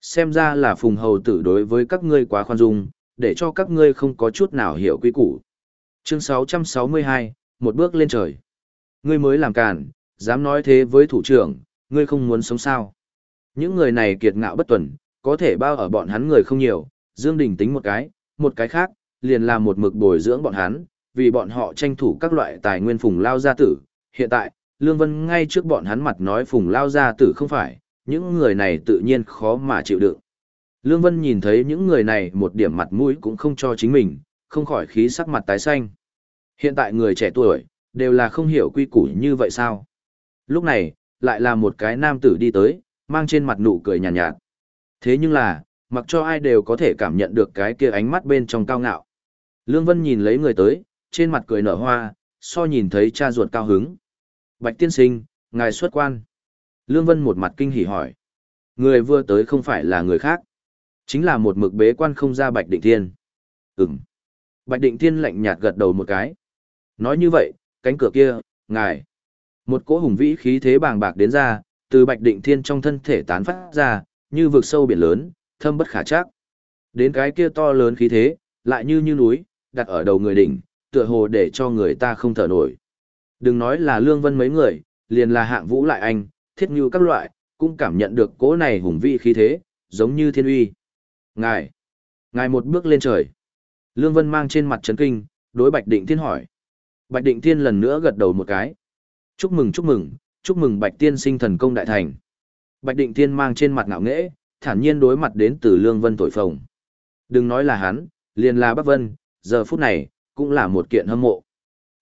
Xem ra là phùng hầu tử đối với các ngươi quá khoan dung, để cho các ngươi không có chút nào hiểu quy củ. Chương 662, một bước lên trời. Ngươi mới làm càn, dám nói thế với thủ trưởng, ngươi không muốn sống sao. Những người này kiệt ngạo bất tuần, có thể bao ở bọn hắn người không nhiều, Dương Đình tính một cái, một cái khác, liền là một mực bồi dưỡng bọn hắn, vì bọn họ tranh thủ các loại tài nguyên phùng lao gia tử. Hiện tại, Lương Vân ngay trước bọn hắn mặt nói phùng lao gia tử không phải, những người này tự nhiên khó mà chịu đựng. Lương Vân nhìn thấy những người này một điểm mặt mũi cũng không cho chính mình, không khỏi khí sắc mặt tái xanh. Hiện tại người trẻ tuổi, đều là không hiểu quy củ như vậy sao? Lúc này, lại là một cái nam tử đi tới, mang trên mặt nụ cười nhàn nhạt, nhạt. Thế nhưng là, mặc cho ai đều có thể cảm nhận được cái kia ánh mắt bên trong cao ngạo. Lương Vân nhìn lấy người tới, trên mặt cười nở hoa, so nhìn thấy cha ruột cao hứng. Bạch tiên sinh, ngài xuất quan. Lương Vân một mặt kinh hỉ hỏi. Người vừa tới không phải là người khác. Chính là một mực bế quan không ra Bạch Định Thiên. Ừm. Bạch Định Thiên lạnh nhạt gật đầu một cái. Nói như vậy, cánh cửa kia, ngài. Một cỗ hùng vĩ khí thế bàng bạc đến ra, từ Bạch Định Thiên trong thân thể tán phát ra, như vực sâu biển lớn, thâm bất khả chắc. Đến cái kia to lớn khí thế, lại như như núi, đặt ở đầu người đỉnh, tựa hồ để cho người ta không thở nổi. Đừng nói là lương vân mấy người, liền là hạng vũ lại anh, thiết như các loại, cũng cảm nhận được cỗ này hùng vĩ khí thế, giống như thiên uy. Ngài, ngài một bước lên trời. Lương Vân mang trên mặt chấn kinh, đối Bạch Định Thiên hỏi. Bạch Định Thiên lần nữa gật đầu một cái. Chúc mừng chúc mừng, chúc mừng Bạch Tiên sinh thần công đại thành. Bạch Định Thiên mang trên mặt ngạo nghễ, thản nhiên đối mặt đến từ Lương Vân thổi phồng. Đừng nói là hắn, liền là Bắc Vân, giờ phút này, cũng là một kiện hâm mộ.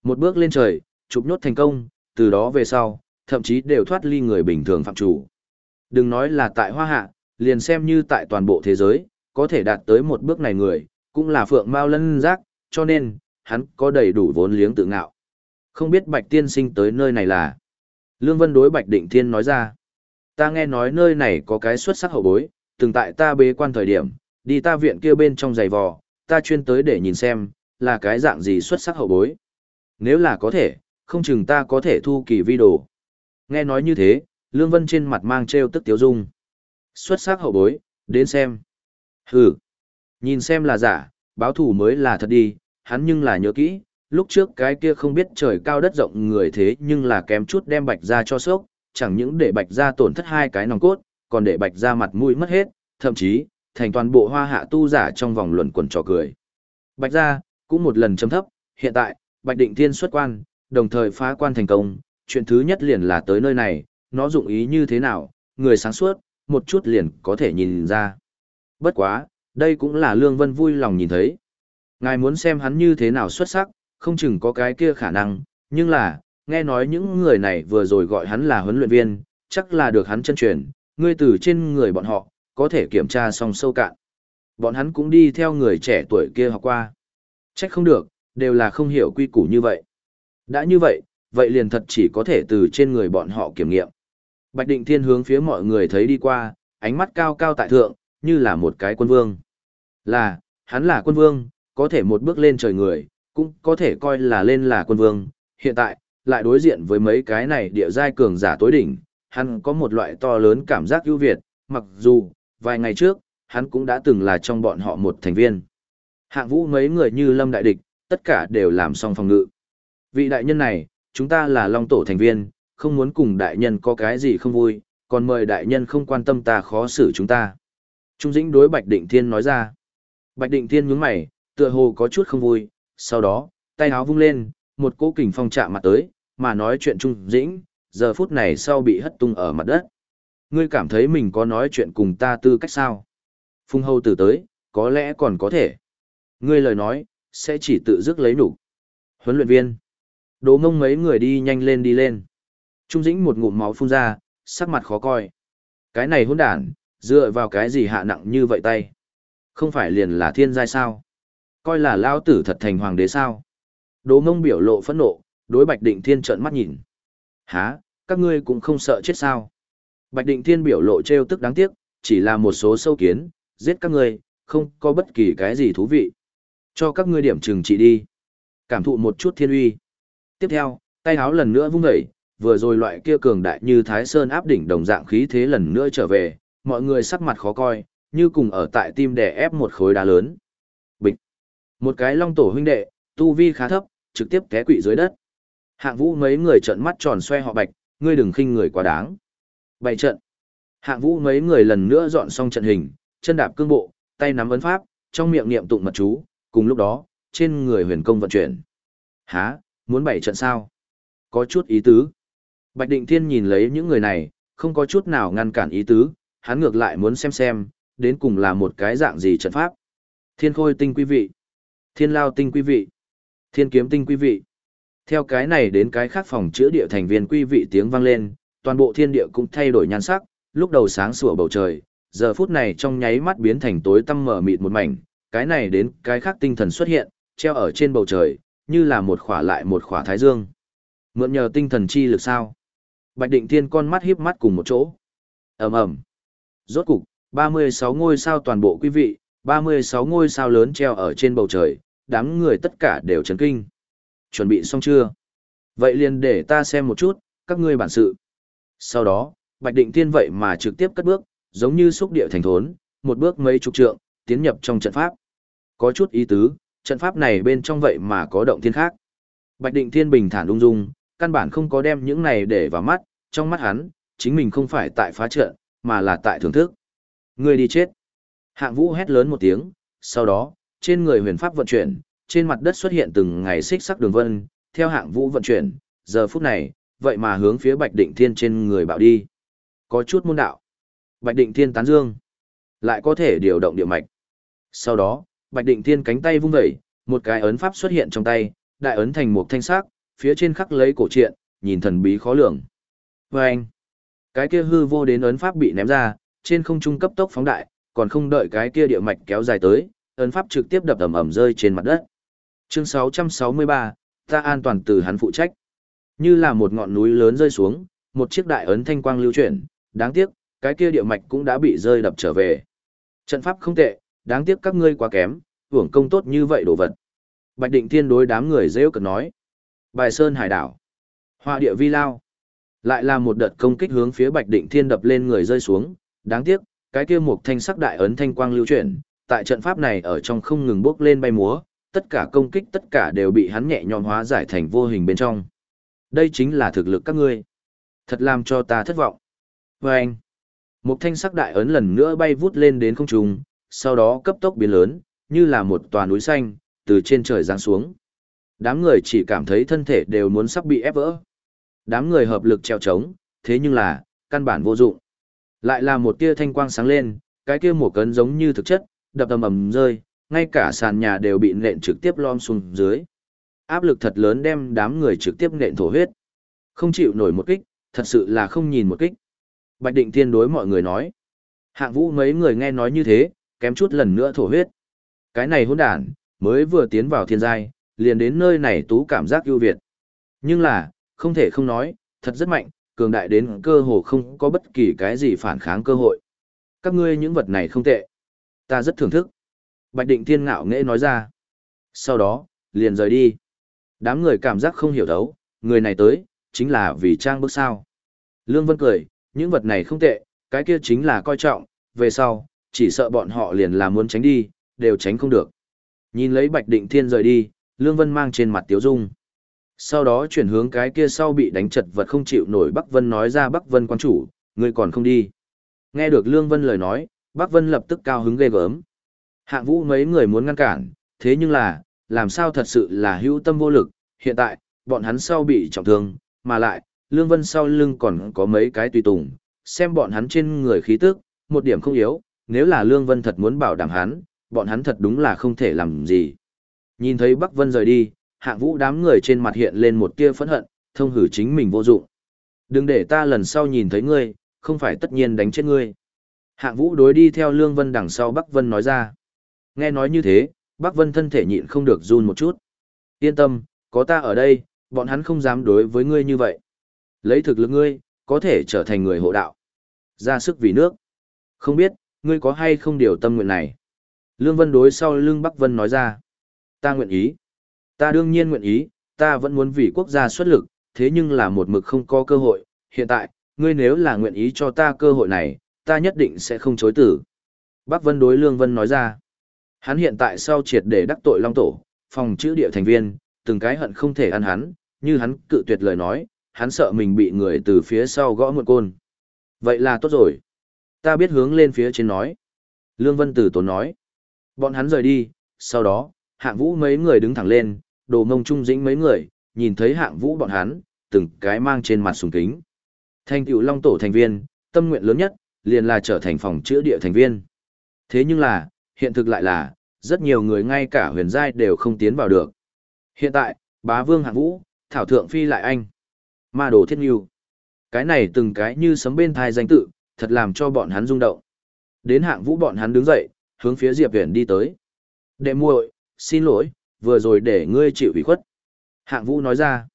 Một bước lên trời, chụp nhốt thành công, từ đó về sau, thậm chí đều thoát ly người bình thường phạm chủ. Đừng nói là tại Hoa Hạ, liền xem như tại toàn bộ thế giới, có thể đạt tới một bước này người, cũng là phượng mao lân giác, cho nên, hắn có đầy đủ vốn liếng tự ngạo. Không biết Bạch Tiên sinh tới nơi này là. Lương Vân đối Bạch Định Thiên nói ra. Ta nghe nói nơi này có cái xuất sắc hậu bối, từng tại ta bế quan thời điểm, đi ta viện kia bên trong giày vò, ta chuyên tới để nhìn xem, là cái dạng gì xuất sắc hậu bối. Nếu là có thể, không chừng ta có thể thu kỳ vi đồ. Nghe nói như thế, Lương Vân trên mặt mang treo tức tiếu dung. Xuất sắc hậu bối, đến xem. Hừ, nhìn xem là giả, báo thủ mới là thật đi, hắn nhưng là nhớ kỹ, lúc trước cái kia không biết trời cao đất rộng người thế nhưng là kém chút đem bạch ra cho sốc, chẳng những để bạch ra tổn thất hai cái nòng cốt, còn để bạch ra mặt mũi mất hết, thậm chí, thành toàn bộ hoa hạ tu giả trong vòng luận quần trò cười. Bạch ra, cũng một lần chấm thấp, hiện tại, bạch định thiên xuất quan, đồng thời phá quan thành công, chuyện thứ nhất liền là tới nơi này, nó dụng ý như thế nào, người sáng suốt, một chút liền có thể nhìn ra. Bất quá, đây cũng là Lương Vân vui lòng nhìn thấy. Ngài muốn xem hắn như thế nào xuất sắc, không chừng có cái kia khả năng, nhưng là, nghe nói những người này vừa rồi gọi hắn là huấn luyện viên, chắc là được hắn chân truyền, ngươi từ trên người bọn họ, có thể kiểm tra xong sâu cạn. Bọn hắn cũng đi theo người trẻ tuổi kia học qua. Trách không được, đều là không hiểu quy củ như vậy. Đã như vậy, vậy liền thật chỉ có thể từ trên người bọn họ kiểm nghiệm. Bạch Định Thiên hướng phía mọi người thấy đi qua, ánh mắt cao cao tại thượng, như là một cái quân vương. Là, hắn là quân vương, có thể một bước lên trời người, cũng có thể coi là lên là quân vương. Hiện tại, lại đối diện với mấy cái này địa giai cường giả tối đỉnh, hắn có một loại to lớn cảm giác ưu việt, mặc dù, vài ngày trước, hắn cũng đã từng là trong bọn họ một thành viên. Hạng vũ mấy người như lâm đại địch, tất cả đều làm xong phòng ngự. Vị đại nhân này, chúng ta là long tổ thành viên, không muốn cùng đại nhân có cái gì không vui, còn mời đại nhân không quan tâm ta khó xử chúng ta. Trung dĩnh đối Bạch Định Thiên nói ra. Bạch Định Thiên nhướng mày, tựa hồ có chút không vui, sau đó, tay áo vung lên, một cỗ kình phong chạm mặt tới, mà nói chuyện Trung dĩnh, giờ phút này sau bị hất tung ở mặt đất. Ngươi cảm thấy mình có nói chuyện cùng ta tư cách sao? Phung hầu tử tới, có lẽ còn có thể. Ngươi lời nói, sẽ chỉ tự dứt lấy đủ. Huấn luyện viên. Đố mông mấy người đi nhanh lên đi lên. Trung dĩnh một ngụm máu phun ra, sắc mặt khó coi. Cái này hỗn đản, dựa vào cái gì hạ nặng như vậy tay? Không phải liền là thiên giai sao? Coi là lao tử thật thành hoàng đế sao? Đố mông biểu lộ phẫn nộ, đối Bạch Định Thiên trợn mắt nhìn. Hả, các ngươi cũng không sợ chết sao? Bạch Định Thiên biểu lộ trêu tức đáng tiếc, chỉ là một số sâu kiến, giết các ngươi, không có bất kỳ cái gì thú vị. Cho các ngươi điểm trừng trị đi. Cảm thụ một chút thiên uy. Tiếp theo, tay áo lần nữa vung dậy, vừa rồi loại kia cường đại như Thái Sơn áp đỉnh đồng dạng khí thế lần nữa trở về, mọi người sắc mặt khó coi, như cùng ở tại tim đè ép một khối đá lớn. Bịch. Một cái long tổ huynh đệ, tu vi khá thấp, trực tiếp té quỵ dưới đất. Hạng vũ mấy người trợn mắt tròn xoe họ bạch, ngươi đừng khinh người quá đáng. Bày trận. Hạng vũ mấy người lần nữa dọn xong trận hình, chân đạp cương bộ, tay nắm ấn pháp, trong miệng niệm tụng mật chú, cùng lúc đó, trên người huyền công vận chuyển. Hả, muốn bày trận sao? Có chút ý tứ. Bạch Định Thiên nhìn lấy những người này, không có chút nào ngăn cản ý tứ, hắn ngược lại muốn xem xem, đến cùng là một cái dạng gì trận pháp. Thiên khôi tinh quý vị, thiên lao tinh quý vị, thiên kiếm tinh quý vị. Theo cái này đến cái khác phòng chữa địa thành viên quý vị tiếng vang lên, toàn bộ thiên địa cũng thay đổi nhan sắc, lúc đầu sáng sủa bầu trời, giờ phút này trong nháy mắt biến thành tối tăm mở mịt một mảnh, cái này đến cái khác tinh thần xuất hiện, treo ở trên bầu trời, như là một khỏa lại một khỏa thái dương. Mượn nhờ tinh thần chi lực sao? Bạch Định Thiên con mắt híp mắt cùng một chỗ. Ầm ầm. Rốt cục, 36 ngôi sao toàn bộ quý vị, 36 ngôi sao lớn treo ở trên bầu trời, đám người tất cả đều chấn kinh. Chuẩn bị xong chưa? Vậy liền để ta xem một chút, các ngươi bản sự. Sau đó, Bạch Định Thiên vậy mà trực tiếp cất bước, giống như xúc địa thành thốn, một bước mấy chục trượng, tiến nhập trong trận pháp. Có chút ý tứ, trận pháp này bên trong vậy mà có động thiên khác. Bạch Định Thiên bình thản ung dung, căn bản không có đem những này để vào mắt, trong mắt hắn, chính mình không phải tại phá trận, mà là tại thưởng thức. Người đi chết. Hạng vũ hét lớn một tiếng, sau đó, trên người huyền pháp vận chuyển, trên mặt đất xuất hiện từng ngày xích sắc đường vân, theo hạng vũ vận chuyển, giờ phút này, vậy mà hướng phía Bạch Định Thiên trên người bạo đi. Có chút môn đạo. Bạch Định Thiên tán dương, lại có thể điều động địa mạch. Sau đó, Bạch Định Thiên cánh tay vung vẩy, một cái ấn pháp xuất hiện trong tay, đại ấn thành một thanh sắc, phía trên khắc lấy cổ truyện, nhìn thần bí khó lường. Và anh, cái kia hư vô đến ấn pháp bị ném ra, trên không trung cấp tốc phóng đại, còn không đợi cái kia địa mạch kéo dài tới, ấn pháp trực tiếp đập ầm ầm rơi trên mặt đất. Chương 663, ta an toàn từ hắn phụ trách. Như là một ngọn núi lớn rơi xuống, một chiếc đại ấn thanh quang lưu chuyển, đáng tiếc, cái kia địa mạch cũng đã bị rơi đập trở về. Trận pháp không tệ, đáng tiếc các ngươi quá kém, hưởng công tốt như vậy đồ vật. Bạch Định Thiên đối đám người rêu cực nói. Bài Sơn Hải Đảo. Hoa địa vi lao. Lại là một đợt công kích hướng phía Bạch Định Thiên đập lên người rơi xuống, đáng tiếc, cái kia một thanh sắc đại ấn thanh quang lưu chuyển, tại trận pháp này ở trong không ngừng bốc lên bay múa, tất cả công kích tất cả đều bị hắn nhẹ nhõm hóa giải thành vô hình bên trong. Đây chính là thực lực các ngươi. Thật làm cho ta thất vọng. Và anh, một thanh sắc đại ấn lần nữa bay vút lên đến không trung, sau đó cấp tốc biến lớn, như là một tòa núi xanh, từ trên trời giáng xuống. Đám người chỉ cảm thấy thân thể đều muốn sắp bị ép vỡ. Đám người hợp lực treo trống, thế nhưng là, căn bản vô dụng. Lại là một tia thanh quang sáng lên, cái kia mổ cấn giống như thực chất, đập ầm ầm rơi, ngay cả sàn nhà đều bị nện trực tiếp lom xuống dưới. Áp lực thật lớn đem đám người trực tiếp nện thổ huyết. Không chịu nổi một kích, thật sự là không nhìn một kích. Bạch Định Thiên đối mọi người nói. Hạng vũ mấy người nghe nói như thế, kém chút lần nữa thổ huyết. Cái này hỗn đản, mới vừa tiến vào thiên giai, liền đến nơi này tú cảm giác ưu việt. Nhưng là, không thể không nói, thật rất mạnh, cường đại đến cơ hồ không có bất kỳ cái gì phản kháng cơ hội. Các ngươi những vật này không tệ. Ta rất thưởng thức. Bạch Định Thiên ngạo nghễ nói ra. Sau đó, liền rời đi. Đám người cảm giác không hiểu đấu, người này tới, chính là vì trang bức sao. Lương Vân cười, những vật này không tệ, cái kia chính là coi trọng, về sau, chỉ sợ bọn họ liền là muốn tránh đi, đều tránh không được. Nhìn lấy Bạch Định Thiên rời đi, Lương Vân mang trên mặt tiếu dung. Sau đó chuyển hướng cái kia sau bị đánh chật vật không chịu nổi Bắc Vân nói ra Bắc Vân quan chủ, ngươi còn không đi. Nghe được Lương Vân lời nói, Bắc Vân lập tức cao hứng ghê gớm. Hạng vũ mấy người muốn ngăn cản, thế nhưng là, làm sao thật sự là hữu tâm vô lực, hiện tại, bọn hắn sau bị trọng thương, mà lại, Lương Vân sau lưng còn có mấy cái tùy tùng, xem bọn hắn trên người khí tức, một điểm không yếu, nếu là Lương Vân thật muốn bảo đảm hắn, bọn hắn thật đúng là không thể làm gì. Nhìn thấy Bắc Vân rời đi, hạng vũ đám người trên mặt hiện lên một tia phẫn hận, thông hử chính mình vô dụng. Đừng để ta lần sau nhìn thấy ngươi, không phải tất nhiên đánh chết ngươi. Hạng vũ đối đi theo Lương Vân đằng sau Bắc Vân nói ra. Nghe nói như thế, Bắc Vân thân thể nhịn không được run một chút. Yên tâm, có ta ở đây, bọn hắn không dám đối với ngươi như vậy. Lấy thực lực ngươi, có thể trở thành người hộ đạo. Ra sức vì nước. Không biết, ngươi có hay không điều tâm nguyện này. Lương Vân đối sau Lương Bắc Vân nói ra. Ta nguyện ý. Ta đương nhiên nguyện ý, ta vẫn muốn vì quốc gia xuất lực, thế nhưng là một mực không có cơ hội. Hiện tại, ngươi nếu là nguyện ý cho ta cơ hội này, ta nhất định sẽ không chối tử. Bắc Vân đối Lương Vân nói ra. Hắn hiện tại sau triệt để đắc tội Long Tổ, phòng chữ địa thành viên, từng cái hận không thể ăn hắn, như hắn cự tuyệt lời nói, hắn sợ mình bị người từ phía sau gõ một côn. Vậy là tốt rồi. Ta biết hướng lên phía trên nói. Lương Vân Tử tốn nói. Bọn hắn rời đi, sau đó, hạng vũ mấy người đứng thẳng lên, đồ mông trung dĩnh mấy người, nhìn thấy hạng vũ bọn hắn, từng cái mang trên mặt sùng kính. Thành tựu long tổ thành viên, tâm nguyện lớn nhất, liền là trở thành phòng chữa địa thành viên. Thế nhưng là, hiện thực lại là, rất nhiều người ngay cả huyền giai đều không tiến vào được. Hiện tại, bá vương hạng vũ, thảo thượng phi lại anh. Ma đồ thiết nghiêu. Cái này từng cái như sấm bên thai danh tự, thật làm cho bọn hắn rung động. Đến hạng vũ bọn hắn đứng dậy, hướng phía Diệp Huyền đi tới. Đệ muội, xin lỗi, vừa rồi để ngươi chịu ủy khuất. Hạng vũ nói ra,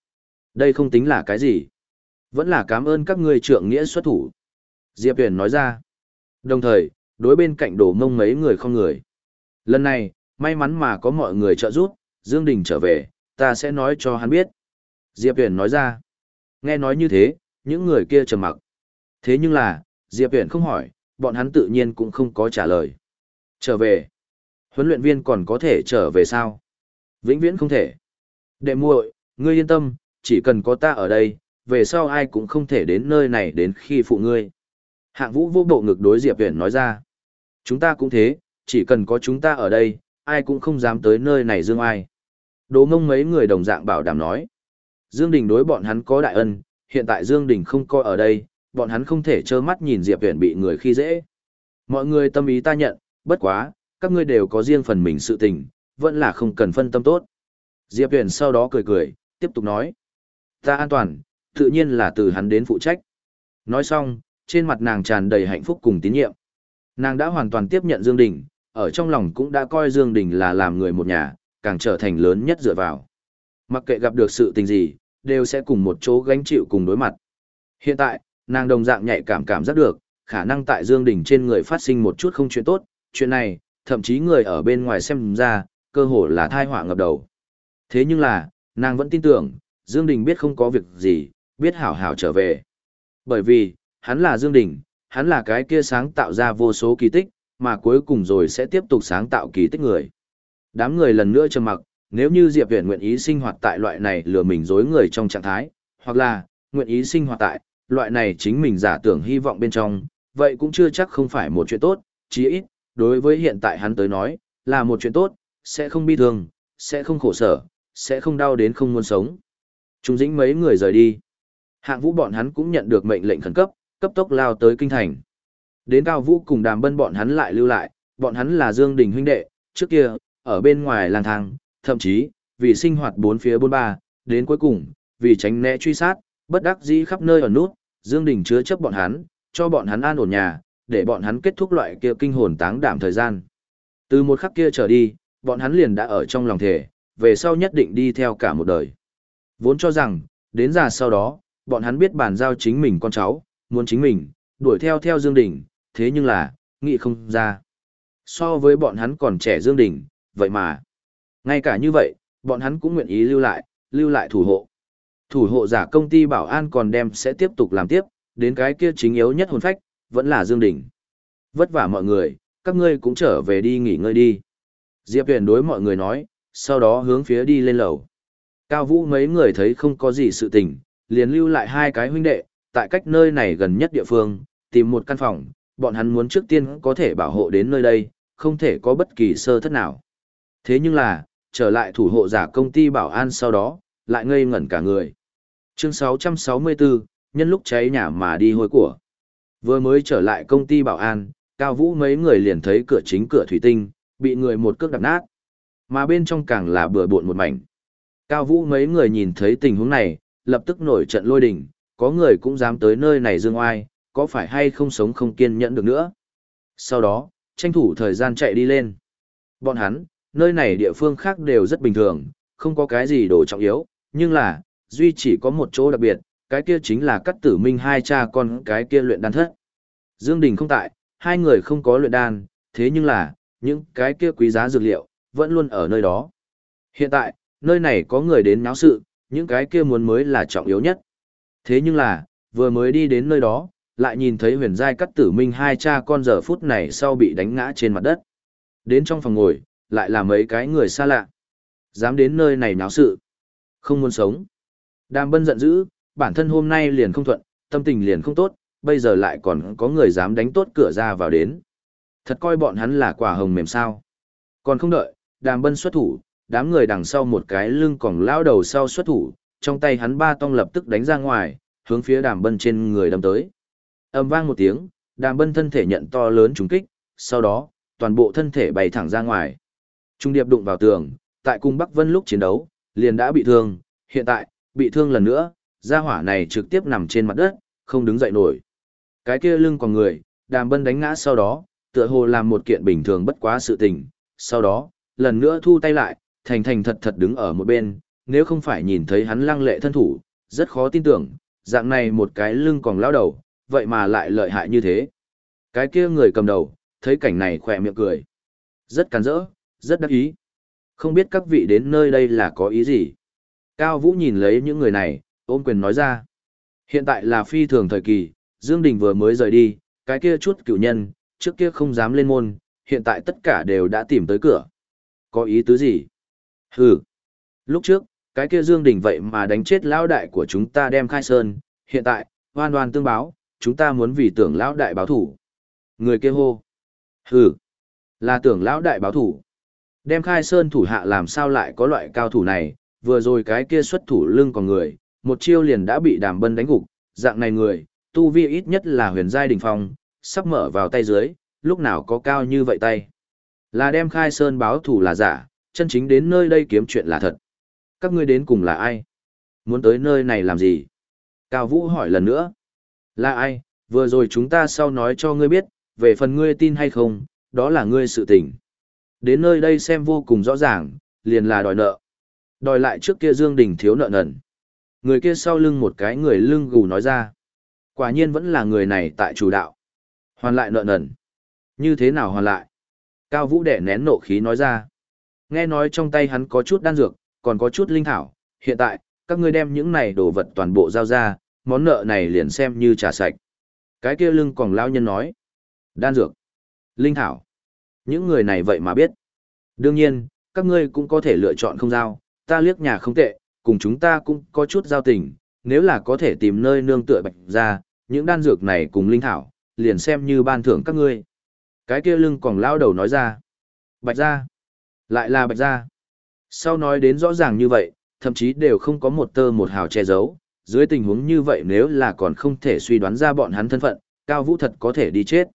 đây không tính là cái gì. Vẫn là cảm ơn các ngươi trượng nghĩa xuất thủ. Diệp Huyền nói ra. Đồng thời, đối bên cạnh đổ mông mấy người không người. Lần này, may mắn mà có mọi người trợ giúp, Dương Đình trở về, ta sẽ nói cho hắn biết. Diệp Huyền nói ra. Nghe nói như thế, những người kia trầm mặc. Thế nhưng là, Diệp Huyền không hỏi, bọn hắn tự nhiên cũng không có trả lời. Trở về. Huấn luyện viên còn có thể trở về sao? Vĩnh viễn không thể. Đệ muội, ngươi yên tâm, chỉ cần có ta ở đây, về sau ai cũng không thể đến nơi này đến khi phụ ngươi. Hạng vũ vô bộ ngực đối Diệp Huyền nói ra. Chúng ta cũng thế, chỉ cần có chúng ta ở đây, ai cũng không dám tới nơi này dương ai. Đỗ mông mấy người đồng dạng bảo đảm nói. Dương Đình đối bọn hắn có đại ân, hiện tại Dương Đình không coi ở đây, bọn hắn không thể trơ mắt nhìn Diệp Huyền bị người khi dễ. Mọi người tâm ý ta nhận, bất quá, các ngươi đều có riêng phần mình sự tình, vẫn là không cần phân tâm tốt. Diệp Huyền sau đó cười cười, tiếp tục nói. Ta an toàn, tự nhiên là từ hắn đến phụ trách. Nói xong, trên mặt nàng tràn đầy hạnh phúc cùng tín nhiệm. Nàng đã hoàn toàn tiếp nhận Dương Đình, ở trong lòng cũng đã coi Dương Đình là làm người một nhà, càng trở thành lớn nhất dựa vào. Mặc kệ gặp được sự tình gì, đều sẽ cùng một chỗ gánh chịu cùng đối mặt. Hiện tại, nàng đồng dạng nhạy cảm cảm giác được, khả năng tại Dương Đình trên người phát sinh một chút không chuyện tốt, chuyện này, thậm chí người ở bên ngoài xem ra, cơ hồ là tai họa ngập đầu. Thế nhưng là, nàng vẫn tin tưởng, Dương Đình biết không có việc gì, biết hảo hảo trở về. Bởi vì, hắn là Dương Đình, hắn là cái kia sáng tạo ra vô số kỳ tích, mà cuối cùng rồi sẽ tiếp tục sáng tạo kỳ tích người. Đám người lần nữa trầm mặc, nếu như Diệp Viễn nguyện ý sinh hoạt tại loại này lừa mình dối người trong trạng thái, hoặc là, nguyện ý sinh hoạt tại, loại này chính mình giả tưởng hy vọng bên trong, vậy cũng chưa chắc không phải một chuyện tốt, chí ít, đối với hiện tại hắn tới nói, là một chuyện tốt, sẽ không bi thương, sẽ không khổ sở, sẽ không đau đến không muốn sống. Trung dĩnh mấy người rời đi. Hạng vũ bọn hắn cũng nhận được mệnh lệnh khẩn cấp, cấp tốc lao tới kinh thành. Đến cao vũ cùng đàm bân bọn hắn lại lưu lại, bọn hắn là Dương Đình huynh đệ, trước kia, ở bên ngoài lang thang, thậm chí, vì sinh hoạt bốn phía bốn ba, đến cuối cùng, vì tránh né truy sát, bất đắc dĩ khắp nơi ở nút, Dương Đình chứa chấp bọn hắn, cho bọn hắn an ổn nhà, để bọn hắn kết thúc loại kia kinh hồn táng đảm thời gian. Từ một khắc kia trở đi, bọn hắn liền đã ở trong lòng thể, về sau nhất định đi theo cả một đời. Vốn cho rằng, đến già sau đó, bọn hắn biết bàn giao chính mình con cháu, muốn chính mình, đuổi theo theo Dương Đình, thế nhưng là, nghĩ không ra. So với bọn hắn còn trẻ Dương Đình, vậy mà, ngay cả như vậy, bọn hắn cũng nguyện ý lưu lại, lưu lại thủ hộ. Thủ hộ giả công ty bảo an còn đem sẽ tiếp tục làm tiếp, đến cái kia chính yếu nhất hồn phách, vẫn là Dương Đình. Vất vả mọi người, các ngươi cũng trở về đi nghỉ ngơi đi. Diệp Huyền đối mọi người nói, sau đó hướng phía đi lên lầu. Cao Vũ mấy người thấy không có gì sự tình, liền lưu lại hai cái huynh đệ, tại cách nơi này gần nhất địa phương, tìm một căn phòng, bọn hắn muốn trước tiên có thể bảo hộ đến nơi đây, không thể có bất kỳ sơ thất nào. Thế nhưng là, trở lại thủ hộ giả công ty bảo an sau đó, lại ngây ngẩn cả người. Chương 664, nhân lúc cháy nhà mà đi hôi của. Vừa mới trở lại công ty bảo an, Cao Vũ mấy người liền thấy cửa chính cửa thủy tinh, bị người một cước đập nát. Mà bên trong càng là bừa bộn một mảnh. Cao Vũ mấy người nhìn thấy tình huống này, lập tức nổi trận lôi đình, có người cũng dám tới nơi này dương oai, có phải hay không sống không kiên nhẫn được nữa. Sau đó, tranh thủ thời gian chạy đi lên. Bọn hắn, nơi này địa phương khác đều rất bình thường, không có cái gì đồ trọng yếu, nhưng là, duy chỉ có một chỗ đặc biệt, cái kia chính là cắt tử minh hai cha con cái kia luyện đan thất. Dương Đình không tại, hai người không có luyện đan, thế nhưng là, những cái kia quý giá dược liệu, vẫn luôn ở nơi đó. Hiện tại, nơi này có người đến náo sự, những cái kia muốn mới là trọng yếu nhất. Thế nhưng là, vừa mới đi đến nơi đó, lại nhìn thấy huyền giai cắt tử minh hai cha con giờ phút này sau bị đánh ngã trên mặt đất. Đến trong phòng ngồi, lại là mấy cái người xa lạ. Dám đến nơi này náo sự. Không muốn sống. Đàm bân giận dữ, bản thân hôm nay liền không thuận, tâm tình liền không tốt, bây giờ lại còn có người dám đánh tốt cửa ra vào đến. Thật coi bọn hắn là quả hồng mềm sao. Còn không đợi, đàm bân xuất thủ, đám người đằng sau một cái lưng còn lao đầu sau xuất thủ, trong tay hắn ba tông lập tức đánh ra ngoài, hướng phía đàm bân trên người đâm tới. Âm vang một tiếng, đàm bân thân thể nhận to lớn trúng kích, sau đó, toàn bộ thân thể bay thẳng ra ngoài. Trung điệp đụng vào tường, tại cung Bắc Vân lúc chiến đấu, liền đã bị thương, hiện tại, bị thương lần nữa, gia hỏa này trực tiếp nằm trên mặt đất, không đứng dậy nổi. Cái kia lưng còn người, đàm bân đánh ngã sau đó, tựa hồ làm một kiện bình thường bất quá sự tình, sau đó, lần nữa thu tay lại, thành thành thật thật đứng ở một bên, nếu không phải nhìn thấy hắn lăng lệ thân thủ, rất khó tin tưởng, dạng này một cái lưng còn lao đầu, vậy mà lại lợi hại như thế. Cái kia người cầm đầu, thấy cảnh này khỏe miệng cười. Rất cắn rỡ, rất đắc ý. Không biết các vị đến nơi đây là có ý gì. Cao Vũ nhìn lấy những người này, ôm quyền nói ra. Hiện tại là phi thường thời kỳ, Dương Đình vừa mới rời đi, cái kia chút cựu nhân, trước kia không dám lên môn, hiện tại tất cả đều đã tìm tới cửa. Có ý tứ gì? Hừ. Lúc trước, cái kia Dương Đình vậy mà đánh chết lão đại của chúng ta đem khai sơn, hiện tại, hoan hoan tương báo, chúng ta muốn vì tưởng lão đại báo thủ. Người kia hô. Hừ. Là tưởng lão đại báo thủ. Đem khai sơn thủ hạ làm sao lại có loại cao thủ này, vừa rồi cái kia xuất thủ lưng còn người, một chiêu liền đã bị đàm bân đánh gục, dạng này người, tu vi ít nhất là huyền giai đỉnh phong, sắp mở vào tay dưới, lúc nào có cao như vậy tay. Là đem khai sơn báo thủ là giả, chân chính đến nơi đây kiếm chuyện là thật. Các ngươi đến cùng là ai? Muốn tới nơi này làm gì? Cao Vũ hỏi lần nữa. Là ai? Vừa rồi chúng ta sau nói cho ngươi biết, về phần ngươi tin hay không, đó là ngươi sự tình. Đến nơi đây xem vô cùng rõ ràng, liền là đòi nợ. Đòi lại trước kia Dương Đình thiếu nợ nần. Người kia sau lưng một cái người lưng gù nói ra. Quả nhiên vẫn là người này tại chủ đạo. Hoàn lại nợ nần. Như thế nào hoàn lại? Cao Vũ đẻ nén nộ khí nói ra. Nghe nói trong tay hắn có chút đan dược, còn có chút linh thảo. Hiện tại, các ngươi đem những này đồ vật toàn bộ giao ra, món nợ này liền xem như trả sạch. Cái kia lưng còn lao nhân nói. Đan dược. Linh thảo. Những người này vậy mà biết. Đương nhiên, các ngươi cũng có thể lựa chọn không giao, ta liếc nhà không tệ, cùng chúng ta cũng có chút giao tình, nếu là có thể tìm nơi nương tựa bạch ra, những đan dược này cùng linh thảo, liền xem như ban thưởng các ngươi. Cái kia lưng còn lao đầu nói ra. Bạch ra. Lại là bạch ra. Sau nói đến rõ ràng như vậy, thậm chí đều không có một tơ một hào che giấu, dưới tình huống như vậy nếu là còn không thể suy đoán ra bọn hắn thân phận, Cao Vũ thật có thể đi chết.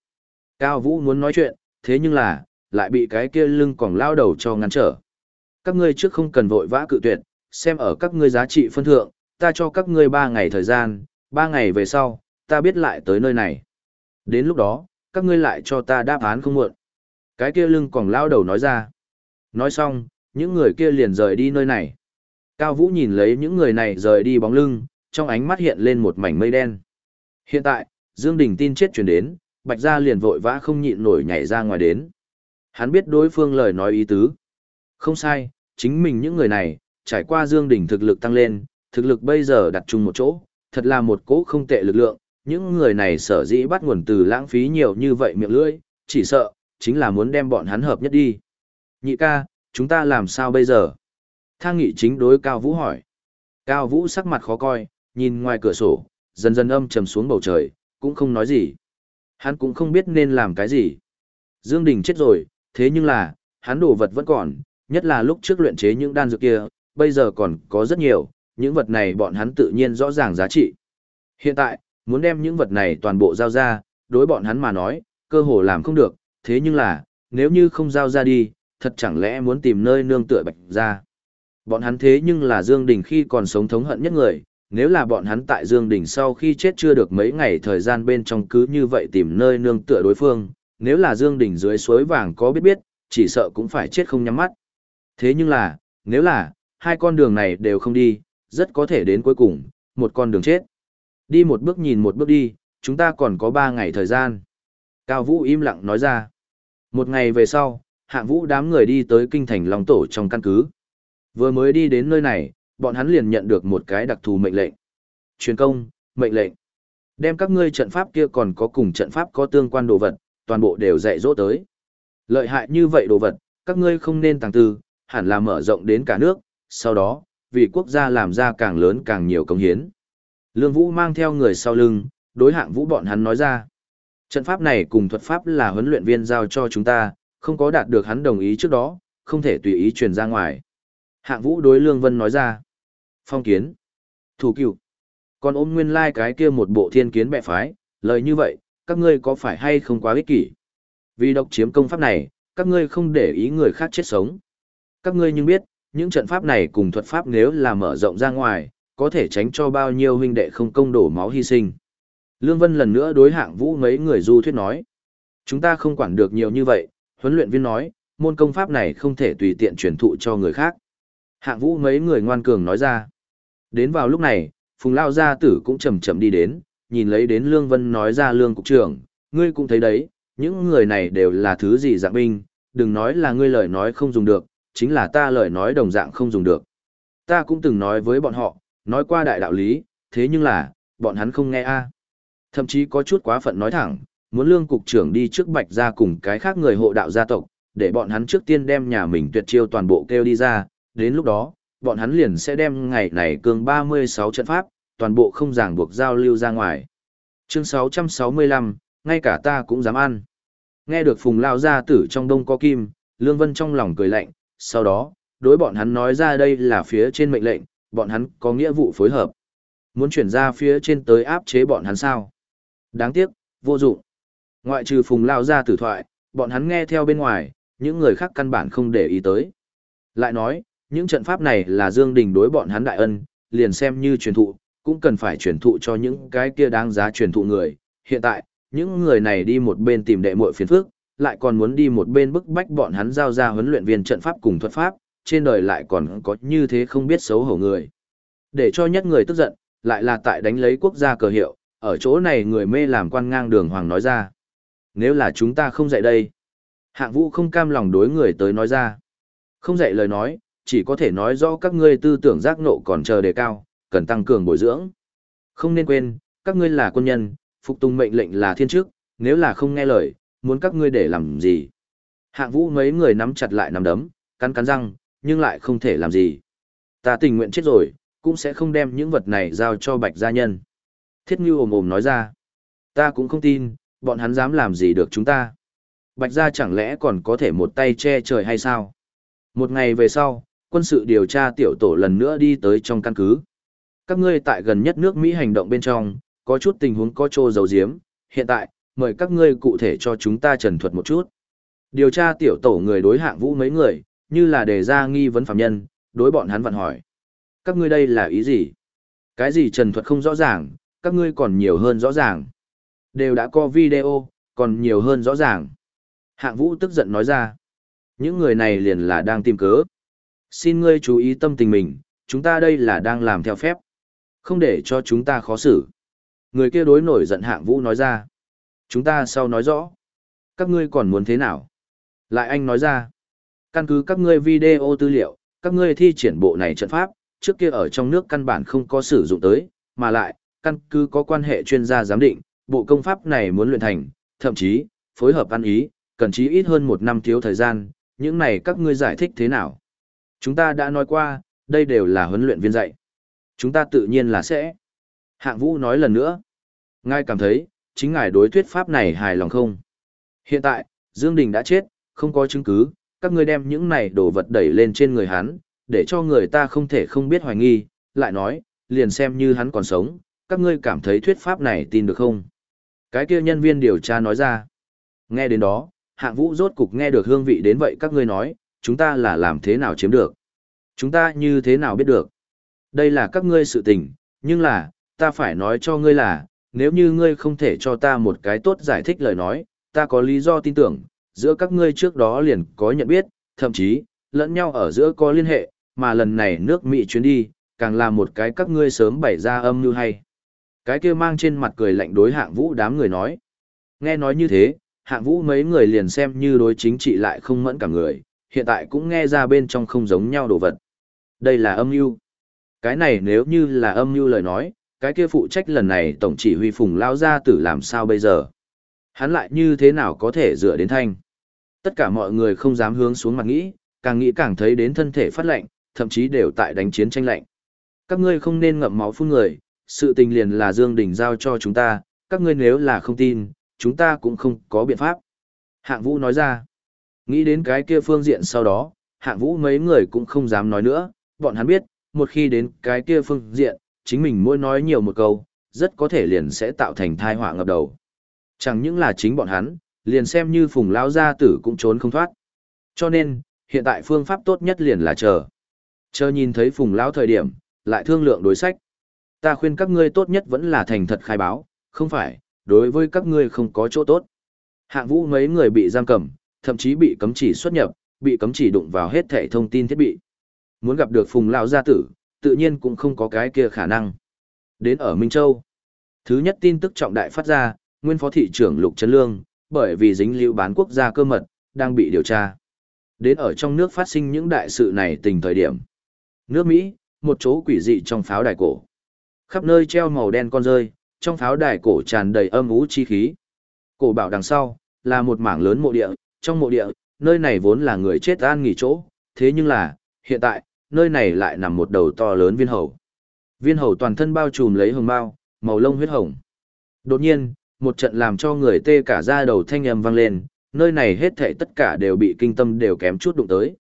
Cao Vũ muốn nói chuyện, thế nhưng là, lại bị cái kia lưng còn lao đầu cho ngăn trở. Các ngươi trước không cần vội vã cự tuyệt, xem ở các ngươi giá trị phân thượng, ta cho các ngươi ba ngày thời gian, ba ngày về sau, ta biết lại tới nơi này. Đến lúc đó, các ngươi lại cho ta đáp án không muộn. Cái kia lưng còn lao đầu nói ra. Nói xong, những người kia liền rời đi nơi này. Cao Vũ nhìn lấy những người này rời đi bóng lưng, trong ánh mắt hiện lên một mảnh mây đen. Hiện tại, Dương Đình tin chết truyền đến, Bạch Gia liền vội vã không nhịn nổi nhảy ra ngoài đến. Hắn biết đối phương lời nói ý tứ. Không sai, chính mình những người này, trải qua Dương Đình thực lực tăng lên, thực lực bây giờ đặt chung một chỗ, thật là một cỗ không tệ lực lượng, những người này sở dĩ bắt nguồn từ lãng phí nhiều như vậy miệng lưỡi, chỉ sợ, chính là muốn đem bọn hắn hợp nhất đi. Nhị ca, chúng ta làm sao bây giờ? Thang nghị chính đối Cao Vũ hỏi. Cao Vũ sắc mặt khó coi, nhìn ngoài cửa sổ, dần dần âm trầm xuống bầu trời, cũng không nói gì. Hắn cũng không biết nên làm cái gì. Dương Đình chết rồi, thế nhưng là, hắn đồ vật vẫn còn, nhất là lúc trước luyện chế những đan dược kia, bây giờ còn có rất nhiều, những vật này bọn hắn tự nhiên rõ ràng giá trị. Hiện tại, muốn đem những vật này toàn bộ giao ra, đối bọn hắn mà nói, cơ hồ làm không được, thế nhưng là, nếu như không giao ra đi, thật chẳng lẽ muốn tìm nơi nương tựa bạch ra. Bọn hắn thế nhưng là Dương Đình khi còn sống thống hận nhất người, nếu là bọn hắn tại Dương Đình sau khi chết chưa được mấy ngày thời gian bên trong cứ như vậy tìm nơi nương tựa đối phương, nếu là Dương Đình dưới suối vàng có biết biết, chỉ sợ cũng phải chết không nhắm mắt. Thế nhưng là, nếu là, hai con đường này đều không đi, rất có thể đến cuối cùng, một con đường chết. Đi một bước nhìn một bước đi, chúng ta còn có ba ngày thời gian. Cao Vũ im lặng nói ra. Một ngày về sau, hạng vũ đám người đi tới kinh thành Long Tổ trong căn cứ. Vừa mới đi đến nơi này, bọn hắn liền nhận được một cái đặc thù mệnh lệnh. Truyền công, mệnh lệnh. Đem các ngươi trận pháp kia còn có cùng trận pháp có tương quan đồ vật, toàn bộ đều dạy dỗ tới. Lợi hại như vậy đồ vật, các ngươi không nên tàng tư, hẳn là mở rộng đến cả nước, sau đó, vì quốc gia làm ra càng lớn càng nhiều công hiến. Lương Vũ mang theo người sau lưng, đối hạng vũ bọn hắn nói ra. Trận pháp này cùng thuật pháp là huấn luyện viên giao cho chúng ta, không có đạt được hắn đồng ý trước đó, không thể tùy ý truyền ra ngoài. Hạng vũ đối Lương Vân nói ra. Phong kiến. Thủ cựu. Còn ôm nguyên lai like cái kia một bộ thiên kiến bệ phái, lời như vậy, các ngươi có phải hay không quá ích kỷ? Vì độc chiếm công pháp này, các ngươi không để ý người khác chết sống. Các ngươi nhưng biết, những trận pháp này cùng thuật pháp nếu là mở rộng ra ngoài, có thể tránh cho bao nhiêu huynh đệ không công đổ máu hy sinh. Lương Vân lần nữa đối hạng vũ mấy người du thuyết nói. Chúng ta không quản được nhiều như vậy, huấn luyện viên nói, môn công pháp này không thể tùy tiện truyền thụ cho người khác. Hạng vũ mấy người ngoan cường nói ra. Đến vào lúc này, Phùng Lao Gia Tử cũng chậm chậm đi đến, nhìn lấy đến Lương Vân nói ra Lương Cục trưởng, ngươi cũng thấy đấy, những người này đều là thứ gì dạng binh, đừng nói là ngươi lời nói không dùng được, chính là ta lời nói đồng dạng không dùng được. Ta cũng từng nói với bọn họ, nói qua đại đạo lý, thế nhưng là, bọn hắn không nghe a. Thậm chí có chút quá phận nói thẳng, muốn lương cục trưởng đi trước bạch ra cùng cái khác người hộ đạo gia tộc, để bọn hắn trước tiên đem nhà mình tuyệt chiêu toàn bộ kêu đi ra, đến lúc đó, bọn hắn liền sẽ đem ngày này cường 36 trận pháp, toàn bộ không ràng buộc giao lưu ra ngoài. Chương 665, ngay cả ta cũng dám ăn. Nghe được phùng lao gia tử trong đông có kim, Lương Vân trong lòng cười lạnh, sau đó, đối bọn hắn nói ra đây là phía trên mệnh lệnh, bọn hắn có nghĩa vụ phối hợp. Muốn chuyển ra phía trên tới áp chế bọn hắn sao? Đáng tiếc, vô dụng. Ngoại trừ phùng lao ra tử thoại, bọn hắn nghe theo bên ngoài, những người khác căn bản không để ý tới. Lại nói, những trận pháp này là Dương Đình đối bọn hắn đại ân, liền xem như truyền thụ, cũng cần phải truyền thụ cho những cái kia đáng giá truyền thụ người. Hiện tại, những người này đi một bên tìm đệ muội phiền phức, lại còn muốn đi một bên bức bách bọn hắn giao ra huấn luyện viên trận pháp cùng thuật pháp, trên đời lại còn có như thế không biết xấu hổ người. Để cho nhất người tức giận, lại là tại đánh lấy quốc gia cờ hiệu, ở chỗ này người mê làm quan ngang đường hoàng nói ra. Nếu là chúng ta không dạy đây, hạng vũ không cam lòng đối người tới nói ra. Không dạy lời nói, chỉ có thể nói rõ các ngươi tư tưởng giác nộ còn chờ đề cao, cần tăng cường bồi dưỡng. Không nên quên, các ngươi là quân nhân, phục tùng mệnh lệnh là thiên chức, nếu là không nghe lời, muốn các ngươi để làm gì. Hạng vũ mấy người nắm chặt lại nắm đấm, cắn cắn răng, nhưng lại không thể làm gì. Ta tình nguyện chết rồi, cũng sẽ không đem những vật này giao cho bạch gia nhân. Thiết Ngưu ồm ồm nói ra. Ta cũng không tin, bọn hắn dám làm gì được chúng ta. Bạch gia chẳng lẽ còn có thể một tay che trời hay sao? Một ngày về sau, quân sự điều tra tiểu tổ lần nữa đi tới trong căn cứ. Các ngươi tại gần nhất nước Mỹ hành động bên trong, có chút tình huống có trô dầu diếm. Hiện tại, mời các ngươi cụ thể cho chúng ta trần thuật một chút. Điều tra tiểu tổ người đối hạng vũ mấy người, như là đề ra nghi vấn phạm nhân, đối bọn hắn vặn hỏi. Các ngươi đây là ý gì? Cái gì trần thuật không rõ ràng, các ngươi còn nhiều hơn rõ ràng. Đều đã có video, còn nhiều hơn rõ ràng. Hạng vũ tức giận nói ra. Những người này liền là đang tìm cớ. Xin ngươi chú ý tâm tình mình, chúng ta đây là đang làm theo phép. Không để cho chúng ta khó xử. Người kia đối nổi giận hạng vũ nói ra. Chúng ta sau nói rõ. Các ngươi còn muốn thế nào? Lại anh nói ra. Căn cứ các ngươi video tư liệu, các ngươi thi triển bộ này trận pháp, trước kia ở trong nước căn bản không có sử dụng tới, mà lại, căn cứ có quan hệ chuyên gia giám định, bộ công pháp này muốn luyện thành, thậm chí, phối hợp ăn ý, cần chí ít hơn một năm thiếu thời gian, những này các ngươi giải thích thế nào? Chúng ta đã nói qua, đây đều là huấn luyện viên dạy. Chúng ta tự nhiên là sẽ. Hạng Vũ nói lần nữa. Ngài cảm thấy, chính ngài đối thuyết pháp này hài lòng không? Hiện tại, Dương Đình đã chết, không có chứng cứ, các ngươi đem những này đồ vật đẩy lên trên người hắn, để cho người ta không thể không biết hoài nghi, lại nói, liền xem như hắn còn sống, các ngươi cảm thấy thuyết pháp này tin được không? Cái kia nhân viên điều tra nói ra. Nghe đến đó, hạng vũ rốt cục nghe được hương vị đến vậy các ngươi nói, chúng ta là làm thế nào chiếm được? Chúng ta như thế nào biết được? Đây là các ngươi sự tình, nhưng là, ta phải nói cho ngươi là, nếu như ngươi không thể cho ta một cái tốt giải thích lời nói, ta có lý do tin tưởng, giữa các ngươi trước đó liền có nhận biết, thậm chí, lẫn nhau ở giữa có liên hệ, mà lần này nước Mỹ chuyến đi, càng là một cái các ngươi sớm bày ra âm như hay. Cái kia mang trên mặt cười lạnh đối hạng vũ đám người nói. Nghe nói như thế, hạng vũ mấy người liền xem như đối chính trị lại không mẫn cả người, hiện tại cũng nghe ra bên trong không giống nhau đồ vật. Đây là âm mưu. Cái này nếu như là âm mưu lời nói, cái kia phụ trách lần này tổng chỉ huy phùng lao gia tử làm sao bây giờ? Hắn lại như thế nào có thể dựa đến thanh? Tất cả mọi người không dám hướng xuống mặt nghĩ, càng nghĩ càng thấy đến thân thể phát lạnh, thậm chí đều tại đánh chiến tranh lạnh. Các ngươi không nên ngậm máu phun người, sự tình liền là Dương Đình giao cho chúng ta, các ngươi nếu là không tin, chúng ta cũng không có biện pháp. Hạng Vũ nói ra, nghĩ đến cái kia phương diện sau đó, Hạng Vũ mấy người cũng không dám nói nữa, bọn hắn biết, một khi đến cái kia phương diện, chính mình mỗi nói nhiều một câu, rất có thể liền sẽ tạo thành thai họa ngập đầu. Chẳng những là chính bọn hắn, liền xem như phùng lao gia tử cũng trốn không thoát. Cho nên, hiện tại phương pháp tốt nhất liền là chờ. Chờ nhìn thấy phùng lao thời điểm, lại thương lượng đối sách. Ta khuyên các ngươi tốt nhất vẫn là thành thật khai báo, không phải, đối với các ngươi không có chỗ tốt. Hạng vũ mấy người bị giam cầm, thậm chí bị cấm chỉ xuất nhập, bị cấm chỉ đụng vào hết thẻ thông tin thiết bị. Muốn gặp được phùng lao gia tử, tự nhiên cũng không có cái kia khả năng. Đến ở Minh Châu, thứ nhất tin tức trọng đại phát ra, nguyên phó thị trưởng Lục Trấn Lương, bởi vì dính lưu bán quốc gia cơ mật, đang bị điều tra. Đến ở trong nước phát sinh những đại sự này tình thời điểm. Nước Mỹ, một chỗ quỷ dị trong pháo đài cổ. Khắp nơi treo màu đen con rơi, trong pháo đài cổ tràn đầy âm ú chi khí. Cổ bảo đằng sau, là một mảng lớn mộ địa, trong mộ địa, nơi này vốn là người chết an nghỉ chỗ, thế nhưng là, hiện tại, nơi này lại nằm một đầu to lớn viên hầu. Viên hầu toàn thân bao trùm lấy hồng bao, màu lông huyết hồng. Đột nhiên, một trận làm cho người tê cả da đầu thanh âm vang lên, nơi này hết thảy tất cả đều bị kinh tâm đều kém chút đụng tới.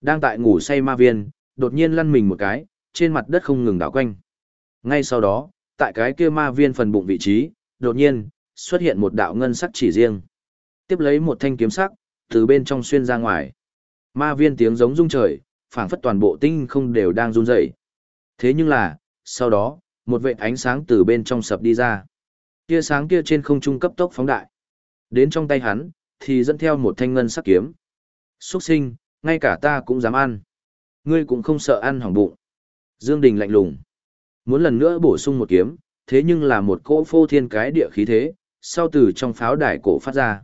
Đang tại ngủ say ma viên, đột nhiên lăn mình một cái, trên mặt đất không ngừng đảo quanh. Ngay sau đó, tại cái kia ma viên phần bụng vị trí, đột nhiên, xuất hiện một đạo ngân sắc chỉ riêng. Tiếp lấy một thanh kiếm sắc, từ bên trong xuyên ra ngoài. Ma viên tiếng giống rung trời, phảng phất toàn bộ tinh không đều đang run rẩy. Thế nhưng là, sau đó, một vệt ánh sáng từ bên trong sập đi ra. Tia sáng kia trên không trung cấp tốc phóng đại. Đến trong tay hắn, thì dẫn theo một thanh ngân sắc kiếm. Xuất sinh, ngay cả ta cũng dám ăn. Ngươi cũng không sợ ăn hỏng bụng. Dương Đình lạnh lùng. Muốn lần nữa bổ sung một kiếm, thế nhưng là một cỗ phô thiên cái địa khí thế, sau từ trong pháo đài cổ phát ra.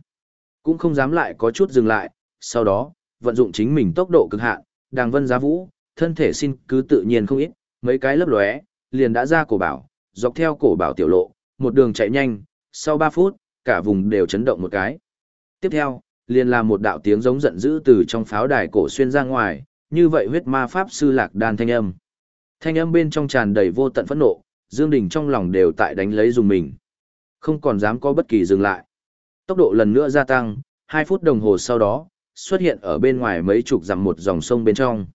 Cũng không dám lại có chút dừng lại, sau đó, vận dụng chính mình tốc độ cực hạn, đàng vân giá vũ, thân thể xin cứ tự nhiên không ít, mấy cái lấp lóe, liền đã ra cổ bảo, dọc theo cổ bảo tiểu lộ, một đường chạy nhanh, sau 3 phút, cả vùng đều chấn động một cái. Tiếp theo, liền là một đạo tiếng giống giận dữ từ trong pháo đài cổ xuyên ra ngoài, như vậy huyết ma pháp sư lạc đan thanh âm. Thanh âm bên trong tràn đầy vô tận phẫn nộ, Dương Đình trong lòng đều tại đánh lấy dùng mình. Không còn dám có bất kỳ dừng lại. Tốc độ lần nữa gia tăng, 2 phút đồng hồ sau đó, xuất hiện ở bên ngoài mấy chục dặm một dòng sông bên trong.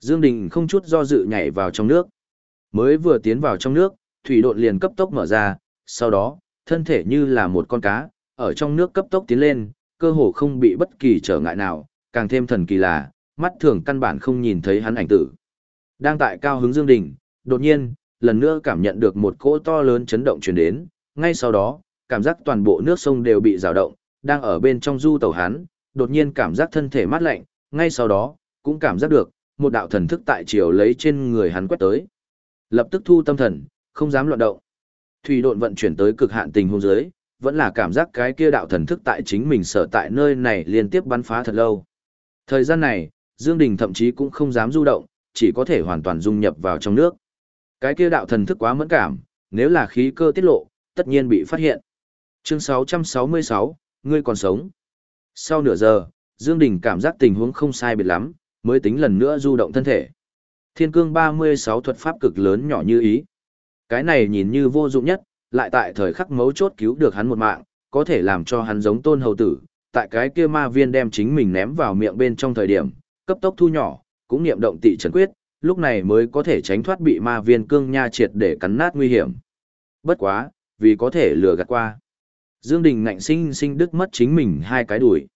Dương Đình không chút do dự nhảy vào trong nước. Mới vừa tiến vào trong nước, thủy độn liền cấp tốc mở ra, sau đó, thân thể như là một con cá, ở trong nước cấp tốc tiến lên, cơ hồ không bị bất kỳ trở ngại nào, càng thêm thần kỳ là, mắt thường căn bản không nhìn thấy hắn ảnh tử. Đang tại cao hứng Dương Đình, đột nhiên, lần nữa cảm nhận được một cỗ to lớn chấn động truyền đến, ngay sau đó, cảm giác toàn bộ nước sông đều bị rào động, đang ở bên trong du tàu hắn, đột nhiên cảm giác thân thể mát lạnh, ngay sau đó, cũng cảm giác được, một đạo thần thức tại chiều lấy trên người hắn quét tới. Lập tức thu tâm thần, không dám loạn động. Thủy độn vận chuyển tới cực hạn tình huống dưới, vẫn là cảm giác cái kia đạo thần thức tại chính mình sở tại nơi này liên tiếp bắn phá thật lâu. Thời gian này, Dương Đình thậm chí cũng không dám du động, chỉ có thể hoàn toàn dung nhập vào trong nước. Cái kia đạo thần thức quá mẫn cảm, nếu là khí cơ tiết lộ, tất nhiên bị phát hiện. Chương 666, ngươi còn sống. Sau nửa giờ, Dương Đình cảm giác tình huống không sai biệt lắm, mới tính lần nữa du động thân thể. Thiên cương 36 thuật pháp cực lớn nhỏ như ý. Cái này nhìn như vô dụng nhất, lại tại thời khắc mấu chốt cứu được hắn một mạng, có thể làm cho hắn giống tôn hầu tử. Tại cái kia ma viên đem chính mình ném vào miệng bên trong thời điểm, cấp tốc thu nhỏ, cũng niệm động tị trấn quyết, lúc này mới có thể tránh thoát bị ma viên cương nha triệt để cắn nát nguy hiểm. Bất quá, vì có thể lừa gạt qua. Dương Đình ngạnh sinh sinh đứt mất chính mình hai cái đuổi.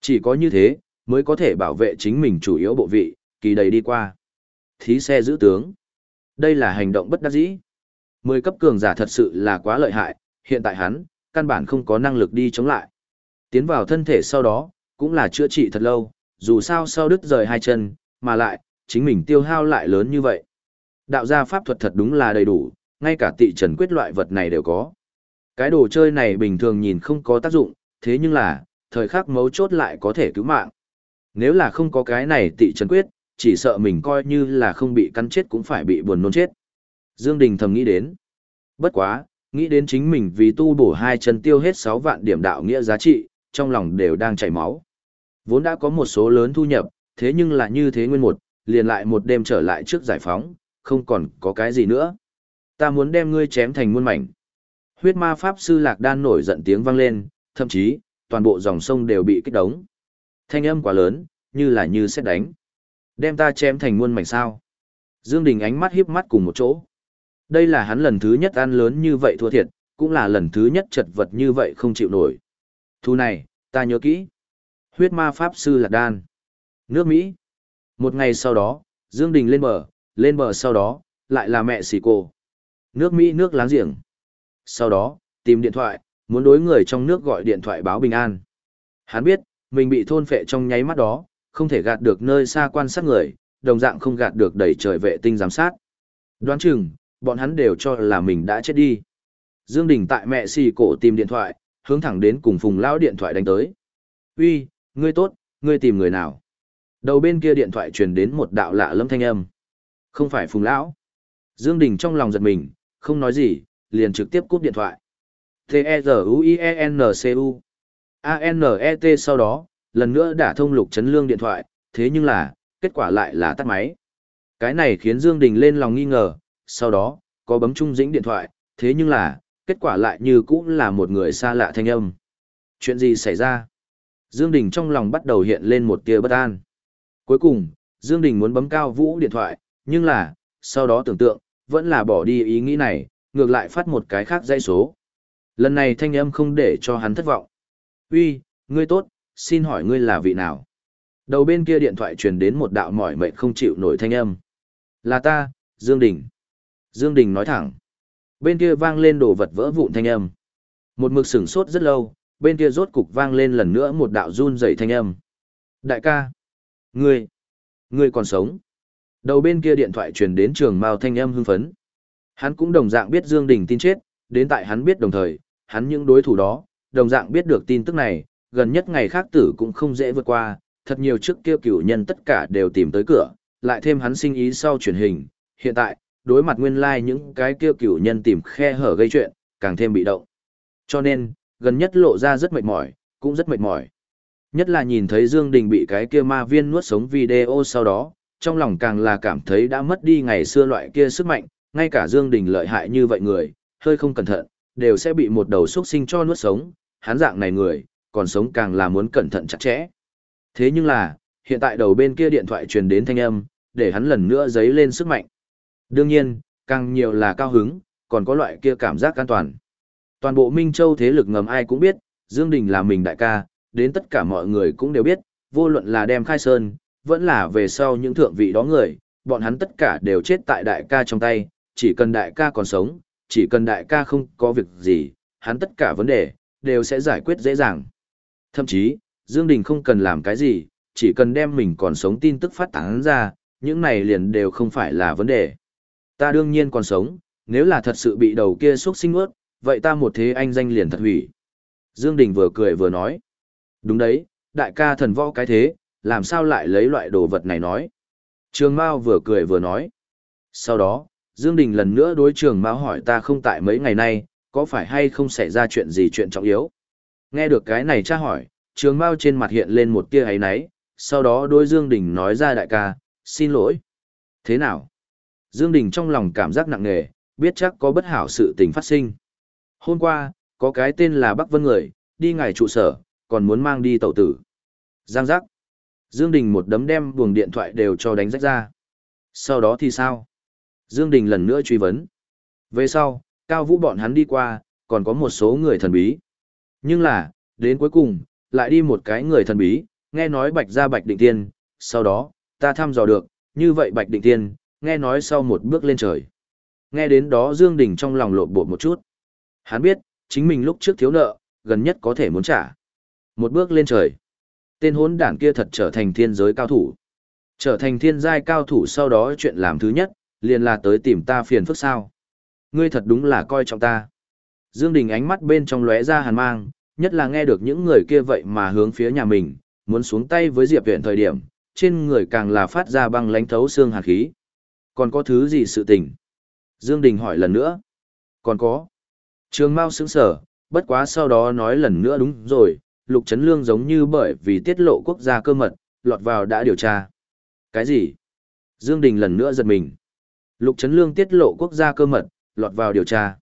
Chỉ có như thế, mới có thể bảo vệ chính mình chủ yếu bộ vị, kỳ đầy đi qua. Thí xe giữ tướng. Đây là hành động bất đắc dĩ. Mười cấp cường giả thật sự là quá lợi hại, hiện tại hắn, căn bản không có năng lực đi chống lại. Tiến vào thân thể sau đó, cũng là chữa trị thật lâu, dù sao sau đứt rời hai chân, mà lại, chính mình tiêu hao lại lớn như vậy. Đạo gia pháp thuật thật đúng là đầy đủ, ngay cả tị trần quyết loại vật này đều có. Cái đồ chơi này bình thường nhìn không có tác dụng, thế nhưng là, thời khắc mấu chốt lại có thể cứu mạng. Nếu là không có cái này tị trần quyết, chỉ sợ mình coi như là không bị cắn chết cũng phải bị buồn nôn chết. Dương Đình thầm nghĩ đến. Bất quá, nghĩ đến chính mình vì tu bổ hai chân tiêu hết 6 vạn điểm đạo nghĩa giá trị, trong lòng đều đang chảy máu. Vốn đã có một số lớn thu nhập, thế nhưng là như thế nguyên một, liền lại một đêm trở lại trước giải phóng, không còn có cái gì nữa. Ta muốn đem ngươi chém thành muôn mảnh. Huyết ma pháp sư lạc đan nổi giận tiếng vang lên, thậm chí, toàn bộ dòng sông đều bị kích đống. Thanh âm quá lớn, như là như xét đánh. Đem ta chém thành muôn mảnh sao. Dương Đình ánh mắt híp mắt cùng một chỗ. Đây là hắn lần thứ nhất ăn lớn như vậy thua thiệt, cũng là lần thứ nhất chật vật như vậy không chịu nổi. Thu này, ta nhớ kỹ. Huyết ma pháp sư lạc đan. Nước Mỹ. Một ngày sau đó, Dương Đình lên bờ, lên bờ sau đó, lại là mẹ xì cô. Nước Mỹ nước láng giềng. Sau đó, tìm điện thoại, muốn đối người trong nước gọi điện thoại báo bình an. Hắn biết, mình bị thôn phệ trong nháy mắt đó, không thể gạt được nơi xa quan sát người, đồng dạng không gạt được đẩy trời vệ tinh giám sát. Đoán chừng, bọn hắn đều cho là mình đã chết đi. Dương Đình tại mẹ xì cổ tìm điện thoại, hướng thẳng đến cùng Phùng Lão điện thoại đánh tới. Uy, ngươi tốt, ngươi tìm người nào? Đầu bên kia điện thoại truyền đến một đạo lạ lâm thanh âm. Không phải Phùng Lão. Dương Đình trong lòng giật mình, không nói gì, liền trực tiếp cúp điện thoại. T-E-Z-U-I-E-N-C-U. A-N-E-T sau đó, lần nữa đã thông lục chấn lương điện thoại, thế nhưng là, kết quả lại là tắt máy. Cái này khiến Dương Đình lên lòng nghi ngờ, sau đó, có bấm trung dĩnh điện thoại, thế nhưng là, kết quả lại như cũng là một người xa lạ thanh âm. Chuyện gì xảy ra? Dương Đình trong lòng bắt đầu hiện lên một tia bất an. Cuối cùng, Dương Đình muốn bấm cao vũ điện thoại, nhưng là, sau đó tưởng tượng, vẫn là bỏ đi ý nghĩ này, ngược lại phát một cái khác dây số. Lần này thanh âm không để cho hắn thất vọng. Uy, ngươi tốt, xin hỏi ngươi là vị nào? Đầu bên kia điện thoại truyền đến một đạo mỏi mệt không chịu nổi thanh âm. Là ta, Dương Đình. Dương Đình nói thẳng. Bên kia vang lên đồ vật vỡ vụn thanh âm. Một mực sửng sốt rất lâu, bên kia rốt cục vang lên lần nữa một đạo run rẩy thanh âm. Đại ca. Ngươi. Ngươi còn sống. Đầu bên kia điện thoại truyền đến trường mao thanh âm hưng phấn. Hắn cũng đồng dạng biết Dương Đình tin chết, đến tại hắn biết đồng thời, hắn những đối thủ đó, đồng dạng biết được tin tức này, gần nhất ngày khác tử cũng không dễ vượt qua, thật nhiều trước kia cửu nhân tất cả đều tìm tới cửa, lại thêm hắn sinh ý sau truyền hình, hiện tại, đối mặt nguyên lai like những cái kia cửu nhân tìm khe hở gây chuyện, càng thêm bị động. Cho nên, gần nhất lộ ra rất mệt mỏi, cũng rất mệt mỏi. Nhất là nhìn thấy Dương Đình bị cái kia ma viên nuốt sống video sau đó, trong lòng càng là cảm thấy đã mất đi ngày xưa loại kia sức mạnh, ngay cả Dương Đình lợi hại như vậy người, hơi không cẩn thận, đều sẽ bị một đầu xuất sinh cho nuốt sống, hắn dạng này người, còn sống càng là muốn cẩn thận chặt chẽ. Thế nhưng là, hiện tại đầu bên kia điện thoại truyền đến thanh âm, để hắn lần nữa dấy lên sức mạnh. Đương nhiên, càng nhiều là cao hứng, còn có loại kia cảm giác an toàn. Toàn bộ Minh Châu thế lực ngầm ai cũng biết, Dương Đình là mình đại ca, đến tất cả mọi người cũng đều biết, vô luận là đem khai sơn, vẫn là về sau những thượng vị đó người, bọn hắn tất cả đều chết tại đại ca trong tay, chỉ cần đại ca còn sống, chỉ cần đại ca không có việc gì, hắn tất cả vấn đề, đều sẽ giải quyết dễ dàng. Thậm chí, Dương Đình không cần làm cái gì, chỉ cần đem mình còn sống tin tức phát tán ra, những này liền đều không phải là vấn đề. Ta đương nhiên còn sống, nếu là thật sự bị đầu kia xuất sinh ướt, vậy ta một thế anh danh liền thật hủy. Dương Đình vừa cười vừa nói. Đúng đấy, đại ca thần võ cái thế, làm sao lại lấy loại đồ vật này nói. Trường Mao vừa cười vừa nói. Sau đó, Dương Đình lần nữa đối trường Mao hỏi ta không tại mấy ngày nay, có phải hay không xảy ra chuyện gì chuyện trọng yếu. Nghe được cái này tra hỏi, trường Mao trên mặt hiện lên một tia ấy náy, sau đó đối Dương Đình nói ra đại ca, xin lỗi. Thế nào? Dương Đình trong lòng cảm giác nặng nề, biết chắc có bất hảo sự tình phát sinh. Hôm qua, có cái tên là Bắc Vân người, đi ngài trụ sở, còn muốn mang đi tẩu tử. Giang giác. Dương Đình một đấm đem buồng điện thoại đều cho đánh rách ra. Sau đó thì sao? Dương Đình lần nữa truy vấn. Về sau, Cao Vũ bọn hắn đi qua, còn có một số người thần bí. Nhưng là, đến cuối cùng, lại đi một cái người thần bí, nghe nói Bạch Gia Bạch Định Tiên, sau đó, ta thăm dò được, như vậy Bạch Định Tiên, nghe nói sau một bước lên trời. Nghe đến đó Dương Đình trong lòng lộn bột một chút. Hắn biết, chính mình lúc trước thiếu nợ, gần nhất có thể muốn trả. Một bước lên trời. Tên hốn đảng kia thật trở thành thiên giới cao thủ. Trở thành thiên giai cao thủ sau đó chuyện làm thứ nhất, liền là tới tìm ta phiền phức sao. Ngươi thật đúng là coi trọng ta. Dương Đình ánh mắt bên trong lóe ra hàn mang, nhất là nghe được những người kia vậy mà hướng phía nhà mình, muốn xuống tay với Diệp Viễn thời điểm, trên người càng là phát ra băng lãnh thấu xương hàn khí. Còn có thứ gì sự tình? Dương Đình hỏi lần nữa. Còn có. Trường Mao sững sờ, bất quá sau đó nói lần nữa đúng rồi, Lục Trấn Lương giống như bởi vì tiết lộ quốc gia cơ mật, lọt vào đã điều tra. Cái gì? Dương Đình lần nữa giật mình. Lục Trấn Lương tiết lộ quốc gia cơ mật, lọt vào điều tra.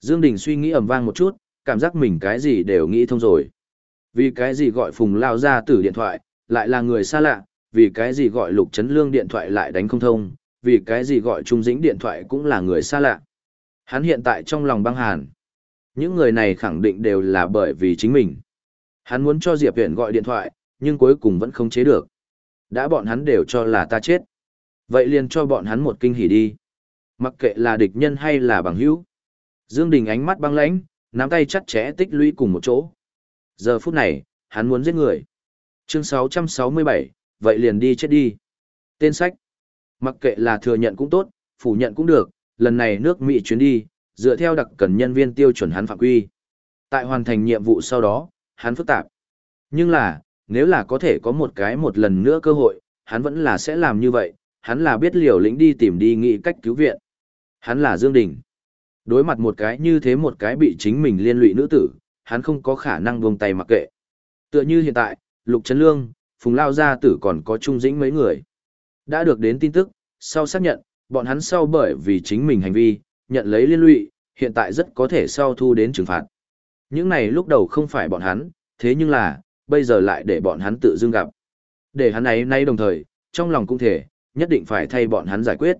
Dương Đình suy nghĩ ầm vang một chút, cảm giác mình cái gì đều nghĩ thông rồi. Vì cái gì gọi Phùng Lao ra từ điện thoại, lại là người xa lạ, vì cái gì gọi Lục Trấn Lương điện thoại lại đánh không thông, vì cái gì gọi Trung Dĩnh điện thoại cũng là người xa lạ. Hắn hiện tại trong lòng băng hàn. Những người này khẳng định đều là bởi vì chính mình. Hắn muốn cho Diệp Huyền gọi điện thoại, nhưng cuối cùng vẫn không chế được. Đã bọn hắn đều cho là ta chết. Vậy liền cho bọn hắn một kinh hỉ đi. Mặc kệ là địch nhân hay là bằng hữu. Dương Đình ánh mắt băng lãnh, nắm tay chặt chẽ tích lũy cùng một chỗ. Giờ phút này, hắn muốn giết người. Chương 667, vậy liền đi chết đi. Tên sách. Mặc kệ là thừa nhận cũng tốt, phủ nhận cũng được, lần này nước Mỹ chuyến đi, dựa theo đặc cần nhân viên tiêu chuẩn hắn phạm quy. Tại hoàn thành nhiệm vụ sau đó, hắn phức tạp. Nhưng là, nếu là có thể có một cái một lần nữa cơ hội, hắn vẫn là sẽ làm như vậy, hắn là biết liều lĩnh đi tìm đi nghĩ cách cứu viện. Hắn là Dương Đình. Đối mặt một cái như thế một cái bị chính mình liên lụy nữ tử, hắn không có khả năng buông tay mặc kệ. Tựa như hiện tại, Lục Trấn Lương, Phùng Lao Gia Tử còn có Trung Dĩnh mấy người. Đã được đến tin tức, sau xác nhận, bọn hắn sau bởi vì chính mình hành vi, nhận lấy liên lụy, hiện tại rất có thể sau thu đến trừng phạt. Những này lúc đầu không phải bọn hắn, thế nhưng là, bây giờ lại để bọn hắn tự dưng gặp. Để hắn ấy nay đồng thời, trong lòng cũng thể, nhất định phải thay bọn hắn giải quyết.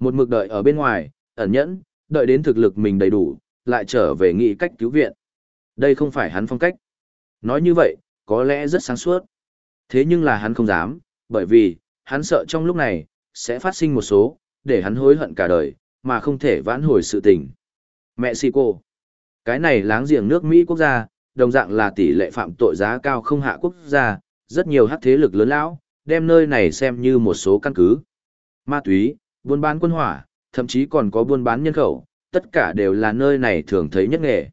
Một mực đợi ở bên ngoài, ẩn nhẫn, đợi đến thực lực mình đầy đủ, lại trở về nghị cách cứu viện. Đây không phải hắn phong cách. Nói như vậy, có lẽ rất sáng suốt. Thế nhưng là hắn không dám, bởi vì, hắn sợ trong lúc này, sẽ phát sinh một số, để hắn hối hận cả đời, mà không thể vãn hồi sự tình. Mẹ siko, Cái này láng giềng nước Mỹ quốc gia, đồng dạng là tỷ lệ phạm tội giá cao không hạ quốc gia, rất nhiều hắc thế lực lớn lão, đem nơi này xem như một số căn cứ. Ma túy, buôn bán quân hỏa, thậm chí còn có buôn bán nhân khẩu, tất cả đều là nơi này thường thấy nhất nghề.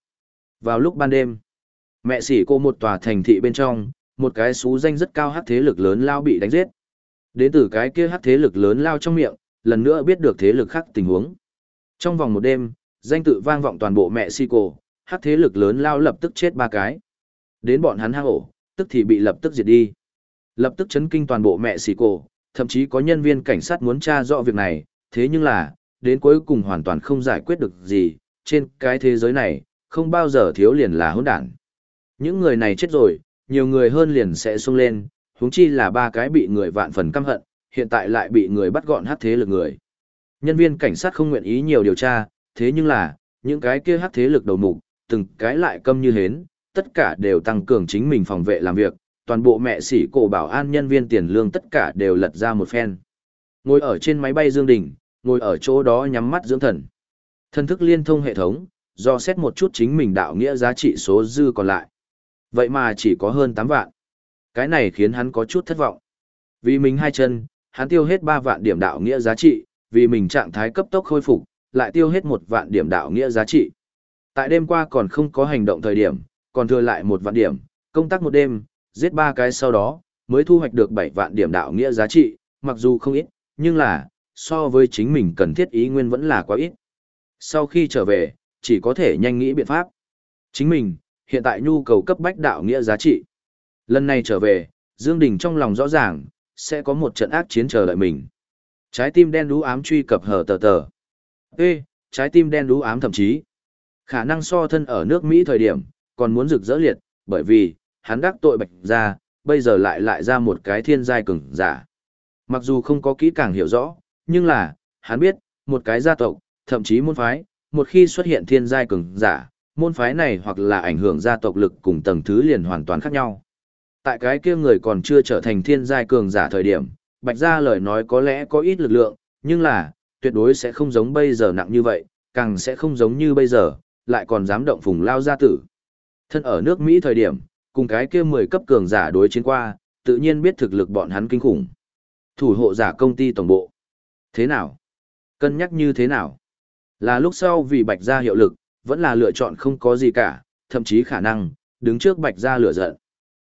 Vào lúc ban đêm, mẹ sỉ cô một tòa thành thị bên trong, một cái xú danh rất cao hát thế lực lớn lao bị đánh giết. Đến từ cái kia hát thế lực lớn lao trong miệng, lần nữa biết được thế lực khác tình huống. Trong vòng một đêm, danh tự vang vọng toàn bộ mẹ sỉ cô, hát thế lực lớn lao lập tức chết ba cái. Đến bọn hắn hang ổ, tức thì bị lập tức diệt đi. Lập tức chấn kinh toàn bộ mẹ Mexico, thậm chí có nhân viên cảnh sát muốn tra rõ việc này, thế nhưng là, đến cuối cùng hoàn toàn không giải quyết được gì, trên cái thế giới này, không bao giờ thiếu liền là hỗn đản. Những người này chết rồi, nhiều người hơn liền sẽ sung lên, huống chi là ba cái bị người vạn phần căm hận, hiện tại lại bị người bắt gọn hát thế lực người. Nhân viên cảnh sát không nguyện ý nhiều điều tra, thế nhưng là, những cái kia hát thế lực đầu mục, từng cái lại câm như hến, tất cả đều tăng cường chính mình phòng vệ làm việc, toàn bộ mẹ sĩ cổ bảo an nhân viên tiền lương tất cả đều lật ra một phen. Ngồi ở trên máy bay Dương Đình, ngồi ở chỗ đó nhắm mắt dưỡng thần. Thân thức liên thông hệ thống, do xét một chút chính mình đạo nghĩa giá trị số dư còn lại. Vậy mà chỉ có hơn 8 vạn. Cái này khiến hắn có chút thất vọng. Vì mình hai chân, hắn tiêu hết 3 vạn điểm đạo nghĩa giá trị, vì mình trạng thái cấp tốc khôi phục, lại tiêu hết một vạn điểm đạo nghĩa giá trị. Tại đêm qua còn không có hành động thời điểm, còn thừa lại một vạn điểm, công tác một đêm, giết ba cái sau đó, mới thu hoạch được 7 vạn điểm đạo nghĩa giá trị, mặc dù không ít, nhưng là, so với chính mình cần thiết ý nguyên vẫn là quá ít. Sau khi trở về, chỉ có thể nhanh nghĩ biện pháp. Chính mình, hiện tại nhu cầu cấp bách đạo nghĩa giá trị. Lần này trở về, Dương Đình trong lòng rõ ràng, sẽ có một trận ác chiến chờ đợi mình. Trái tim đen đú ám truy cập hở tờ tờ. Ê, trái tim đen đú ám thậm chí. Khả năng so thân ở nước Mỹ thời điểm, còn muốn rực rỡ liệt, bởi vì, hắn đắc tội bạch ra, bây giờ lại lại ra một cái thiên giai cường giả. Mặc dù không có kỹ càng hiểu rõ, nhưng là, hắn biết, một cái gia tộc, thậm chí môn phái, một khi xuất hiện thiên giai cường giả, môn phái này hoặc là ảnh hưởng gia tộc lực cùng tầng thứ liền hoàn toàn khác nhau. Tại cái kia người còn chưa trở thành thiên giai cường giả thời điểm, bạch gia lời nói có lẽ có ít lực lượng, nhưng là, tuyệt đối sẽ không giống bây giờ nặng như vậy, càng sẽ không giống như bây giờ, lại còn dám động phùng lao gia tử. Thân ở nước Mỹ thời điểm, cùng cái kia 10 cấp cường giả đối chiến qua, tự nhiên biết thực lực bọn hắn kinh khủng. Thủ hộ giả công ty tổng bộ. Thế nào? Cân nhắc như thế nào? Là lúc sau vì bạch gia hiệu lực, vẫn là lựa chọn không có gì cả, thậm chí khả năng, đứng trước bạch gia lửa giận.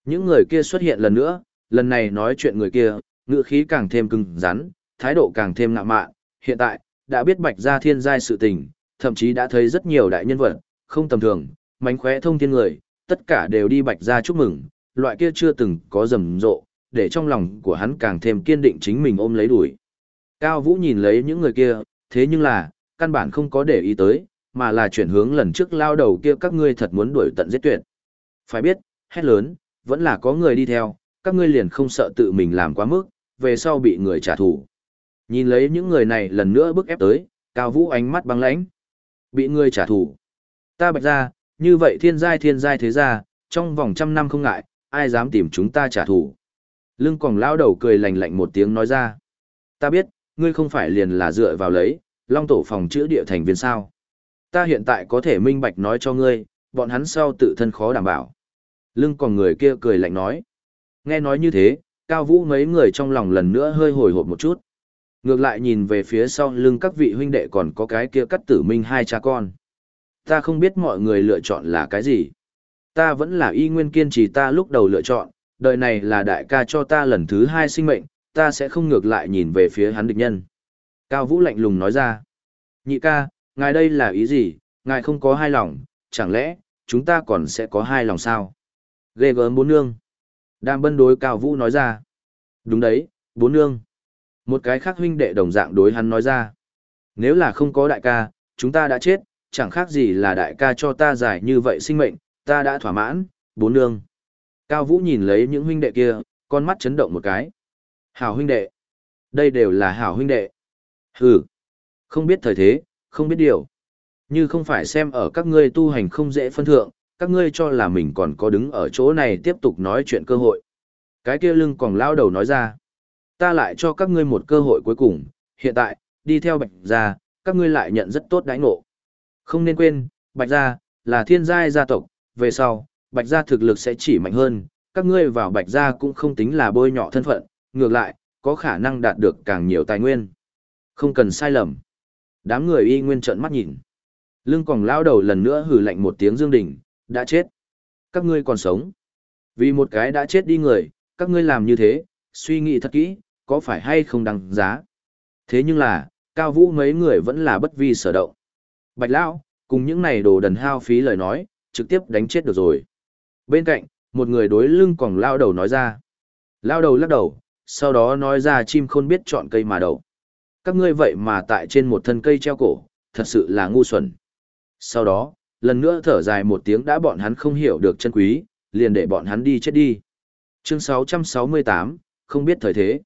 Những người kia xuất hiện lần nữa, lần này nói chuyện người kia, ngựa khí càng thêm cứng rắn, thái độ càng thêm ngạ mạn, hiện tại, đã biết bạch gia thiên giai sự tình, thậm chí đã thấy rất nhiều đại nhân vật, không tầm thường, mánh khóe thông thiên người, tất cả đều đi bạch ra chúc mừng, loại kia chưa từng có rầm rộ, để trong lòng của hắn càng thêm kiên định chính mình ôm lấy đuổi. Cao Vũ nhìn lấy những người kia, thế nhưng là, căn bản không có để ý tới, mà là chuyển hướng lần trước lao đầu kia các ngươi thật muốn đuổi tận giết tuyệt. Phải biết, hét lớn, vẫn là có người đi theo, các ngươi liền không sợ tự mình làm quá mức, về sau bị người trả thù. Nhìn lấy những người này lần nữa bức ép tới, Cao Vũ ánh mắt băng lãnh. Bị người trả thù. Ta bạch ra, như vậy thiên giai thiên giai thế ra, trong vòng trăm năm không ngại, ai dám tìm chúng ta trả thù. Lưng còng lao đầu cười lạnh lạnh một tiếng nói ra. Ta biết, ngươi không phải liền là dựa vào lấy, long tổ phòng chữa địa thành viên sao. Ta hiện tại có thể minh bạch nói cho ngươi, bọn hắn sau tự thân khó đảm bảo. Lưng còn người kia cười lạnh nói. Nghe nói như thế, cao vũ mấy người trong lòng lần nữa hơi hồi hộp một chút. Ngược lại nhìn về phía sau lưng các vị huynh đệ còn có cái kia cắt tử minh hai cha con. Ta không biết mọi người lựa chọn là cái gì. Ta vẫn là y nguyên kiên trì ta lúc đầu lựa chọn, đời này là đại ca cho ta lần thứ hai sinh mệnh, ta sẽ không ngược lại nhìn về phía hắn địch nhân. Cao Vũ lạnh lùng nói ra. Nhị ca, ngài đây là ý gì, ngài không có hai lòng, chẳng lẽ, chúng ta còn sẽ có hai lòng sao? Ghê gớm bốn nương. Đàm bân đối Cao Vũ nói ra. Đúng đấy, bốn nương. Một cái khác huynh đệ đồng dạng đối hắn nói ra. Nếu là không có đại ca, chúng ta đã chết, chẳng khác gì là đại ca cho ta giải như vậy sinh mệnh, ta đã thỏa mãn, bốn nương. Cao Vũ nhìn lấy những huynh đệ kia, con mắt chấn động một cái. Hảo huynh đệ. Đây đều là hảo huynh đệ. Hừ. Không biết thời thế, không biết điều. Như không phải xem ở các ngươi tu hành không dễ phân thượng, các ngươi cho là mình còn có đứng ở chỗ này tiếp tục nói chuyện cơ hội. Cái kia lưng còn lao đầu nói ra. Ta lại cho các ngươi một cơ hội cuối cùng, hiện tại, đi theo bạch gia, các ngươi lại nhận rất tốt đãi ngộ. Không nên quên, bạch gia, là thiên giai gia tộc, về sau, bạch gia thực lực sẽ chỉ mạnh hơn, các ngươi vào bạch gia cũng không tính là bôi nhọ thân phận, ngược lại, có khả năng đạt được càng nhiều tài nguyên. Không cần sai lầm. Đám người y nguyên trợn mắt nhìn. Lưng còn lao đầu lần nữa hử lạnh một tiếng dương đỉnh, đã chết. Các ngươi còn sống. Vì một cái đã chết đi người, các ngươi làm như thế, suy nghĩ thật kỹ, có phải hay không đáng giá. Thế nhưng là, cao vũ mấy người vẫn là bất vi sở động. Bạch lão, cùng những này đồ đần hao phí lời nói, trực tiếp đánh chết được rồi. Bên cạnh, một người đối lưng còn lao đầu nói ra. Lao đầu lắc đầu, sau đó nói ra chim khôn biết chọn cây mà đậu. Các ngươi vậy mà tại trên một thân cây treo cổ, thật sự là ngu xuẩn. Sau đó, lần nữa thở dài một tiếng đã bọn hắn không hiểu được chân quý, liền để bọn hắn đi chết đi. Chương 668, không biết thời thế.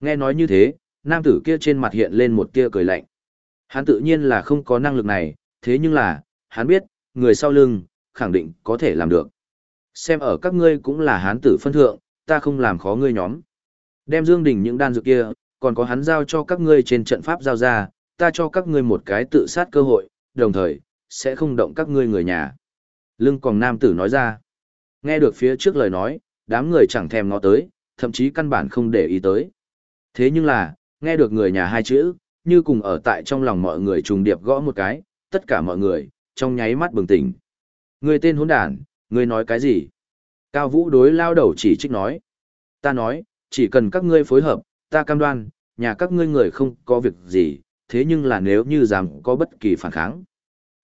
Nghe nói như thế, nam tử kia trên mặt hiện lên một tia cười lạnh. Hắn tự nhiên là không có năng lực này, thế nhưng là, hắn biết, người sau lưng, khẳng định có thể làm được. Xem ở các ngươi cũng là hán tử phân thượng, ta không làm khó ngươi nhóm. Đem Dương Đình những đan dược kia, còn có hắn giao cho các ngươi trên trận pháp giao ra, ta cho các ngươi một cái tự sát cơ hội, đồng thời, sẽ không động các ngươi người nhà. Lưng còn nam tử nói ra. Nghe được phía trước lời nói, đám người chẳng thèm ngó tới, thậm chí căn bản không để ý tới. Thế nhưng là, nghe được người nhà hai chữ, như cùng ở tại trong lòng mọi người trùng điệp gõ một cái, tất cả mọi người, trong nháy mắt bừng tỉnh. Người tên hỗn đản, người nói cái gì? Cao Vũ đối lao đầu chỉ trích nói. Ta nói, chỉ cần các ngươi phối hợp, ta cam đoan, nhà các ngươi người không có việc gì, thế nhưng là nếu như dám có bất kỳ phản kháng,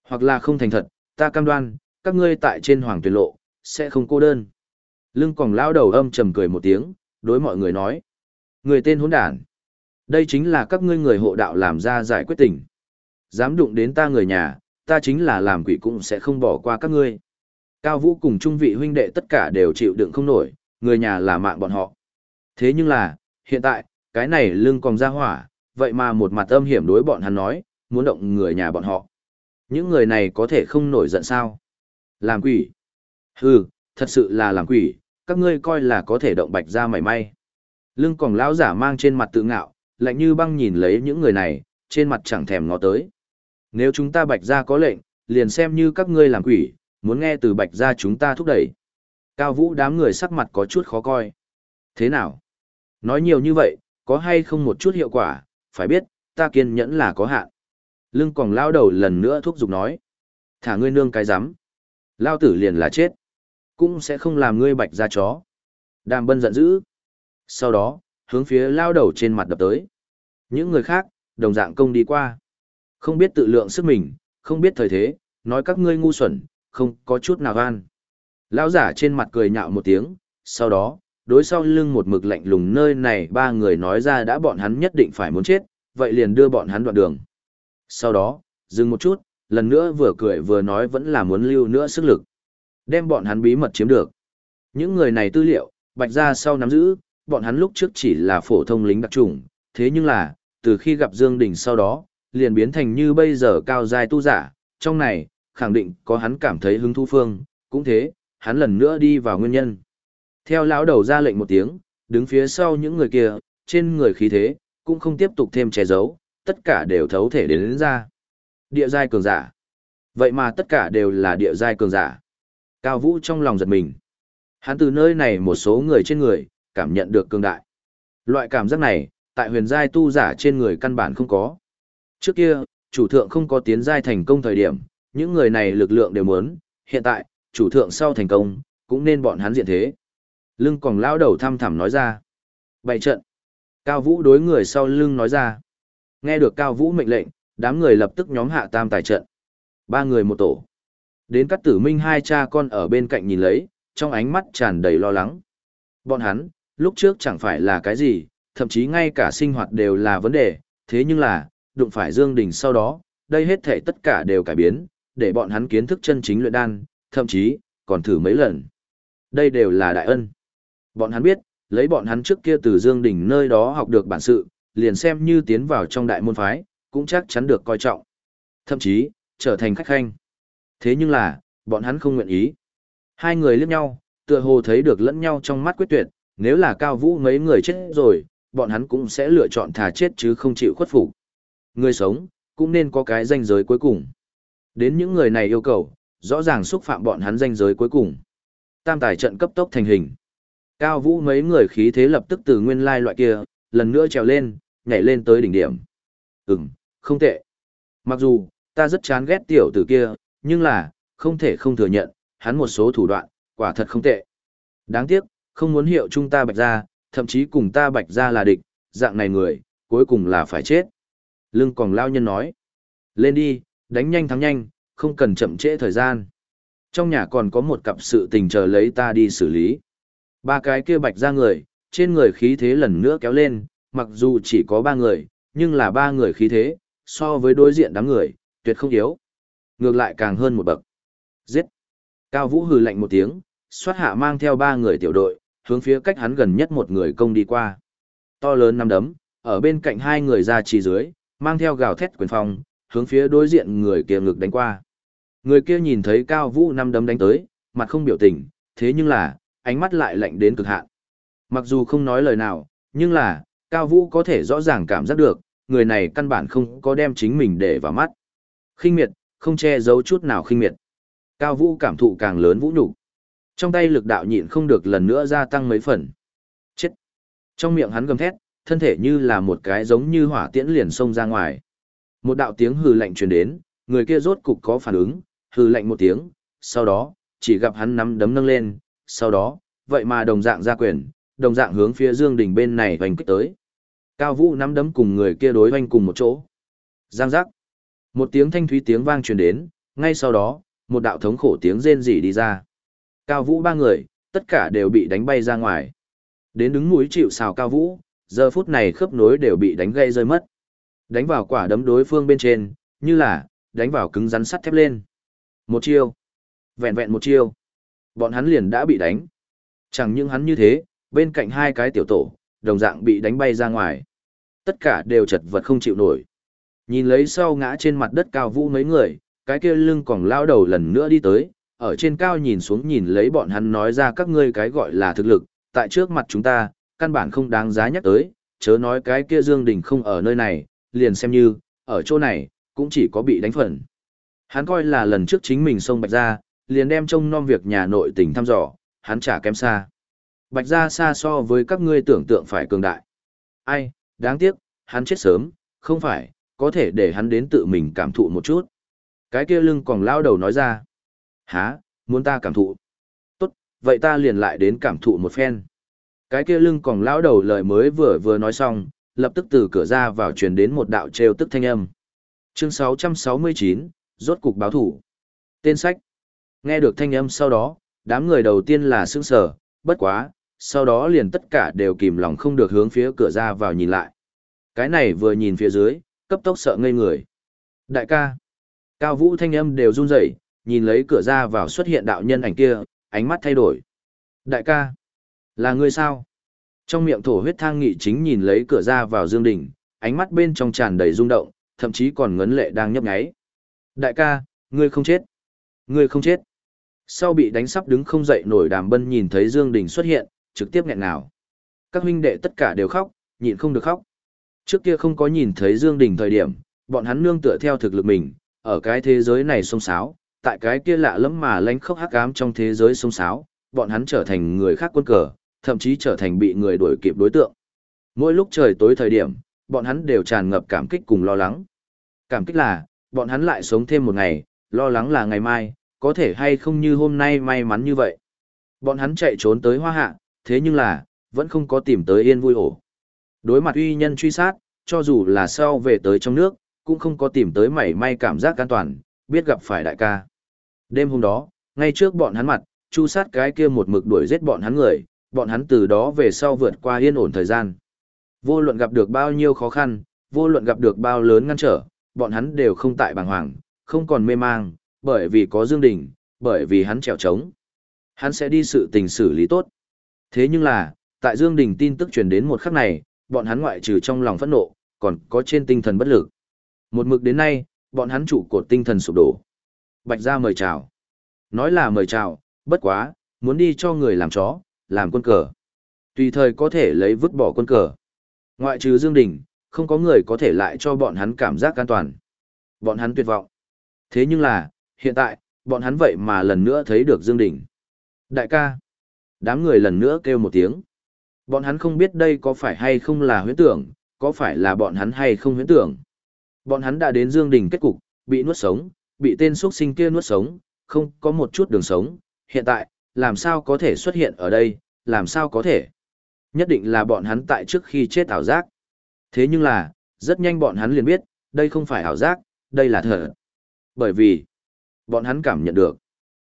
hoặc là không thành thật, ta cam đoan, các ngươi tại trên hoàng tuyệt lộ, sẽ không cô đơn. Lưng còn lao đầu âm trầm cười một tiếng, đối mọi người nói. Người tên hỗn đản. Đây chính là các ngươi người hộ đạo làm ra giải quyết tình. Dám đụng đến ta người nhà, ta chính là làm quỷ cũng sẽ không bỏ qua các ngươi. Cao Vũ cùng trung vị huynh đệ tất cả đều chịu đựng không nổi, người nhà là mạng bọn họ. Thế nhưng là, hiện tại, cái này lưng còn ra hỏa, vậy mà một mặt âm hiểm đối bọn hắn nói, muốn động người nhà bọn họ. Những người này có thể không nổi giận sao? Làm quỷ. Hừ, thật sự là làm quỷ, các ngươi coi là có thể động bạch ra mảy may. Lưng còn lão giả mang trên mặt tự ngạo, lạnh như băng nhìn lấy những người này, trên mặt chẳng thèm ngó tới. Nếu chúng ta bạch ra có lệnh, liền xem như các ngươi làm quỷ, muốn nghe từ bạch ra chúng ta thúc đẩy. Cao vũ đám người sắc mặt có chút khó coi. Thế nào? Nói nhiều như vậy, có hay không một chút hiệu quả, phải biết, ta kiên nhẫn là có hạn. Lưng còn lao đầu lần nữa thúc giục nói. Thả ngươi nương cái rắm Lao tử liền là chết. Cũng sẽ không làm ngươi bạch ra chó. Đàm bân giận dữ. Sau đó, hướng phía lao đầu trên mặt đập tới. Những người khác, đồng dạng công đi qua. Không biết tự lượng sức mình, không biết thời thế, nói các ngươi ngu xuẩn, không có chút nào gan. Lão giả trên mặt cười nhạo một tiếng, sau đó, đối sau lưng một mực lạnh lùng nơi này ba người nói ra đã bọn hắn nhất định phải muốn chết, vậy liền đưa bọn hắn đoạn đường. Sau đó, dừng một chút, lần nữa vừa cười vừa nói vẫn là muốn lưu nữa sức lực. Đem bọn hắn bí mật chiếm được. Những người này tư liệu, bạch ra sau nắm giữ, bọn hắn lúc trước chỉ là phổ thông lính đặc trùng, thế nhưng là, từ khi gặp Dương Đình sau đó, liền biến thành như bây giờ cao dài tu giả, trong này, khẳng định có hắn cảm thấy hứng thú phương, cũng thế, hắn lần nữa đi vào nguyên nhân. Theo lão đầu ra lệnh một tiếng, đứng phía sau những người kia, trên người khí thế, cũng không tiếp tục thêm che giấu, tất cả đều thấu thể đến, đến ra. Địa giai cường giả. Vậy mà tất cả đều là địa giai cường giả. Cao Vũ trong lòng giật mình. Hắn từ nơi này một số người trên người, cảm nhận được cường đại. Loại cảm giác này, tại huyền giai tu giả trên người căn bản không có. Trước kia, chủ thượng không có tiến giai thành công thời điểm, những người này lực lượng đều muốn, hiện tại, chủ thượng sau thành công, cũng nên bọn hắn diện thế. Lưng còn lao đầu thăm thẳm nói ra. bày trận. Cao Vũ đối người sau lưng nói ra. Nghe được Cao Vũ mệnh lệnh, đám người lập tức nhóm hạ tam tài trận. Ba người một tổ. Đến các tử minh hai cha con ở bên cạnh nhìn lấy, trong ánh mắt tràn đầy lo lắng. Bọn hắn, lúc trước chẳng phải là cái gì, thậm chí ngay cả sinh hoạt đều là vấn đề, thế nhưng là, đụng phải Dương Đình sau đó, đây hết thể tất cả đều cải biến, để bọn hắn kiến thức chân chính luyện đan, thậm chí, còn thử mấy lần. Đây đều là đại ân. Bọn hắn biết, lấy bọn hắn trước kia từ Dương Đình nơi đó học được bản sự, liền xem như tiến vào trong đại môn phái, cũng chắc chắn được coi trọng. Thậm chí, trở thành khách khanh. Thế nhưng là, bọn hắn không nguyện ý. Hai người liếc nhau, tựa hồ thấy được lẫn nhau trong mắt quyết tuyệt, nếu là cao vũ mấy người chết rồi, bọn hắn cũng sẽ lựa chọn thà chết chứ không chịu khuất phục. Người sống, cũng nên có cái danh giới cuối cùng. Đến những người này yêu cầu, rõ ràng xúc phạm bọn hắn danh giới cuối cùng. Tam tài trận cấp tốc thành hình. Cao vũ mấy người khí thế lập tức từ nguyên lai loại kia, lần nữa trèo lên, nhảy lên tới đỉnh điểm. Ừm, không tệ. Mặc dù, ta rất chán ghét tiểu tử kia, nhưng là, không thể không thừa nhận, hắn một số thủ đoạn, quả thật không tệ. Đáng tiếc, không muốn hiệu chúng ta bạch ra, thậm chí cùng ta bạch ra là địch, dạng này người, cuối cùng là phải chết. Lưng còn lao nhân nói. Lên đi, đánh nhanh thắng nhanh, không cần chậm trễ thời gian. Trong nhà còn có một cặp sự tình chờ lấy ta đi xử lý. Ba cái kia bạch ra người, trên người khí thế lần nữa kéo lên, mặc dù chỉ có ba người, nhưng là ba người khí thế, so với đối diện đám người, tuyệt không yếu. Ngược lại càng hơn một bậc. Giết! Cao Vũ hừ lạnh một tiếng, xoát hạ mang theo ba người tiểu đội, hướng phía cách hắn gần nhất một người công đi qua. To lớn năm đấm, ở bên cạnh hai người ra chỉ dưới, mang theo gào thét quyền phong, hướng phía đối diện người kia ngực đánh qua. Người kia nhìn thấy Cao Vũ năm đấm đánh tới, mặt không biểu tình, thế nhưng là, ánh mắt lại lạnh đến cực hạn. Mặc dù không nói lời nào, nhưng là, Cao Vũ có thể rõ ràng cảm giác được, người này căn bản không có đem chính mình để vào mắt. Khinh miệt, không che giấu chút nào khinh miệt. Cao Vũ cảm thụ càng lớn vũ nhục. Trong tay lực đạo nhịn không được lần nữa gia tăng mấy phần. Chết. Trong miệng hắn gầm thét, thân thể như là một cái giống như hỏa tiễn liền xông ra ngoài. Một đạo tiếng hừ lạnh truyền đến, người kia rốt cục có phản ứng, hừ lạnh một tiếng, sau đó, chỉ gặp hắn nắm đấm nâng lên, sau đó, vậy mà đồng dạng ra quyền, đồng dạng hướng phía Dương Đình bên này hoành kích tới. Cao Vũ nắm đấm cùng người kia đối hoành cùng một chỗ. Giang giác. Một tiếng thanh thúy tiếng vang truyền đến, ngay sau đó, một đạo thống khổ tiếng rên rỉ đi ra. Cao Vũ ba người, tất cả đều bị đánh bay ra ngoài. Đến đứng núi chịu sào Cao Vũ, giờ phút này khớp nối đều bị đánh gây rơi mất. Đánh vào quả đấm đối phương bên trên, như là, đánh vào cứng rắn sắt thép lên. Một chiêu. Vẹn vẹn một chiêu. Bọn hắn liền đã bị đánh. Chẳng những hắn như thế, bên cạnh hai cái tiểu tổ, đồng dạng bị đánh bay ra ngoài. Tất cả đều chật vật không chịu nổi. Nhìn lấy sau ngã trên mặt đất cao vũ mấy người, cái kia lưng còn lao đầu lần nữa đi tới, ở trên cao nhìn xuống nhìn lấy bọn hắn nói ra các ngươi cái gọi là thực lực, tại trước mặt chúng ta, căn bản không đáng giá nhắc tới, chớ nói cái kia Dương Đình không ở nơi này, liền xem như, ở chỗ này, cũng chỉ có bị đánh phần. Hắn coi là lần trước chính mình xông bạch gia liền đem trông nom việc nhà nội tình thăm dò, hắn trả kém xa. Bạch gia xa so với các ngươi tưởng tượng phải cường đại. Ai, đáng tiếc, hắn chết sớm, không phải, có thể để hắn đến tự mình cảm thụ một chút. Cái kia lưng còn lao đầu nói ra há muốn ta cảm thụ? Tốt, vậy ta liền lại đến cảm thụ một phen. Cái kia lưng còn lão đầu lời mới vừa vừa nói xong, lập tức từ cửa ra vào truyền đến một đạo trêu tức thanh âm. Chương 669, rốt cục báo thủ. Tên sách. Nghe được thanh âm sau đó, đám người đầu tiên là sững sờ, bất quá, sau đó liền tất cả đều kìm lòng không được hướng phía cửa ra vào nhìn lại. Cái này vừa nhìn phía dưới, cấp tốc sợ ngây người. Đại ca. Cao vũ thanh âm đều run rẩy, nhìn lấy cửa ra vào xuất hiện đạo nhân ảnh kia, ánh mắt thay đổi. Đại ca. Là ngươi sao? Trong miệng thổ huyết thang nghị chính nhìn lấy cửa ra vào dương đỉnh, ánh mắt bên trong tràn đầy rung động, thậm chí còn ngấn lệ đang nhấp nháy. Đại ca, ngươi không chết. Ngươi không chết. Sau bị đánh sắp đứng không dậy nổi đàm bân nhìn thấy Dương Đình xuất hiện, trực tiếp nghẹn ngào. Các huynh đệ tất cả đều khóc, nhịn không được khóc. Trước kia không có nhìn thấy Dương Đình thời điểm, bọn hắn nương tựa theo thực lực mình, ở cái thế giới này sông sáo, tại cái kia lạ lẫm mà lánh khóc hắc ám trong thế giới sông sáo, bọn hắn trở thành người khác quân cờ, thậm chí trở thành bị người đuổi kịp đối tượng. Mỗi lúc trời tối thời điểm, bọn hắn đều tràn ngập cảm kích cùng lo lắng. Cảm kích là, bọn hắn lại sống thêm một ngày, lo lắng là ngày mai, có thể hay không như hôm nay may mắn như vậy. Bọn hắn chạy trốn tới hoa hạ, thế nhưng là, vẫn không có tìm tới yên vui ổ. Đối mặt uy nhân truy sát, cho dù là sau về tới trong nước, cũng không có tìm tới mảy may cảm giác an toàn, biết gặp phải đại ca. Đêm hôm đó, ngay trước bọn hắn mặt, chu sát cái kia một mực đuổi giết bọn hắn người, bọn hắn từ đó về sau vượt qua yên ổn thời gian. Vô luận gặp được bao nhiêu khó khăn, vô luận gặp được bao lớn ngăn trở, bọn hắn đều không tại bàng hoàng, không còn mê mang, bởi vì có Dương Đình, bởi vì hắn trèo trống. Hắn sẽ đi sự tình xử lý tốt. Thế nhưng là, tại Dương Đình tin tức truyền đến một khắc này, bọn hắn ngoại trừ trong lòng phẫn nộ, còn có trên tinh thần bất lực. Một mực đến nay, bọn hắn trụ cột tinh thần sụp đổ. Bạch gia mời chào. Nói là mời chào, bất quá, muốn đi cho người làm chó, làm quân cờ. Tùy thời có thể lấy vứt bỏ quân cờ. Ngoại trừ Dương Đình, không có người có thể lại cho bọn hắn cảm giác an toàn. Bọn hắn tuyệt vọng. Thế nhưng là, hiện tại, bọn hắn vậy mà lần nữa thấy được Dương Đình. Đại ca. Đám người lần nữa kêu một tiếng. Bọn hắn không biết đây có phải hay không là huyễn tưởng, có phải là bọn hắn hay không huyễn tưởng. Bọn hắn đã đến Dương Đình kết cục, bị nuốt sống, bị tên xuất sinh kia nuốt sống, không có một chút đường sống. Hiện tại, làm sao có thể xuất hiện ở đây, làm sao có thể. Nhất định là bọn hắn tại trước khi chết ảo giác. Thế nhưng là, rất nhanh bọn hắn liền biết, đây không phải ảo giác, đây là thật. Bởi vì, bọn hắn cảm nhận được,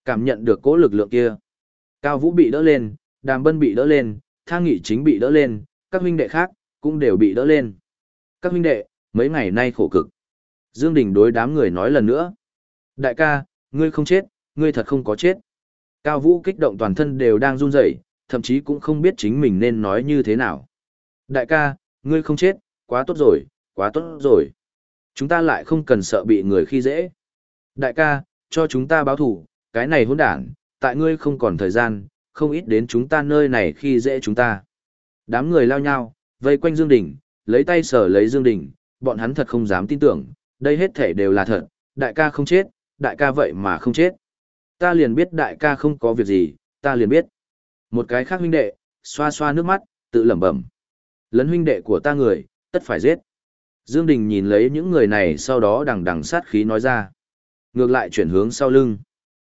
cảm nhận được cố lực lượng kia. Cao Vũ bị đỡ lên, Đàm Bân bị đỡ lên, Thang Nghị chính bị đỡ lên, các huynh đệ khác cũng đều bị đỡ lên. Các huynh đệ, mấy ngày nay khổ cực. Dương Đình đối đám người nói lần nữa. Đại ca, ngươi không chết, ngươi thật không có chết. Cao Vũ kích động toàn thân đều đang run rẩy, thậm chí cũng không biết chính mình nên nói như thế nào. Đại ca, ngươi không chết, quá tốt rồi, quá tốt rồi. Chúng ta lại không cần sợ bị người khi dễ. Đại ca, cho chúng ta báo thủ, cái này hỗn đản, tại ngươi không còn thời gian, không ít đến chúng ta nơi này khi dễ chúng ta. Đám người lao nhau, vây quanh Dương Đình, lấy tay sở lấy Dương Đình, bọn hắn thật không dám tin tưởng, đây hết thể đều là thật, đại ca không chết, đại ca vậy mà không chết. Ta liền biết đại ca không có việc gì, ta liền biết. Một cái khác huynh đệ, xoa xoa nước mắt, tự lẩm bẩm. Lấn huynh đệ của ta người, tất phải giết. Dương Đình nhìn lấy những người này sau đó đằng đằng sát khí nói ra. Ngược lại chuyển hướng sau lưng.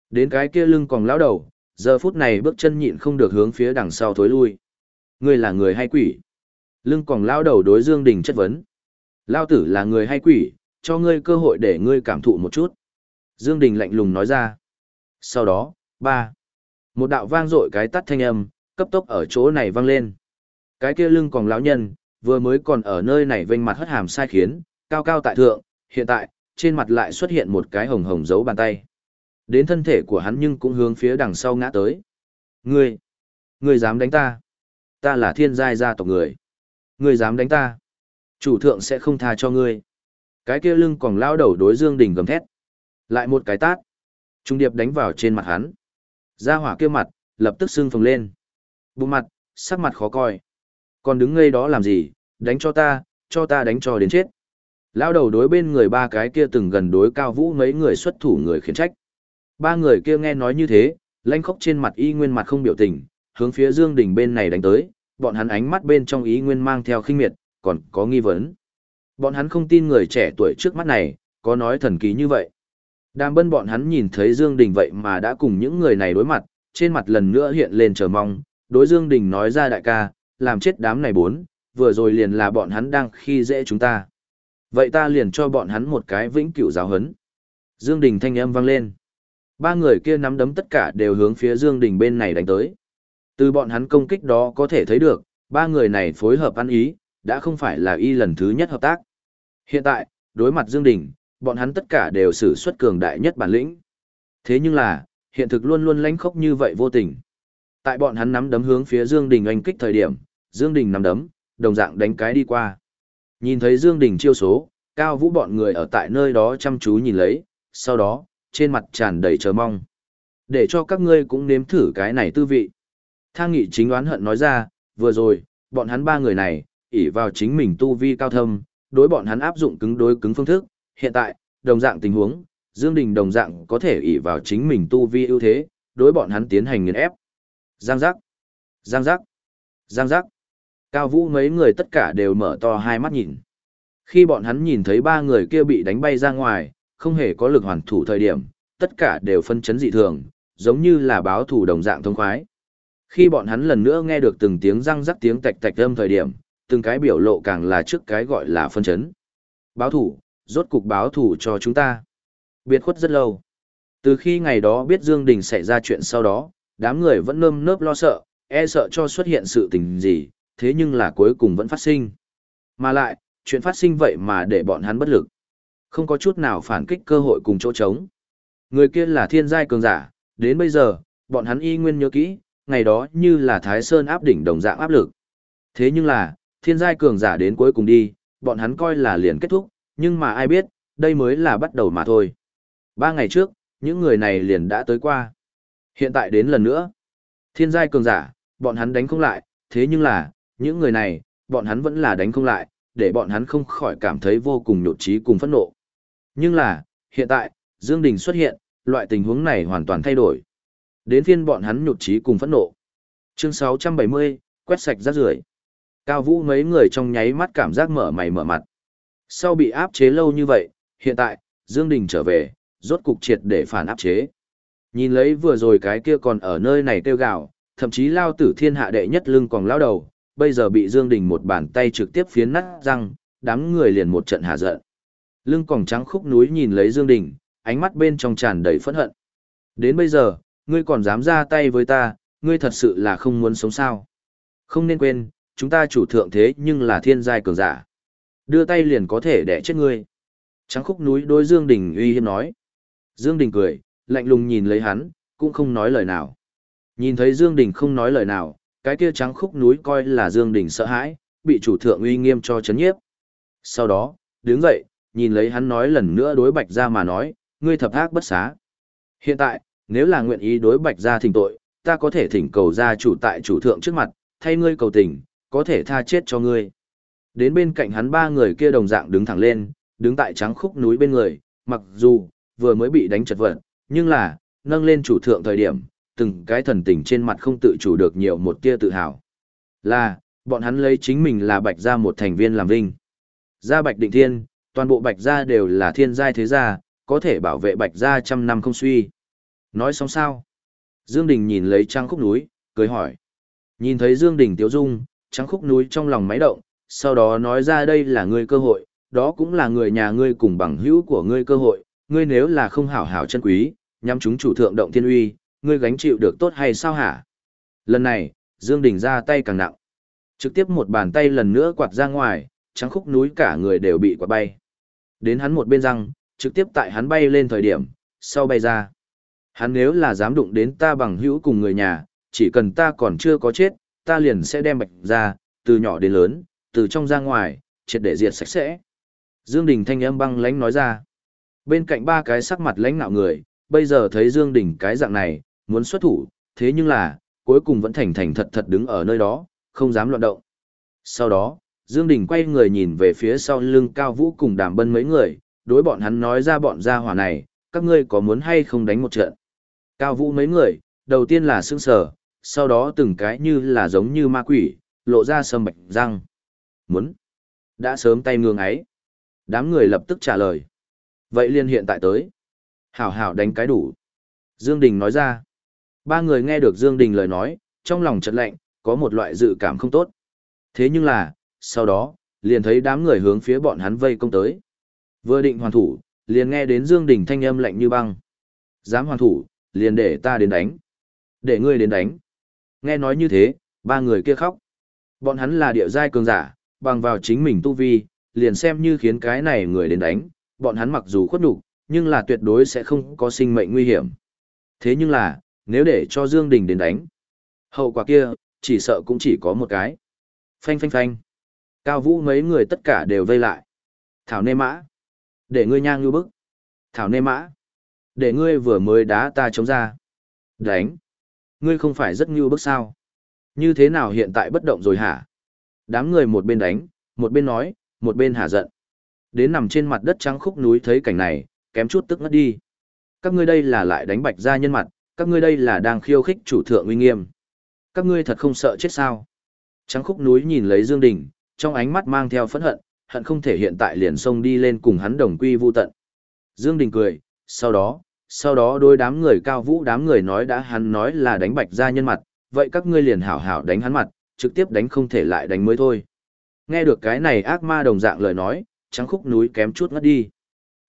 Đến cái kia lưng còn lão đầu, giờ phút này bước chân nhịn không được hướng phía đằng sau thối lui. Ngươi là người hay quỷ? Lưng còn lão đầu đối Dương Đình chất vấn. Lão tử là người hay quỷ, cho ngươi cơ hội để ngươi cảm thụ một chút. Dương Đình lạnh lùng nói ra. Sau đó, ba. Một đạo vang rội cái tắt thanh âm, cấp tốc ở chỗ này vang lên. Cái kia lưng còn lão nhân, vừa mới còn ở nơi này vênh mặt hất hàm sai khiến, cao cao tại thượng, hiện tại, trên mặt lại xuất hiện một cái hồng hồng dấu bàn tay. Đến thân thể của hắn nhưng cũng hướng phía đằng sau ngã tới. Ngươi, ngươi dám đánh ta? Ta là thiên giai gia tộc người. Ngươi dám đánh ta? Chủ thượng sẽ không tha cho ngươi. Cái kia lưng còn lao đầu đối Dương Đình gầm thét. Lại một cái tát. Trung điệp đánh vào trên mặt hắn. Gia hỏa kia mặt, lập tức sưng phồng lên. Bụng mặt, sắc mặt khó coi. Còn đứng ngây đó làm gì, đánh cho ta, cho ta đánh cho đến chết. Lao đầu đối bên người ba cái kia từng gần đối cao vũ mấy người xuất thủ người khiển trách. Ba người kia nghe nói như thế, lanh khóc trên mặt y nguyên mặt không biểu tình, hướng phía Dương Đình bên này đánh tới, bọn hắn ánh mắt bên trong ý nguyên mang theo khinh miệt, còn có nghi vấn. Bọn hắn không tin người trẻ tuổi trước mắt này, có nói thần kỳ như vậy. Đàm bân bọn hắn nhìn thấy Dương Đình vậy mà đã cùng những người này đối mặt, trên mặt lần nữa hiện lên chờ mong, đối Dương Đình nói ra đại ca, làm chết đám này bốn, vừa rồi liền là bọn hắn đang khi dễ chúng ta. Vậy ta liền cho bọn hắn một cái vĩnh cửu giáo hấn. Dương Đình thanh âm vang lên. Ba người kia nắm đấm tất cả đều hướng phía Dương Đình bên này đánh tới. Từ bọn hắn công kích đó có thể thấy được, ba người này phối hợp ăn ý, đã không phải là y lần thứ nhất hợp tác. Hiện tại, đối mặt Dương Đình, bọn hắn tất cả đều sử xuất cường đại nhất bản lĩnh. Thế nhưng là, hiện thực luôn luôn lánh khốc như vậy vô tình. Tại bọn hắn nắm đấm hướng phía Dương Đình oanh kích thời điểm, Dương Đình nắm đấm, đồng dạng đánh cái đi qua. Nhìn thấy Dương Đình chiêu số, cao vũ bọn người ở tại nơi đó chăm chú nhìn lấy, sau đó, trên mặt tràn đầy chờ mong. Để cho các ngươi cũng nếm thử cái này tư vị. Thang nghị chính đoán hận nói ra, vừa rồi, bọn hắn ba người này, ỷ vào chính mình tu vi cao thâm, đối bọn hắn áp dụng cứng đối cứng phương thức, hiện tại, đồng dạng tình huống, Dương Đình đồng dạng có thể ỷ vào chính mình tu vi ưu thế, đối bọn hắn tiến hành nghiền ép. Giang giác, giang giác, giang giác. Cao Vũ mấy người tất cả đều mở to hai mắt nhìn. Khi bọn hắn nhìn thấy ba người kia bị đánh bay ra ngoài, không hề có lực hoàn thủ thời điểm, tất cả đều phân chấn dị thường, giống như là báo thủ đồng dạng thông khoái. Khi bọn hắn lần nữa nghe được từng tiếng răng rắc tiếng tạch tạch âm thời điểm, từng cái biểu lộ càng là trước cái gọi là phân chấn. Báo thủ, rốt cục báo thủ cho chúng ta. Biệt khuất rất lâu. Từ khi ngày đó biết Dương Đình xảy ra chuyện sau đó, đám người vẫn nơm nớp lo sợ, e sợ cho xuất hiện sự tình gì, thế nhưng là cuối cùng vẫn phát sinh. Mà lại, chuyện phát sinh vậy mà để bọn hắn bất lực. Không có chút nào phản kích cơ hội cùng chỗ trống. Người kia là thiên giai cường giả, đến bây giờ, bọn hắn y nguyên nhớ kỹ, ngày đó như là Thái Sơn áp đỉnh đồng dạng áp lực. Thế nhưng là, thiên giai cường giả đến cuối cùng đi, bọn hắn coi là liền kết thúc, nhưng mà ai biết, đây mới là bắt đầu mà thôi. Ba ngày trước, những người này liền đã tới qua. Hiện tại đến lần nữa. Thiên giai cường giả, bọn hắn đánh không lại, thế nhưng là, những người này, bọn hắn vẫn là đánh không lại, để bọn hắn không khỏi cảm thấy vô cùng nhột trí cùng phẫn nộ. Nhưng là, hiện tại, Dương Đình xuất hiện, loại tình huống này hoàn toàn thay đổi. Đến phiên bọn hắn nhột trí cùng phẫn nộ. Chương 670, quét sạch rác rưởi. Cao Vũ mấy người trong nháy mắt cảm giác mở mày mở mặt. Sau bị áp chế lâu như vậy, hiện tại, Dương Đình trở về, rốt cục triệt để phản áp chế. Nhìn lấy vừa rồi cái kia còn ở nơi này kêu gào, thậm chí lao tử thiên hạ đệ nhất lưng còn lao đầu, bây giờ bị Dương Đình một bàn tay trực tiếp phiến nát răng, đám người liền một trận hạ giận. Lưng còn trắng khúc núi nhìn lấy Dương Đình, ánh mắt bên trong tràn đầy phẫn hận. Đến bây giờ, ngươi còn dám ra tay với ta, ngươi thật sự là không muốn sống sao. Không nên quên, chúng ta chủ thượng thế nhưng là thiên giai cường giả. Đưa tay liền có thể đẻ chết ngươi. Trắng khúc núi đối Dương Đình uy hiếp nói. Dương Đình cười, lạnh lùng nhìn lấy hắn, cũng không nói lời nào. Nhìn thấy Dương Đình không nói lời nào, cái kia trắng khúc núi coi là Dương Đình sợ hãi, bị chủ thượng uy nghiêm cho chấn nhiếp. Sau đó, đứng dậy, nhìn lấy hắn nói lần nữa đối bạch gia mà nói, ngươi thập ác bất xá. Hiện tại, nếu là nguyện ý đối bạch gia thỉnh tội, ta có thể thỉnh cầu gia chủ tại chủ thượng trước mặt, thay ngươi cầu tình, có thể tha chết cho ngươi. Đến bên cạnh hắn ba người kia đồng dạng đứng thẳng lên, đứng tại trắng khúc núi bên người, mặc dù, vừa mới bị đánh chật vật, nhưng là, nâng lên chủ thượng thời điểm, từng cái thần tình trên mặt không tự chủ được nhiều một tia tự hào. Là, bọn hắn lấy chính mình là bạch gia một thành viên làm vinh. Gia bạch định thiên, toàn bộ bạch gia đều là thiên giai thế gia, có thể bảo vệ bạch gia trăm năm không suy. Nói xong sao? Dương Đình nhìn lấy trăng khúc núi, cười hỏi. Nhìn thấy Dương Đình tiếu dung, Trắng khúc núi trong lòng máy động, sau đó nói ra đây là ngươi cơ hội, đó cũng là người nhà ngươi cùng bằng hữu của ngươi cơ hội, ngươi nếu là không hảo hảo chân quý, nhắm chúng chủ thượng động thiên uy, ngươi gánh chịu được tốt hay sao hả? Lần này, Dương Đình ra tay càng nặng. Trực tiếp một bàn tay lần nữa quạt ra ngoài, trắng khúc núi cả người đều bị quạt bay. Đến hắn một bên răng, trực tiếp tại hắn bay lên thời điểm, sau bay ra. Hắn nếu là dám đụng đến ta bằng hữu cùng người nhà, chỉ cần ta còn chưa có chết, ta liền sẽ đem bạch ra, từ nhỏ đến lớn, từ trong ra ngoài, triệt để diệt sạch sẽ. Dương Đình thanh âm băng lãnh nói ra. Bên cạnh ba cái sắc mặt lãnh nạo người, bây giờ thấy Dương Đình cái dạng này, muốn xuất thủ, thế nhưng là, cuối cùng vẫn thành thành thật thật đứng ở nơi đó, không dám loạn động. Sau đó, Dương Đình quay người nhìn về phía sau lưng Cao Vũ cùng đàm bân mấy người, đối bọn hắn nói ra bọn gia hỏa này, các ngươi có muốn hay không đánh một trận. Cao Vũ mấy người, đầu tiên là sương sờ, sau đó từng cái như là giống như ma quỷ, lộ ra sâm bạch răng. Muốn. Đã sớm tay ngương ấy. Đám người lập tức trả lời. Vậy liên hiện tại tới. Hảo hảo đánh cái đủ. Dương Đình nói ra. Ba người nghe được Dương Đình lời nói, trong lòng chợt lạnh, có một loại dự cảm không tốt. Thế nhưng là, sau đó, liền thấy đám người hướng phía bọn hắn vây công tới. Vừa định hoàn thủ, liền nghe đến Dương Đình thanh âm lạnh như băng. Dám hoàn thủ, liền để ta đến đánh. Để ngươi đến đánh. Nghe nói như thế, ba người kia khóc. Bọn hắn là địa giai cường giả, bằng vào chính mình tu vi, liền xem như khiến cái này người đến đánh, bọn hắn mặc dù khuất nhục, nhưng là tuyệt đối sẽ không có sinh mệnh nguy hiểm. Thế nhưng là, nếu để cho Dương Đình đến đánh, hậu quả kia, chỉ sợ cũng chỉ có một cái. Phanh phanh phanh. Cao Vũ mấy người tất cả đều vây lại. Thảo nê mã. Để ngươi nhang như bức. Thảo nê mã. Để ngươi vừa mới đá ta chống ra. Đánh. Ngươi không phải rất như bức sao. Như thế nào hiện tại bất động rồi hả? Đám người một bên đánh, một bên nói, một bên hả giận. Đến nằm trên mặt đất trắng khúc núi thấy cảnh này, kém chút tức ngất đi. Các ngươi đây là lại đánh bạch ra nhân mặt, các ngươi đây là đang khiêu khích chủ thượng uy nghiêm. Các ngươi thật không sợ chết sao? Trắng khúc núi nhìn lấy Dương Đình, trong ánh mắt mang theo phẫn hận, hận không thể hiện tại liền xông đi lên cùng hắn đồng quy vu tận. Dương Đình cười, sau đó, sau đó đôi đám người cao vũ đám người nói đã hắn nói là đánh bạch ra nhân mặt, vậy các ngươi liền hảo hảo đánh hắn mặt, trực tiếp đánh không thể lại đánh mới thôi. Nghe được cái này ác ma đồng dạng lời nói, trắng khúc núi kém chút ngất đi.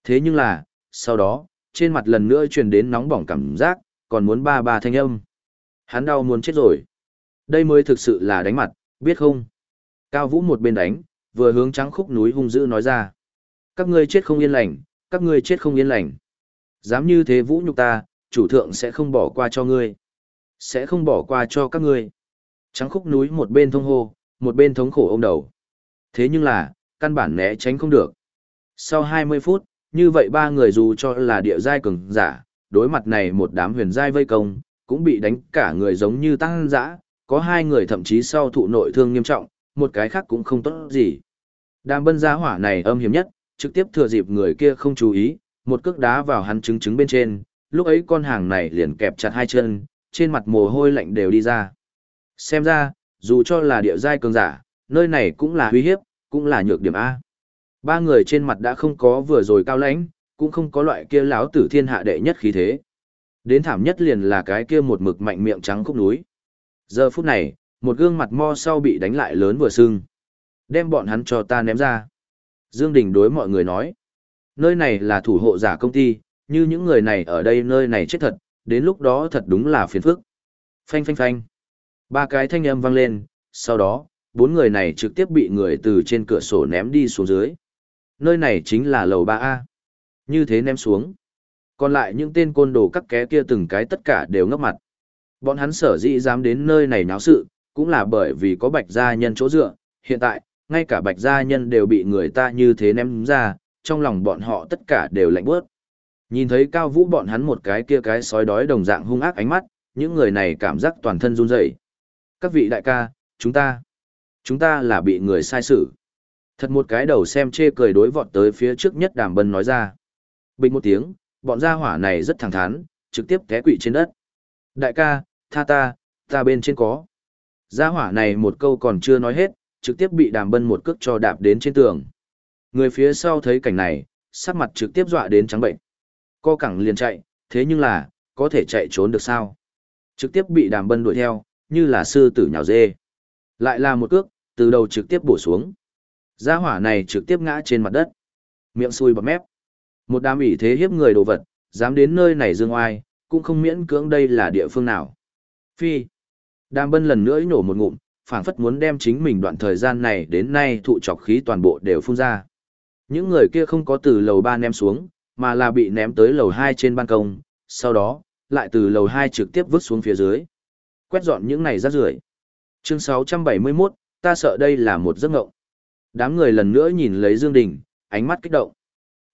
Thế nhưng là, sau đó, trên mặt lần nữa truyền đến nóng bỏng cảm giác, còn muốn ba ba thanh âm. Hắn đau muốn chết rồi. Đây mới thực sự là đánh mặt, biết không? Cao Vũ một bên đánh, vừa hướng trắng khúc núi hung dữ nói ra. Các ngươi chết không yên lành, các ngươi chết không yên lành. Dám như thế Vũ nhục ta, chủ thượng sẽ không bỏ qua cho ngươi. Sẽ không bỏ qua cho các ngươi. Trắng khúc núi một bên thông hô, một bên thống khổ ôm đầu. Thế nhưng là, căn bản né tránh không được. Sau 20 phút, như vậy ba người dù cho là địa giai cường giả, đối mặt này một đám huyền giai vây công, cũng bị đánh cả người giống như tăng dã, có hai người thậm chí sau thụ nội thương nghiêm trọng, một cái khác cũng không tốt gì. Đàm bân giá hỏa này âm hiểm nhất, trực tiếp thừa dịp người kia không chú ý, một cước đá vào hắn trứng trứng bên trên, lúc ấy con hàng này liền kẹp chặt hai chân, trên mặt mồ hôi lạnh đều đi ra. Xem ra, dù cho là địa giai cường giả, nơi này cũng là uy hiếp, cũng là nhược điểm A. Ba người trên mặt đã không có vừa rồi cao lãnh, cũng không có loại kia láo tử thiên hạ đệ nhất khí thế. Đến thảm nhất liền là cái kia một mực mạnh miệng trắng khúc núi. Giờ phút này, một gương mặt mo sau bị đánh lại lớn vừa sưng. Đem bọn hắn cho ta ném ra. Dương Đình đối mọi người nói. Nơi này là thủ hộ giả công ty, như những người này ở đây nơi này chết thật, đến lúc đó thật đúng là phiền phức. Phanh phanh phanh. Ba cái thanh âm vang lên, sau đó, bốn người này trực tiếp bị người từ trên cửa sổ ném đi xuống dưới. Nơi này chính là lầu 3A. Như thế ném xuống. Còn lại những tên côn đồ các ké kia từng cái tất cả đều ngấp mặt. Bọn hắn sở dĩ dám đến nơi này náo sự, cũng là bởi vì có bạch gia nhân chỗ dựa. Hiện tại, ngay cả bạch gia nhân đều bị người ta như thế ném ra, trong lòng bọn họ tất cả đều lạnh bớt. Nhìn thấy cao vũ bọn hắn một cái kia cái sói đói đồng dạng hung ác ánh mắt, những người này cảm giác toàn thân run rẩy. Các vị đại ca, chúng ta, chúng ta là bị người sai xử. Thật một cái đầu xem chê cười đối vọt tới phía trước nhất đàm bân nói ra. Bình một tiếng, bọn gia hỏa này rất thẳng thắn, trực tiếp té quỵ trên đất. Đại ca, tha ta, ta bên trên có. Gia hỏa này một câu còn chưa nói hết, trực tiếp bị đàm bân một cước cho đạp đến trên tường. Người phía sau thấy cảnh này, sắc mặt trực tiếp dọa đến trắng bệnh. Co cẳng liền chạy, thế nhưng là, có thể chạy trốn được sao? Trực tiếp bị đàm bân đuổi theo, như là sư tử nhào dê. Lại là một cước, từ đầu trực tiếp bổ xuống. Gia hỏa này trực tiếp ngã trên mặt đất. Miệng xui bọt mép. Một đám ủy thế hiếp người đồ vật, dám đến nơi này dương oai, cũng không miễn cưỡng đây là địa phương nào. Phi. Đàm bân lần nữa nổ một ngụm, phảng phất muốn đem chính mình đoạn thời gian này đến nay thụ trọc khí toàn bộ đều phun ra. Những người kia không có từ lầu 3 ném xuống, mà là bị ném tới lầu 2 trên ban công, sau đó, lại từ lầu 2 trực tiếp vứt xuống phía dưới. Quét dọn những này rác rưởi. Chương 671, ta sợ đây là một giấc ngộng. Đám người lần nữa nhìn lấy Dương Đình, ánh mắt kích động.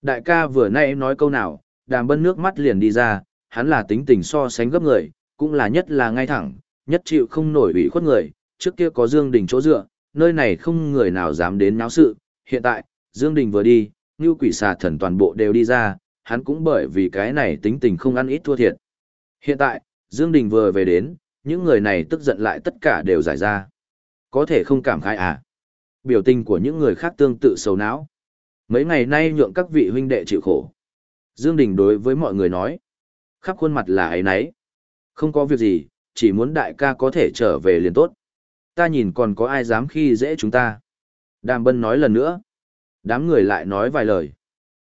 Đại ca vừa nãy nói câu nào, đàm bân nước mắt liền đi ra, hắn là tính tình so sánh gấp người, cũng là nhất là ngay thẳng, nhất chịu không nổi ủy khuất người, trước kia có Dương Đình chỗ dựa, nơi này không người nào dám đến náo sự, hiện tại, Dương Đình vừa đi, như quỷ xà thần toàn bộ đều đi ra, hắn cũng bởi vì cái này tính tình không ăn ít thua thiệt. Hiện tại, Dương Đình vừa về đến, những người này tức giận lại tất cả đều giải ra. Có thể không cảm khái à? Biểu tình của những người khác tương tự sầu não. Mấy ngày nay nhượng các vị huynh đệ chịu khổ. Dương Đình đối với mọi người nói. Khắp khuôn mặt là ấy nấy. Không có việc gì, chỉ muốn đại ca có thể trở về liền tốt. Ta nhìn còn có ai dám khi dễ chúng ta. Đàm Bân nói lần nữa. Đám người lại nói vài lời.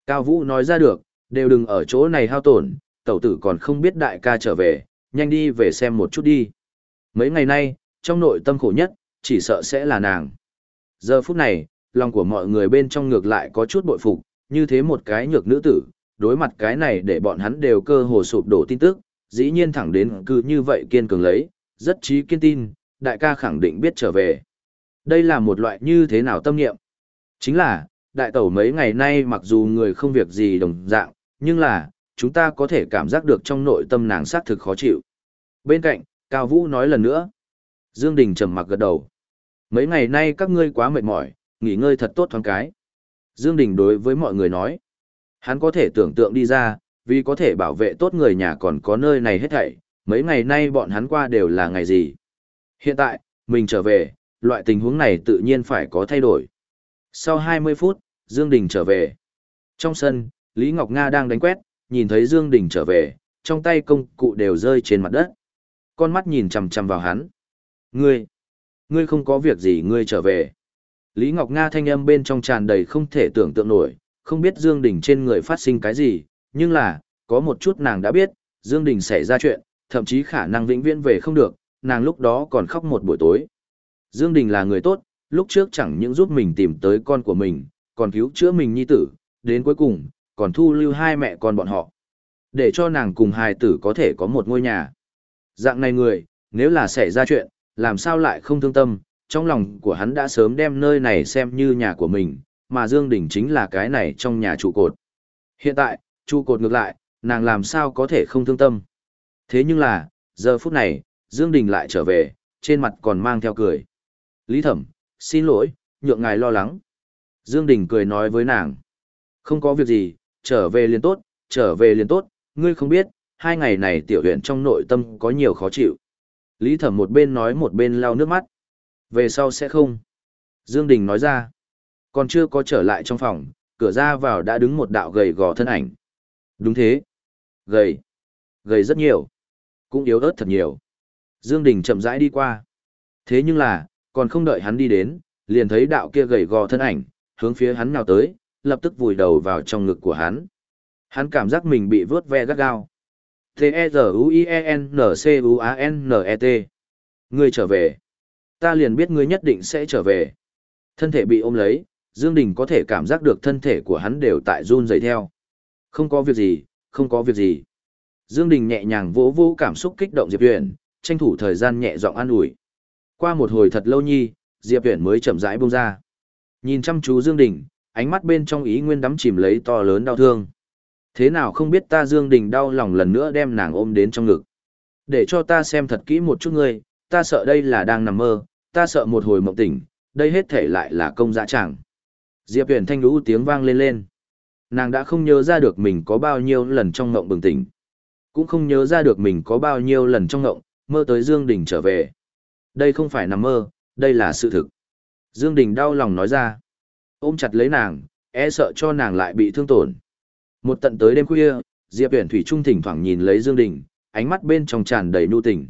Cao Vũ nói ra được, đều đừng ở chỗ này hao tổn, tẩu tử còn không biết đại ca trở về, nhanh đi về xem một chút đi. Mấy ngày nay, trong nội tâm khổ nhất, chỉ sợ sẽ là nàng. Giờ phút này, lòng của mọi người bên trong ngược lại có chút bội phục, như thế một cái nhược nữ tử, đối mặt cái này để bọn hắn đều cơ hồ sụp đổ tin tức, dĩ nhiên thẳng đến cứ như vậy kiên cường lấy, rất trí kiên tin, đại ca khẳng định biết trở về. Đây là một loại như thế nào tâm niệm? Chính là, đại tẩu mấy ngày nay mặc dù người không việc gì đồng dạng, nhưng là, chúng ta có thể cảm giác được trong nội tâm nàng xác thực khó chịu. Bên cạnh, Cao Vũ nói lần nữa. Dương Đình trầm mặc gật đầu. Mấy ngày nay các ngươi quá mệt mỏi, nghỉ ngơi thật tốt thoáng cái. Dương Đình đối với mọi người nói. Hắn có thể tưởng tượng đi ra, vì có thể bảo vệ tốt người nhà còn có nơi này hết thảy, mấy ngày nay bọn hắn qua đều là ngày gì. Hiện tại, mình trở về, loại tình huống này tự nhiên phải có thay đổi. Sau 20 phút, Dương Đình trở về. Trong sân, Lý Ngọc Nga đang đánh quét, nhìn thấy Dương Đình trở về, trong tay công cụ đều rơi trên mặt đất. Con mắt nhìn chằm chằm vào hắn. Ngươi, ngươi không có việc gì ngươi trở về. Lý Ngọc Nga thanh âm bên trong tràn đầy không thể tưởng tượng nổi, không biết Dương Đình trên người phát sinh cái gì, nhưng là, có một chút nàng đã biết, Dương Đình xảy ra chuyện, thậm chí khả năng vĩnh viễn về không được, nàng lúc đó còn khóc một buổi tối. Dương Đình là người tốt, lúc trước chẳng những giúp mình tìm tới con của mình, còn cứu chữa mình nhi tử, đến cuối cùng, còn thu lưu hai mẹ con bọn họ. Để cho nàng cùng hài tử có thể có một ngôi nhà. Dạng này người, nếu là xảy ra chuyện, làm sao lại không thương tâm, trong lòng của hắn đã sớm đem nơi này xem như nhà của mình, mà Dương Đình chính là cái này trong nhà trụ cột. Hiện tại, trụ cột ngược lại, nàng làm sao có thể không thương tâm. Thế nhưng là, giờ phút này, Dương Đình lại trở về, trên mặt còn mang theo cười. Lý Thẩm, xin lỗi, nhượng ngài lo lắng. Dương Đình cười nói với nàng. Không có việc gì, trở về liền tốt, trở về liền tốt, ngươi không biết, hai ngày này tiểu huyện trong nội tâm có nhiều khó chịu. Lý Thẩm một bên nói một bên lau nước mắt. Về sau sẽ không. Dương Đình nói ra. Còn chưa có trở lại trong phòng, cửa ra vào đã đứng một đạo gầy gò thân ảnh. Đúng thế. Gầy. Gầy rất nhiều. Cũng yếu ớt thật nhiều. Dương Đình chậm rãi đi qua. Thế nhưng là, còn không đợi hắn đi đến, liền thấy đạo kia gầy gò thân ảnh, hướng phía hắn nào tới, lập tức vùi đầu vào trong ngực của hắn. Hắn cảm giác mình bị vướt ve gắt gao. T-E-Z-U-I-E-N-C-U-A-N-N-E-T. Ngươi trở về. Ta liền biết ngươi nhất định sẽ trở về. Thân thể bị ôm lấy, Dương Đình có thể cảm giác được thân thể của hắn đều tại run rẩy theo. Không có việc gì, không có việc gì. Dương Đình nhẹ nhàng vỗ vỗ cảm xúc kích động Diệp uyển, tranh thủ thời gian nhẹ giọng an ủi. Qua một hồi thật lâu nhi, Diệp Huyền mới chậm rãi buông ra. Nhìn chăm chú Dương Đình, ánh mắt bên trong ý nguyên đắm chìm lấy to lớn đau thương. Thế nào không biết ta Dương Đình đau lòng lần nữa đem nàng ôm đến trong ngực. Để cho ta xem thật kỹ một chút ngươi, ta sợ đây là đang nằm mơ, ta sợ một hồi mộng tỉnh, đây hết thể lại là công dã chẳng. Diệp Huyền thanh lũ tiếng vang lên lên. Nàng đã không nhớ ra được mình có bao nhiêu lần trong ngộng bừng tỉnh. Cũng không nhớ ra được mình có bao nhiêu lần trong ngộng, mơ tới Dương Đình trở về. Đây không phải nằm mơ, đây là sự thực. Dương Đình đau lòng nói ra. Ôm chặt lấy nàng, e sợ cho nàng lại bị thương tổn. Một tận tới đêm khuya, Diệp Uyển Thủy Trung thỉnh thoảng nhìn lấy Dương Đình, ánh mắt bên trong tràn đầy nhu tình.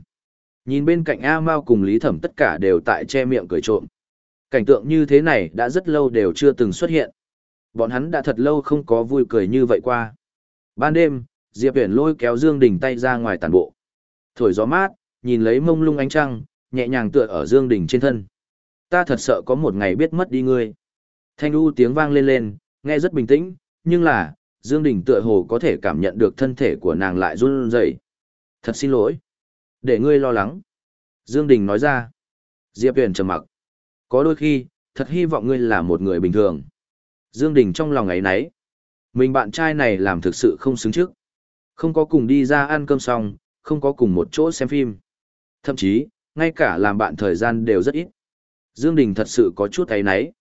Nhìn bên cạnh A Mao cùng Lý Thẩm tất cả đều tại che miệng cười trộm. Cảnh tượng như thế này đã rất lâu đều chưa từng xuất hiện. Bọn hắn đã thật lâu không có vui cười như vậy qua. Ban đêm, Diệp Uyển lôi kéo Dương Đình tay ra ngoài tàn bộ. Thổi gió mát, nhìn lấy mông lung ánh trăng, nhẹ nhàng tựa ở Dương Đình trên thân. Ta thật sợ có một ngày biết mất đi ngươi. Thanh u tiếng vang lên lên, nghe rất bình tĩnh, nhưng là, Dương Đình tựa hồ có thể cảm nhận được thân thể của nàng lại run rẩy. Thật xin lỗi. Để ngươi lo lắng. Dương Đình nói ra. Diệp Huyền trầm mặc. Có đôi khi, thật hy vọng ngươi là một người bình thường. Dương Đình trong lòng ấy nấy. Mình bạn trai này làm thực sự không xứng trước. Không có cùng đi ra ăn cơm xong, không có cùng một chỗ xem phim. Thậm chí, ngay cả làm bạn thời gian đều rất ít. Dương Đình thật sự có chút thấy nấy.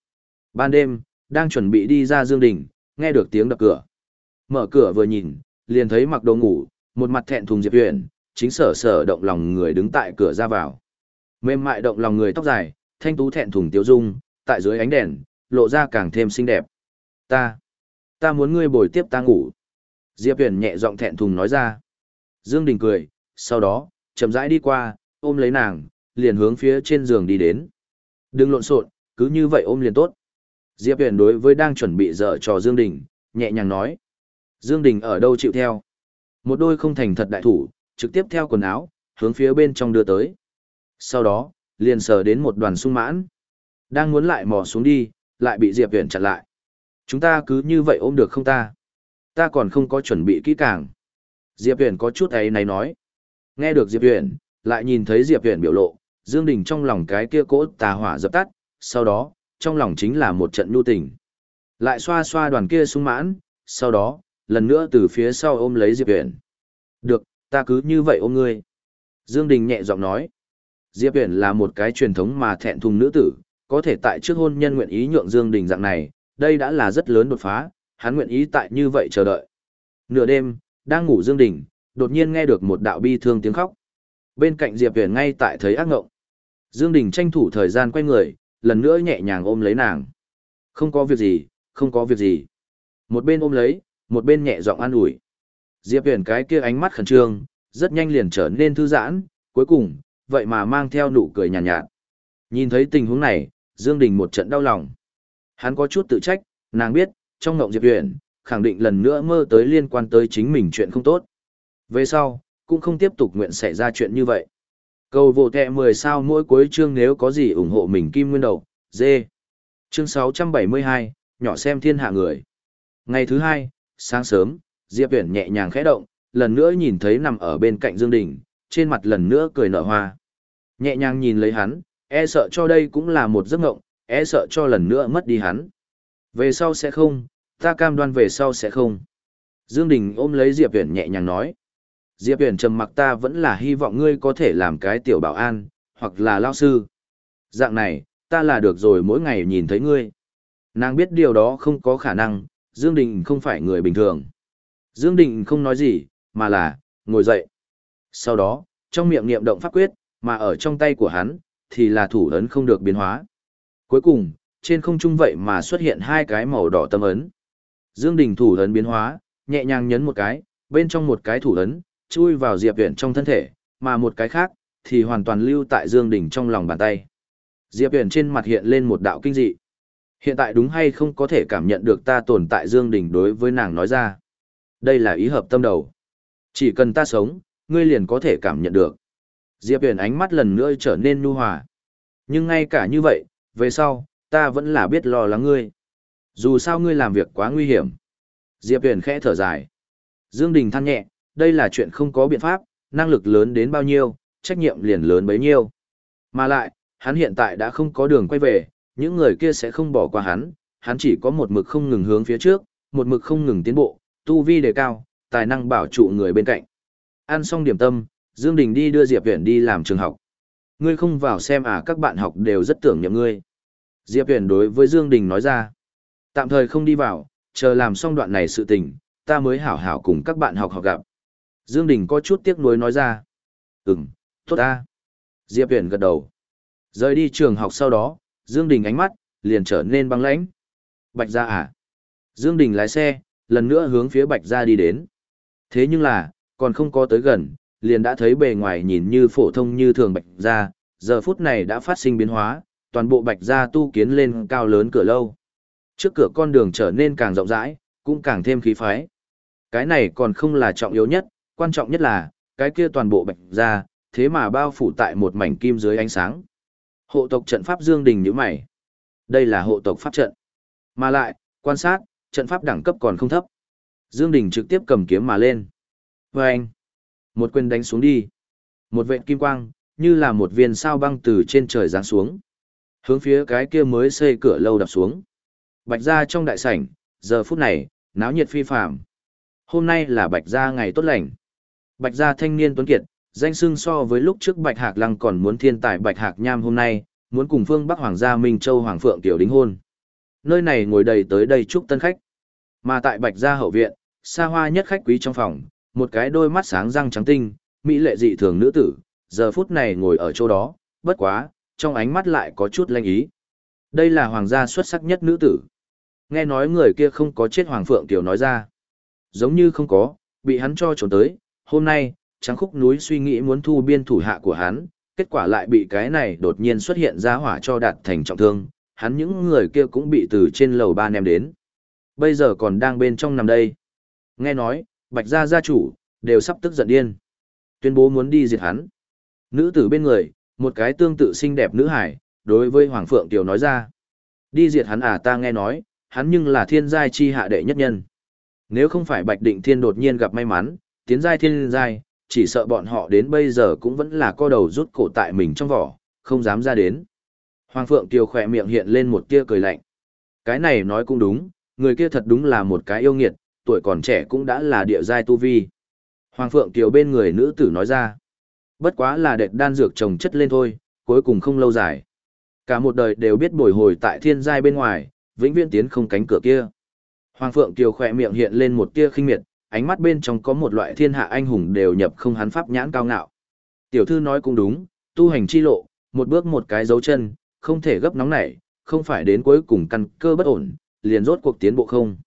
Ban đêm, đang chuẩn bị đi ra Dương Đình, nghe được tiếng đập cửa. Mở cửa vừa nhìn, liền thấy mặc đồ ngủ, một mặt thẹn thùng Diệp Huyền, chính sở sở động lòng người đứng tại cửa ra vào. Mềm mại động lòng người tóc dài, thanh tú thẹn thùng tiêu dung, tại dưới ánh đèn, lộ ra càng thêm xinh đẹp. Ta, ta muốn ngươi bồi tiếp ta ngủ. Diệp Huyền nhẹ giọng thẹn thùng nói ra. Dương Đình cười, sau đó, chậm rãi đi qua, ôm lấy nàng, liền hướng phía trên giường đi đến. Đừng lộn xộn, cứ như vậy ôm liền tốt. Diệp Huyền đối với đang chuẩn bị dở trò Dương Đình, nhẹ nhàng nói. Dương Đình ở đâu chịu theo? Một đôi không thành thật đại thủ, trực tiếp theo quần áo, hướng phía bên trong đưa tới. Sau đó, liền sờ đến một đoàn sung mãn. Đang muốn lại mò xuống đi, lại bị Diệp Huyền chặn lại. Chúng ta cứ như vậy ôm được không ta? Ta còn không có chuẩn bị kỹ càng. Diệp Huyền có chút ấy này nói. Nghe được Diệp Huyền, lại nhìn thấy Diệp Huyền biểu lộ, Dương Đình trong lòng cái kia cỗ tà hỏa dập tắt, sau đó, trong lòng chính là một trận nhu tình. Lại xoa xoa đoàn kia sung mãn, sau đó, lần nữa từ phía sau ôm lấy Diệp Huyền. Được, ta cứ như vậy ôm ngươi. Dương Đình nhẹ giọng nói. Diệp Huyền là một cái truyền thống mà thẹn thùng nữ tử, có thể tại trước hôn nhân nguyện ý nhượng Dương Đình dạng này, đây đã là rất lớn đột phá, hắn nguyện ý tại như vậy chờ đợi. Nửa đêm, đang ngủ Dương Đình, đột nhiên nghe được một đạo bi thương tiếng khóc. Bên cạnh Diệp Huyền ngay tại thấy ác ngộng. Dương Đình tranh thủ thời gian quay người, lần nữa nhẹ nhàng ôm lấy nàng. Không có việc gì, không có việc gì. Một bên ôm lấy, một bên nhẹ giọng an ủi. Diệp Huyền cái kia ánh mắt khẩn trương, rất nhanh liền trở nên thư giãn, cuối cùng, vậy mà mang theo nụ cười nhàn nhạt, nhạt. Nhìn thấy tình huống này, Dương Đình một trận đau lòng. Hắn có chút tự trách, nàng biết, trong ngộng Diệp Huyền, khẳng định lần nữa mơ tới liên quan tới chính mình chuyện không tốt. Về sau, cũng không tiếp tục nguyện xảy ra chuyện như vậy. Cầu vô kẹ 10 sao mỗi cuối chương nếu có gì ủng hộ mình kim nguyên đầu, dê. Chương 672, nhỏ xem thiên hạ người. Ngày thứ hai, sáng sớm, Diệp Viễn nhẹ nhàng khẽ động, lần nữa nhìn thấy nằm ở bên cạnh Dương Đình, trên mặt lần nữa cười nở hoa. Nhẹ nhàng nhìn lấy hắn, e sợ cho đây cũng là một giấc ngộng, e sợ cho lần nữa mất đi hắn. Về sau sẽ không, ta cam đoan về sau sẽ không. Dương Đình ôm lấy Diệp Viễn nhẹ nhàng nói. Diệp Huyền trầm mặc ta vẫn là hy vọng ngươi có thể làm cái tiểu bảo an, hoặc là lao sư. Dạng này, ta là được rồi mỗi ngày nhìn thấy ngươi. Nàng biết điều đó không có khả năng, Dương Đình không phải người bình thường. Dương Đình không nói gì, mà là, ngồi dậy. Sau đó, trong miệng niệm động pháp quyết, mà ở trong tay của hắn, thì là thủ ấn không được biến hóa. Cuối cùng, trên không trung vậy mà xuất hiện hai cái màu đỏ tâm ấn. Dương Đình thủ ấn biến hóa, nhẹ nhàng nhấn một cái, bên trong một cái thủ ấn, chui vào Diệp Viễn trong thân thể, mà một cái khác, thì hoàn toàn lưu tại Dương Đình trong lòng bàn tay. Diệp Viễn trên mặt hiện lên một đạo kinh dị. Hiện tại đúng hay không có thể cảm nhận được ta tồn tại Dương Đình đối với nàng nói ra. Đây là ý hợp tâm đầu. Chỉ cần ta sống, ngươi liền có thể cảm nhận được. Diệp Huyền ánh mắt lần nữa trở nên nhu hòa. Nhưng ngay cả như vậy, về sau, ta vẫn là biết lo lắng ngươi. Dù sao ngươi làm việc quá nguy hiểm. Diệp Huyền khẽ thở dài. Dương Đình than nhẹ, đây là chuyện không có biện pháp, năng lực lớn đến bao nhiêu, trách nhiệm liền lớn bấy nhiêu. Mà lại, hắn hiện tại đã không có đường quay về, những người kia sẽ không bỏ qua hắn, hắn chỉ có một mực không ngừng hướng phía trước, một mực không ngừng tiến bộ, tu vi đề cao, tài năng bảo trụ người bên cạnh. Ăn xong điểm tâm, Dương Đình đi đưa Diệp Viễn đi làm trường học. Ngươi không vào xem à các bạn học đều rất tưởng niệm ngươi. Diệp Viễn đối với Dương Đình nói ra. Tạm thời không đi vào, chờ làm xong đoạn này sự tình, ta mới hảo hảo cùng các bạn học học gặp. Dương Đình có chút tiếc nuối nói ra. Ừm, tốt ta. Diệp Viễn gật đầu. Rời đi trường học sau đó, Dương Đình ánh mắt, liền trở nên băng lãnh. Bạch gia à? Dương Đình lái xe, lần nữa hướng phía Bạch gia đi đến. Thế nhưng là, còn không có tới gần, liền đã thấy bề ngoài nhìn như phổ thông như thường Bạch gia, giờ phút này đã phát sinh biến hóa, toàn bộ Bạch gia tu kiến lên cao lớn cửa lâu. Trước cửa con đường trở nên càng rộng rãi, cũng càng thêm khí phái. Cái này còn không là trọng yếu nhất, quan trọng nhất là, cái kia toàn bộ Bạch ra, thế mà bao phủ tại một mảnh kim dưới ánh sáng. Hộ tộc trận pháp Dương Đình như mày. Đây là hộ tộc pháp trận. Mà lại, quan sát, trận pháp đẳng cấp còn không thấp. Dương Đình trực tiếp cầm kiếm mà lên. Và anh, một quyền đánh xuống đi. Một vệt kim quang, như là một viên sao băng từ trên trời giáng xuống. Hướng phía cái kia mới xây cửa lâu đập xuống. Bạch gia trong đại sảnh, giờ phút này, náo nhiệt phi phàm. Hôm nay là Bạch gia ngày tốt lành. Bạch gia thanh niên tuấn kiệt, danh xưng so với lúc trước Bạch Hạc Lăng còn muốn thiên tài Bạch Hạc Nham hôm nay, muốn cùng phương Bắc Hoàng gia Minh Châu Hoàng Phượng tiểu đính hôn. Nơi này ngồi đầy tới đây chúc tân khách. Mà tại Bạch gia hậu viện, xa hoa nhất khách quý trong phòng, một cái đôi mắt sáng răng trắng tinh, mỹ lệ dị thường nữ tử, giờ phút này ngồi ở chỗ đó, bất quá, trong ánh mắt lại có chút lanh ý. Đây là hoàng gia xuất sắc nhất nữ tử. Nghe nói người kia không có chết Hoàng Phượng Tiểu nói ra. Giống như không có, bị hắn cho trốn tới, hôm nay, trắng khúc núi suy nghĩ muốn thu biên thủ hạ của hắn, kết quả lại bị cái này đột nhiên xuất hiện ra hỏa cho đạt thành trọng thương, hắn những người kia cũng bị từ trên lầu ba ném đến. Bây giờ còn đang bên trong nằm đây. Nghe nói, Bạch gia gia chủ, đều sắp tức giận điên. Tuyên bố muốn đi diệt hắn. Nữ tử bên người, một cái tương tự xinh đẹp nữ hải, đối với Hoàng Phượng Tiểu nói ra. Đi diệt hắn à ta nghe nói, hắn nhưng là thiên giai chi hạ đệ nhất nhân. Nếu không phải Bạch Định Thiên đột nhiên gặp may mắn, tiến giai thiên giai, chỉ sợ bọn họ đến bây giờ cũng vẫn là co đầu rút cổ tại mình trong vỏ, không dám ra đến. Hoàng Phượng Kiều khỏe miệng hiện lên một tia cười lạnh. Cái này nói cũng đúng, người kia thật đúng là một cái yêu nghiệt, tuổi còn trẻ cũng đã là địa giai tu vi. Hoàng Phượng Kiều bên người nữ tử nói ra. Bất quá là đệt đan dược trồng chất lên thôi, cuối cùng không lâu dài. Cả một đời đều biết bồi hồi tại thiên giai bên ngoài, vĩnh viễn tiến không cánh cửa kia. Hoàng Phượng Kiều khỏe miệng hiện lên một tia khinh miệt, ánh mắt bên trong có một loại thiên hạ anh hùng đều nhập không hắn pháp nhãn cao ngạo. Tiểu thư nói cũng đúng, tu hành chi lộ, một bước một cái dấu chân, không thể gấp nóng nảy, không phải đến cuối cùng căn cơ bất ổn, liền rốt cuộc tiến bộ không.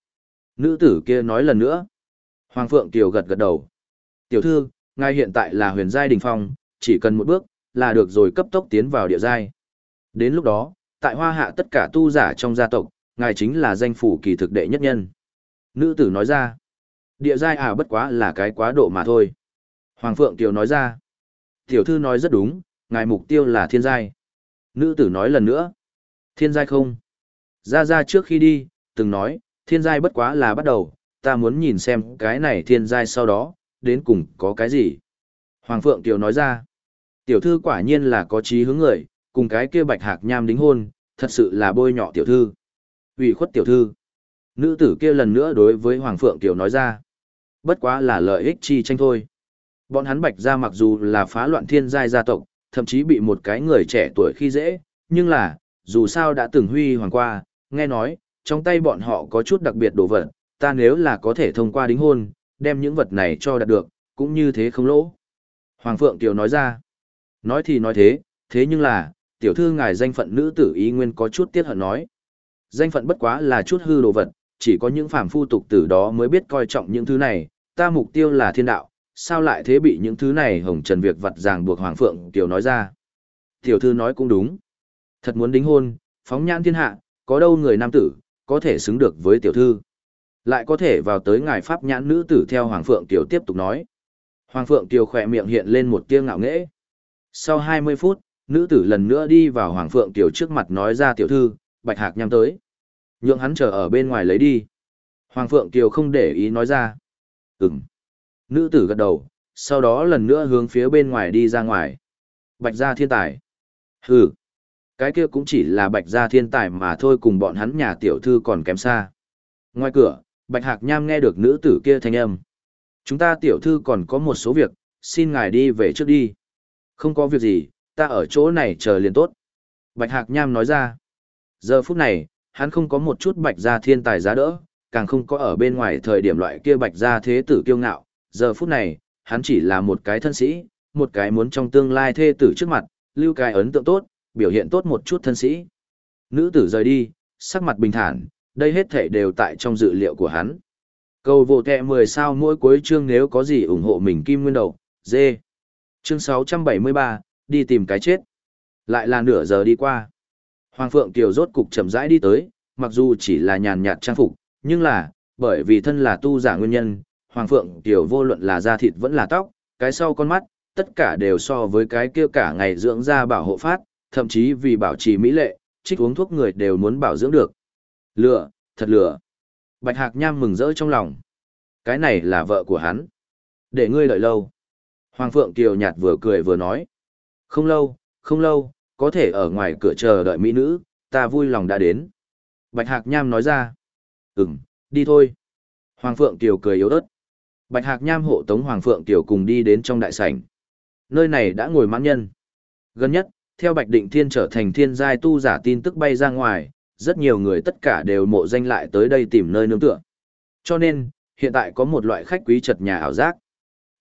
Nữ tử kia nói lần nữa. Hoàng Phượng Kiều gật gật đầu. Tiểu thư, ngài hiện tại là huyền giai đỉnh phong, chỉ cần một bước, là được rồi cấp tốc tiến vào địa giai. Đến lúc đó, tại hoa hạ tất cả tu giả trong gia tộc, ngài chính là danh phủ kỳ thực đệ nhất nhân. Nữ tử nói ra. Địa giai à bất quá là cái quá độ mà thôi. Hoàng Phượng tiều nói ra. Tiểu thư nói rất đúng, ngài mục tiêu là thiên giai. Nữ tử nói lần nữa. Thiên giai không? Ra ra trước khi đi, từng nói, thiên giai bất quá là bắt đầu, ta muốn nhìn xem cái này thiên giai sau đó, đến cùng có cái gì. Hoàng Phượng tiều nói ra. Tiểu thư quả nhiên là có trí hướng người, cùng cái kia bạch hạc nham đính hôn, thật sự là bôi nhọ tiểu thư. ủy khuất tiểu thư. Nữ tử kia lần nữa đối với Hoàng Phượng Kiều nói ra. Bất quá là lợi ích chi tranh thôi. Bọn hắn bạch ra mặc dù là phá loạn thiên giai gia tộc, thậm chí bị một cái người trẻ tuổi khi dễ, nhưng là, dù sao đã từng huy hoàng qua, nghe nói, trong tay bọn họ có chút đặc biệt đồ vật, ta nếu là có thể thông qua đính hôn, đem những vật này cho đạt được, cũng như thế không lỗ. Hoàng Phượng Kiều nói ra, nói thì nói thế, thế nhưng là, tiểu thư ngài danh phận nữ tử ý nguyên có chút tiết hận nói. Danh phận bất quá là chút hư đồ vật, chỉ có những phàm phu tục tử đó mới biết coi trọng những thứ này, ta mục tiêu là thiên đạo, sao lại thế bị những thứ này hồng trần việc vặt ràng buộc Hoàng Phượng Kiều nói ra. Tiểu thư nói cũng đúng. Thật muốn đính hôn, phóng nhãn thiên hạ, có đâu người nam tử, có thể xứng được với tiểu thư. Lại có thể vào tới ngài pháp nhãn nữ tử theo Hoàng Phượng Kiều tiếp tục nói. Hoàng Phượng Kiều khỏe miệng hiện lên một tia ngạo nghễ. Sau 20 phút, nữ tử lần nữa đi vào Hoàng Phượng Kiều trước mặt nói ra tiểu thư, Bạch Hạc nhằm tới. Nhượng hắn chờ ở bên ngoài lấy đi. Hoàng Phượng Kiều không để ý nói ra. Ừm. Nữ tử gật đầu, sau đó lần nữa hướng phía bên ngoài đi ra ngoài. Bạch gia thiên tài. Hừ. Cái kia cũng chỉ là bạch gia thiên tài mà thôi cùng bọn hắn nhà tiểu thư còn kém xa. Ngoài cửa, bạch hạc nham nghe được nữ tử kia thanh âm. Chúng ta tiểu thư còn có một số việc, xin ngài đi về trước đi. Không có việc gì, ta ở chỗ này chờ liền tốt. Bạch hạc nham nói ra. Giờ phút này, hắn không có một chút bạch gia thiên tài giá đỡ, càng không có ở bên ngoài thời điểm loại kia bạch gia thế tử kiêu ngạo. Giờ phút này, hắn chỉ là một cái thân sĩ, một cái muốn trong tương lai thê tử trước mặt, lưu cái ấn tượng tốt, biểu hiện tốt một chút thân sĩ. Nữ tử rời đi, sắc mặt bình thản, đây hết thể đều tại trong dự liệu của hắn. Cầu vô kẹ 10 sao mỗi cuối chương nếu có gì ủng hộ mình kim nguyên đầu, dê. Chương 673, đi tìm cái chết. Lại là nửa giờ đi qua. Hoàng Phượng Kiều rốt cục chậm rãi đi tới, mặc dù chỉ là nhàn nhạt trang phục, nhưng là, bởi vì thân là tu giả nguyên nhân, Hoàng Phượng Kiều vô luận là da thịt vẫn là tóc, cái sau con mắt, tất cả đều so với cái kia cả ngày dưỡng da bảo hộ phát, thậm chí vì bảo trì mỹ lệ, trích uống thuốc người đều muốn bảo dưỡng được. Lửa, thật lửa. Bạch Hạc Nham mừng rỡ trong lòng. Cái này là vợ của hắn. Để ngươi đợi lâu. Hoàng Phượng Kiều nhạt vừa cười vừa nói. Không lâu, không lâu, có thể ở ngoài cửa chờ đợi mỹ nữ, ta vui lòng đã đến. Bạch Hạc Nham nói ra. Ừm, đi thôi. Hoàng Phượng Kiều cười yếu ớt. Bạch Hạc Nham hộ tống Hoàng Phượng Kiều cùng đi đến trong đại sảnh. Nơi này đã ngồi mãn nhân. Gần nhất, theo Bạch Định Thiên trở thành thiên giai tu giả tin tức bay ra ngoài, rất nhiều người tất cả đều mộ danh lại tới đây tìm nơi nương tựa. Cho nên, hiện tại có một loại khách quý chật nhà ảo giác.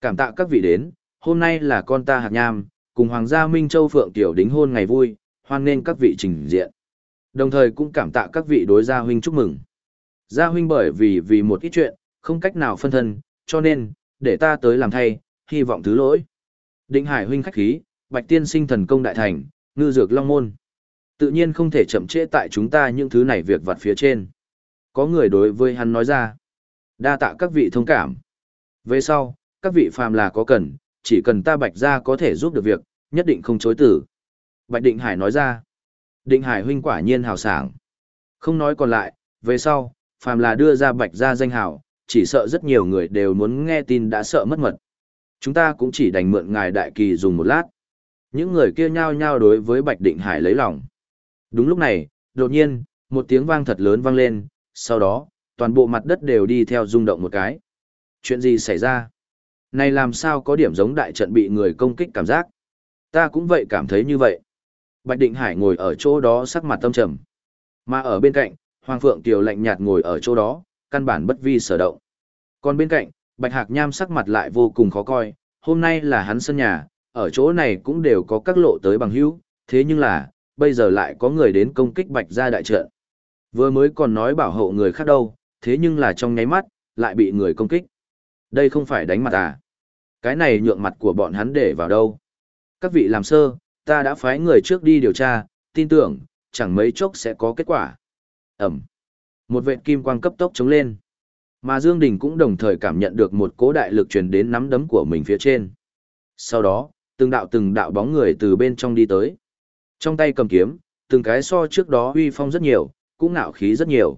Cảm tạ các vị đến, hôm nay là con ta hạc nham, cùng Hoàng gia Minh Châu Phượng Tiểu đính hôn ngày vui, hoan nên các vị trình diện. Đồng thời cũng cảm tạ các vị đối gia huynh chúc mừng. Gia huynh bởi vì vì một ít chuyện, không cách nào phân thân, cho nên, để ta tới làm thay, hy vọng thứ lỗi. Định Hải huynh khách khí, Bạch Tiên sinh thần công đại thành, ngư dược long môn. Tự nhiên không thể chậm trễ tại chúng ta những thứ này việc vặt phía trên. Có người đối với hắn nói ra. Đa tạ các vị thông cảm. Về sau, các vị phàm là có cần, chỉ cần ta bạch ra có thể giúp được việc, nhất định không chối tử. Bạch Định Hải nói ra. Định Hải huynh quả nhiên hào sảng. Không nói còn lại, về sau, phàm là đưa ra bạch ra danh hào, chỉ sợ rất nhiều người đều muốn nghe tin đã sợ mất mật. Chúng ta cũng chỉ đành mượn ngài đại kỳ dùng một lát. Những người kia nhao nhao đối với Bạch Định Hải lấy lòng. Đúng lúc này, đột nhiên, một tiếng vang thật lớn vang lên, sau đó, toàn bộ mặt đất đều đi theo rung động một cái. Chuyện gì xảy ra? Này làm sao có điểm giống đại trận bị người công kích cảm giác? Ta cũng vậy cảm thấy như vậy. Bạch Định Hải ngồi ở chỗ đó sắc mặt tâm trầm. Mà ở bên cạnh, Hoàng Phượng Kiều lạnh nhạt ngồi ở chỗ đó, căn bản bất vi sở động. Còn bên cạnh, Bạch Hạc Nham sắc mặt lại vô cùng khó coi, hôm nay là hắn sân nhà, ở chỗ này cũng đều có các lộ tới bằng hữu, thế nhưng là, bây giờ lại có người đến công kích Bạch gia đại trận. Vừa mới còn nói bảo hộ người khác đâu, thế nhưng là trong nháy mắt, lại bị người công kích. Đây không phải đánh mặt à? Cái này nhượng mặt của bọn hắn để vào đâu? Các vị làm sơ, ta đã phái người trước đi điều tra, tin tưởng, chẳng mấy chốc sẽ có kết quả. Ẩm. Một vệt kim quang cấp tốc chống lên. Mà Dương Đình cũng đồng thời cảm nhận được một cố đại lực truyền đến nắm đấm của mình phía trên. Sau đó, từng đạo từng đạo bóng người từ bên trong đi tới. Trong tay cầm kiếm, từng cái so trước đó uy phong rất nhiều, cũng ngạo khí rất nhiều.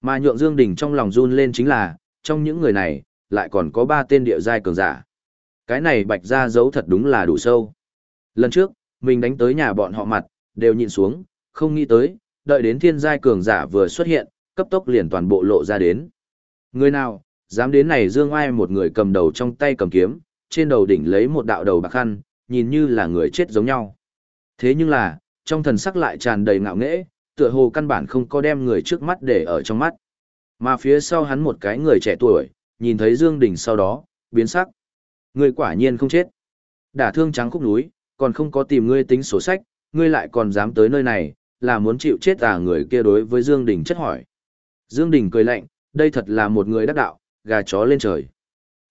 Mà nhượng Dương Đình trong lòng run lên chính là, trong những người này, lại còn có ba tên địa giai cường giả. Cái này bạch ra giấu thật đúng là đủ sâu. Lần trước, mình đánh tới nhà bọn họ mặt, đều nhìn xuống, không nghĩ tới, đợi đến thiên giai cường giả vừa xuất hiện, cấp tốc liền toàn bộ lộ ra đến. Người nào, dám đến này dương ai một người cầm đầu trong tay cầm kiếm, trên đầu đỉnh lấy một đạo đầu bạc khăn, nhìn như là người chết giống nhau. Thế nhưng là, trong thần sắc lại tràn đầy ngạo nghễ, tựa hồ căn bản không có đem người trước mắt để ở trong mắt. Mà phía sau hắn một cái người trẻ tuổi, nhìn thấy Dương Đình sau đó, biến sắc ngươi quả nhiên không chết. Đả thương trắng khúc núi, còn không có tìm ngươi tính sổ sách, ngươi lại còn dám tới nơi này, là muốn chịu chết à người kia đối với Dương Đình chất hỏi. Dương Đình cười lạnh, đây thật là một người đắc đạo, gà chó lên trời.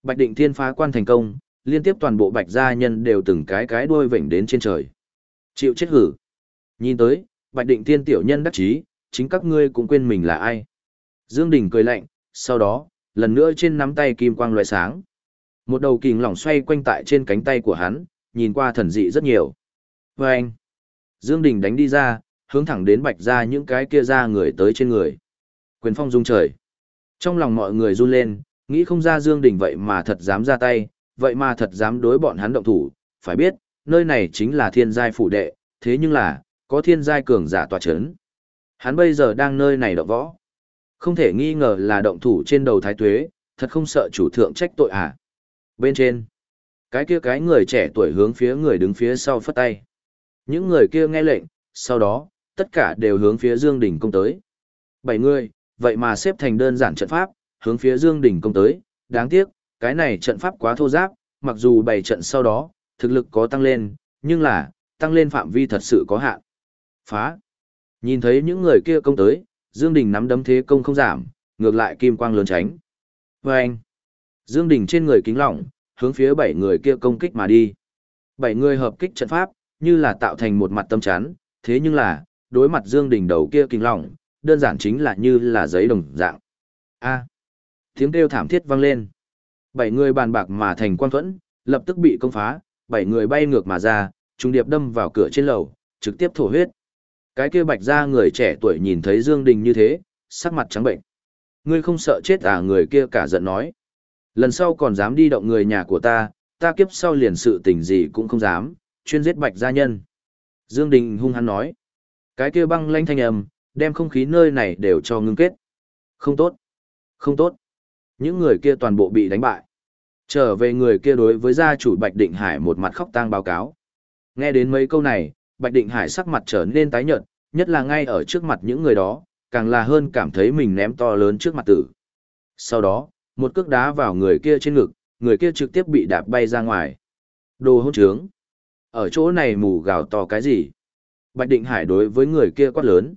Bạch định thiên phá quan thành công, liên tiếp toàn bộ bạch gia nhân đều từng cái cái đuôi vểnh đến trên trời. Chịu chết hử. Nhìn tới, bạch định thiên tiểu nhân đắc chí, chính các ngươi cũng quên mình là ai. Dương Đình cười lạnh, sau đó, lần nữa trên nắm tay kim quang loại sáng. Một đầu kình lỏng xoay quanh tại trên cánh tay của hắn, nhìn qua thần dị rất nhiều. Và anh, Dương Đình đánh đi ra, hướng thẳng đến bạch ra những cái kia ra người tới trên người. Quyền phong rung trời. Trong lòng mọi người run lên, nghĩ không ra Dương Đình vậy mà thật dám ra tay, vậy mà thật dám đối bọn hắn động thủ, phải biết, nơi này chính là thiên giai phủ đệ, thế nhưng là, có thiên giai cường giả tòa chấn. Hắn bây giờ đang nơi này động võ. Không thể nghi ngờ là động thủ trên đầu thái tuế, thật không sợ chủ thượng trách tội à. Bên trên, cái kia cái người trẻ tuổi hướng phía người đứng phía sau phất tay. Những người kia nghe lệnh, sau đó, tất cả đều hướng phía Dương Đình công tới. Bảy người, vậy mà xếp thành đơn giản trận pháp, hướng phía Dương Đình công tới, đáng tiếc, cái này trận pháp quá thô giáp, mặc dù bảy trận sau đó, thực lực có tăng lên, nhưng là, tăng lên phạm vi thật sự có hạn. Phá! Nhìn thấy những người kia công tới, Dương Đình nắm đấm thế công không giảm, ngược lại kim quang lớn tránh. Vâng! Dương Đình trên người kính lỏng, hướng phía bảy người kia công kích mà đi. Bảy người hợp kích trận pháp, như là tạo thành một mặt tâm chắn, thế nhưng là, đối mặt Dương Đình đầu kia kính lỏng, đơn giản chính là như là giấy đồng dạng. A. Tiếng kêu thảm thiết vang lên. Bảy người bàn bạc mà thành quan thuẫn, lập tức bị công phá, bảy người bay ngược mà ra, trung điệp đâm vào cửa trên lầu, trực tiếp thổ huyết. Cái kia bạch da người trẻ tuổi nhìn thấy Dương Đình như thế, sắc mặt trắng bệnh. Ngươi không sợ chết à người kia cả giận nói. Lần sau còn dám đi động người nhà của ta, ta kiếp sau liền sự tình gì cũng không dám, chuyên giết bạch gia nhân. Dương Đình hung hăng nói. Cái kia băng lanh thanh âm, đem không khí nơi này đều cho ngưng kết. Không tốt. Không tốt. Những người kia toàn bộ bị đánh bại. Trở về người kia đối với gia chủ Bạch Định Hải một mặt khóc tang báo cáo. Nghe đến mấy câu này, Bạch Định Hải sắc mặt trở nên tái nhợt, nhất là ngay ở trước mặt những người đó, càng là hơn cảm thấy mình ném to lớn trước mặt tử. Sau đó, một cước đá vào người kia trên ngực, người kia trực tiếp bị đạp bay ra ngoài. Đồ hỗn trướng. Ở chỗ này mù gào to cái gì? Bạch Định Hải đối với người kia quát lớn.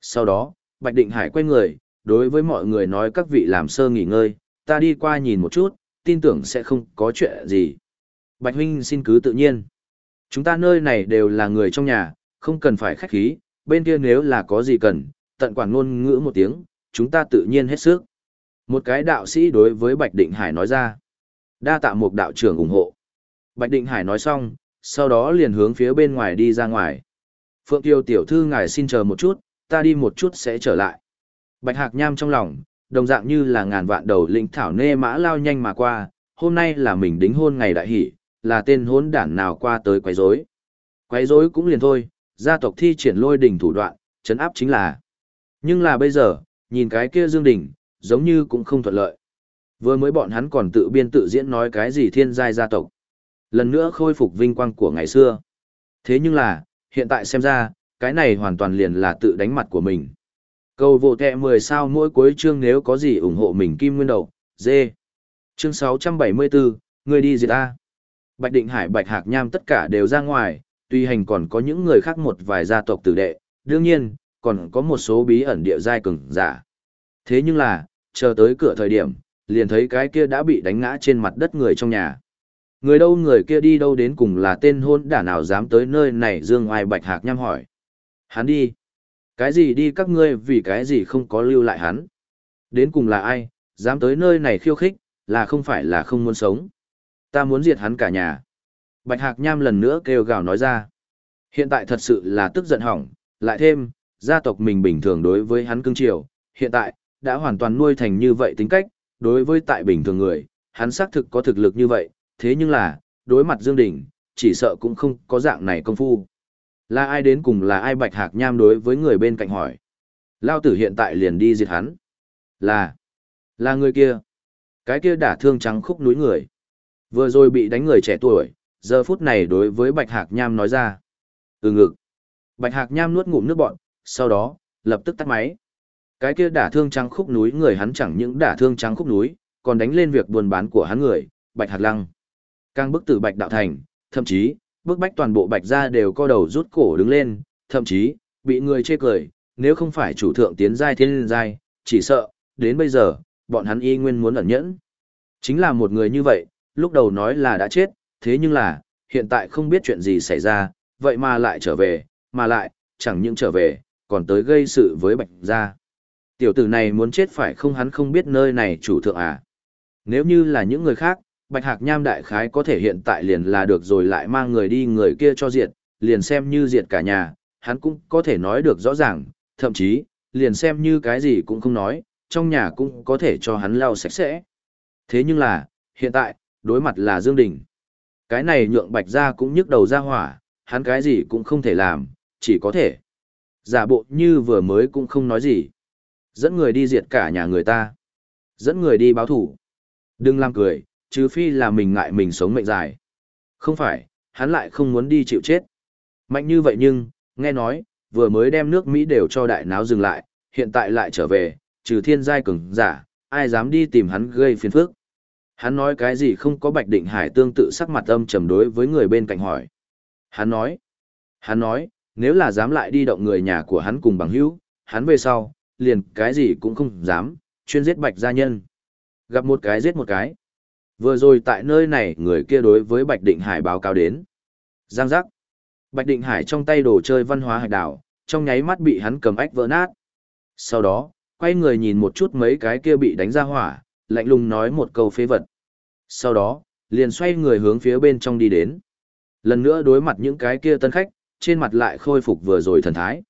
Sau đó, Bạch Định Hải quay người, đối với mọi người nói các vị làm sơ nghỉ ngơi, ta đi qua nhìn một chút, tin tưởng sẽ không có chuyện gì. Bạch Huynh xin cứ tự nhiên. Chúng ta nơi này đều là người trong nhà, không cần phải khách khí, bên kia nếu là có gì cần, tận quản ngôn ngữ một tiếng, chúng ta tự nhiên hết sức. Một cái đạo sĩ đối với Bạch Định Hải nói ra. Đa tạ một đạo trưởng ủng hộ. Bạch Định Hải nói xong, sau đó liền hướng phía bên ngoài đi ra ngoài. Phượng Tiêu tiểu thư ngài xin chờ một chút, ta đi một chút sẽ trở lại. Bạch Hạc Nham trong lòng, đồng dạng như là ngàn vạn đầu lĩnh thảo nê mã lao nhanh mà qua, hôm nay là mình đính hôn ngày đại hỷ, là tên hốn đản nào qua tới quấy rối. Quấy rối cũng liền thôi, gia tộc thi triển lôi đỉnh thủ đoạn, chấn áp chính là. Nhưng là bây giờ, nhìn cái kia Dương Đình, giống như cũng không thuận lợi. Vừa mới bọn hắn còn tự biên tự diễn nói cái gì thiên giai gia tộc. Lần nữa khôi phục vinh quang của ngày xưa. Thế nhưng là, hiện tại xem ra, cái này hoàn toàn liền là tự đánh mặt của mình. Cầu vô kẹ 10 sao mỗi cuối chương nếu có gì ủng hộ mình kim nguyên đầu, dê. Chương 674, người đi gì ta? Bạch Định Hải Bạch Hạc Nham tất cả đều ra ngoài, tuy hành còn có những người khác một vài gia tộc tử đệ, đương nhiên, còn có một số bí ẩn địa giai cường giả. Thế nhưng là, chờ tới cửa thời điểm, liền thấy cái kia đã bị đánh ngã trên mặt đất người trong nhà. Người đâu người kia đi đâu đến cùng là tên hôn đả nào dám tới nơi này Dương Oai Bạch Hạc nhăm hỏi. Hắn đi. Cái gì đi các ngươi vì cái gì không có lưu lại hắn. Đến cùng là ai, dám tới nơi này khiêu khích, là không phải là không muốn sống. Ta muốn diệt hắn cả nhà. Bạch Hạc Nham lần nữa kêu gào nói ra. Hiện tại thật sự là tức giận hỏng, lại thêm, gia tộc mình bình thường đối với hắn cưng chiều, hiện tại, đã hoàn toàn nuôi thành như vậy tính cách, đối với tại bình thường người, hắn xác thực có thực lực như vậy, thế nhưng là, đối mặt Dương Đình, chỉ sợ cũng không có dạng này công phu. Là ai đến cùng là ai bạch hạc nham đối với người bên cạnh hỏi. Lao tử hiện tại liền đi diệt hắn. Là, là người kia. Cái kia đả thương trắng khúc núi người. Vừa rồi bị đánh người trẻ tuổi, giờ phút này đối với bạch hạc nham nói ra. Ừ ngực. Bạch hạc nham nuốt ngụm nước bọn, sau đó, lập tức tắt máy. Cái kia đả thương trắng khúc núi người hắn chẳng những đả thương trắng khúc núi, còn đánh lên việc buôn bán của hắn người, Bạch Hạt Lăng. Càng bức tử Bạch Đạo Thành, thậm chí, bức bách toàn bộ Bạch gia đều co đầu rút cổ đứng lên, thậm chí, bị người chê cười, nếu không phải chủ thượng tiến giai thiên liên giai, chỉ sợ, đến bây giờ, bọn hắn y nguyên muốn ẩn nhẫn. Chính là một người như vậy, lúc đầu nói là đã chết, thế nhưng là, hiện tại không biết chuyện gì xảy ra, vậy mà lại trở về, mà lại, chẳng những trở về, còn tới gây sự với Bạch gia. Tiểu tử này muốn chết phải không hắn không biết nơi này chủ thượng à. Nếu như là những người khác, Bạch Hạc Nham đại khái có thể hiện tại liền là được rồi lại mang người đi người kia cho diệt, liền xem như diệt cả nhà, hắn cũng có thể nói được rõ ràng, thậm chí, liền xem như cái gì cũng không nói, trong nhà cũng có thể cho hắn lau sạch sẽ. Thế nhưng là, hiện tại, đối mặt là Dương Đình. Cái này nhượng Bạch ra cũng nhức đầu ra hỏa, hắn cái gì cũng không thể làm, chỉ có thể. Giả bộ như vừa mới cũng không nói gì. Dẫn người đi diệt cả nhà người ta. Dẫn người đi báo thủ. Đừng làm cười, chứ phi là mình ngại mình sống mệnh dài. Không phải, hắn lại không muốn đi chịu chết. Mạnh như vậy nhưng, nghe nói, vừa mới đem nước Mỹ đều cho đại náo dừng lại, hiện tại lại trở về, trừ thiên giai cường giả, ai dám đi tìm hắn gây phiền phức. Hắn nói cái gì không có Bạch Định Hải tương tự sắc mặt âm trầm đối với người bên cạnh hỏi. Hắn nói, hắn nói, nếu là dám lại đi động người nhà của hắn cùng bằng hữu, hắn về sau, liền cái gì cũng không dám, chuyên giết bạch gia nhân. Gặp một cái giết một cái. Vừa rồi tại nơi này người kia đối với Bạch Định Hải báo cáo đến. Giang giác. Bạch Định Hải trong tay đồ chơi văn hóa hạch đảo, trong nháy mắt bị hắn cầm ách vỡ nát. Sau đó, quay người nhìn một chút mấy cái kia bị đánh ra hỏa, lạnh lùng nói một câu phế vật. Sau đó, liền xoay người hướng phía bên trong đi đến. Lần nữa đối mặt những cái kia tân khách, trên mặt lại khôi phục vừa rồi thần thái.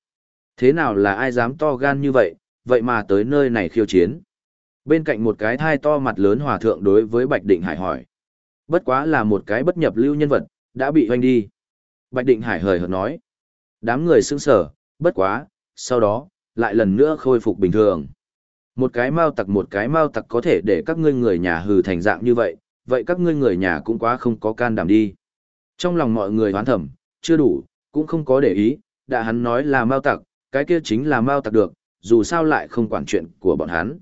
Thế nào là ai dám to gan như vậy, vậy mà tới nơi này khiêu chiến. Bên cạnh một cái thai to mặt lớn hòa thượng đối với Bạch Định Hải hỏi. Bất quá là một cái bất nhập lưu nhân vật, đã bị hoanh đi. Bạch Định Hải hời hợt nói. Đám người sững sở, bất quá, sau đó, lại lần nữa khôi phục bình thường. Một cái mau tặc một cái mau tặc có thể để các ngươi người nhà hừ thành dạng như vậy, vậy các ngươi người nhà cũng quá không có can đảm đi. Trong lòng mọi người hoán thẩm, chưa đủ, cũng không có để ý, đã hắn nói là mau tặc, cái kia chính là Mao tặc được, dù sao lại không quản chuyện của bọn hắn.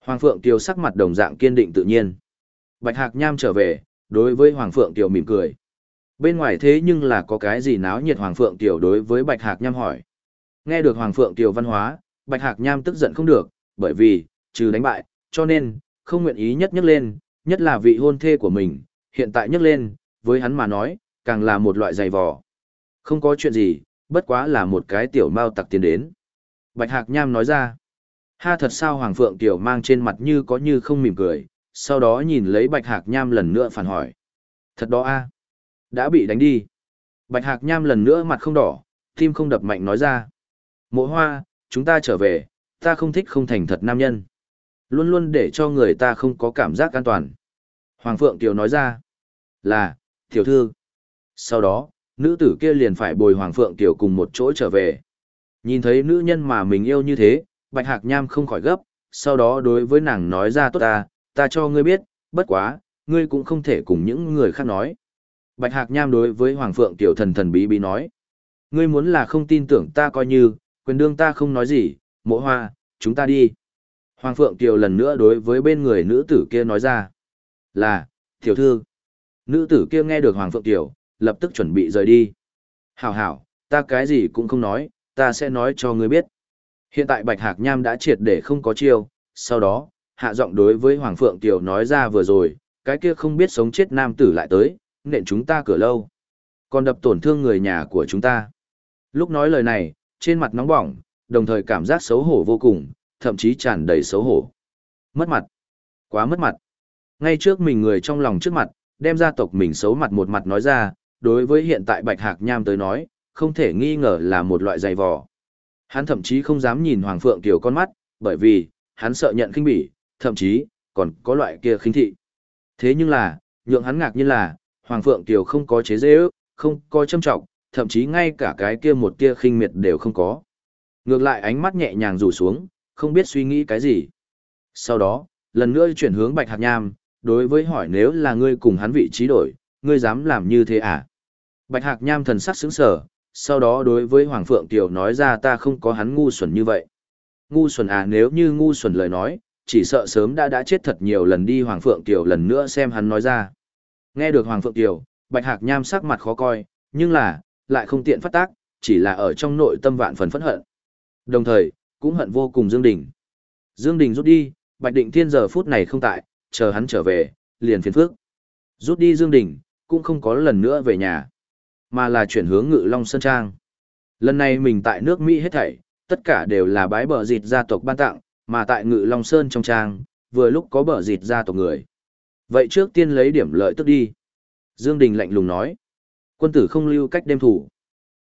Hoàng Phượng Tiêu sắc mặt đồng dạng kiên định tự nhiên. Bạch Hạc Nham trở về, đối với Hoàng Phượng Tiêu mỉm cười. Bên ngoài thế nhưng là có cái gì náo nhiệt Hoàng Phượng Tiêu đối với Bạch Hạc Nham hỏi. Nghe được Hoàng Phượng Tiêu văn hóa, Bạch Hạc Nham tức giận không được, bởi vì, trừ đánh bại, cho nên, không nguyện ý nhất nhắc lên, nhất là vị hôn thê của mình, hiện tại nhắc lên, với hắn mà nói, càng là một loại dày vò. Không có chuyện gì, bất quá là một cái tiểu mao tặc tiến đến. Bạch Hạc Nham nói ra, Ha thật sao Hoàng Phượng Tiểu mang trên mặt như có như không mỉm cười, sau đó nhìn lấy Bạch Hạc Nham lần nữa phản hỏi. Thật đó a Đã bị đánh đi. Bạch Hạc Nham lần nữa mặt không đỏ, tim không đập mạnh nói ra. Mộ hoa, chúng ta trở về, ta không thích không thành thật nam nhân. Luôn luôn để cho người ta không có cảm giác an toàn. Hoàng Phượng Tiểu nói ra. Là, tiểu thư. Sau đó, nữ tử kia liền phải bồi Hoàng Phượng Tiểu cùng một chỗ trở về. Nhìn thấy nữ nhân mà mình yêu như thế, Bạch Hạc Nham không khỏi gấp, sau đó đối với nàng nói ra tốt ta, ta cho ngươi biết, bất quá, ngươi cũng không thể cùng những người khác nói. Bạch Hạc Nham đối với Hoàng Phượng Tiểu thần thần bí bí nói, ngươi muốn là không tin tưởng ta coi như, quyền đương ta không nói gì, mộ hoa, chúng ta đi. Hoàng Phượng Tiểu lần nữa đối với bên người nữ tử kia nói ra, là, tiểu thư. Nữ tử kia nghe được Hoàng Phượng Tiểu, lập tức chuẩn bị rời đi. Hảo hảo, ta cái gì cũng không nói, ta sẽ nói cho ngươi biết. Hiện tại Bạch Hạc Nham đã triệt để không có chiêu, sau đó, hạ giọng đối với Hoàng Phượng Tiểu nói ra vừa rồi, cái kia không biết sống chết nam tử lại tới, nện chúng ta cửa lâu. Còn đập tổn thương người nhà của chúng ta. Lúc nói lời này, trên mặt nóng bỏng, đồng thời cảm giác xấu hổ vô cùng, thậm chí tràn đầy xấu hổ. Mất mặt. Quá mất mặt. Ngay trước mình người trong lòng trước mặt, đem gia tộc mình xấu mặt một mặt nói ra, đối với hiện tại Bạch Hạc Nham tới nói, không thể nghi ngờ là một loại dày vò. Hắn thậm chí không dám nhìn Hoàng Phượng Kiều con mắt, bởi vì, hắn sợ nhận khinh bỉ, thậm chí, còn có loại kia khinh thị. Thế nhưng là, nhượng hắn ngạc nhiên là, Hoàng Phượng Kiều không có chế dễ ước, không có châm trọng, thậm chí ngay cả cái kia một tia khinh miệt đều không có. Ngược lại ánh mắt nhẹ nhàng rủ xuống, không biết suy nghĩ cái gì. Sau đó, lần nữa chuyển hướng Bạch Hạc Nham, đối với hỏi nếu là ngươi cùng hắn vị trí đổi, ngươi dám làm như thế à? Bạch Hạc Nham thần sắc sững sờ, sau đó đối với Hoàng Phượng Tiểu nói ra ta không có hắn ngu xuẩn như vậy. Ngu xuẩn à nếu như ngu xuẩn lời nói, chỉ sợ sớm đã đã chết thật nhiều lần đi Hoàng Phượng Tiểu lần nữa xem hắn nói ra. Nghe được Hoàng Phượng Tiểu, Bạch Hạc Nham sắc mặt khó coi, nhưng là, lại không tiện phát tác, chỉ là ở trong nội tâm vạn phần phẫn hận. Đồng thời, cũng hận vô cùng Dương Đình. Dương Đình rút đi, Bạch Định Thiên giờ phút này không tại, chờ hắn trở về, liền phiền phước. Rút đi Dương Đình, cũng không có lần nữa về nhà mà là chuyển hướng ngự long sơn trang. Lần này mình tại nước Mỹ hết thảy, tất cả đều là bái bờ dịt gia tộc ban tặng, mà tại ngự long sơn trong trang, vừa lúc có bờ dịt gia tộc người. Vậy trước tiên lấy điểm lợi tức đi. Dương Đình lạnh lùng nói. Quân tử không lưu cách đêm thủ.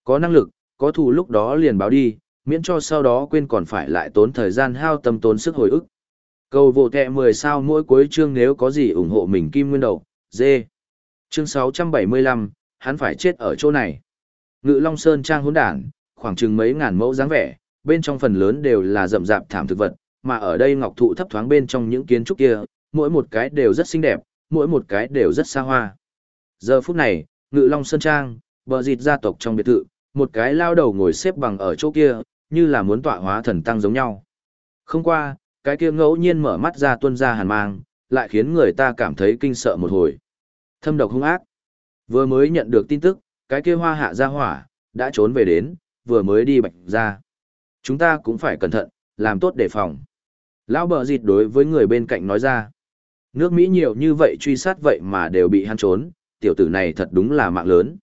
Có năng lực, có thủ lúc đó liền báo đi, miễn cho sau đó quên còn phải lại tốn thời gian hao tâm tốn sức hồi ức. Cầu vô tệ 10 sao mỗi cuối chương nếu có gì ủng hộ mình kim nguyên đầu, dê. Chương 675, hắn phải chết ở chỗ này. Ngự Long Sơn trang hỗn đản, khoảng chừng mấy ngàn mẫu dáng vẻ, bên trong phần lớn đều là rậm rạp thảm thực vật, mà ở đây ngọc thụ thấp thoáng bên trong những kiến trúc kia, mỗi một cái đều rất xinh đẹp, mỗi một cái đều rất xa hoa. Giờ phút này, Ngự Long Sơn trang, bờ dịt gia tộc trong biệt thự, một cái lao đầu ngồi xếp bằng ở chỗ kia, như là muốn tọa hóa thần tăng giống nhau. Không qua, cái kia ngẫu nhiên mở mắt ra tuân ra hàn mang, lại khiến người ta cảm thấy kinh sợ một hồi. Thâm độc hung ác, Vừa mới nhận được tin tức, cái kia hoa hạ gia hỏa, đã trốn về đến, vừa mới đi bạch ra. Chúng ta cũng phải cẩn thận, làm tốt đề phòng. Lão bờ dịt đối với người bên cạnh nói ra. Nước Mỹ nhiều như vậy truy sát vậy mà đều bị hắn trốn, tiểu tử này thật đúng là mạng lớn.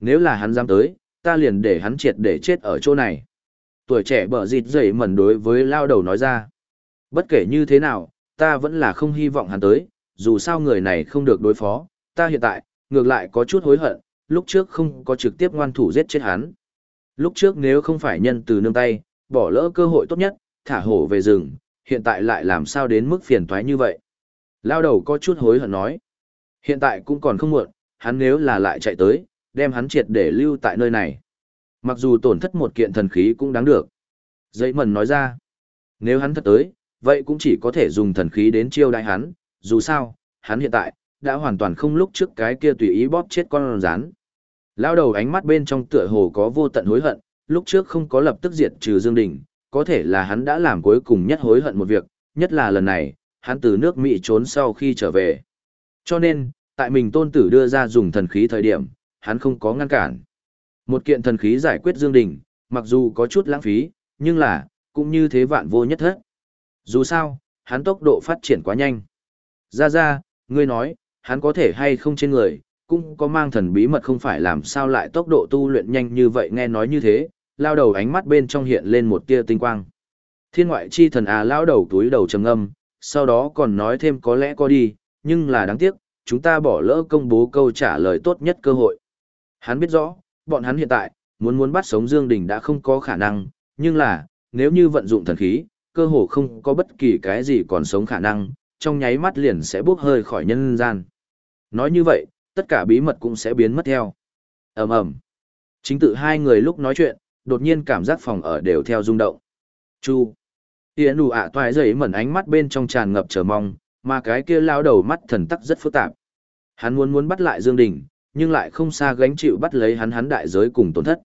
Nếu là hắn dám tới, ta liền để hắn triệt để chết ở chỗ này. Tuổi trẻ bờ dịt dậy mẩn đối với lao đầu nói ra. Bất kể như thế nào, ta vẫn là không hy vọng hắn tới, dù sao người này không được đối phó, ta hiện tại, ngược lại có chút hối hận, lúc trước không có trực tiếp ngoan thủ giết chết hắn. Lúc trước nếu không phải nhân từ nương tay, bỏ lỡ cơ hội tốt nhất, thả hổ về rừng, hiện tại lại làm sao đến mức phiền toái như vậy. Lao đầu có chút hối hận nói. Hiện tại cũng còn không muộn, hắn nếu là lại chạy tới, đem hắn triệt để lưu tại nơi này. Mặc dù tổn thất một kiện thần khí cũng đáng được. Dây mần nói ra, nếu hắn thật tới, vậy cũng chỉ có thể dùng thần khí đến chiêu đại hắn, dù sao, hắn hiện tại, đã hoàn toàn không lúc trước cái kia tùy ý bóp chết con rắn, Lao đầu ánh mắt bên trong tựa hồ có vô tận hối hận, lúc trước không có lập tức diệt trừ Dương Đình, có thể là hắn đã làm cuối cùng nhất hối hận một việc, nhất là lần này, hắn từ nước Mỹ trốn sau khi trở về. Cho nên, tại mình tôn tử đưa ra dùng thần khí thời điểm, hắn không có ngăn cản. Một kiện thần khí giải quyết Dương Đình, mặc dù có chút lãng phí, nhưng là, cũng như thế vạn vô nhất hết. Dù sao, hắn tốc độ phát triển quá nhanh. Ra ra, ngươi nói, hắn có thể hay không trên người, cũng có mang thần bí mật không phải làm sao lại tốc độ tu luyện nhanh như vậy nghe nói như thế, lao đầu ánh mắt bên trong hiện lên một tia tinh quang. Thiên ngoại chi thần à lão đầu túi đầu trầm ngâm, sau đó còn nói thêm có lẽ có đi, nhưng là đáng tiếc, chúng ta bỏ lỡ công bố câu trả lời tốt nhất cơ hội. Hắn biết rõ, bọn hắn hiện tại, muốn muốn bắt sống Dương Đình đã không có khả năng, nhưng là, nếu như vận dụng thần khí, cơ hồ không có bất kỳ cái gì còn sống khả năng, trong nháy mắt liền sẽ bước hơi khỏi nhân gian. Nói như vậy, tất cả bí mật cũng sẽ biến mất theo. ầm ầm Chính tự hai người lúc nói chuyện, đột nhiên cảm giác phòng ở đều theo rung động. Chu. Tiễn đủ ạ toại dậy mẩn ánh mắt bên trong tràn ngập chờ mong, mà cái kia lao đầu mắt thần tắc rất phức tạp. Hắn muốn muốn bắt lại Dương Đình, nhưng lại không xa gánh chịu bắt lấy hắn hắn đại giới cùng tổn thất.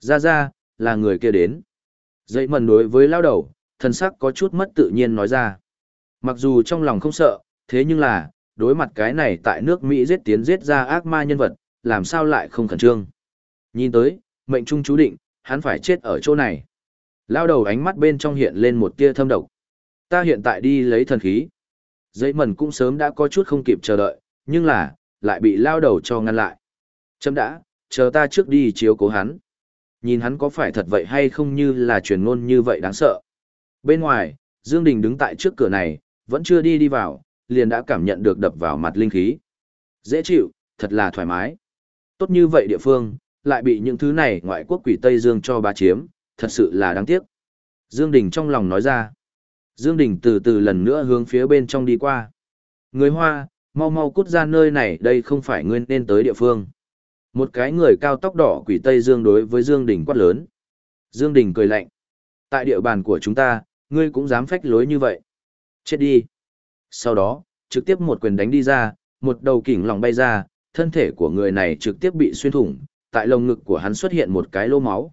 Ra ra, là người kia đến. Dậy mẩn đối với lao đầu, thần sắc có chút mất tự nhiên nói ra. Mặc dù trong lòng không sợ, thế nhưng là, đối mặt cái này tại nước Mỹ giết tiến giết ra ác ma nhân vật, làm sao lại không khẩn trương. Nhìn tới, mệnh trung chú định, hắn phải chết ở chỗ này. Lao đầu ánh mắt bên trong hiện lên một tia thâm độc. Ta hiện tại đi lấy thần khí. Dây mần cũng sớm đã có chút không kịp chờ đợi, nhưng là, lại bị lao đầu cho ngăn lại. Chấm đã, chờ ta trước đi chiếu cố hắn. Nhìn hắn có phải thật vậy hay không như là truyền ngôn như vậy đáng sợ. Bên ngoài, Dương Đình đứng tại trước cửa này, vẫn chưa đi đi vào, liền đã cảm nhận được đập vào mặt linh khí. Dễ chịu, thật là thoải mái. Tốt như vậy địa phương, lại bị những thứ này ngoại quốc quỷ Tây Dương cho bá chiếm, thật sự là đáng tiếc. Dương Đình trong lòng nói ra. Dương Đình từ từ lần nữa hướng phía bên trong đi qua. Người Hoa, mau mau cút ra nơi này đây không phải ngươi nên tới địa phương. Một cái người cao tóc đỏ quỷ Tây Dương đối với Dương Đình quát lớn. Dương Đình cười lạnh. Tại địa bàn của chúng ta, ngươi cũng dám phách lối như vậy. Chết đi. Sau đó, trực tiếp một quyền đánh đi ra, một đầu kỉnh lòng bay ra, thân thể của người này trực tiếp bị xuyên thủng, tại lồng ngực của hắn xuất hiện một cái lô máu.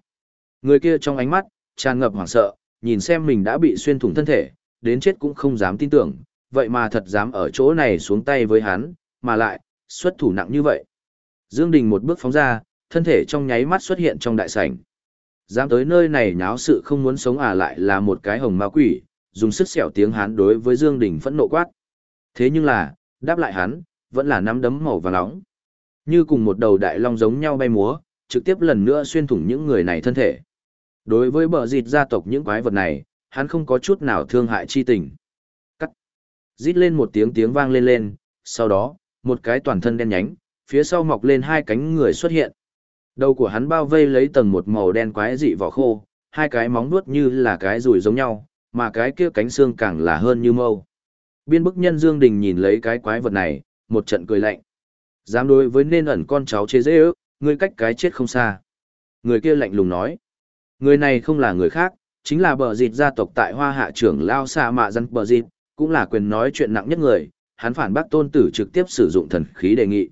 Người kia trong ánh mắt, tràn ngập hoảng sợ, nhìn xem mình đã bị xuyên thủng thân thể, đến chết cũng không dám tin tưởng, vậy mà thật dám ở chỗ này xuống tay với hắn, mà lại, xuất thủ nặng như vậy. Dương Đình một bước phóng ra, thân thể trong nháy mắt xuất hiện trong đại sảnh. Dám tới nơi này nháo sự không muốn sống à lại là một cái hồng ma quỷ, dùng sức sẹo tiếng hắn đối với Dương Đình phẫn nộ quát. Thế nhưng là, đáp lại hắn, vẫn là nắm đấm màu vàng nóng. Như cùng một đầu đại long giống nhau bay múa, trực tiếp lần nữa xuyên thủng những người này thân thể. Đối với bờ dịt gia tộc những quái vật này, hắn không có chút nào thương hại chi tình. Cắt. Rít lên một tiếng tiếng vang lên lên, sau đó, một cái toàn thân đen nhánh, phía sau mọc lên hai cánh người xuất hiện. Đầu của hắn bao vây lấy tầng một màu đen quái dị vỏ khô, hai cái móng vuốt như là cái rùi giống nhau, mà cái kia cánh xương càng là hơn như mâu. Biên bức nhân Dương Đình nhìn lấy cái quái vật này, một trận cười lạnh. Dám đối với nên ẩn con cháu chế dễ ước, ngươi cách cái chết không xa. Người kia lạnh lùng nói. Người này không là người khác, chính là bờ dịt gia tộc tại hoa hạ trưởng Lao Sa Mạ Dân Bờ Dịt, cũng là quyền nói chuyện nặng nhất người, hắn phản bác tôn tử trực tiếp sử dụng thần khí đề nghị.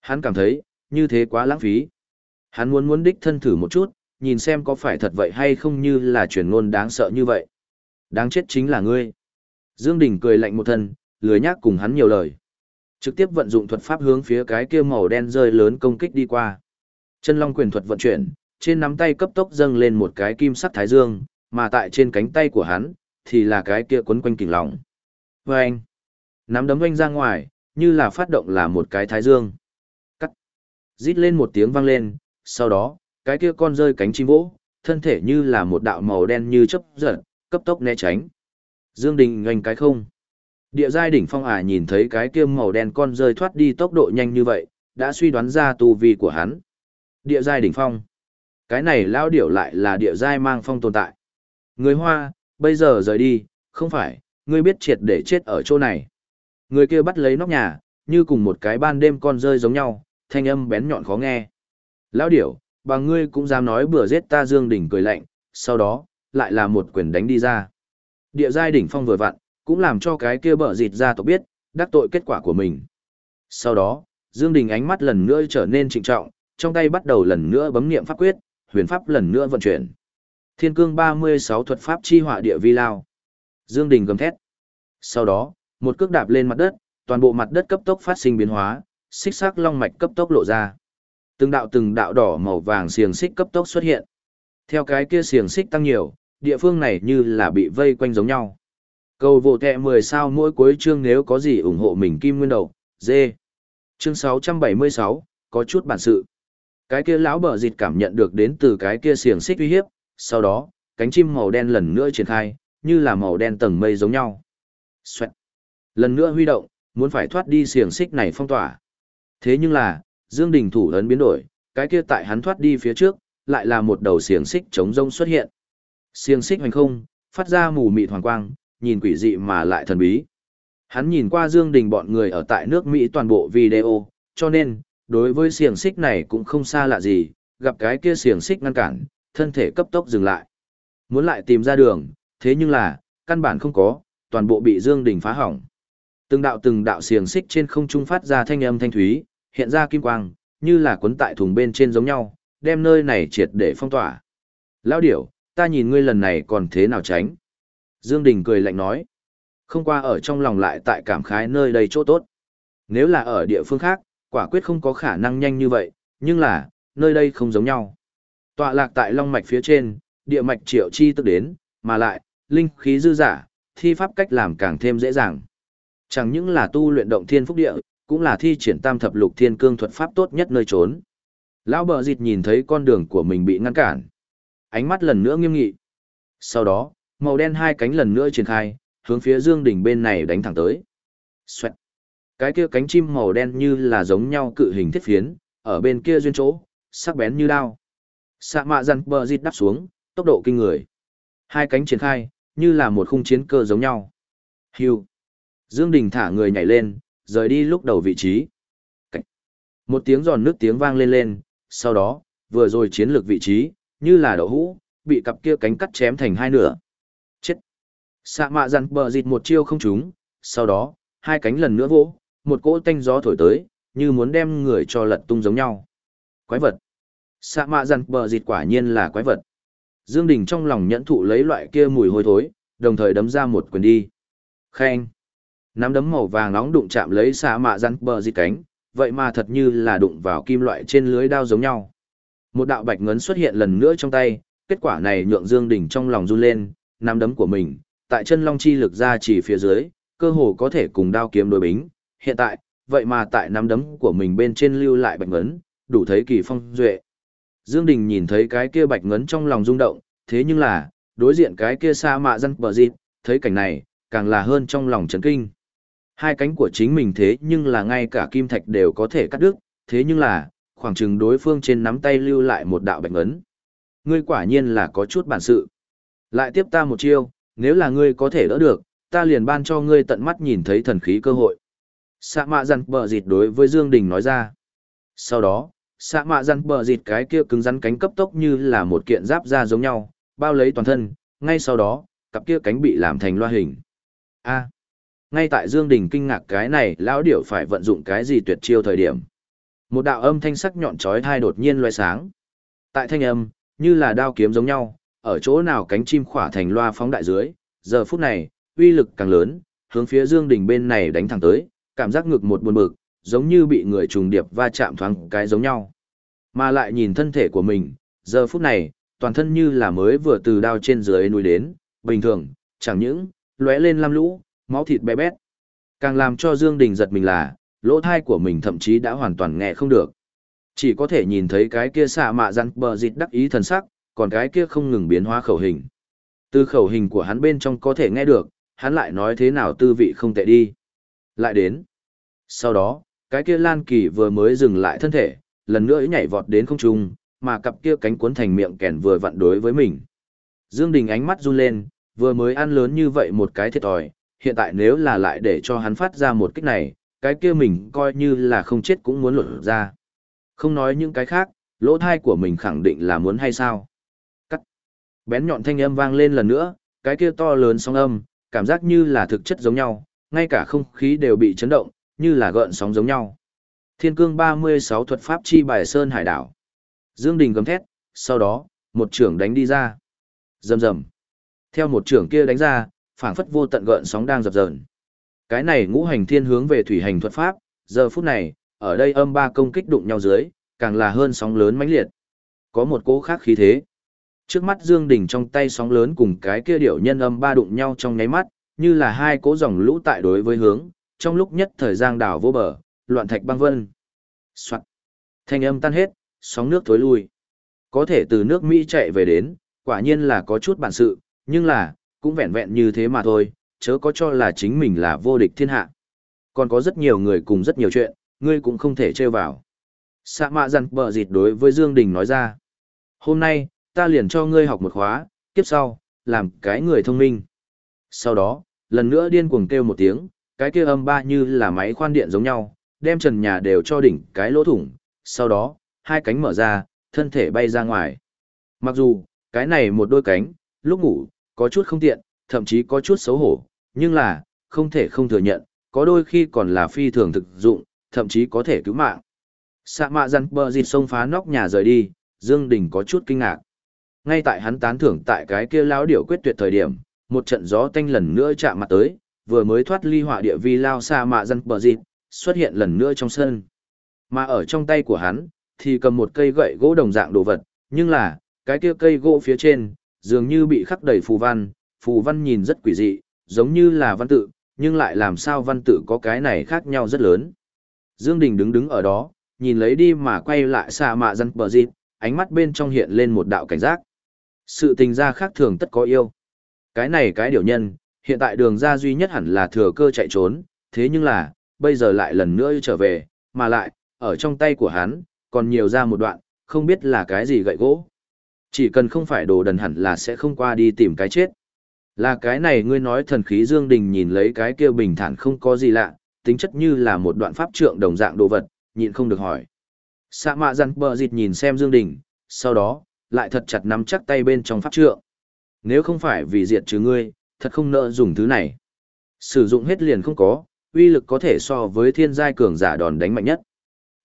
Hắn cảm thấy, như thế quá lãng phí. Hắn muốn muốn đích thân thử một chút, nhìn xem có phải thật vậy hay không như là truyền ngôn đáng sợ như vậy. Đáng chết chính là ngươi. Dương Đình cười lạnh một thân, lười nhác cùng hắn nhiều lời. Trực tiếp vận dụng thuật pháp hướng phía cái kia màu đen rơi lớn công kích đi qua. Chân long quyền thuật vận chuyển, trên nắm tay cấp tốc dâng lên một cái kim sắc thái dương, mà tại trên cánh tay của hắn, thì là cái kia quấn quanh kình lòng. Vâng! nắm đấm vanh ra ngoài, như là phát động là một cái thái dương. Cắt. Rít lên một tiếng vang lên, sau đó, cái kia con rơi cánh chim vỗ, thân thể như là một đạo màu đen như chớp giật, cấp tốc né tránh. Dương Đình ngoảnh cái không. Địa giai đỉnh phong à nhìn thấy cái kia màu đen con rơi thoát đi tốc độ nhanh như vậy, đã suy đoán ra tu vi của hắn. Địa giai đỉnh phong. Cái này lao điểu lại là địa giai mang phong tồn tại. Người Hoa, bây giờ rời đi, không phải, ngươi biết triệt để chết ở chỗ này. Người kia bắt lấy nóc nhà, như cùng một cái ban đêm con rơi giống nhau, thanh âm bén nhọn khó nghe. Lão điểu, bà ngươi cũng dám nói bừa giết ta Dương Đình cười lạnh, sau đó, lại là một quyền đánh đi ra. Địa giai đỉnh phong vừa vặn, cũng làm cho cái kia bở dịt ra tộc biết, đắc tội kết quả của mình. Sau đó, Dương Đình ánh mắt lần nữa trở nên trịnh trọng, trong tay bắt đầu lần nữa bấm niệm pháp quyết, huyền pháp lần nữa vận chuyển. Thiên cương 36 thuật pháp chi hỏa địa vi lao. Dương Đình gầm thét. Sau đó, một cước đạp lên mặt đất, toàn bộ mặt đất cấp tốc phát sinh biến hóa, xích sắc long mạch cấp tốc lộ ra. Từng đạo từng đạo đỏ màu vàng xiềng xích cấp tốc xuất hiện. Theo cái kia xiềng xích tăng nhiều, địa phương này như là bị vây quanh giống nhau. Cầu vô tệ 10 sao mỗi cuối chương nếu có gì ủng hộ mình kim nguyên đầu, dê. Chương 676, có chút bản sự. Cái kia lão bờ dịt cảm nhận được đến từ cái kia xiềng xích uy hiếp, sau đó, cánh chim màu đen lần nữa triển khai, như là màu đen tầng mây giống nhau. Xoẹt. Lần nữa huy động, muốn phải thoát đi xiềng xích này phong tỏa. Thế nhưng là, Dương Đình thủ ấn biến đổi, cái kia tại hắn thoát đi phía trước, lại là một đầu xiềng xích chống rông xuất hiện. Xiềng xích hoành không, phát ra mù mịt hoàng quang, nhìn quỷ dị mà lại thần bí. Hắn nhìn qua Dương Đình bọn người ở tại nước Mỹ toàn bộ video, cho nên, đối với xiềng xích này cũng không xa lạ gì, gặp cái kia xiềng xích ngăn cản, thân thể cấp tốc dừng lại. Muốn lại tìm ra đường, thế nhưng là, căn bản không có, toàn bộ bị Dương Đình phá hỏng. Từng đạo từng đạo xiềng xích trên không trung phát ra thanh âm thanh thúy, hiện ra kim quang, như là cuốn tại thùng bên trên giống nhau, đem nơi này triệt để phong tỏa. Lão điểu, ta nhìn ngươi lần này còn thế nào tránh? Dương Đình cười lạnh nói. Không qua ở trong lòng lại tại cảm khái nơi đây chỗ tốt. Nếu là ở địa phương khác, quả quyết không có khả năng nhanh như vậy, nhưng là, nơi đây không giống nhau. Tọa lạc tại long mạch phía trên, địa mạch triệu chi tức đến, mà lại, linh khí dư giả, thi pháp cách làm càng thêm dễ dàng. Chẳng những là tu luyện động thiên phúc địa, cũng là thi triển tam thập lục thiên cương thuật pháp tốt nhất nơi trốn. Lão bờ dịt nhìn thấy con đường của mình bị ngăn cản. Ánh mắt lần nữa nghiêm nghị. Sau đó, màu đen hai cánh lần nữa triển khai, hướng phía dương đỉnh bên này đánh thẳng tới. Xoẹt. Cái kia cánh chim màu đen như là giống nhau cự hình thiết phiến, ở bên kia duyên chỗ, sắc bén như đao. Sạ mạ răn bờ dịt đắp xuống, tốc độ kinh người. Hai cánh triển khai, như là một khung chiến cơ giống nhau. Hưu. Dương Đình thả người nhảy lên, rời đi lúc đầu vị trí. Cách. Một tiếng giòn nước tiếng vang lên lên, sau đó, vừa rồi chiến lược vị trí, như là đậu hũ, bị cặp kia cánh cắt chém thành hai nửa. Chết. Sạ mạ răn bờ dịt một chiêu không trúng, sau đó, hai cánh lần nữa vỗ, một cỗ tanh gió thổi tới, như muốn đem người cho lật tung giống nhau. Quái vật. Sạ mạ răn bờ dịt quả nhiên là quái vật. Dương Đình trong lòng nhẫn thụ lấy loại kia mùi hôi thối, đồng thời đấm ra một quyền đi. Khen. Nắm đấm màu vàng nóng đụng chạm lấy xạ mạ rắn bờ dịt cánh, vậy mà thật như là đụng vào kim loại trên lưới đao giống nhau. Một đạo bạch ngấn xuất hiện lần nữa trong tay, kết quả này nhượng Dương Đình trong lòng run lên, nắm đấm của mình, tại chân long chi lực ra chỉ phía dưới, cơ hồ có thể cùng đao kiếm đối bính. Hiện tại, vậy mà tại nắm đấm của mình bên trên lưu lại bạch ngấn, đủ thấy kỳ phong duệ. Dương Đình nhìn thấy cái kia bạch ngấn trong lòng rung động, thế nhưng là, đối diện cái kia sa mạ dân bờ dịt, thấy cảnh này, càng là hơn trong lòng chấn kinh. Hai cánh của chính mình thế nhưng là ngay cả kim thạch đều có thể cắt đứt, thế nhưng là, khoảng chừng đối phương trên nắm tay lưu lại một đạo bạch ấn. Ngươi quả nhiên là có chút bản sự. Lại tiếp ta một chiêu, nếu là ngươi có thể đỡ được, ta liền ban cho ngươi tận mắt nhìn thấy thần khí cơ hội. Sạ mạ răn bờ dịt đối với Dương Đình nói ra. Sau đó, sạ mạ răn bờ dịt cái kia cứng rắn cánh cấp tốc như là một kiện giáp da giống nhau, bao lấy toàn thân, ngay sau đó, cặp kia cánh bị làm thành loa hình. A. Ngay tại Dương Đình kinh ngạc cái này, lão điểu phải vận dụng cái gì tuyệt chiêu thời điểm. Một đạo âm thanh sắc nhọn chói tai đột nhiên loé sáng. Tại thanh âm, như là đao kiếm giống nhau, ở chỗ nào cánh chim khỏa thành loa phóng đại dưới, giờ phút này, uy lực càng lớn, hướng phía Dương Đình bên này đánh thẳng tới, cảm giác ngực một buồn bực, giống như bị người trùng điệp va chạm thoáng cái giống nhau. Mà lại nhìn thân thể của mình, giờ phút này, toàn thân như là mới vừa từ đao trên dưới núi đến, bình thường, chẳng những, lóe lên lam lũ, máu thịt bé bét. Càng làm cho Dương Đình giật mình là, lỗ thai của mình thậm chí đã hoàn toàn nghe không được. Chỉ có thể nhìn thấy cái kia xạ mạ rắn bờ dịt đắc ý thần sắc, còn cái kia không ngừng biến hóa khẩu hình. Từ khẩu hình của hắn bên trong có thể nghe được, hắn lại nói thế nào tư vị không tệ đi. Lại đến. Sau đó, cái kia Lan Kỳ vừa mới dừng lại thân thể, lần nữa nhảy vọt đến không trung, mà cặp kia cánh cuốn thành miệng kèn vừa vặn đối với mình. Dương Đình ánh mắt run lên, vừa mới ăn lớn như vậy một cái thiệt thòi, hiện tại nếu là lại để cho hắn phát ra một kích này, cái kia mình coi như là không chết cũng muốn lột ra. Không nói những cái khác, lỗ thai của mình khẳng định là muốn hay sao. Cắt. Bén nhọn thanh âm vang lên lần nữa, cái kia to lớn sóng âm, cảm giác như là thực chất giống nhau, ngay cả không khí đều bị chấn động, như là gợn sóng giống nhau. Thiên cương 36 thuật pháp chi bài sơn hải đảo. Dương Đình gầm thét, sau đó, một trưởng đánh đi ra. Rầm rầm. Theo một trưởng kia đánh ra, phảng phất vô tận gợn sóng đang dập dờn. Cái này ngũ hành thiên hướng về thủy hành thuật pháp, giờ phút này, ở đây âm ba công kích đụng nhau dưới, càng là hơn sóng lớn mãnh liệt. Có một cỗ khác khí thế. Trước mắt Dương Đình trong tay sóng lớn cùng cái kia điệu nhân âm ba đụng nhau trong nháy mắt, như là hai cỗ dòng lũ tại đối với hướng, trong lúc nhất thời giang đảo vô bờ, loạn thạch băng vân. Soạn. Thanh âm tan hết, sóng nước thối lui. Có thể từ nước Mỹ chạy về đến, quả nhiên là có chút bản sự, nhưng là, cũng vẹn vẹn như thế mà thôi, chớ có cho là chính mình là vô địch thiên hạ. Còn có rất nhiều người cùng rất nhiều chuyện, ngươi cũng không thể trêu vào. Sạ mạ dằn bờ dịt đối với Dương Đình nói ra. Hôm nay, ta liền cho ngươi học một khóa, tiếp sau, làm cái người thông minh. Sau đó, lần nữa điên cuồng kêu một tiếng, cái kia âm ba như là máy khoan điện giống nhau, đem trần nhà đều cho đỉnh cái lỗ thủng. Sau đó, hai cánh mở ra, thân thể bay ra ngoài. Mặc dù, cái này một đôi cánh, lúc ngủ, có chút không tiện, thậm chí có chút xấu hổ, nhưng là, không thể không thừa nhận, có đôi khi còn là phi thường thực dụng, thậm chí có thể cứu mạng. Sạ mạ răn bờ dịt xông phá nóc nhà rời đi, Dương Đình có chút kinh ngạc. Ngay tại hắn tán thưởng tại cái kia lão điểu quyết tuyệt thời điểm, một trận gió tanh lần nữa chạm mặt tới, vừa mới thoát ly hỏa địa vi lao sạ mạ răn bờ dịt, xuất hiện lần nữa trong sân. Mà ở trong tay của hắn, thì cầm một cây gậy gỗ đồng dạng đồ vật, nhưng là, cái kia cây gỗ phía trên, dường như bị khắc đầy phù văn, phù văn nhìn rất quỷ dị, giống như là văn tự, nhưng lại làm sao văn tự có cái này khác nhau rất lớn. Dương Đình đứng đứng ở đó, nhìn lấy đi mà quay lại xa mạ dân bờ dịp, ánh mắt bên trong hiện lên một đạo cảnh giác. Sự tình gia khác thường tất có yêu. Cái này cái điều nhân, hiện tại đường ra duy nhất hẳn là thừa cơ chạy trốn, thế nhưng là, bây giờ lại lần nữa trở về, mà lại, ở trong tay của hắn, còn nhiều ra một đoạn, không biết là cái gì gậy gỗ. Chỉ cần không phải đồ đần hẳn là sẽ không qua đi tìm cái chết. Là cái này ngươi nói thần khí Dương Đình nhìn lấy cái kia bình thản không có gì lạ, tính chất như là một đoạn pháp trượng đồng dạng đồ vật, nhịn không được hỏi. Sạ mạ răn bờ dịt nhìn xem Dương Đình, sau đó, lại thật chặt nắm chắc tay bên trong pháp trượng. Nếu không phải vì diệt trừ ngươi, thật không nỡ dùng thứ này. Sử dụng hết liền không có, uy lực có thể so với thiên giai cường giả đòn đánh mạnh nhất.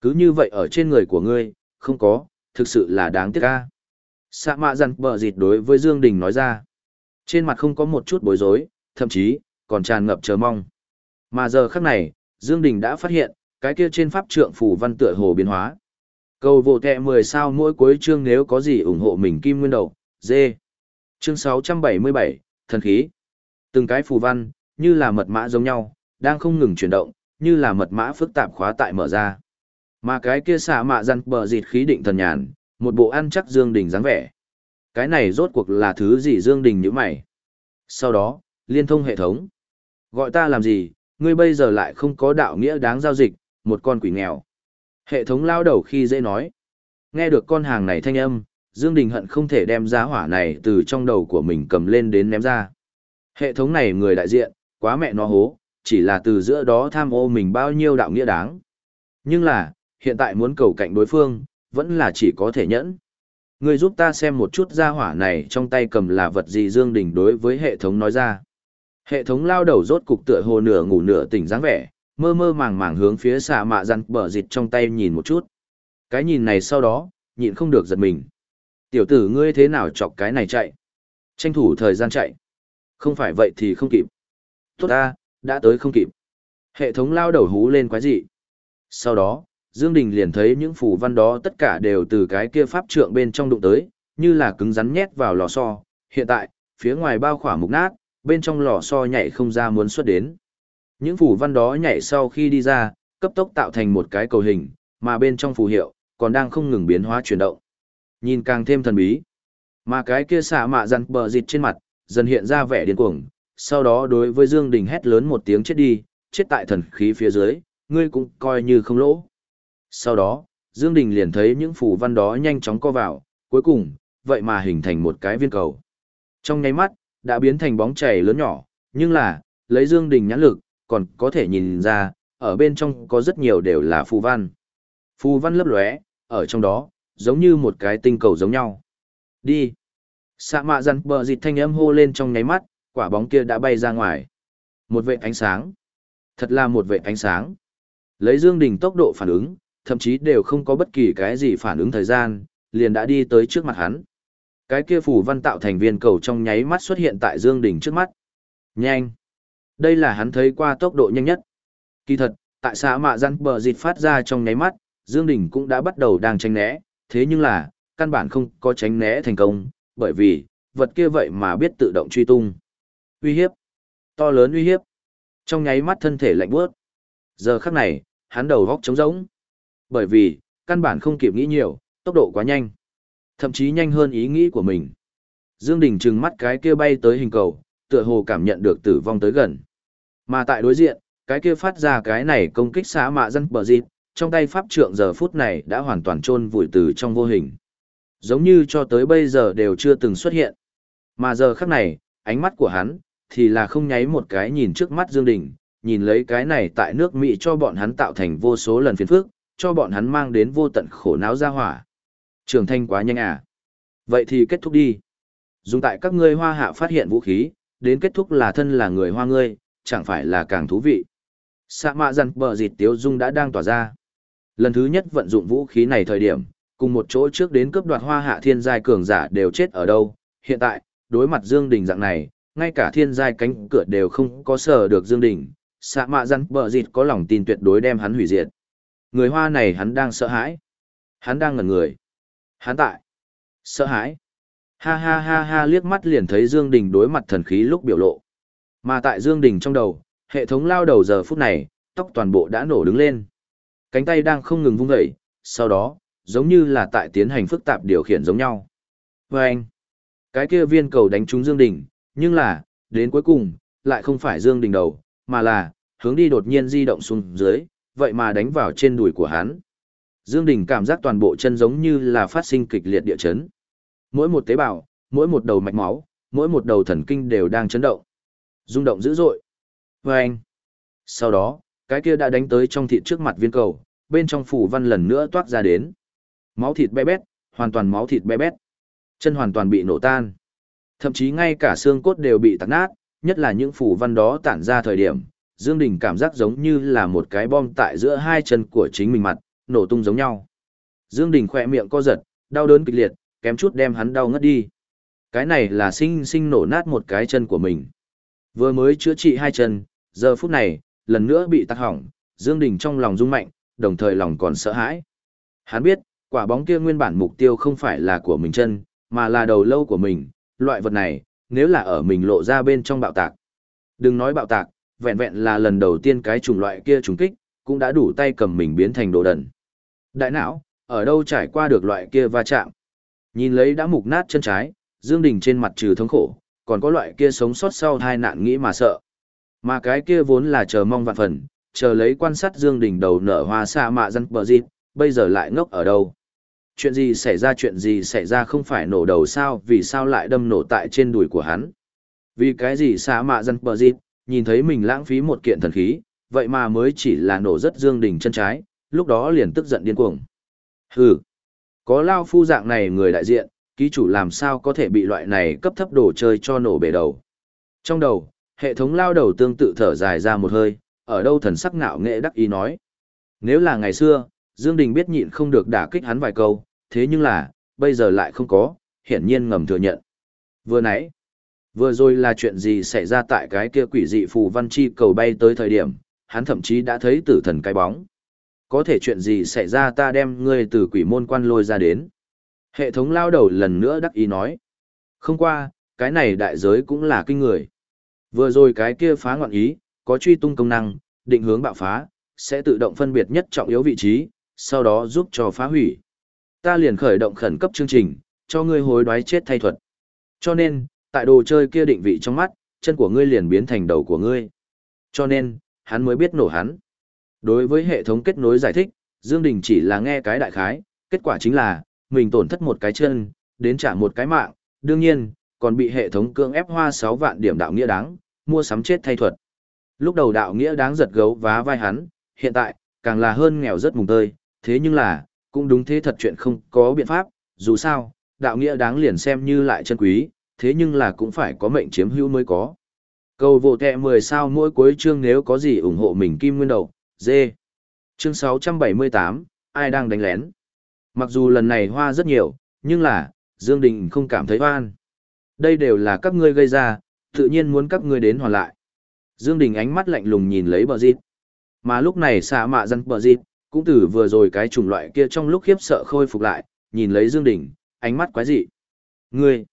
Cứ như vậy ở trên người của ngươi, không có, thực sự là đáng tiếc ca. Sạ mạ răn bờ dịt đối với Dương Đình nói ra. Trên mặt không có một chút bối rối, thậm chí, còn tràn ngập chờ mong. Mà giờ khắc này, Dương Đình đã phát hiện, cái kia trên pháp trượng phù văn tựa hồ biến hóa. Cầu vô tệ 10 sao mỗi cuối chương nếu có gì ủng hộ mình kim nguyên đầu, dê. Chương 677, thần khí. Từng cái phù văn, như là mật mã giống nhau, đang không ngừng chuyển động, như là mật mã phức tạp khóa tại mở ra. Mà cái kia xạ mạ răn bờ dịt khí định thần nhàn, một bộ ăn chắc Dương Đình dáng vẻ. Cái này rốt cuộc là thứ gì Dương Đình nhíu mày? Sau đó, liên thông hệ thống. Gọi ta làm gì, ngươi bây giờ lại không có đạo nghĩa đáng giao dịch, một con quỷ nghèo. Hệ thống lao đầu khi dễ nói. Nghe được con hàng này thanh âm, Dương Đình hận không thể đem giá hỏa này từ trong đầu của mình cầm lên đến ném ra. Hệ thống này người đại diện, quá mẹ nó hố, chỉ là từ giữa đó tham ô mình bao nhiêu đạo nghĩa đáng. Nhưng là, hiện tại muốn cầu cạnh đối phương, vẫn là chỉ có thể nhẫn. Người giúp ta xem một chút gia hỏa này trong tay cầm là vật gì Dương Đình đối với hệ thống nói ra. Hệ thống lao đầu rốt cục tựa hồ nửa ngủ nửa tỉnh dáng vẻ, mơ mơ màng màng hướng phía xạ mạ răn bờ dịt trong tay nhìn một chút. Cái nhìn này sau đó, nhịn không được giật mình. Tiểu tử ngươi thế nào chọc cái này chạy? Tranh thủ thời gian chạy. Không phải vậy thì không kịp. Tốt ta, đã tới không kịp. Hệ thống lao đầu hú lên quái dị. Sau đó, Dương Đình liền thấy những phù văn đó tất cả đều từ cái kia pháp trượng bên trong đụng tới, như là cứng rắn nhét vào lò xo. Hiện tại, phía ngoài bao khỏa mục nát, bên trong lò xo nhảy không ra muốn xuất đến. Những phù văn đó nhảy sau khi đi ra, cấp tốc tạo thành một cái cầu hình, mà bên trong phù hiệu, còn đang không ngừng biến hóa chuyển động. Nhìn càng thêm thần bí. Mà cái kia xạ mạ răn bờ dịt trên mặt, dần hiện ra vẻ điên cuồng, sau đó đối với Dương Đình hét lớn một tiếng chết đi, chết tại thần khí phía dưới, ngươi cũng coi như không lỗ. Sau đó, Dương Đình liền thấy những phù văn đó nhanh chóng co vào, cuối cùng, vậy mà hình thành một cái viên cầu. Trong nháy mắt, đã biến thành bóng chảy lớn nhỏ, nhưng là, lấy Dương Đình nhãn lực, còn có thể nhìn ra, ở bên trong có rất nhiều đều là phù văn. Phù văn lấp lóe, ở trong đó, giống như một cái tinh cầu giống nhau. Đi. Sạ mạ rắn bờ dịt thanh âm hô lên trong nháy mắt, quả bóng kia đã bay ra ngoài. Một vệ ánh sáng. Thật là một vệ ánh sáng. Lấy Dương Đình tốc độ phản ứng, thậm chí đều không có bất kỳ cái gì phản ứng thời gian, liền đã đi tới trước mặt hắn. Cái kia phù văn tạo thành viên cầu trong nháy mắt xuất hiện tại Dương Đình trước mắt. Nhanh! Đây là hắn thấy qua tốc độ nhanh nhất. Kỳ thật, tại xã mạ răn bờ dịt phát ra trong nháy mắt, Dương Đình cũng đã bắt đầu đang tránh né, thế nhưng là, căn bản không có tránh né thành công, bởi vì, vật kia vậy mà biết tự động truy tung. Uy hiếp! To lớn uy hiếp! Trong nháy mắt thân thể lạnh bước. Giờ khắc này, hắn đầu góc trống rỗng. Bởi vì, căn bản không kịp nghĩ nhiều, tốc độ quá nhanh. Thậm chí nhanh hơn ý nghĩ của mình. Dương Đình trừng mắt cái kia bay tới hình cầu, tựa hồ cảm nhận được tử vong tới gần. Mà tại đối diện, cái kia phát ra cái này công kích xã mạ dân bờ dịp, trong tay pháp trượng giờ phút này đã hoàn toàn trôn vùi từ trong vô hình. Giống như cho tới bây giờ đều chưa từng xuất hiện. Mà giờ khắc này, ánh mắt của hắn, thì là không nháy một cái nhìn trước mắt Dương Đình, nhìn lấy cái này tại nước Mỹ cho bọn hắn tạo thành vô số lần phiền phức, cho bọn hắn mang đến vô tận khổ não ra hỏa. Trường thanh quá nhanh à. Vậy thì kết thúc đi. Dùng tại các ngươi hoa hạ phát hiện vũ khí, đến kết thúc là thân là người hoa ngươi, chẳng phải là càng thú vị. Sạ mạ dằn bờ dịt tiếu dung đã đang tỏa ra. Lần thứ nhất vận dụng vũ khí này thời điểm, cùng một chỗ trước đến cướp đoạt hoa hạ thiên giai cường giả đều chết ở đâu. Hiện tại, đối mặt Dương Đình dạng này, ngay cả thiên giai cánh cửa đều không có sở được Dương Đình. Sạ mạ dằn bờ dịt có lòng tin tuyệt đối đem hắn hủy diệt. Người hoa này hắn đang sợ hãi. Hắn đang ngẩn người. Hắn tại. Sợ hãi. Ha ha ha ha liếc mắt liền thấy Dương Đình đối mặt thần khí lúc biểu lộ. Mà tại Dương Đình trong đầu, hệ thống lao đầu giờ phút này, tóc toàn bộ đã nổ đứng lên. Cánh tay đang không ngừng vung dậy, sau đó, giống như là tại tiến hành phức tạp điều khiển giống nhau. Vâng! anh, cái kia viên cầu đánh trúng Dương Đình, nhưng là, đến cuối cùng, lại không phải Dương Đình đầu, mà là, hướng đi đột nhiên di động xuống dưới, vậy mà đánh vào trên đùi của hắn. Dương Đình cảm giác toàn bộ chân giống như là phát sinh kịch liệt địa chấn. Mỗi một tế bào, mỗi một đầu mạch máu, mỗi một đầu thần kinh đều đang chấn động. rung động dữ dội. Và anh. Sau đó, cái kia đã đánh tới trong thịt trước mặt viên cầu, bên trong phủ văn lần nữa toát ra đến. Máu thịt bé bét, hoàn toàn máu thịt bé bét. Chân hoàn toàn bị nổ tan. Thậm chí ngay cả xương cốt đều bị tạc nát, nhất là những phủ văn đó tản ra thời điểm. Dương Đình cảm giác giống như là một cái bom tại giữa hai chân của chính mình mặt, nổ tung giống nhau. Dương Đình khỏe miệng co giật, đau đớn kịch liệt, kém chút đem hắn đau ngất đi. Cái này là sinh sinh nổ nát một cái chân của mình. Vừa mới chữa trị hai chân, giờ phút này, lần nữa bị tắc hỏng, Dương Đình trong lòng rung mạnh, đồng thời lòng còn sợ hãi. Hắn biết, quả bóng kia nguyên bản mục tiêu không phải là của mình chân, mà là đầu lâu của mình, loại vật này, nếu là ở mình lộ ra bên trong bạo tạc. Đừng nói bạo tạc, vẹn vẹn là lần đầu tiên cái chủng loại kia trùng kích, cũng đã đủ tay cầm mình biến thành đồ đần. Đại não, ở đâu trải qua được loại kia va chạm. Nhìn lấy đã mục nát chân trái, Dương Đình trên mặt trừ thống khổ, còn có loại kia sống sót sau hai nạn nghĩ mà sợ. Mà cái kia vốn là chờ mong vạn phần, chờ lấy quan sát Dương Đình đầu nở hoa xa mạ dân bờ dịp, bây giờ lại ngốc ở đâu. Chuyện gì xảy ra chuyện gì xảy ra không phải nổ đầu sao vì sao lại đâm nổ tại trên đùi của hắn. Vì cái gì xa mạ dân bờ dịp, nhìn thấy mình lãng phí một kiện thần khí, vậy mà mới chỉ là nổ rất Dương Đình chân trái, lúc đó liền tức giận điên cuồng. Hừ, có lao phu dạng này người đại diện, ký chủ làm sao có thể bị loại này cấp thấp đồ chơi cho nổ bể đầu. Trong đầu, hệ thống lao đầu tương tự thở dài ra một hơi, ở đâu thần sắc ngạo nghệ đắc ý nói. Nếu là ngày xưa, Dương Đình biết nhịn không được đả kích hắn vài câu, thế nhưng là, bây giờ lại không có, hiển nhiên ngầm thừa nhận. Vừa nãy, vừa rồi là chuyện gì xảy ra tại cái kia quỷ dị phù văn chi cầu bay tới thời điểm, hắn thậm chí đã thấy tử thần cái bóng. Có thể chuyện gì xảy ra ta đem ngươi từ quỷ môn quan lôi ra đến. Hệ thống lao đầu lần nữa đắc ý nói. Không qua, cái này đại giới cũng là kinh người. Vừa rồi cái kia phá ngoạn ý, có truy tung công năng, định hướng bạo phá, sẽ tự động phân biệt nhất trọng yếu vị trí, sau đó giúp cho phá hủy. Ta liền khởi động khẩn cấp chương trình, cho ngươi hối đoái chết thay thuật. Cho nên, tại đồ chơi kia định vị trong mắt, chân của ngươi liền biến thành đầu của ngươi. Cho nên, hắn mới biết nổ hắn. Đối với hệ thống kết nối giải thích, Dương Đình chỉ là nghe cái đại khái, kết quả chính là, mình tổn thất một cái chân, đến trả một cái mạng, đương nhiên, còn bị hệ thống cưỡng ép hoa 6 vạn điểm đạo nghĩa đáng, mua sắm chết thay thuật. Lúc đầu đạo nghĩa đáng giật gấu vá vai hắn, hiện tại, càng là hơn nghèo rất mùng tơi, thế nhưng là, cũng đúng thế thật chuyện không có biện pháp, dù sao, đạo nghĩa đáng liền xem như lại chân quý, thế nhưng là cũng phải có mệnh chiếm hữu mới có. Cầu vô tệ 10 sao mỗi cuối chương nếu có gì ủng hộ mình kim nguyên đầu, dê. Chương 678, ai đang đánh lén? Mặc dù lần này hoa rất nhiều, nhưng là, Dương Đình không cảm thấy hoan. Đây đều là các ngươi gây ra, tự nhiên muốn các ngươi đến hoàn lại. Dương Đình ánh mắt lạnh lùng nhìn lấy bờ dịt. Mà lúc này xạ mạ dân bờ dịt, cũng từ vừa rồi cái chủng loại kia trong lúc khiếp sợ khôi phục lại, nhìn lấy Dương Đình, ánh mắt quái dị. Ngươi,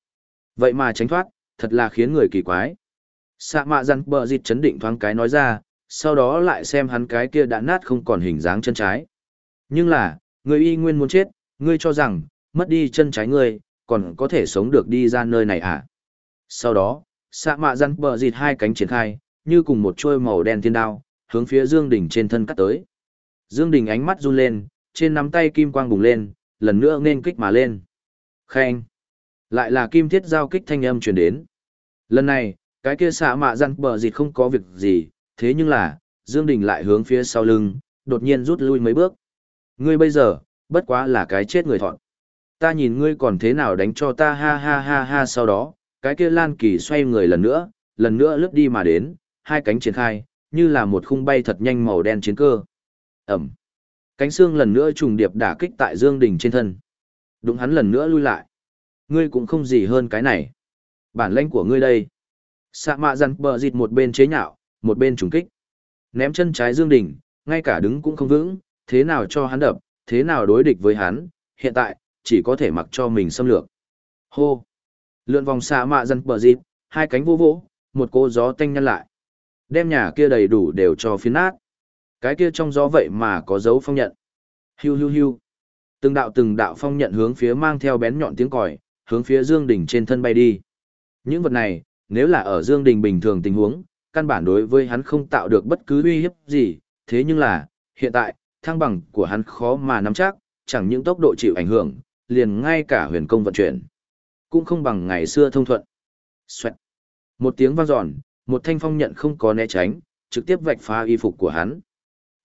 vậy mà tránh thoát, thật là khiến người kỳ quái. Xạ mạ dân bờ dịt chấn định thoáng cái nói ra, sau đó lại xem hắn cái kia đã nát không còn hình dáng chân trái. Nhưng là, người y nguyên muốn chết, ngươi cho rằng, mất đi chân trái ngươi, còn có thể sống được đi ra nơi này à? Sau đó, Sạ mạ răn bờ dịt hai cánh triển khai, như cùng một chuôi màu đen thiên đao, hướng phía Dương Đình trên thân cắt tới. Dương Đình ánh mắt run lên, trên nắm tay kim quang bùng lên, lần nữa nên kích mà lên. Khen! Lại là kim thiết giao kích thanh âm truyền đến. Lần này, cái kia xạ mạ răn bờ dịt không có việc gì, thế nhưng là, Dương Đình lại hướng phía sau lưng, đột nhiên rút lui mấy bước. Ngươi bây giờ, bất quá là cái chết người thọn. Ta nhìn ngươi còn thế nào đánh cho ta ha ha ha ha sau đó, cái kia Lan Kỳ xoay người lần nữa, lần nữa lướt đi mà đến, hai cánh triển khai, như là một khung bay thật nhanh màu đen chiến cơ. Ẩm. Cánh xương lần nữa trùng điệp đả kích tại Dương Đình trên thân. Đúng hắn lần nữa lui lại. Ngươi cũng không gì hơn cái này. Bản lãnh của ngươi đây. Sạ mạ rằn bờ dịt một bên chế nhạo, một bên trùng kích. Ném chân trái Dương Đình, ngay cả đứng cũng không vững, thế nào cho hắn đập, thế nào đối địch với hắn, hiện tại, chỉ có thể mặc cho mình xâm lược. Hô! Lượn vòng xạ mạ rằn bờ dịt, hai cánh vô vỗ, một cô gió tanh nhăn lại. Đem nhà kia đầy đủ đều cho phiến nát. Cái kia trong gió vậy mà có dấu phong nhận. Hiu hiu hiu. Từng đạo từng đạo phong nhận hướng phía mang theo bén nhọn tiếng còi, hướng phía Dương Đình trên thân bay đi. Những vật này, nếu là ở Dương Đình bình thường tình huống, căn bản đối với hắn không tạo được bất cứ uy hiếp gì, thế nhưng là, hiện tại, thăng bằng của hắn khó mà nắm chắc, chẳng những tốc độ chịu ảnh hưởng, liền ngay cả huyền công vận chuyển, cũng không bằng ngày xưa thông thuận. Xoẹt. Một tiếng vang dọn, một thanh phong nhận không có né tránh, trực tiếp vạch phá y phục của hắn.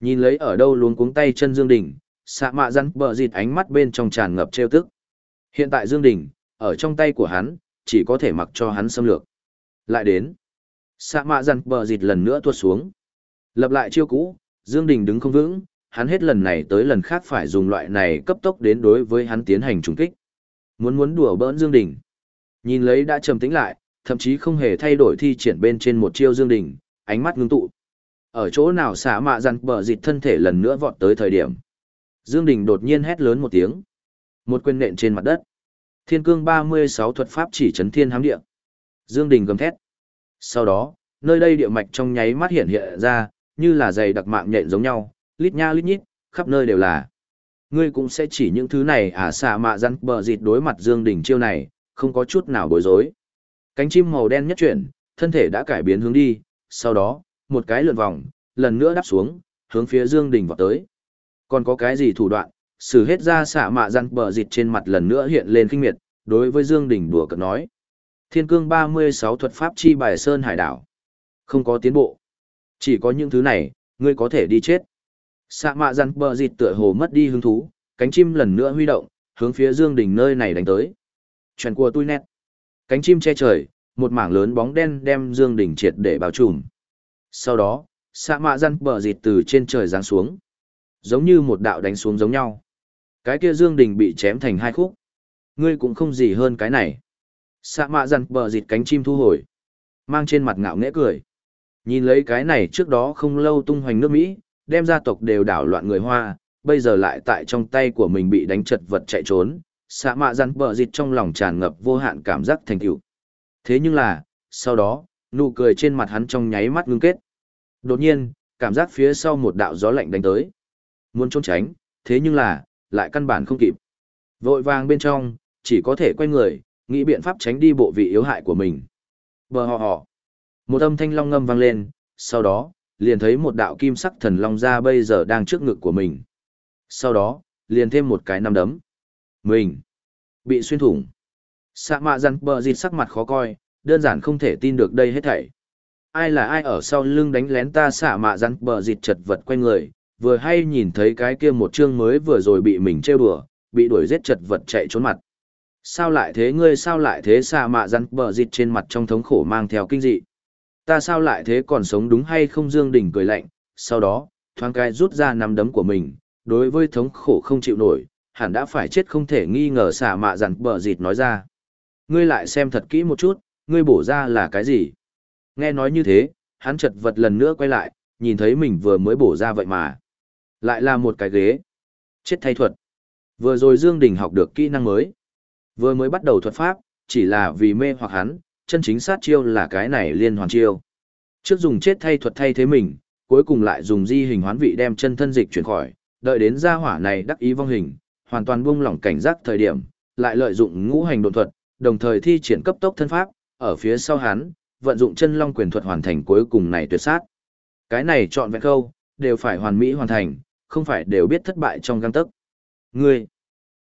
Nhìn lấy ở đâu luống cuống tay chân Dương Đình, xạ mạ rắn bờ dịt ánh mắt bên trong tràn ngập trêu tức. Hiện tại Dương Đình, ở trong tay của hắn, chỉ có thể mặc cho hắn xâm lược. Lại đến. xạ mạ dần bờ dịt lần nữa tuột xuống. Lập lại chiêu cũ, Dương Đình đứng không vững, hắn hết lần này tới lần khác phải dùng loại này cấp tốc đến đối với hắn tiến hành trùng kích. Muốn muốn đùa bỡn Dương Đình. Nhìn lấy đã trầm tĩnh lại, thậm chí không hề thay đổi thi triển bên trên một chiêu Dương Đình, ánh mắt ngưng tụ. Ở chỗ nào xạ mạ dần bờ dịt thân thể lần nữa vọt tới thời điểm. Dương Đình đột nhiên hét lớn một tiếng. Một quyền nện trên mặt đất. Thiên cương 36 thuật pháp chỉ chấn thiên hám địa. Dương Đình gầm thét. Sau đó, nơi đây địa mạch trong nháy mắt hiện hiện ra, như là dày đặc mạng nhện giống nhau, lít nha lít nhít, khắp nơi đều là. Ngươi cũng sẽ chỉ những thứ này à xạ mạ rắn bờ dịt đối mặt Dương Đình chiêu này, không có chút nào bối rối. Cánh chim màu đen nhất chuyển, thân thể đã cải biến hướng đi, sau đó, một cái lượn vòng, lần nữa đáp xuống, hướng phía Dương Đình vọt tới. Còn có cái gì thủ đoạn, sử hết ra xạ mạ răn bờ dịt trên mặt lần nữa hiện lên kinh miệt, đối với Dương Đình đùa cợt nói. Thiên cương 36 thuật pháp chi bài sơn hải đảo. Không có tiến bộ. Chỉ có những thứ này, ngươi có thể đi chết. xạ mạ răn bờ dịt tựa hồ mất đi hứng thú, cánh chim lần nữa huy động, hướng phía Dương Đình nơi này đánh tới. Chuyện của tôi nét. Cánh chim che trời, một mảng lớn bóng đen đem Dương Đình triệt để bao trùm. Sau đó, xạ mạ răn bờ dịt từ trên trời giáng xuống. Giống như một đạo đánh xuống giống nhau. Cái kia Dương Đình bị chém thành hai khúc. Ngươi cũng không gì hơn cái này. Sạ mạ dằn bờ dịt cánh chim thu hồi. Mang trên mặt ngạo nghễ cười. Nhìn lấy cái này trước đó không lâu tung hoành nước Mỹ, đem gia tộc đều đảo loạn người Hoa, bây giờ lại tại trong tay của mình bị đánh chật vật chạy trốn. Sạ mạ dằn bờ dịt trong lòng tràn ngập vô hạn cảm giác thành tựu. Thế nhưng là, sau đó, nụ cười trên mặt hắn trong nháy mắt ngưng kết. Đột nhiên, cảm giác phía sau một đạo gió lạnh đánh tới. Muốn trốn tránh, thế nhưng là, lại căn bản không kịp. Vội vàng bên trong, chỉ có thể quay người, nghĩ biện pháp tránh đi bộ vị yếu hại của mình. Bờ hò hò, Một âm thanh long ngâm vang lên, sau đó, liền thấy một đạo kim sắc thần long ra bây giờ đang trước ngực của mình. Sau đó, liền thêm một cái nắm đấm. Mình. Bị xuyên thủng. Sạ mạ răn bờ dịt sắc mặt khó coi, đơn giản không thể tin được đây hết thảy. Ai là ai ở sau lưng đánh lén ta xạ mạ răn bờ dịt chật vật quay người, vừa hay nhìn thấy cái kia một chương mới vừa rồi bị mình trêu đùa, bị đuổi giết chật vật chạy trốn mặt. Sao lại thế ngươi sao lại thế xạ mạ rắn bờ dịt trên mặt trong thống khổ mang theo kinh dị. Ta sao lại thế còn sống đúng hay không Dương Đình cười lạnh, sau đó, thoáng cái rút ra nắm đấm của mình, đối với thống khổ không chịu nổi, hẳn đã phải chết không thể nghi ngờ xạ mạ rắn bờ dịt nói ra. Ngươi lại xem thật kỹ một chút, ngươi bổ ra là cái gì? Nghe nói như thế, hắn chật vật lần nữa quay lại, nhìn thấy mình vừa mới bổ ra vậy mà. Lại là một cái ghế. Chết thay thuật. Vừa rồi Dương Đình học được kỹ năng mới. Vừa mới bắt đầu thuật pháp, chỉ là vì mê hoặc hắn, chân chính sát chiêu là cái này liên hoàn chiêu. Trước dùng chết thay thuật thay thế mình, cuối cùng lại dùng di hình hoán vị đem chân thân dịch chuyển khỏi, đợi đến gia hỏa này đắc ý vong hình, hoàn toàn buông lỏng cảnh giác thời điểm, lại lợi dụng ngũ hành độn thuật, đồng thời thi triển cấp tốc thân pháp, ở phía sau hắn, vận dụng chân long quyền thuật hoàn thành cuối cùng này tuyệt sát. Cái này chọn vẹn câu, đều phải hoàn mỹ hoàn thành, không phải đều biết thất bại trong găng tấc. Ngươi,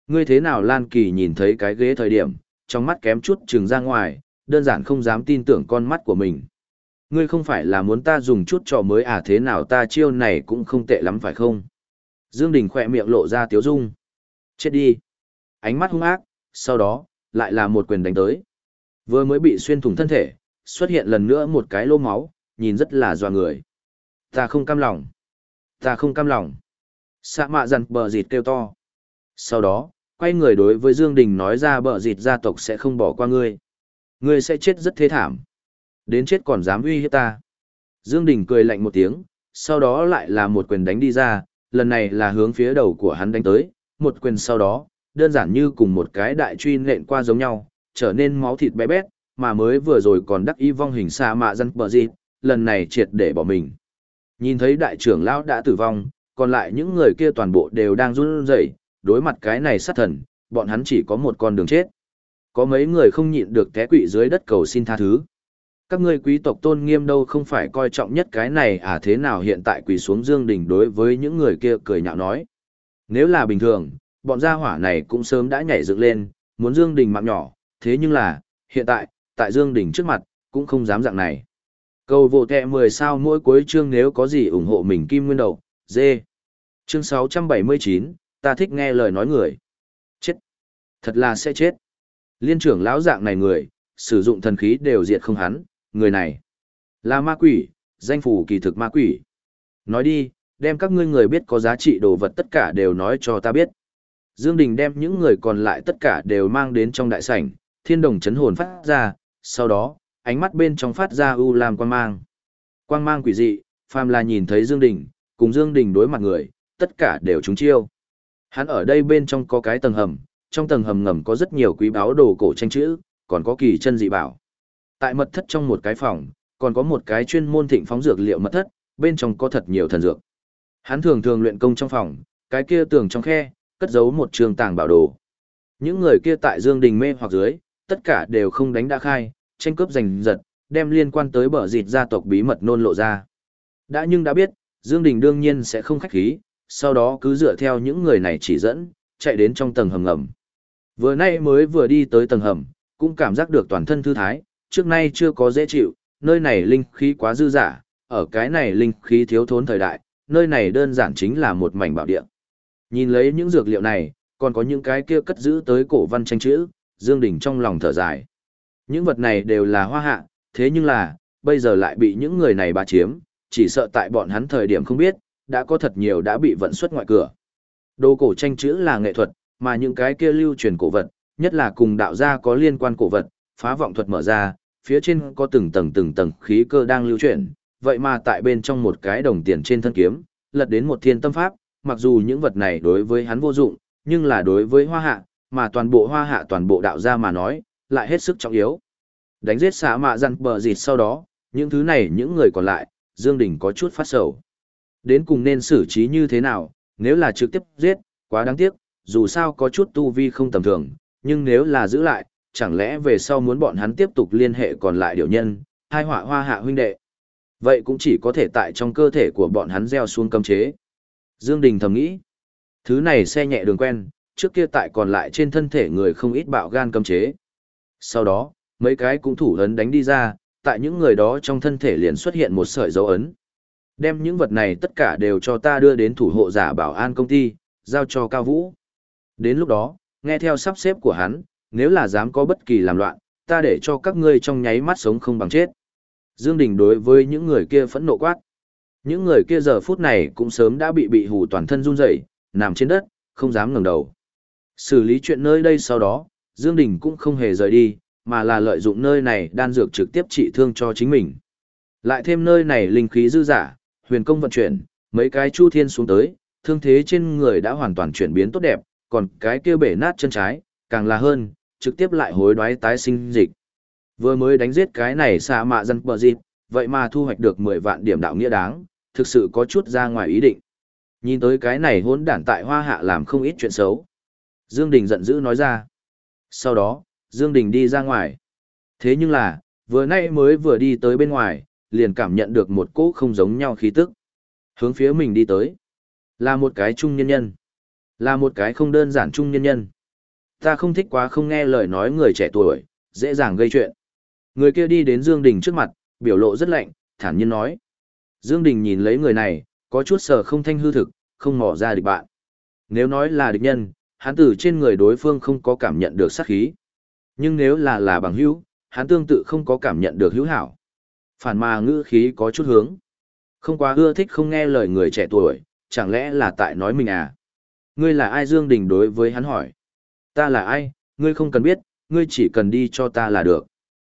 ngươi thế nào Lan Kỳ nhìn thấy cái ghế thời điểm, trong mắt kém chút trừng ra ngoài, đơn giản không dám tin tưởng con mắt của mình. Ngươi không phải là muốn ta dùng chút trò mới à thế nào ta chiêu này cũng không tệ lắm phải không? Dương Đình khỏe miệng lộ ra tiếu dung. Chết đi. Ánh mắt hung ác, sau đó, lại là một quyền đánh tới. Vừa mới bị xuyên thủng thân thể, xuất hiện lần nữa một cái lô máu, nhìn rất là doa người. Ta không cam lòng. Ta không cam lòng. Sạ mạ dằn bờ dịt kêu to. Sau đó, quay người đối với Dương Đình nói ra bờ dịt gia tộc sẽ không bỏ qua ngươi. Ngươi sẽ chết rất thế thảm. Đến chết còn dám uy hiếp ta. Dương Đình cười lạnh một tiếng, sau đó lại là một quyền đánh đi ra, lần này là hướng phía đầu của hắn đánh tới, một quyền sau đó, đơn giản như cùng một cái đại truy nện qua giống nhau, trở nên máu thịt bé bét, mà mới vừa rồi còn đắc y vong hình xa mạ dân bờ dịt, lần này triệt để bỏ mình. Nhìn thấy đại trưởng lão đã tử vong, còn lại những người kia toàn bộ đều đang run rẩy, đối mặt cái này sát thần, bọn hắn chỉ có một con đường chết. Có mấy người không nhịn được té quỵ dưới đất cầu xin tha thứ. Các ngươi quý tộc tôn nghiêm đâu không phải coi trọng nhất cái này à thế nào hiện tại quỳ xuống dương đỉnh đối với những người kia cười nhạo nói. Nếu là bình thường, bọn gia hỏa này cũng sớm đã nhảy dựng lên, muốn Dương Đình mạng nhỏ, thế nhưng là, hiện tại, tại Dương Đình trước mặt, cũng không dám dạng này. Cầu vô tệ 10 sao mỗi cuối chương nếu có gì ủng hộ mình Kim Nguyên Đầu, dê. Chương 679, ta thích nghe lời nói người. Chết. Thật là sẽ chết. Liên trưởng lão dạng này người, sử dụng thần khí đều diệt không hắn, người này. Là ma quỷ, danh phủ kỳ thực ma quỷ. Nói đi, đem các ngươi người biết có giá trị đồ vật tất cả đều nói cho ta biết. Dương Đình đem những người còn lại tất cả đều mang đến trong đại sảnh, thiên đồng chấn hồn phát ra, sau đó, ánh mắt bên trong phát ra u lam quang mang. Quang mang quỷ dị, phàm là nhìn thấy Dương Đình, cùng Dương Đình đối mặt người, tất cả đều trúng chiêu. Hắn ở đây bên trong có cái tầng hầm, trong tầng hầm ngầm có rất nhiều quý báu đồ cổ tranh chữ, còn có kỳ chân dị bảo. Tại mật thất trong một cái phòng, còn có một cái chuyên môn thịnh phóng dược liệu mật thất, bên trong có thật nhiều thần dược. Hắn thường thường luyện công trong phòng, cái kia tường trong khe, cất giấu một trường tàng bảo đồ. Những người kia tại Dương Đình mê hoặc dưới, tất cả đều không đánh đã khai, tranh cướp giành giật, đem liên quan tới bờ dịt gia tộc bí mật nôn lộ ra. Đã nhưng đã biết, Dương Đình đương nhiên sẽ không khách khí, sau đó cứ dựa theo những người này chỉ dẫn, chạy đến trong tầng hầm ngầm. Vừa nay mới vừa đi tới tầng hầm, cũng cảm giác được toàn thân thư thái, trước nay chưa có dễ chịu, nơi này linh khí quá dư dả, ở cái này linh khí thiếu thốn thời đại, nơi này đơn giản chính là một mảnh bảo địa. Nhìn lấy những dược liệu này, còn có những cái kia cất giữ tới cổ văn tranh chữ, Dương Đình trong lòng thở dài. Những vật này đều là hoa hạ, thế nhưng là, bây giờ lại bị những người này bá chiếm, chỉ sợ tại bọn hắn thời điểm không biết, đã có thật nhiều đã bị vận xuất ngoại cửa. Đồ cổ tranh chữ là nghệ thuật, mà những cái kia lưu truyền cổ vật, nhất là cùng đạo gia có liên quan cổ vật, phá vọng thuật mở ra, phía trên có từng tầng từng tầng khí cơ đang lưu chuyển, vậy mà tại bên trong một cái đồng tiền trên thân kiếm, lật đến một thiên tâm pháp, mặc dù những vật này đối với hắn vô dụng, nhưng là đối với hoa hạ, mà toàn bộ hoa hạ toàn bộ đạo gia mà nói, lại hết sức trọng yếu. Đánh giết xã mạ răn bờ dịt sau đó, những thứ này những người còn lại, Dương Đình có chút phát sầu. Đến cùng nên xử trí như thế nào, nếu là trực tiếp giết, quá đáng tiếc, dù sao có chút tu vi không tầm thường, nhưng nếu là giữ lại, chẳng lẽ về sau muốn bọn hắn tiếp tục liên hệ còn lại điều nhân, hai họa hoa hạ huynh đệ. Vậy cũng chỉ có thể tại trong cơ thể của bọn hắn gieo xuống cấm chế. Dương Đình thầm nghĩ, thứ này xe nhẹ đường quen, trước kia tại còn lại trên thân thể người không ít bạo gan cấm chế. Sau đó, mấy cái cũng thủ ấn đánh đi ra, tại những người đó trong thân thể liền xuất hiện một sợi dấu ấn. Đem những vật này tất cả đều cho ta đưa đến thủ hộ giả bảo an công ty, giao cho Cao Vũ. Đến lúc đó, nghe theo sắp xếp của hắn, nếu là dám có bất kỳ làm loạn, ta để cho các ngươi trong nháy mắt sống không bằng chết. Dương Đình đối với những người kia phẫn nộ quát. Những người kia giờ phút này cũng sớm đã bị bị hù toàn thân run rẩy, nằm trên đất, không dám ngẩng đầu. Xử lý chuyện nơi đây sau đó, Dương Đình cũng không hề rời đi, mà là lợi dụng nơi này đan dược trực tiếp trị thương cho chính mình. Lại thêm nơi này linh khí dư giả, huyền công vận chuyển, mấy cái chu thiên xuống tới, thương thế trên người đã hoàn toàn chuyển biến tốt đẹp, còn cái kia bể nát chân trái, càng là hơn, trực tiếp lại hối đoái tái sinh dịch. Vừa mới đánh giết cái này xa mạ dân bờ dịp, vậy mà thu hoạch được 10 vạn điểm đạo nghĩa đáng, thực sự có chút ra ngoài ý định. Nhìn tới cái này hỗn đản tại hoa hạ làm không ít chuyện xấu. Dương Đình giận dữ nói ra. Sau đó, Dương Đình đi ra ngoài. Thế nhưng là, Vừa nay mới vừa đi tới bên ngoài, liền cảm nhận được một cỗ không giống nhau khí tức. Hướng phía mình đi tới. Là một cái trung nhân nhân. Là một cái không đơn giản trung nhân nhân. Ta không thích quá không nghe lời nói người trẻ tuổi, dễ dàng gây chuyện. Người kia đi đến Dương Đình trước mặt, biểu lộ rất lạnh, thản nhiên nói. Dương Đình nhìn lấy người này, có chút sợ không thanh hư thực, không mò ra địch bạn. Nếu nói là địch nhân, hắn từ trên người đối phương không có cảm nhận được sát khí. Nhưng nếu là là bằng hữu, hắn tương tự không có cảm nhận được hữu hảo. Phản mà ngữ khí có chút hướng. Không quá ưa thích không nghe lời người trẻ tuổi, chẳng lẽ là tại nói mình à? Ngươi là ai Dương Đình đối với hắn hỏi. Ta là ai, ngươi không cần biết, ngươi chỉ cần đi cho ta là được.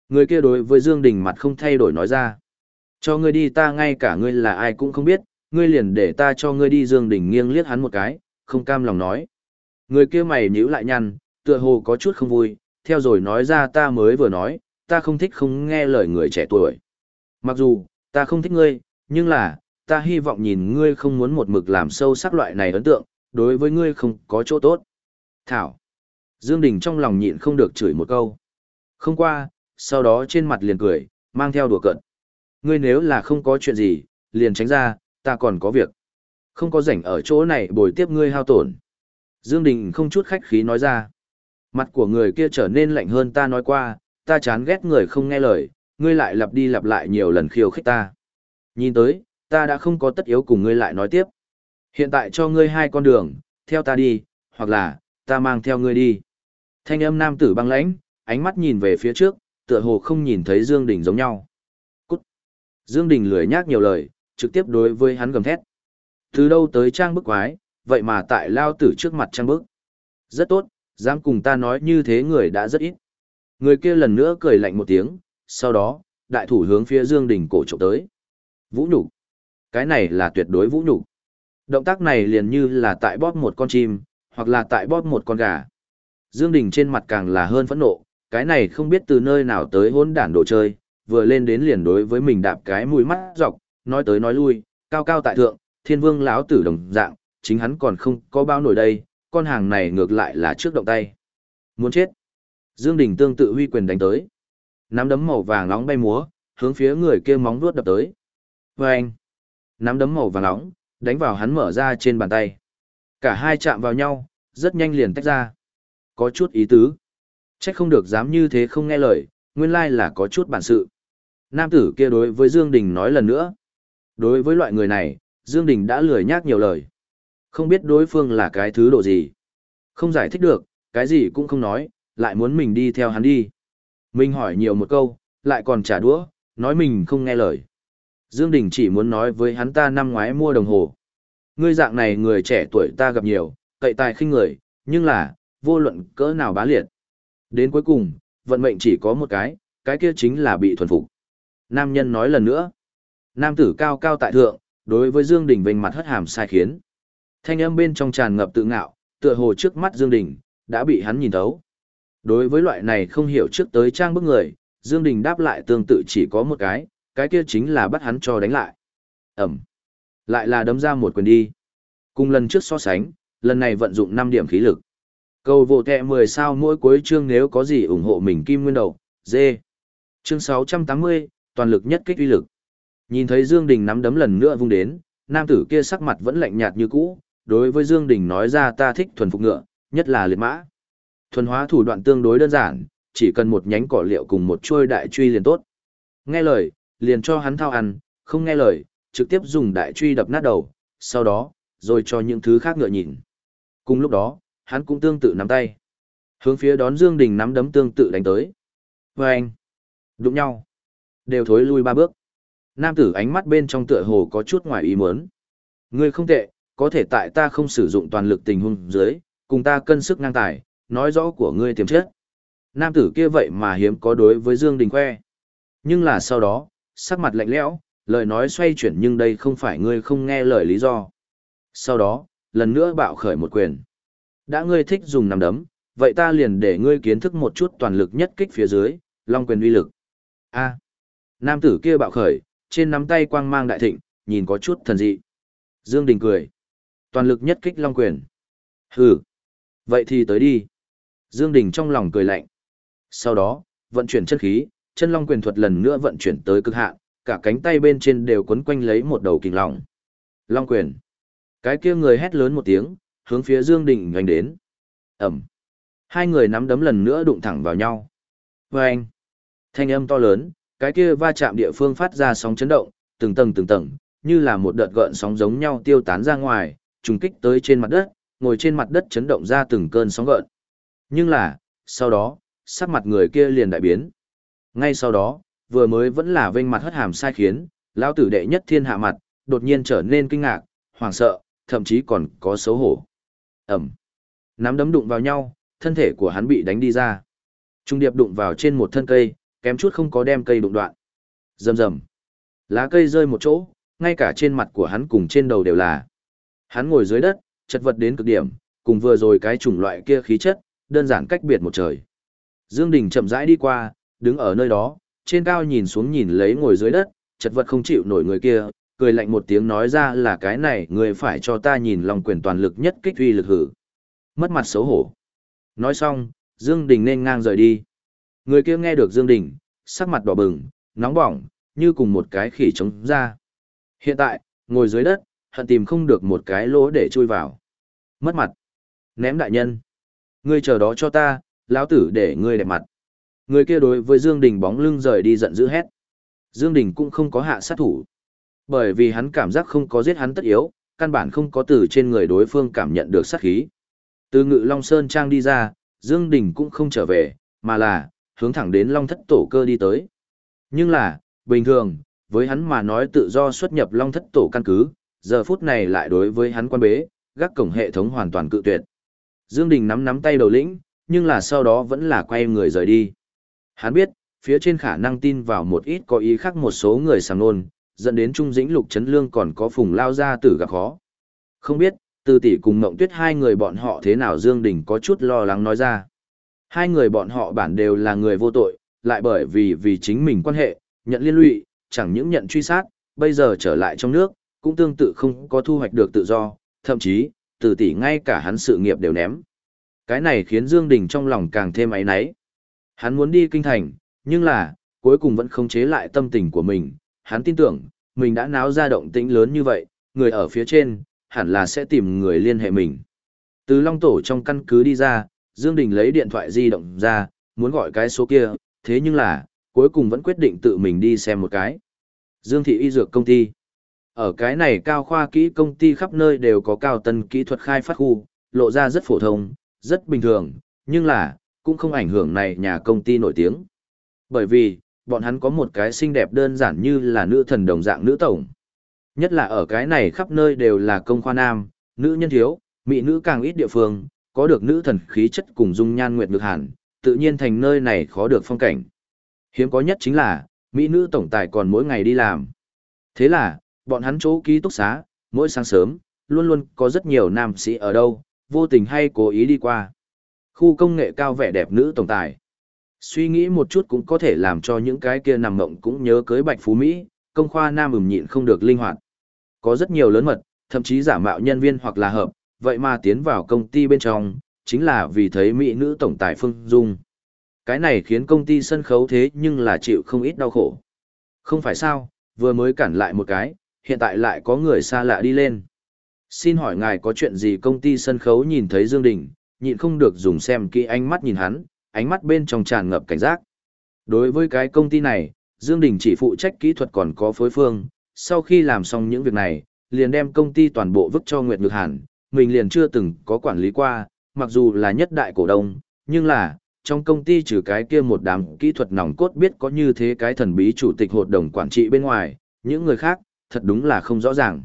Người kia đối với Dương Đình mặt không thay đổi nói ra. Cho ngươi đi ta ngay cả ngươi là ai cũng không biết, ngươi liền để ta cho ngươi đi Dương Đình nghiêng liếc hắn một cái, không cam lòng nói. Người kia mày nhíu lại nhăn, tựa hồ có chút không vui, theo rồi nói ra ta mới vừa nói, ta không thích không nghe lời người trẻ tuổi. Mặc dù, ta không thích ngươi, nhưng là, ta hy vọng nhìn ngươi không muốn một mực làm sâu sắc loại này ấn tượng, đối với ngươi không có chỗ tốt. Thảo. Dương Đình trong lòng nhịn không được chửi một câu. Không qua, sau đó trên mặt liền cười, mang theo đùa cợt. Ngươi nếu là không có chuyện gì, liền tránh ra, ta còn có việc. Không có rảnh ở chỗ này bồi tiếp ngươi hao tổn. Dương Đình không chút khách khí nói ra. Mặt của người kia trở nên lạnh hơn ta nói qua, ta chán ghét người không nghe lời, ngươi lại lặp đi lặp lại nhiều lần khiêu khích ta. Nhìn tới, ta đã không có tất yếu cùng ngươi lại nói tiếp. Hiện tại cho ngươi hai con đường, theo ta đi, hoặc là, ta mang theo ngươi đi. Thanh âm nam tử băng lãnh, ánh mắt nhìn về phía trước, tựa hồ không nhìn thấy Dương Đình giống nhau. Cút! Dương Đình lười nhác nhiều lời, trực tiếp đối với hắn gầm thét. Từ đâu tới trang bức quái, vậy mà tại lao tử trước mặt trang bức. Rất tốt, dám cùng ta nói như thế người đã rất ít. Người kia lần nữa cười lạnh một tiếng, sau đó, đại thủ hướng phía Dương Đình cổ trộm tới. Vũ nhục Cái này là tuyệt đối vũ nhục Động tác này liền như là tại bóp một con chim, hoặc là tại bóp một con gà. Dương Đình trên mặt càng là hơn phẫn nộ, cái này không biết từ nơi nào tới hỗn đản đồ chơi, vừa lên đến liền đối với mình đạp cái mũi mắt dọc, nói tới nói lui, cao cao tại thượng, thiên vương lão tử đồng dạng, chính hắn còn không có bao nổi đây, con hàng này ngược lại là trước động tay. Muốn chết. Dương Đình tương tự huy quyền đánh tới. Nắm đấm màu vàng nóng bay múa, hướng phía người kia móng vuốt đập tới. Vâng! Nắm đấm màu vàng nóng, đánh vào hắn mở ra trên bàn tay. Cả hai chạm vào nhau, rất nhanh liền tách ra. Có chút ý tứ. Trách không được dám như thế không nghe lời, nguyên lai là có chút bản sự. Nam tử kia đối với Dương Đình nói lần nữa. Đối với loại người này, Dương Đình đã lười nhác nhiều lời. Không biết đối phương là cái thứ độ gì. Không giải thích được, cái gì cũng không nói, lại muốn mình đi theo hắn đi. Mình hỏi nhiều một câu, lại còn trả đũa, nói mình không nghe lời. Dương Đình chỉ muốn nói với hắn ta năm ngoái mua đồng hồ. Ngươi dạng này người trẻ tuổi ta gặp nhiều, cậy tài khinh người, nhưng là, vô luận cỡ nào bá liệt. Đến cuối cùng, vận mệnh chỉ có một cái, cái kia chính là bị thuần phục. Nam nhân nói lần nữa. Nam tử cao cao tại thượng, đối với Dương Đình vênh mặt hất hàm sai khiến. Thanh âm bên trong tràn ngập tự ngạo, tựa hồ trước mắt Dương Đình, đã bị hắn nhìn thấu. Đối với loại này không hiểu trước tới trang bức người, Dương Đình đáp lại tương tự chỉ có một cái, cái kia chính là bắt hắn cho đánh lại. Ẩm. Lại là đấm ra một quyền đi. Cùng lần trước so sánh, lần này vận dụng 5 điểm khí lực. Cầu vô kẹ 10 sao mỗi cuối chương nếu có gì ủng hộ mình kim nguyên đầu, dê. Chương 680, toàn lực nhất kích uy lực. Nhìn thấy Dương Đình nắm đấm lần nữa vung đến, nam tử kia sắc mặt vẫn lạnh nhạt như cũ, đối với Dương Đình nói ra ta thích thuần phục ngựa, nhất là liệt mã. Thuần hóa thủ đoạn tương đối đơn giản, chỉ cần một nhánh cỏ liệu cùng một chuôi đại truy liền tốt. Nghe lời, liền cho hắn thao ăn, không nghe lời, trực tiếp dùng đại truy đập nát đầu, sau đó, rồi cho những thứ khác ngựa nhìn. Cùng lúc đó, hắn cũng tương tự nắm tay. Hướng phía đón Dương Đình nắm đấm tương tự đánh tới. Và anh, đụng nhau, đều thối lui ba bước. Nam tử ánh mắt bên trong tựa hồ có chút ngoài ý muốn. Ngươi không tệ, có thể tại ta không sử dụng toàn lực tình huống dưới, cùng ta cân sức ngang tài, nói rõ của ngươi tiềm chất. Nam tử kia vậy mà hiếm có đối với Dương Đình khoe. Nhưng là sau đó, sắc mặt lạnh lẽo, lời nói xoay chuyển nhưng đây không phải ngươi không nghe lời lý do. Sau đó, lần nữa bạo khởi một quyền. Đã ngươi thích dùng nắm đấm, vậy ta liền để ngươi kiến thức một chút toàn lực nhất kích phía dưới, long quyền uy lực. A. nam tử kia bạo khởi, trên nắm tay quang mang đại thịnh, nhìn có chút thần dị. Dương Đình cười. Toàn lực nhất kích long quyền. Hừ. Vậy thì tới đi. Dương Đình trong lòng cười lạnh. Sau đó, vận chuyển chân khí, chân long quyền thuật lần nữa vận chuyển tới cực hạn, cả cánh tay bên trên đều quấn quanh lấy một đầu kình long. Long quyền. Cái kia người hét lớn một tiếng, hướng phía Dương Đình nhanh đến. Ẩm. Hai người nắm đấm lần nữa đụng thẳng vào nhau. Oeng. Thanh âm to lớn, cái kia va chạm địa phương phát ra sóng chấn động, từng tầng từng tầng, như là một đợt gợn sóng giống nhau tiêu tán ra ngoài, trùng kích tới trên mặt đất, ngồi trên mặt đất chấn động ra từng cơn sóng gợn. Nhưng là, sau đó, sắc mặt người kia liền đại biến. Ngay sau đó, vừa mới vẫn là vênh mặt hất hàm sai khiến, lão tử đệ nhất thiên hạ mặt, đột nhiên trở nên kinh ngạc, hoảng sợ, thậm chí còn có xấu hổ. Ẩm. Nắm đấm đụng vào nhau, thân thể của hắn bị đánh đi ra. Trung điệp đụng vào trên một thân cây, kém chút không có đem cây đụng đoạn. Rầm rầm. Lá cây rơi một chỗ, ngay cả trên mặt của hắn cùng trên đầu đều là. Hắn ngồi dưới đất, chật vật đến cực điểm, cùng vừa rồi cái chủng loại kia khí chất, đơn giản cách biệt một trời. Dương Đình chậm rãi đi qua, đứng ở nơi đó, trên cao nhìn xuống nhìn lấy ngồi dưới đất, chật vật không chịu nổi người kia, cười lạnh một tiếng nói ra là cái này người phải cho ta nhìn lòng quyền toàn lực nhất kích uy lực hử. Mất mặt xấu hổ. Nói xong, Dương Đình nên ngang rời đi. Người kia nghe được Dương Đình, sắc mặt đỏ bừng, nóng bỏng, như cùng một cái khỉ trống ra. Hiện tại, ngồi dưới đất, hận tìm không được một cái lỗ để chui vào. Mất mặt. Ném đại nhân. Ngươi chờ đó cho ta, lão tử để ngươi đẹp mặt. Người kia đối với Dương Đình bóng lưng rời đi giận dữ hét. Dương Đình cũng không có hạ sát thủ. Bởi vì hắn cảm giác không có giết hắn tất yếu, căn bản không có từ trên người đối phương cảm nhận được sát khí. Từ ngự Long Sơn Trang đi ra, Dương Đình cũng không trở về, mà là, hướng thẳng đến Long Thất Tổ cơ đi tới. Nhưng là, bình thường, với hắn mà nói tự do xuất nhập Long Thất Tổ căn cứ, giờ phút này lại đối với hắn quan bế, gác cổng hệ thống hoàn toàn cự tuyệt. Dương Đình nắm nắm tay đầu lĩnh, nhưng là sau đó vẫn là quay người rời đi. Hắn biết, phía trên khả năng tin vào một ít có ý khác một số người sàng nôn, dẫn đến Trung Dĩnh Lục Trấn Lương còn có phùng lao ra tử gặp khó. Không biết, từ tỷ cùng Mộng Tuyết hai người bọn họ thế nào Dương Đình có chút lo lắng nói ra. Hai người bọn họ bản đều là người vô tội, lại bởi vì vì chính mình quan hệ, nhận liên lụy, chẳng những nhận truy sát, bây giờ trở lại trong nước, cũng tương tự không có thu hoạch được tự do, thậm chí, từ tỷ ngay cả hắn sự nghiệp đều ném. Cái này khiến Dương Đình trong lòng càng thêm áy náy. Hắn muốn đi kinh thành, nhưng là, cuối cùng vẫn không chế lại tâm tình của mình, hắn tin tưởng, mình đã náo ra động tĩnh lớn như vậy, người ở phía trên, hẳn là sẽ tìm người liên hệ mình. Từ Long Tổ trong căn cứ đi ra, Dương Đình lấy điện thoại di động ra, muốn gọi cái số kia, thế nhưng là, cuối cùng vẫn quyết định tự mình đi xem một cái. Dương Thị Y Dược Công ty ở cái này cao khoa kỹ công ty khắp nơi đều có cao tân kỹ thuật khai phát khu, lộ ra rất phổ thông, rất bình thường, nhưng là, cũng không ảnh hưởng này nhà công ty nổi tiếng. Bởi vì, bọn hắn có một cái xinh đẹp đơn giản như là nữ thần đồng dạng nữ tổng. Nhất là ở cái này khắp nơi đều là công khoa nam, nữ nhân thiếu, mỹ nữ càng ít địa phương, có được nữ thần khí chất cùng dung nhan nguyệt ngược hẳn, tự nhiên thành nơi này khó được phong cảnh. Hiếm có nhất chính là, mỹ nữ tổng tài còn mỗi ngày đi làm. Thế là, bọn hắn chỗ ký túc xá, mỗi sáng sớm, luôn luôn có rất nhiều nam sĩ ở đâu, vô tình hay cố ý đi qua. Khu công nghệ cao vẻ đẹp nữ tổng tài. Suy nghĩ một chút cũng có thể làm cho những cái kia nằm mộng cũng nhớ cưới bạch phú Mỹ, công khoa nam ửm nhịn không được linh hoạt. Có rất nhiều lớn mật, thậm chí giả mạo nhân viên hoặc là hợp, vậy mà tiến vào công ty bên trong, chính là vì thấy mỹ nữ tổng tài Phương Dung. Cái này khiến công ty sân khấu thế nhưng là chịu không ít đau khổ. Không phải sao, vừa mới cản lại một cái, hiện tại lại có người xa lạ đi lên. Xin hỏi ngài có chuyện gì công ty sân khấu nhìn thấy Dương Đình, nhịn không được dùng xem kỹ ánh mắt nhìn hắn, ánh mắt bên trong tràn ngập cảnh giác. Đối với cái công ty này, Dương Đình chỉ phụ trách kỹ thuật còn có phối phương, sau khi làm xong những việc này, liền đem công ty toàn bộ vứt cho Nguyệt Nhược Hàn, mình liền chưa từng có quản lý qua, mặc dù là nhất đại cổ đông, nhưng là, trong công ty trừ cái kia một đám kỹ thuật nòng cốt biết có như thế cái thần bí chủ tịch hội đồng quản trị bên ngoài, những người khác, thật đúng là không rõ ràng.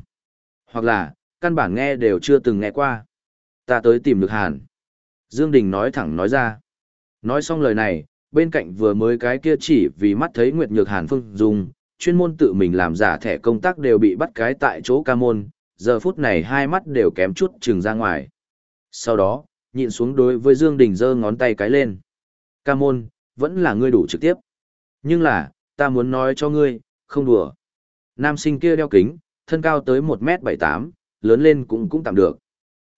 Hoặc là, căn bản nghe đều chưa từng nghe qua. Ta tới tìm được Hàn. Dương Đình nói thẳng nói ra. Nói xong lời này, bên cạnh vừa mới cái kia chỉ vì mắt thấy Nguyệt Nhược Hàn Phương dùng, chuyên môn tự mình làm giả thẻ công tác đều bị bắt cái tại chỗ ca môn, giờ phút này hai mắt đều kém chút trừng ra ngoài. Sau đó, nhịn xuống đối với Dương Đình giơ ngón tay cái lên. Ca môn, vẫn là ngươi đủ trực tiếp. Nhưng là, ta muốn nói cho ngươi, không đùa. Nam sinh kia đeo kính, thân cao tới 1m78, lớn lên cũng cũng tạm được.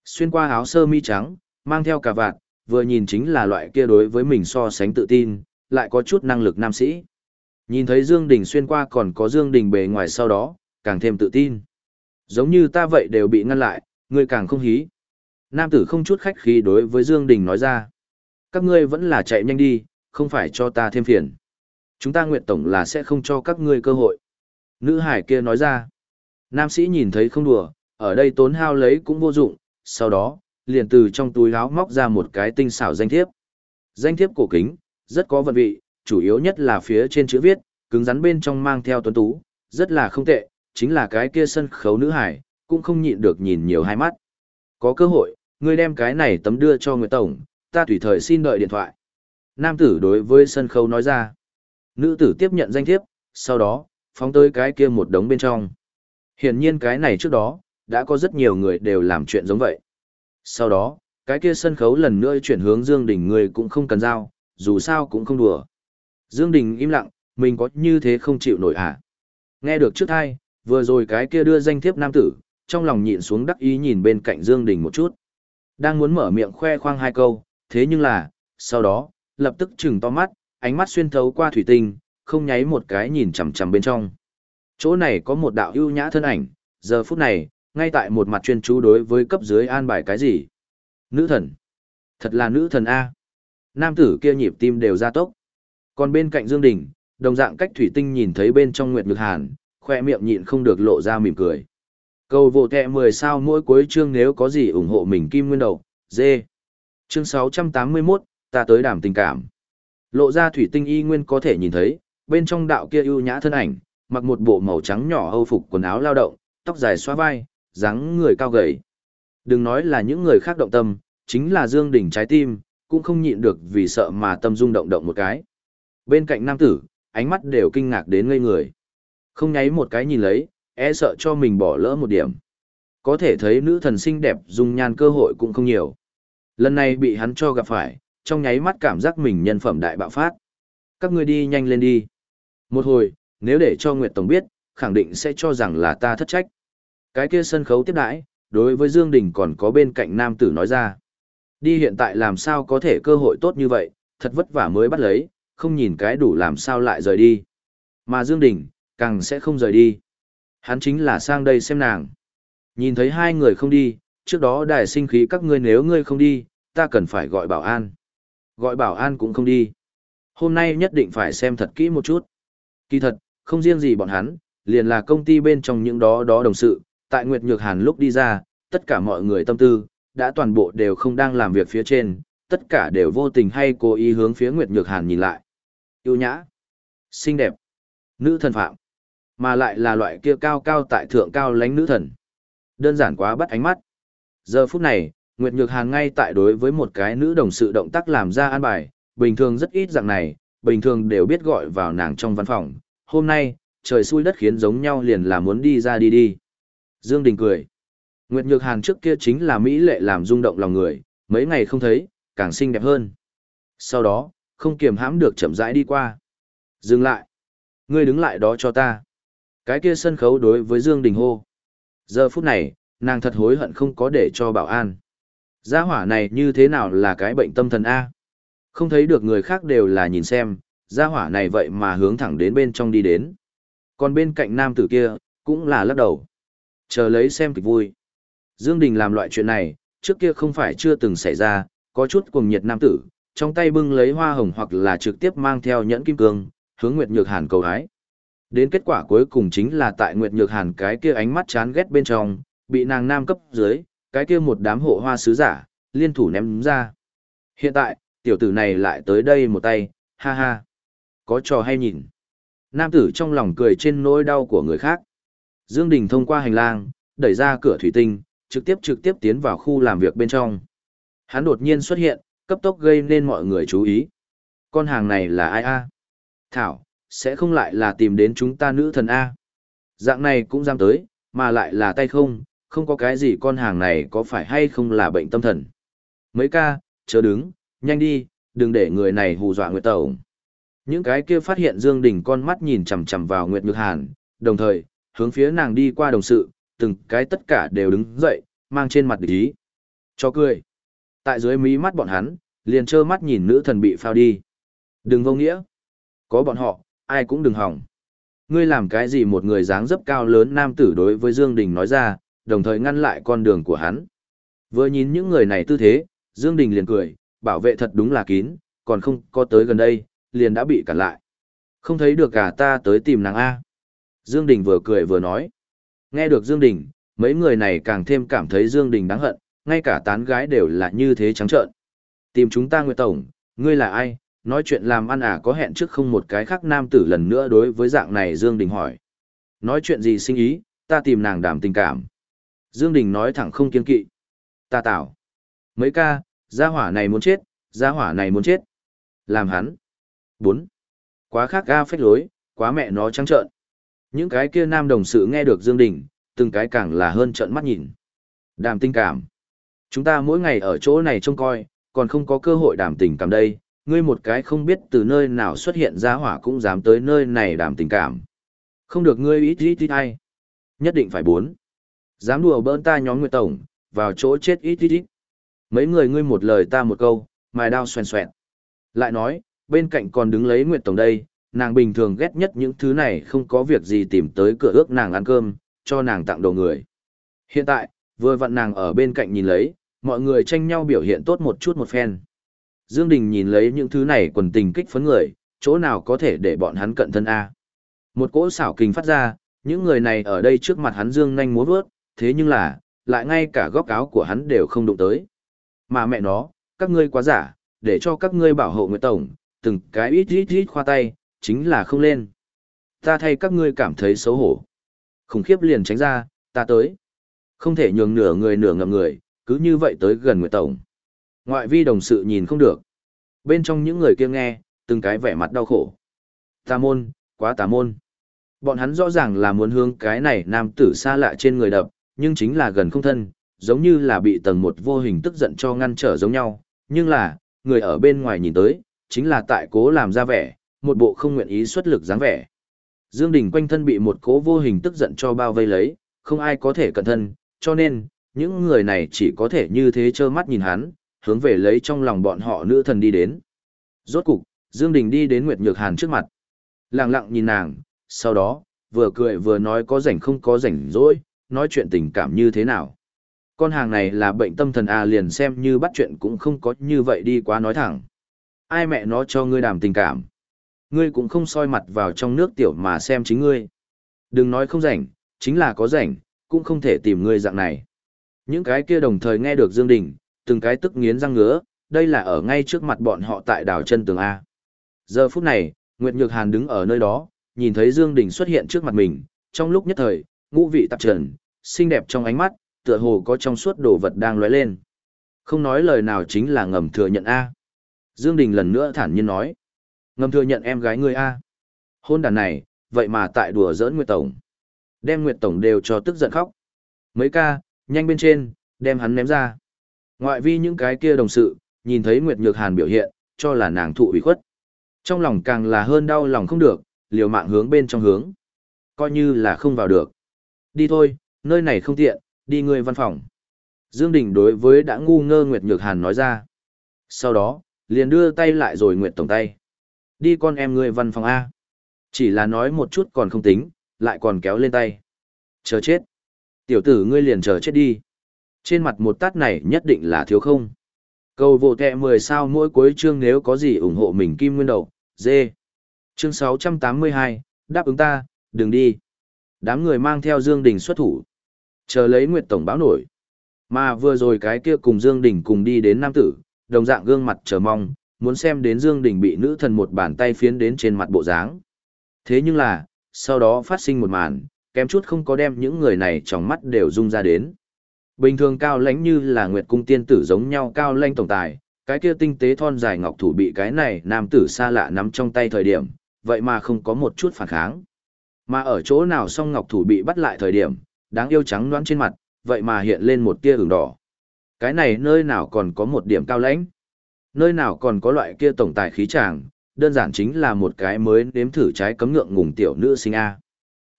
Xuyên qua áo sơ mi trắng, mang theo cà vạt, vừa nhìn chính là loại kia đối với mình so sánh tự tin, lại có chút năng lực nam sĩ. Nhìn thấy Dương Đình xuyên qua còn có Dương Đình bề ngoài sau đó, càng thêm tự tin. Giống như ta vậy đều bị ngăn lại, ngươi càng không hí. Nam tử không chút khách khí đối với Dương Đình nói ra. Các ngươi vẫn là chạy nhanh đi, không phải cho ta thêm phiền. Chúng ta nguyện tổng là sẽ không cho các ngươi cơ hội. Nữ hải kia nói ra. Nam sĩ nhìn thấy không đùa, ở đây tốn hao lấy cũng vô dụng, sau đó, liền từ trong túi áo móc ra một cái tinh xảo danh thiếp. Danh thiếp cổ kính, rất có vận vị, chủ yếu nhất là phía trên chữ viết, cứng rắn bên trong mang theo tuấn tú, rất là không tệ, chính là cái kia sân khấu nữ hải, cũng không nhịn được nhìn nhiều hai mắt. Có cơ hội, ngươi đem cái này tấm đưa cho người tổng, ta tùy thời xin đợi điện thoại. Nam tử đối với sân khấu nói ra. Nữ tử tiếp nhận danh thiếp, sau đó, phóng tới cái kia một đống bên trong. Hiển nhiên cái này trước đó, đã có rất nhiều người đều làm chuyện giống vậy. Sau đó, cái kia sân khấu lần nữa chuyển hướng Dương Đình người cũng không cần giao, dù sao cũng không đùa. Dương Đình im lặng, mình có như thế không chịu nổi à? Nghe được trước hai, vừa rồi cái kia đưa danh thiếp nam tử, trong lòng nhịn xuống đắc ý nhìn bên cạnh Dương Đình một chút. Đang muốn mở miệng khoe khoang hai câu, thế nhưng là, sau đó, lập tức chừng to mắt, ánh mắt xuyên thấu qua thủy tinh, không nháy một cái nhìn chằm chằm bên trong. Chỗ này có một đạo ưu nhã thân ảnh, giờ phút này, ngay tại một mặt chuyên chú đối với cấp dưới an bài cái gì. Nữ thần. Thật là nữ thần A. Nam tử kia nhịp tim đều ra tốc. Còn bên cạnh Dương Đình, đồng dạng cách thủy tinh nhìn thấy bên trong Nguyệt Nhược Hàn, khoe miệng nhịn không được lộ ra mỉm cười. Cầu vô tệ 10 sao mỗi cuối chương nếu có gì ủng hộ mình kim nguyên đầu, dê. Chương 681, ta tới đảm tình cảm. Lộ ra thủy tinh y nguyên có thể nhìn thấy, bên trong đạo kia ưu nhã thân ảnh, mặc một bộ màu trắng nhỏ hâu phục quần áo lao động, tóc dài xóa vai, dáng người cao gầy. Đừng nói là những người khác động tâm, chính là Dương Đình trái tim, cũng không nhịn được vì sợ mà tâm rung động động một cái. Bên cạnh nam tử, ánh mắt đều kinh ngạc đến ngây người. Không nháy một cái nhìn lấy, e sợ cho mình bỏ lỡ một điểm. Có thể thấy nữ thần xinh đẹp dung nhan cơ hội cũng không nhiều. Lần này bị hắn cho gặp phải, trong nháy mắt cảm giác mình nhân phẩm đại bạo phát. Các ngươi đi nhanh lên đi. Một hồi, nếu để cho Nguyệt Tổng biết, khẳng định sẽ cho rằng là ta thất trách. Cái kia sân khấu tiếp đãi, đối với Dương Đình còn có bên cạnh nam tử nói ra. Đi hiện tại làm sao có thể cơ hội tốt như vậy, thật vất vả mới bắt lấy, không nhìn cái đủ làm sao lại rời đi. Mà Dương Đình, càng sẽ không rời đi. Hắn chính là sang đây xem nàng. Nhìn thấy hai người không đi, trước đó đài sinh khí các ngươi nếu ngươi không đi, ta cần phải gọi bảo an. Gọi bảo an cũng không đi. Hôm nay nhất định phải xem thật kỹ một chút. Kỳ thật, không riêng gì bọn hắn, liền là công ty bên trong những đó đó đồng sự, tại Nguyệt Nhược Hàn lúc đi ra, tất cả mọi người tâm tư, đã toàn bộ đều không đang làm việc phía trên, tất cả đều vô tình hay cố ý hướng phía Nguyệt Nhược Hàn nhìn lại. Yêu nhã, xinh đẹp, nữ thần phạm, mà lại là loại kia cao cao tại thượng cao lánh nữ thần. Đơn giản quá bắt ánh mắt. Giờ phút này, Nguyệt Nhược Hàn ngay tại đối với một cái nữ đồng sự động tác làm ra an bài, bình thường rất ít dạng này, bình thường đều biết gọi vào nàng trong văn phòng. Hôm nay, trời xui đất khiến giống nhau liền là muốn đi ra đi đi. Dương Đình cười. Nguyệt Nhược Hàn trước kia chính là Mỹ lệ làm rung động lòng người, mấy ngày không thấy, càng xinh đẹp hơn. Sau đó, không kiềm hãm được chậm rãi đi qua. Dừng lại. Ngươi đứng lại đó cho ta. Cái kia sân khấu đối với Dương Đình hô. Giờ phút này, nàng thật hối hận không có để cho bảo an. Gia hỏa này như thế nào là cái bệnh tâm thần A? Không thấy được người khác đều là nhìn xem, gia hỏa này vậy mà hướng thẳng đến bên trong đi đến. Còn bên cạnh nam tử kia, cũng là lắc đầu. Chờ lấy xem kịch vui. Dương Đình làm loại chuyện này, trước kia không phải chưa từng xảy ra, có chút cuồng nhiệt nam tử, trong tay bưng lấy hoa hồng hoặc là trực tiếp mang theo nhẫn kim cương, hướng Nguyệt Nhược Hàn cầu hái. Đến kết quả cuối cùng chính là tại Nguyệt Nhược Hàn cái kia ánh mắt chán ghét bên trong, bị nàng nam cấp dưới, cái kia một đám hộ hoa sứ giả, liên thủ ném ra. Hiện tại, tiểu tử này lại tới đây một tay, ha ha. Có trò hay nhìn. Nam tử trong lòng cười trên nỗi đau của người khác. Dương Đình thông qua hành lang, đẩy ra cửa thủy tinh, trực tiếp trực tiếp tiến vào khu làm việc bên trong. Hắn đột nhiên xuất hiện, cấp tốc gây nên mọi người chú ý. Con hàng này là ai a? Thảo, sẽ không lại là tìm đến chúng ta nữ thần A. Dạng này cũng dám tới, mà lại là tay không, không có cái gì con hàng này có phải hay không là bệnh tâm thần. Mấy ca, chờ đứng, nhanh đi, đừng để người này hù dọa Nguyệt Tẩu. Những cái kia phát hiện Dương Đình con mắt nhìn chằm chằm vào Nguyệt Nhược Hàn, đồng thời, hướng phía nàng đi qua đồng sự, từng cái tất cả đều đứng dậy, mang trên mặt địch ý. Cho cười. Tại dưới mí mắt bọn hắn, liền trơ mắt nhìn nữ thần bị phao đi. Đừng vô nghĩa. Có bọn họ, ai cũng đừng hỏng. Ngươi làm cái gì một người dáng dấp cao lớn nam tử đối với Dương Đình nói ra, đồng thời ngăn lại con đường của hắn. Vừa nhìn những người này tư thế, Dương Đình liền cười, bảo vệ thật đúng là kín, còn không có tới gần đây, liền đã bị cản lại. Không thấy được cả ta tới tìm nàng A. Dương Đình vừa cười vừa nói. Nghe được Dương Đình, mấy người này càng thêm cảm thấy Dương Đình đáng hận, ngay cả tán gái đều là như thế trắng trợn. Tìm chúng ta Nguyệt Tổng, ngươi là ai, nói chuyện làm ăn à có hẹn trước không một cái khác nam tử lần nữa đối với dạng này Dương Đình hỏi. Nói chuyện gì sinh ý, ta tìm nàng đảm tình cảm. Dương Đình nói thẳng không kiên kỵ. Ta tạo. Mấy ca, gia hỏa này muốn chết, gia hỏa này muốn chết. Làm hắn. bốn Quá khác ga phách lối, quá mẹ nó trắng trợn. Những cái kia nam đồng sự nghe được Dương Đình, từng cái càng là hơn trợn mắt nhìn. Đàm tình cảm. Chúng ta mỗi ngày ở chỗ này trông coi, còn không có cơ hội đàm tình cảm đây, ngươi một cái không biết từ nơi nào xuất hiện ra hỏa cũng dám tới nơi này đàm tình cảm. Không được ngươi ít ít ít ai, Nhất định phải bốn. Dám đùa bỡn ta nhóm Nguyệt Tổng, vào chỗ chết ít ít ít. Mấy người ngươi một lời ta một câu, mài đao xoèn xoẹn. Lại nói, bên cạnh còn đứng lấy Nguyệt Tổng đây, nàng bình thường ghét nhất những thứ này không có việc gì tìm tới cửa ước nàng ăn cơm, cho nàng tặng đồ người. Hiện tại, vừa vặn nàng ở bên cạnh nhìn lấy, mọi người tranh nhau biểu hiện tốt một chút một phen. Dương Đình nhìn lấy những thứ này quần tình kích phấn người, chỗ nào có thể để bọn hắn cận thân A. Một cỗ xảo kình phát ra, những người này ở đây trước mặt hắn Dương nhanh múa vớt, thế nhưng là, lại ngay cả góc áo của hắn đều không đụng tới. Mà mẹ nó, các ngươi quá giả, để cho các ngươi bảo hộ Nguyệt Tổng, từng cái ít ít ít khoa tay, chính là không lên. Ta thay các ngươi cảm thấy xấu hổ. Khủng khiếp liền tránh ra, ta tới. Không thể nhường nửa người nửa ngậm người, cứ như vậy tới gần Nguyệt Tổng. Ngoại vi đồng sự nhìn không được. Bên trong những người kia nghe, từng cái vẻ mặt đau khổ. Tà môn, quá tà môn. Bọn hắn rõ ràng là muốn hướng cái này nam tử xa lạ trên người đập, nhưng chính là gần không thân, giống như là bị tầng một vô hình tức giận cho ngăn trở giống nhau. Nhưng là, người ở bên ngoài nhìn tới, chính là tại cố làm ra vẻ, một bộ không nguyện ý xuất lực dáng vẻ. Dương Đình quanh thân bị một cố vô hình tức giận cho bao vây lấy, không ai có thể cẩn thân, cho nên, những người này chỉ có thể như thế trơ mắt nhìn hắn, hướng về lấy trong lòng bọn họ nữ thần đi đến. Rốt cục, Dương Đình đi đến Nguyệt Nhược Hàn trước mặt. Lặng lặng nhìn nàng, sau đó, vừa cười vừa nói có rảnh không có rảnh rỗi, nói chuyện tình cảm như thế nào. Con hàng này là bệnh tâm thần à liền xem như bắt chuyện cũng không có như vậy đi quá nói thẳng. Ai mẹ nó cho ngươi đàm tình cảm. Ngươi cũng không soi mặt vào trong nước tiểu mà xem chính ngươi. Đừng nói không rảnh, chính là có rảnh, cũng không thể tìm ngươi dạng này. Những cái kia đồng thời nghe được Dương Đình, từng cái tức nghiến răng ngứa, đây là ở ngay trước mặt bọn họ tại đảo chân tường A. Giờ phút này, Nguyệt Nhược Hàn đứng ở nơi đó, nhìn thấy Dương Đình xuất hiện trước mặt mình, trong lúc nhất thời, ngũ vị tạp trần, xinh đẹp trong ánh mắt, tựa hồ có trong suốt đồ vật đang lóe lên. Không nói lời nào chính là ngầm thừa nhận A. Dương Đình lần nữa thản nhiên nói. Ngầm thừa nhận em gái ngươi A. Hôn đàn này, vậy mà tại đùa giỡn Nguyệt Tổng. Đem Nguyệt Tổng đều cho tức giận khóc. Mấy ca, nhanh bên trên, đem hắn ném ra. Ngoại vi những cái kia đồng sự, nhìn thấy Nguyệt Nhược Hàn biểu hiện, cho là nàng thụ ủy khuất. Trong lòng càng là hơn đau lòng không được, liều mạng hướng bên trong hướng. Coi như là không vào được. Đi thôi, nơi này không tiện, đi ngươi văn phòng. Dương Đình đối với đã ngu ngơ Nguyệt Nhược Hàn nói ra. Sau đó, liền đưa tay lại rồi Nguyệt Tổng tay. Đi con em ngươi văn phòng A. Chỉ là nói một chút còn không tính, lại còn kéo lên tay. Chờ chết. Tiểu tử ngươi liền chờ chết đi. Trên mặt một tát này nhất định là thiếu không. Cầu vô kẹ 10 sao mỗi cuối chương nếu có gì ủng hộ mình kim nguyên đầu, dê. Chương 682, đáp ứng ta, đừng đi. Đám người mang theo Dương Đình xuất thủ. Chờ lấy Nguyệt Tổng báo nổi. Mà vừa rồi cái kia cùng Dương Đình cùng đi đến Nam Tử, đồng dạng gương mặt chờ mong, muốn xem đến Dương Đình bị nữ thần một bàn tay phiến đến trên mặt bộ dáng. Thế nhưng là, sau đó phát sinh một màn, kém chút không có đem những người này trong mắt đều rung ra đến. Bình thường cao lãnh như là Nguyệt cung tiên tử giống nhau cao lãnh tổng tài, cái kia tinh tế thon dài ngọc thủ bị cái này nam tử xa lạ nắm trong tay thời điểm, vậy mà không có một chút phản kháng. Mà ở chỗ nào song ngọc thủ bị bắt lại thời điểm, đáng yêu trắng đoán trên mặt, vậy mà hiện lên một tia ửng đỏ. Cái này nơi nào còn có một điểm cao lãnh? Nơi nào còn có loại kia tổng tài khí tràng, đơn giản chính là một cái mới nếm thử trái cấm ngượng ngùng tiểu nữ sinh A.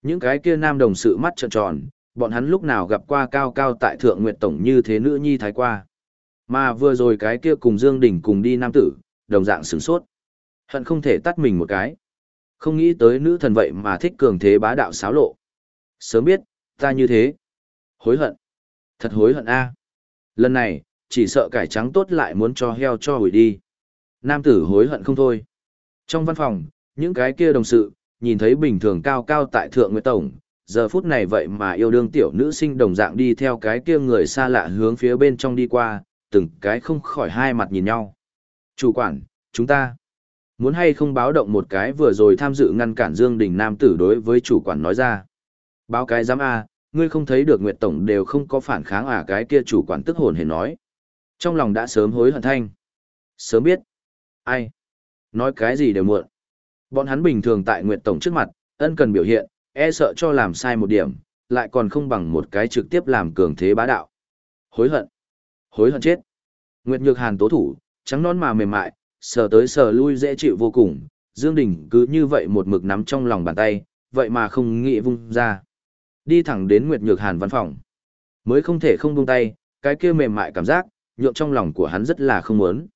Những cái kia nam đồng sự mắt trợn tròn, bọn hắn lúc nào gặp qua cao cao tại thượng nguyệt tổng như thế nữ nhi thái qua. Mà vừa rồi cái kia cùng Dương Đình cùng đi nam tử, đồng dạng sửng sốt. Hận không thể tắt mình một cái. Không nghĩ tới nữ thần vậy mà thích cường thế bá đạo xáo lộ. Sớm biết, ta như thế. Hối hận. Thật hối hận a. Lần này, chỉ sợ cải trắng tốt lại muốn cho heo cho hủy đi. Nam tử hối hận không thôi. Trong văn phòng, những cái kia đồng sự, nhìn thấy bình thường cao cao tại thượng nguyệt tổng, giờ phút này vậy mà yêu đương tiểu nữ sinh đồng dạng đi theo cái kia người xa lạ hướng phía bên trong đi qua, từng cái không khỏi hai mặt nhìn nhau. Chủ quản, chúng ta muốn hay không báo động một cái vừa rồi tham dự ngăn cản Dương Đình Nam tử đối với chủ quản nói ra. Báo cái giám A, ngươi không thấy được Nguyệt Tổng đều không có phản kháng à cái kia chủ quản tức hồn hề nói. Trong lòng đã sớm hối hận thanh. Sớm biết. Ai? Nói cái gì đều muộn. Bọn hắn bình thường tại Nguyệt Tổng trước mặt, ân cần biểu hiện, e sợ cho làm sai một điểm, lại còn không bằng một cái trực tiếp làm cường thế bá đạo. Hối hận. Hối hận chết. Nguyệt Nhược Hàn tố thủ, trắng non mà mềm mại, sờ tới sờ lui dễ chịu vô cùng, Dương Đình cứ như vậy một mực nắm trong lòng bàn tay, vậy mà không nghĩ vung ra. Đi thẳng đến Nguyệt Nhược Hàn văn phòng. Mới không thể không buông tay, cái kia mềm mại cảm giác, nhượng trong lòng của hắn rất là không muốn.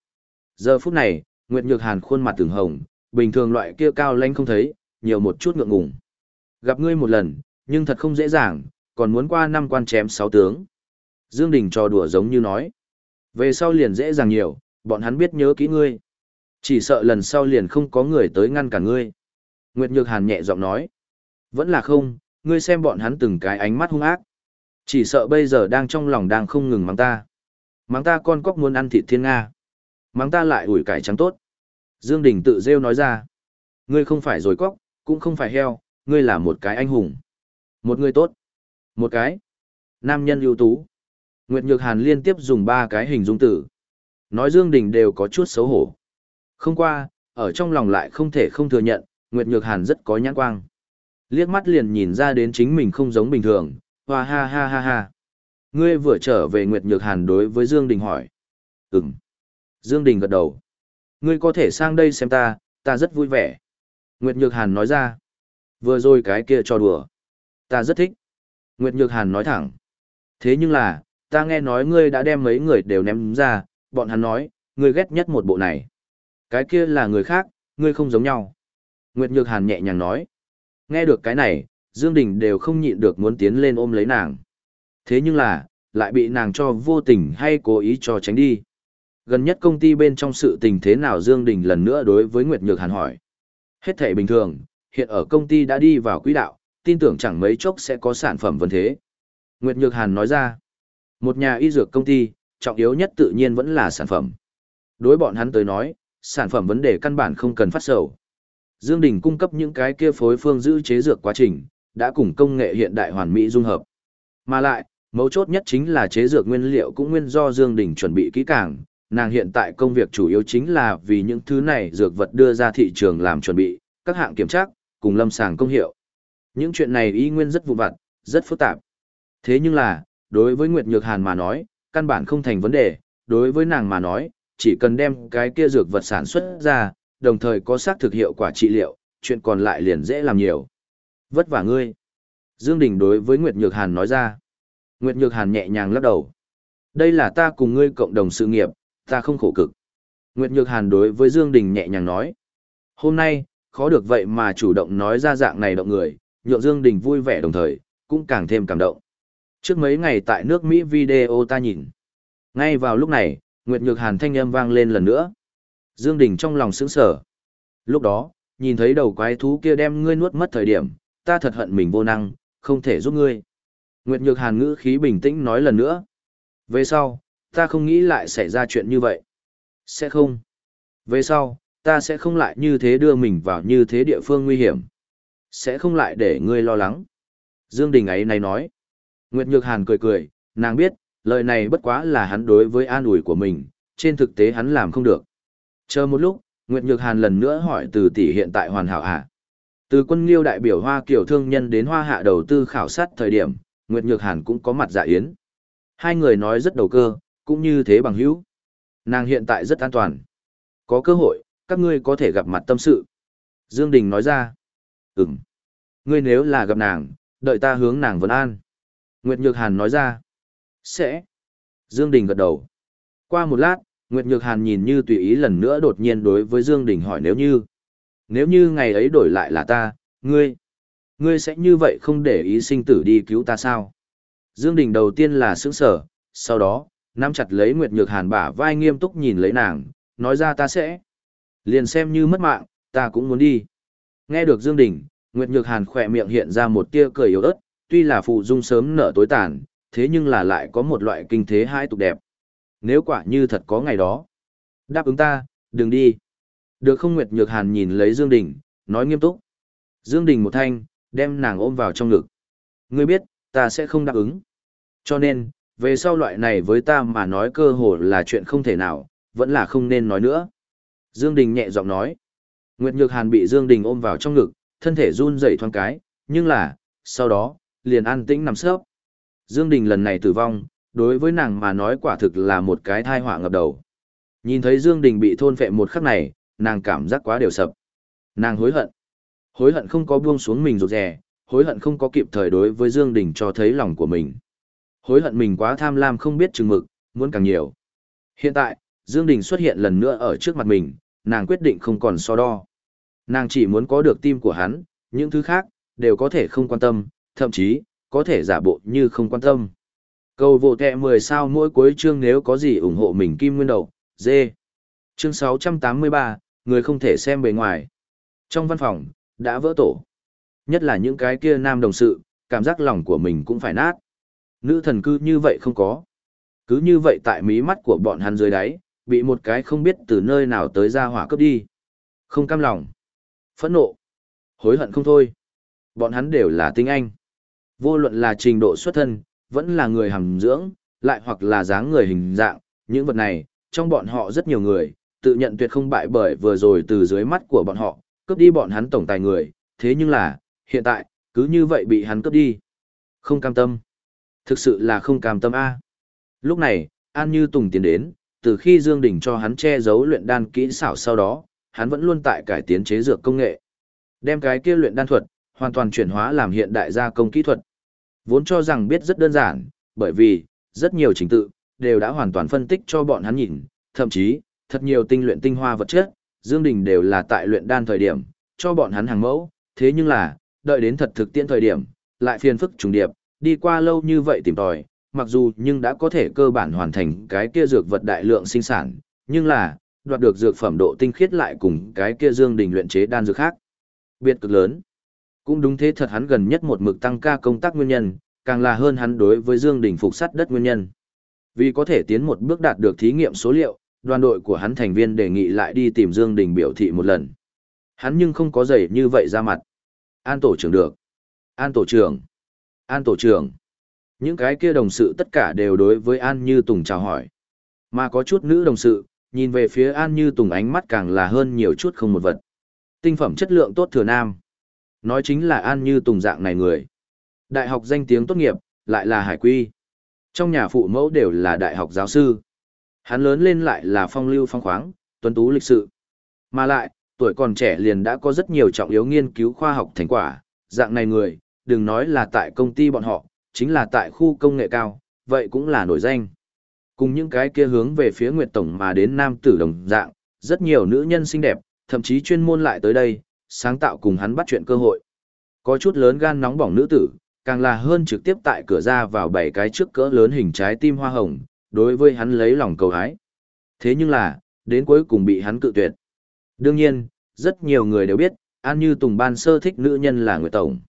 Giờ phút này, Nguyệt Nhược Hàn khuôn mặt từng hồng, bình thường loại kia cao lãnh không thấy, nhiều một chút ngượng ngùng. Gặp ngươi một lần, nhưng thật không dễ dàng, còn muốn qua năm quan chém sáu tướng. Dương Đình trò đùa giống như nói. Về sau liền dễ dàng nhiều, bọn hắn biết nhớ kỹ ngươi. Chỉ sợ lần sau liền không có người tới ngăn cả ngươi. Nguyệt Nhược Hàn nhẹ giọng nói. Vẫn là không, ngươi xem bọn hắn từng cái ánh mắt hung ác. Chỉ sợ bây giờ đang trong lòng đang không ngừng mắng ta. Mắng ta con cóc muốn ăn thịt thiên Nga. Mắng ta lại ủi cải trắng tốt. Dương Đình tự rêu nói ra. Ngươi không phải rồi cóc, cũng không phải heo, ngươi là một cái anh hùng. Một người tốt. Một cái. Nam nhân ưu tú. Nguyệt Nhược Hàn liên tiếp dùng ba cái hình dung tử. Nói Dương Đình đều có chút xấu hổ. Không qua, ở trong lòng lại không thể không thừa nhận, Nguyệt Nhược Hàn rất có nhãn quang. Liếc mắt liền nhìn ra đến chính mình không giống bình thường, hoa ha ha ha ha. Ngươi vừa trở về Nguyệt Nhược Hàn đối với Dương Đình hỏi. Ừm. Dương Đình gật đầu. Ngươi có thể sang đây xem ta, ta rất vui vẻ. Nguyệt Nhược Hàn nói ra. Vừa rồi cái kia cho đùa. Ta rất thích. Nguyệt Nhược Hàn nói thẳng. Thế nhưng là, ta nghe nói ngươi đã đem mấy người đều ném ra, bọn hắn nói, ngươi ghét nhất một bộ này. Cái kia là người khác, ngươi không giống nhau. Nguyệt Nhược Hàn nhẹ nhàng nói. Nghe được cái này, Dương Đình đều không nhịn được muốn tiến lên ôm lấy nàng. Thế nhưng là, lại bị nàng cho vô tình hay cố ý cho tránh đi. Gần nhất công ty bên trong sự tình thế nào Dương Đình lần nữa đối với Nguyệt Nhược Hàn hỏi. Hết thể bình thường, hiện ở công ty đã đi vào quỹ đạo, tin tưởng chẳng mấy chốc sẽ có sản phẩm vấn thế. Nguyệt Nhược Hàn nói ra, một nhà y dược công ty, trọng yếu nhất tự nhiên vẫn là sản phẩm. Đối bọn hắn tới nói, sản phẩm vấn đề căn bản không cần phát sầu. Dương Đình cung cấp những cái kia phối phương giữ chế dược quá trình, đã cùng công nghệ hiện đại hoàn mỹ dung hợp. Mà lại, mấu chốt nhất chính là chế dược nguyên liệu cũng nguyên do Dương Đình chuẩn bị kỹ càng, nàng hiện tại công việc chủ yếu chính là vì những thứ này dược vật đưa ra thị trường làm chuẩn bị, các hạng kiểm tra, cùng lâm sàng công hiệu. Những chuyện này y nguyên rất vụ vặt, rất phức tạp. Thế nhưng là, đối với Nguyệt Nhược Hàn mà nói, căn bản không thành vấn đề, đối với nàng mà nói, chỉ cần đem cái kia dược vật sản xuất ra, đồng thời có xác thực hiệu quả trị liệu, chuyện còn lại liền dễ làm nhiều. Vất vả ngươi. Dương Đình đối với Nguyệt Nhược Hàn nói ra. Nguyệt Nhược Hàn nhẹ nhàng lắc đầu. Đây là ta cùng ngươi cộng đồng sự nghiệp, ta không khổ cực. Nguyệt Nhược Hàn đối với Dương Đình nhẹ nhàng nói. Hôm nay, khó được vậy mà chủ động nói ra dạng này động người, nhượng Dương Đình vui vẻ đồng thời, cũng càng thêm cảm động. Trước mấy ngày tại nước Mỹ video ta nhìn. Ngay vào lúc này, Nguyệt Nhược Hàn thanh âm vang lên lần nữa. Dương Đình trong lòng sững sờ. Lúc đó, nhìn thấy đầu quái thú kia đem ngươi nuốt mất thời điểm, ta thật hận mình vô năng, không thể giúp ngươi. Nguyệt Nhược Hàn ngữ khí bình tĩnh nói lần nữa. Về sau, ta không nghĩ lại xảy ra chuyện như vậy. Sẽ không. Về sau, ta sẽ không lại như thế đưa mình vào như thế địa phương nguy hiểm. Sẽ không lại để ngươi lo lắng. Dương Đình ấy này nói. Nguyệt Nhược Hàn cười cười, nàng biết, lời này bất quá là hắn đối với an ủi của mình, trên thực tế hắn làm không được. Chờ một lúc, Nguyệt Nhược Hàn lần nữa hỏi từ tỷ hiện tại hoàn hảo hạ. Từ quân liêu đại biểu Hoa Kiều thương nhân đến Hoa Hạ đầu tư khảo sát thời điểm, Nguyệt Nhược Hàn cũng có mặt dạ yến. Hai người nói rất đầu cơ, cũng như thế bằng hữu. Nàng hiện tại rất an toàn. Có cơ hội, các ngươi có thể gặp mặt tâm sự. Dương Đình nói ra. Ừm. Ngươi nếu là gặp nàng, đợi ta hướng nàng vấn an. Nguyệt Nhược Hàn nói ra. Sẽ. Dương Đình gật đầu. Qua một lát, Nguyệt Nhược Hàn nhìn như tùy ý lần nữa đột nhiên đối với Dương Đình hỏi nếu như. Nếu như ngày ấy đổi lại là ta, ngươi, ngươi sẽ như vậy không để ý sinh tử đi cứu ta sao? Dương Đình đầu tiên là sững sờ, sau đó, nắm chặt lấy Nguyệt Nhược Hàn bả vai nghiêm túc nhìn lấy nàng, nói ra ta sẽ. Liền xem như mất mạng, ta cũng muốn đi. Nghe được Dương Đình, Nguyệt Nhược Hàn khỏe miệng hiện ra một tia cười yếu ớt, tuy là phụ dung sớm nở tối tàn, thế nhưng là lại có một loại kinh thế hai tục đẹp. Nếu quả như thật có ngày đó, đáp ứng ta, đừng đi. Được không Nguyệt Nhược Hàn nhìn lấy Dương Đình, nói nghiêm túc. Dương Đình một thanh, đem nàng ôm vào trong ngực. Ngươi biết, ta sẽ không đáp ứng. Cho nên, về sau loại này với ta mà nói cơ hồ là chuyện không thể nào, vẫn là không nên nói nữa. Dương Đình nhẹ giọng nói. Nguyệt Nhược Hàn bị Dương Đình ôm vào trong ngực, thân thể run rẩy thoáng cái, nhưng là, sau đó, liền an tĩnh nằm sấp. Dương Đình lần này tử vong, đối với nàng mà nói quả thực là một cái thai họa ngập đầu. Nhìn thấy Dương Đình bị thôn phệ một khắc này, nàng cảm giác quá đều sập. Nàng hối hận. Hối hận không có buông xuống mình rụt rè, hối hận không có kịp thời đối với Dương Đình cho thấy lòng của mình. Hối hận mình quá tham lam không biết chừng mực, muốn càng nhiều. Hiện tại, Dương Đình xuất hiện lần nữa ở trước mặt mình, nàng quyết định không còn so đo. Nàng chỉ muốn có được tim của hắn, những thứ khác, đều có thể không quan tâm, thậm chí, có thể giả bộ như không quan tâm. Cầu vô tệ 10 sao mỗi cuối chương nếu có gì ủng hộ mình Kim Nguyên Đầu, dê. Chương 683, người không thể xem bề ngoài. Trong văn phòng, đã vỡ tổ. Nhất là những cái kia nam đồng sự, cảm giác lòng của mình cũng phải nát. Nữ thần cư như vậy không có. Cứ như vậy tại mí mắt của bọn hắn dưới đáy, bị một cái không biết từ nơi nào tới ra hỏa cướp đi. Không cam lòng. Phẫn nộ. Hối hận không thôi. Bọn hắn đều là tinh anh. Vô luận là trình độ xuất thân, vẫn là người hàm dưỡng, lại hoặc là dáng người hình dạng, những vật này, trong bọn họ rất nhiều người, tự nhận tuyệt không bại bởi vừa rồi từ dưới mắt của bọn họ, cướp đi bọn hắn tổng tài người, thế nhưng là, hiện tại, cứ như vậy bị hắn cướp đi. Không cam tâm. Thực sự là không cam tâm A. Lúc này, An Như Tùng tiến đến, từ khi Dương Đình cho hắn che giấu luyện đan kỹ xảo sau đó, hắn vẫn luôn tại cải tiến chế dược công nghệ. Đem cái kia luyện đan thuật, hoàn toàn chuyển hóa làm hiện đại gia công kỹ thuật. Vốn cho rằng biết rất đơn giản, bởi vì, rất nhiều trình tự, đều đã hoàn toàn phân tích cho bọn hắn nhìn, thậm chí, thật nhiều tinh luyện tinh hoa vật chất, Dương Đình đều là tại luyện đan thời điểm, cho bọn hắn hàng mẫu, thế nhưng là, đợi đến thật thực tiễn thời điểm, lại phiền phức trùng điệp, đi qua lâu như vậy tìm tòi, mặc dù nhưng đã có thể cơ bản hoàn thành cái kia dược vật đại lượng sinh sản, nhưng là, đoạt được dược phẩm độ tinh khiết lại cùng cái kia Dương Đình luyện chế đan dược khác. Biệt cực lớn. Cũng đúng thế thật hắn gần nhất một mực tăng ca công tác nguyên nhân, càng là hơn hắn đối với Dương Đình phục sát đất nguyên nhân. Vì có thể tiến một bước đạt được thí nghiệm số liệu, đoàn đội của hắn thành viên đề nghị lại đi tìm Dương Đình biểu thị một lần. Hắn nhưng không có giày như vậy ra mặt. An tổ trưởng được. An tổ trưởng. An tổ trưởng. Những cái kia đồng sự tất cả đều đối với An Như Tùng chào hỏi. Mà có chút nữ đồng sự, nhìn về phía An Như Tùng ánh mắt càng là hơn nhiều chút không một vật. Tinh phẩm chất lượng tốt thừa nam. Nói chính là An Như Tùng dạng này người. Đại học danh tiếng tốt nghiệp, lại là hải quy. Trong nhà phụ mẫu đều là đại học giáo sư. Hắn lớn lên lại là phong lưu phong khoáng, tuấn tú lịch sự. Mà lại, tuổi còn trẻ liền đã có rất nhiều trọng yếu nghiên cứu khoa học thành quả, dạng này người, đừng nói là tại công ty bọn họ, chính là tại khu công nghệ cao, vậy cũng là nổi danh. Cùng những cái kia hướng về phía Nguyệt Tổng mà đến nam tử đồng dạng, rất nhiều nữ nhân xinh đẹp, thậm chí chuyên môn lại tới đây, sáng tạo cùng hắn bắt chuyện cơ hội. Có chút lớn gan nóng bỏng nữ tử, càng là hơn trực tiếp tại cửa ra vào bảy cái trước cỡ lớn hình trái tim hoa hồng, đối với hắn lấy lòng cầu hái. Thế nhưng là, đến cuối cùng bị hắn cự tuyệt. Đương nhiên, rất nhiều người đều biết, An Như Tùng ban sơ thích nữ nhân là Nguyệt Tổng.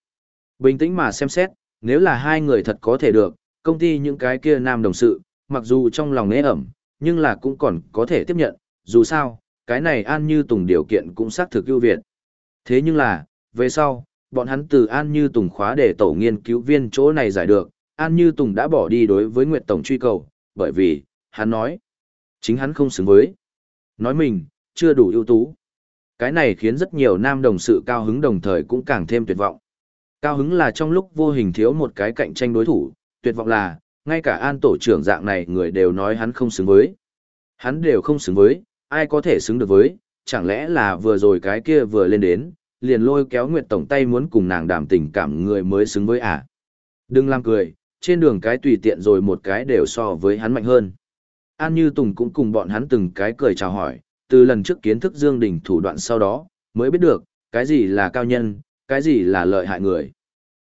Bình tĩnh mà xem xét, nếu là hai người thật có thể được, công ty những cái kia nam đồng sự, mặc dù trong lòng nế ẩm, nhưng là cũng còn có thể tiếp nhận, dù sao, cái này An Như Tùng điều kiện cũng xác thực ưu việt. Thế nhưng là, về sau, bọn hắn từ An Như Tùng khóa để tổ nghiên cứu viên chỗ này giải được, An Như Tùng đã bỏ đi đối với Nguyệt Tổng truy cầu, bởi vì, hắn nói, chính hắn không xứng với. Nói mình, chưa đủ ưu tú. Cái này khiến rất nhiều nam đồng sự cao hứng đồng thời cũng càng thêm tuyệt vọng. Cao hứng là trong lúc vô hình thiếu một cái cạnh tranh đối thủ, tuyệt vọng là, ngay cả an tổ trưởng dạng này người đều nói hắn không xứng với. Hắn đều không xứng với, ai có thể xứng được với, chẳng lẽ là vừa rồi cái kia vừa lên đến, liền lôi kéo Nguyệt Tổng tay muốn cùng nàng đảm tình cảm người mới xứng với à. Đừng làm cười, trên đường cái tùy tiện rồi một cái đều so với hắn mạnh hơn. An Như Tùng cũng cùng bọn hắn từng cái cười chào hỏi, từ lần trước kiến thức Dương Đình thủ đoạn sau đó, mới biết được, cái gì là cao nhân, cái gì là lợi hại người.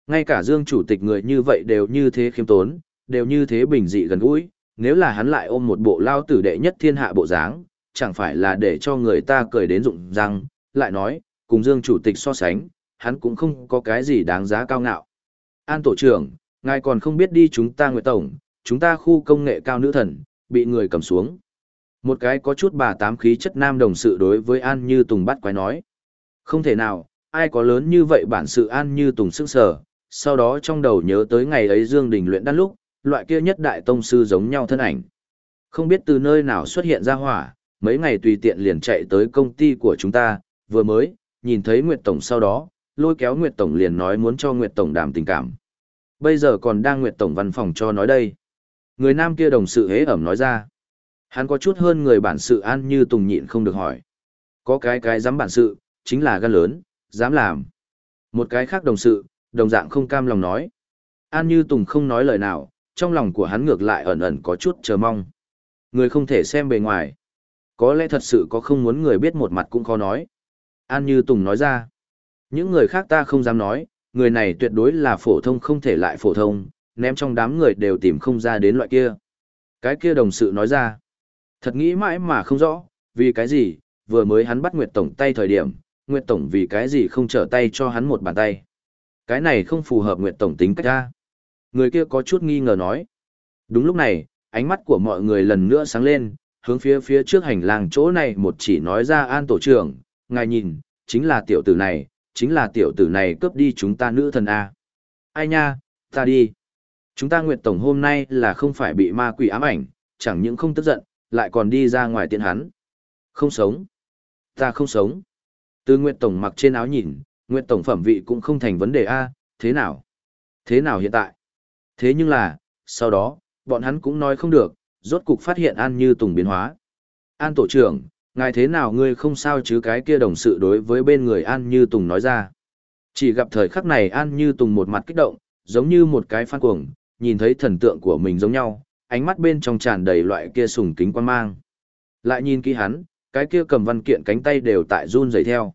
Ngay cả Dương chủ tịch người như vậy đều như thế khiêm tốn, đều như thế bình dị gần gũi, nếu là hắn lại ôm một bộ lao tử đệ nhất thiên hạ bộ dáng, chẳng phải là để cho người ta cười đến rụng răng, lại nói, cùng Dương chủ tịch so sánh, hắn cũng không có cái gì đáng giá cao ngạo. An tổ trưởng, ngài còn không biết đi chúng ta Nguyệt Tổng, chúng ta khu công nghệ cao nữ thần, bị người cầm xuống. Một cái có chút bà tám khí chất nam đồng sự đối với An Như Tùng bắt quái nói. Không thể nào, ai có lớn như vậy bản sự An Như Tùng sức sở, sau đó trong đầu nhớ tới ngày ấy Dương Đình luyện đan lúc, loại kia nhất đại tông sư giống nhau thân ảnh. Không biết từ nơi nào xuất hiện ra hỏa, mấy ngày tùy tiện liền chạy tới công ty của chúng ta, vừa mới, nhìn thấy Nguyệt Tổng sau đó, lôi kéo Nguyệt Tổng liền nói muốn cho Nguyệt Tổng đàm tình cảm. Bây giờ còn đang Nguyệt Tổng văn phòng cho nói đây. Người nam kia đồng sự hế ẩm nói ra. Hắn có chút hơn người bản sự an như tùng nhịn không được hỏi. Có cái cái dám bản sự, chính là gan lớn, dám làm. Một cái khác đồng sự, đồng dạng không cam lòng nói. An như tùng không nói lời nào, trong lòng của hắn ngược lại ẩn ẩn có chút chờ mong. Người không thể xem bề ngoài. Có lẽ thật sự có không muốn người biết một mặt cũng khó nói. An như tùng nói ra. Những người khác ta không dám nói, người này tuyệt đối là phổ thông không thể lại phổ thông, ném trong đám người đều tìm không ra đến loại kia. Cái kia đồng sự nói ra. Thật nghĩ mãi mà không rõ, vì cái gì, vừa mới hắn bắt Nguyệt Tổng tay thời điểm, Nguyệt Tổng vì cái gì không trở tay cho hắn một bàn tay. Cái này không phù hợp Nguyệt Tổng tính cách ra. Người kia có chút nghi ngờ nói. Đúng lúc này, ánh mắt của mọi người lần nữa sáng lên, hướng phía phía trước hành lang chỗ này một chỉ nói ra an tổ trưởng, ngài nhìn, chính là tiểu tử này, chính là tiểu tử này cướp đi chúng ta nữ thần A. Ai nha, ta đi. Chúng ta Nguyệt Tổng hôm nay là không phải bị ma quỷ ám ảnh, chẳng những không tức giận, lại còn đi ra ngoài tiện hắn. Không sống. Ta không sống. Từ Nguyệt Tổng mặc trên áo nhìn, Nguyệt Tổng phẩm vị cũng không thành vấn đề A, thế nào? Thế nào hiện tại? Thế nhưng là, sau đó, bọn hắn cũng nói không được, rốt cục phát hiện An Như Tùng biến hóa. An tổ trưởng, ngài thế nào ngươi không sao chứ cái kia đồng sự đối với bên người An Như Tùng nói ra. Chỉ gặp thời khắc này An Như Tùng một mặt kích động, giống như một cái phan cuồng, nhìn thấy thần tượng của mình giống nhau, ánh mắt bên trong tràn đầy loại kia sùng kính quan mang. Lại nhìn kỹ hắn, cái kia cầm văn kiện cánh tay đều tại run rẩy theo.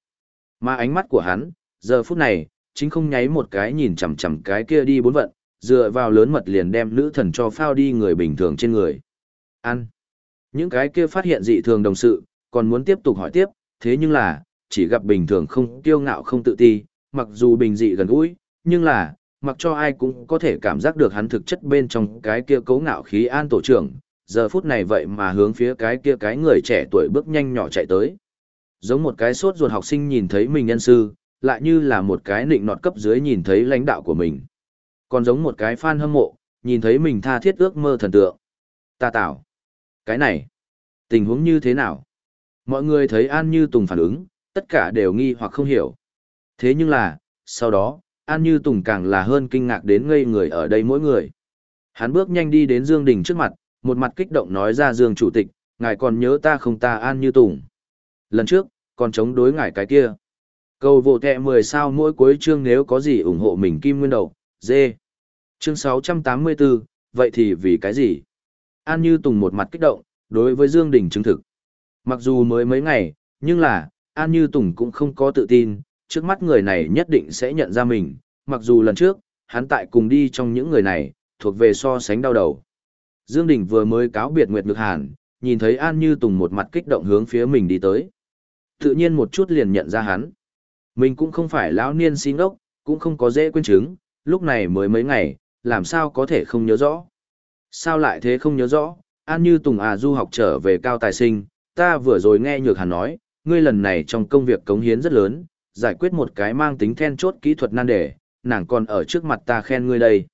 Mà ánh mắt của hắn, giờ phút này, chính không nháy một cái nhìn chằm chằm cái kia đi bốn vận, dựa vào lớn mật liền đem nữ thần cho phao đi người bình thường trên người. Ăn. Những cái kia phát hiện dị thường đồng sự, còn muốn tiếp tục hỏi tiếp, thế nhưng là, chỉ gặp bình thường không kiêu ngạo không tự ti, mặc dù bình dị gần gũi, nhưng là, mặc cho ai cũng có thể cảm giác được hắn thực chất bên trong cái kia cấu ngạo khí an tổ trưởng, giờ phút này vậy mà hướng phía cái kia cái người trẻ tuổi bước nhanh nhỏ chạy tới. Giống một cái sốt ruột học sinh nhìn thấy mình nhân sư, lại như là một cái nịnh nọt cấp dưới nhìn thấy lãnh đạo của mình. Còn giống một cái fan hâm mộ, nhìn thấy mình tha thiết ước mơ thần tượng. Ta tạo. Cái này. Tình huống như thế nào? Mọi người thấy An Như Tùng phản ứng, tất cả đều nghi hoặc không hiểu. Thế nhưng là, sau đó, An Như Tùng càng là hơn kinh ngạc đến ngây người ở đây mỗi người. Hắn bước nhanh đi đến Dương Đình trước mặt, một mặt kích động nói ra Dương Chủ tịch, ngài còn nhớ ta không ta An Như Tùng. Lần trước, còn chống đối ngài cái kia. Cầu vô kẹ 10 sao mỗi cuối chương nếu có gì ủng hộ mình Kim Nguyên Đầu, dê. Chương 684, vậy thì vì cái gì? An Như Tùng một mặt kích động, đối với Dương Đình chứng thực. Mặc dù mới mấy ngày, nhưng là, An Như Tùng cũng không có tự tin, trước mắt người này nhất định sẽ nhận ra mình, mặc dù lần trước, hắn tại cùng đi trong những người này, thuộc về so sánh đau đầu. Dương Đình vừa mới cáo biệt Nguyệt Ngực Hàn, nhìn thấy An Như Tùng một mặt kích động hướng phía mình đi tới. Tự nhiên một chút liền nhận ra hắn. Mình cũng không phải lão niên xin ốc, cũng không có dễ quên chứng, lúc này mới mấy ngày, làm sao có thể không nhớ rõ. Sao lại thế không nhớ rõ, An Như Tùng à du học trở về cao tài sinh, ta vừa rồi nghe Nhược Hàn nói, ngươi lần này trong công việc cống hiến rất lớn, giải quyết một cái mang tính then chốt kỹ thuật nan đề, nàng còn ở trước mặt ta khen ngươi đây.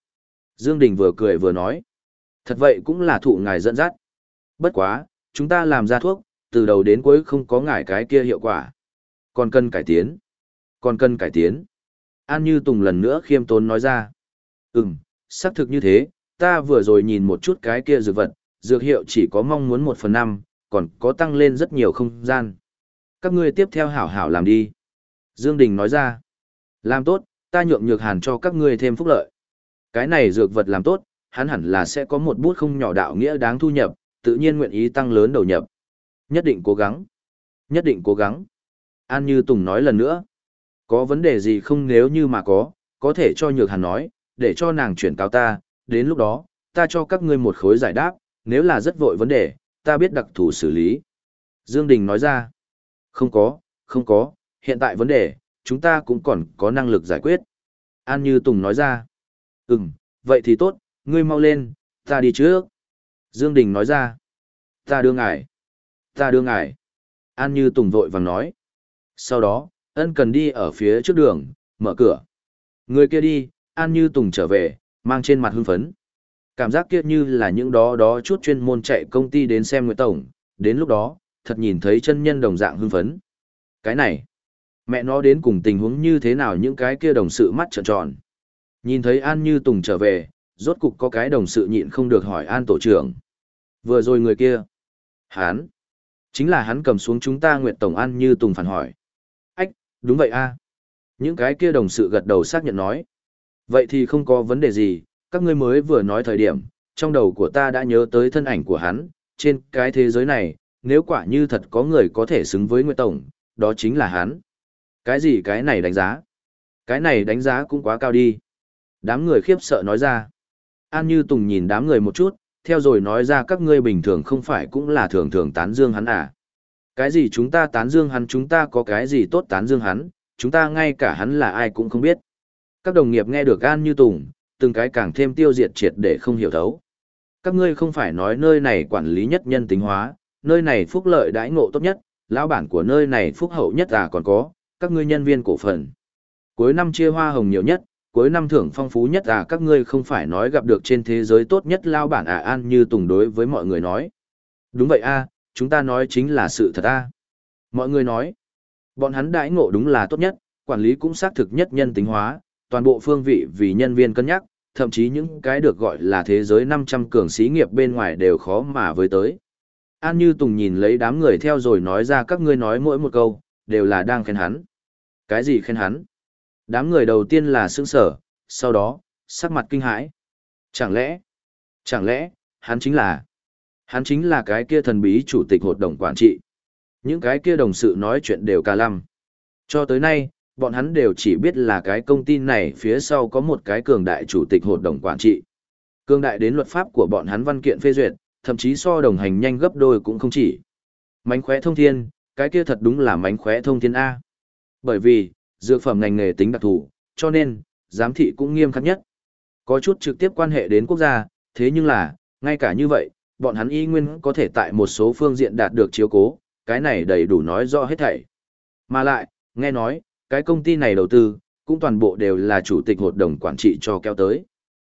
Dương Đình vừa cười vừa nói, thật vậy cũng là thụ ngài dẫn dắt. Bất quá, chúng ta làm ra thuốc, từ đầu đến cuối không có ngài cái kia hiệu quả. Còn cần cải tiến. Còn cần cải tiến. An Như Tùng lần nữa khiêm tốn nói ra. Ừm, xác thực như thế, ta vừa rồi nhìn một chút cái kia dược vật, dược hiệu chỉ có mong muốn một phần năm, còn có tăng lên rất nhiều không gian. Các ngươi tiếp theo hảo hảo làm đi. Dương Đình nói ra. Làm tốt, ta nhượng nhược hàn cho các ngươi thêm phúc lợi. Cái này dược vật làm tốt, hắn hẳn là sẽ có một bút không nhỏ đạo nghĩa đáng thu nhập, tự nhiên nguyện ý tăng lớn đầu nhập. Nhất định cố gắng. Nhất định cố gắng. An Như Tùng nói lần nữa. Có vấn đề gì không nếu như mà có, có thể cho Nhược Hàn nói, để cho nàng chuyển cáo ta, đến lúc đó, ta cho các ngươi một khối giải đáp, nếu là rất vội vấn đề, ta biết đặc thù xử lý. Dương Đình nói ra, không có, không có, hiện tại vấn đề, chúng ta cũng còn có năng lực giải quyết. An Như Tùng nói ra, ừm, vậy thì tốt, ngươi mau lên, ta đi trước. Dương Đình nói ra, ta đưa ngài, ta đưa ngài. An Như Tùng vội vàng nói. Sau đó, ân cần đi ở phía trước đường, mở cửa. Người kia đi, An Như Tùng trở về, mang trên mặt hưng phấn. Cảm giác kia như là những đó đó chút chuyên môn chạy công ty đến xem nguyễn Tổng, đến lúc đó, thật nhìn thấy chân nhân đồng dạng hưng phấn. Cái này, mẹ nó đến cùng tình huống như thế nào những cái kia đồng sự mắt trợn tròn. Nhìn thấy An Như Tùng trở về, rốt cục có cái đồng sự nhịn không được hỏi An tổ trưởng. Vừa rồi người kia, hắn, chính là hắn cầm xuống chúng ta Nguyệt Tổng An Như Tùng phản hỏi. Ách, đúng vậy a Những cái kia đồng sự gật đầu xác nhận nói. Vậy thì không có vấn đề gì, các ngươi mới vừa nói thời điểm, trong đầu của ta đã nhớ tới thân ảnh của hắn, trên cái thế giới này, nếu quả như thật có người có thể xứng với Nguyệt Tổng, đó chính là hắn. Cái gì cái này đánh giá? Cái này đánh giá cũng quá cao đi. Đám người khiếp sợ nói ra. An Như Tùng nhìn đám người một chút, theo rồi nói ra các ngươi bình thường không phải cũng là thường thường tán dương hắn à. Cái gì chúng ta tán dương hắn chúng ta có cái gì tốt tán dương hắn, chúng ta ngay cả hắn là ai cũng không biết. Các đồng nghiệp nghe được An Như Tùng, từng cái càng thêm tiêu diệt triệt để không hiểu thấu. Các ngươi không phải nói nơi này quản lý nhất nhân tính hóa, nơi này phúc lợi đãi ngộ tốt nhất, lão bản của nơi này phúc hậu nhất à còn có, các ngươi nhân viên cổ phần. Cuối năm chia hoa hồng nhiều nhất, cuối năm thưởng phong phú nhất à các ngươi không phải nói gặp được trên thế giới tốt nhất lao bản à an như tùng đối với mọi người nói. Đúng vậy a à, chúng ta nói chính là sự thật a à. Mọi người nói, bọn hắn đãi ngộ đúng là tốt nhất, quản lý cũng xác thực nhất nhân tính hóa, toàn bộ phương vị vì nhân viên cân nhắc, thậm chí những cái được gọi là thế giới 500 cường sĩ nghiệp bên ngoài đều khó mà với tới. An Như Tùng nhìn lấy đám người theo rồi nói ra các ngươi nói mỗi một câu, đều là đang khen hắn. Cái gì khen hắn? Đám người đầu tiên là sững sở, sau đó, sắc mặt kinh hãi. Chẳng lẽ, chẳng lẽ, hắn chính là, hắn chính là cái kia thần bí chủ tịch hội đồng quản trị. Những cái kia đồng sự nói chuyện đều ca lăm. Cho tới nay, bọn hắn đều chỉ biết là cái công ty này phía sau có một cái cường đại chủ tịch hội đồng quản trị. Cường đại đến luật pháp của bọn hắn văn kiện phê duyệt, thậm chí so đồng hành nhanh gấp đôi cũng không chỉ. Mánh khóe thông thiên, cái kia thật đúng là mánh khóe thông thiên A. Bởi vì, dược phẩm ngành nghề tính đặc thù, cho nên, giám thị cũng nghiêm khắc nhất. Có chút trực tiếp quan hệ đến quốc gia, thế nhưng là, ngay cả như vậy, bọn hắn y nguyên có thể tại một số phương diện đạt được chiếu cố, cái này đầy đủ nói rõ hết thảy. Mà lại, nghe nói, cái công ty này đầu tư, cũng toàn bộ đều là chủ tịch hội đồng quản trị cho kéo tới.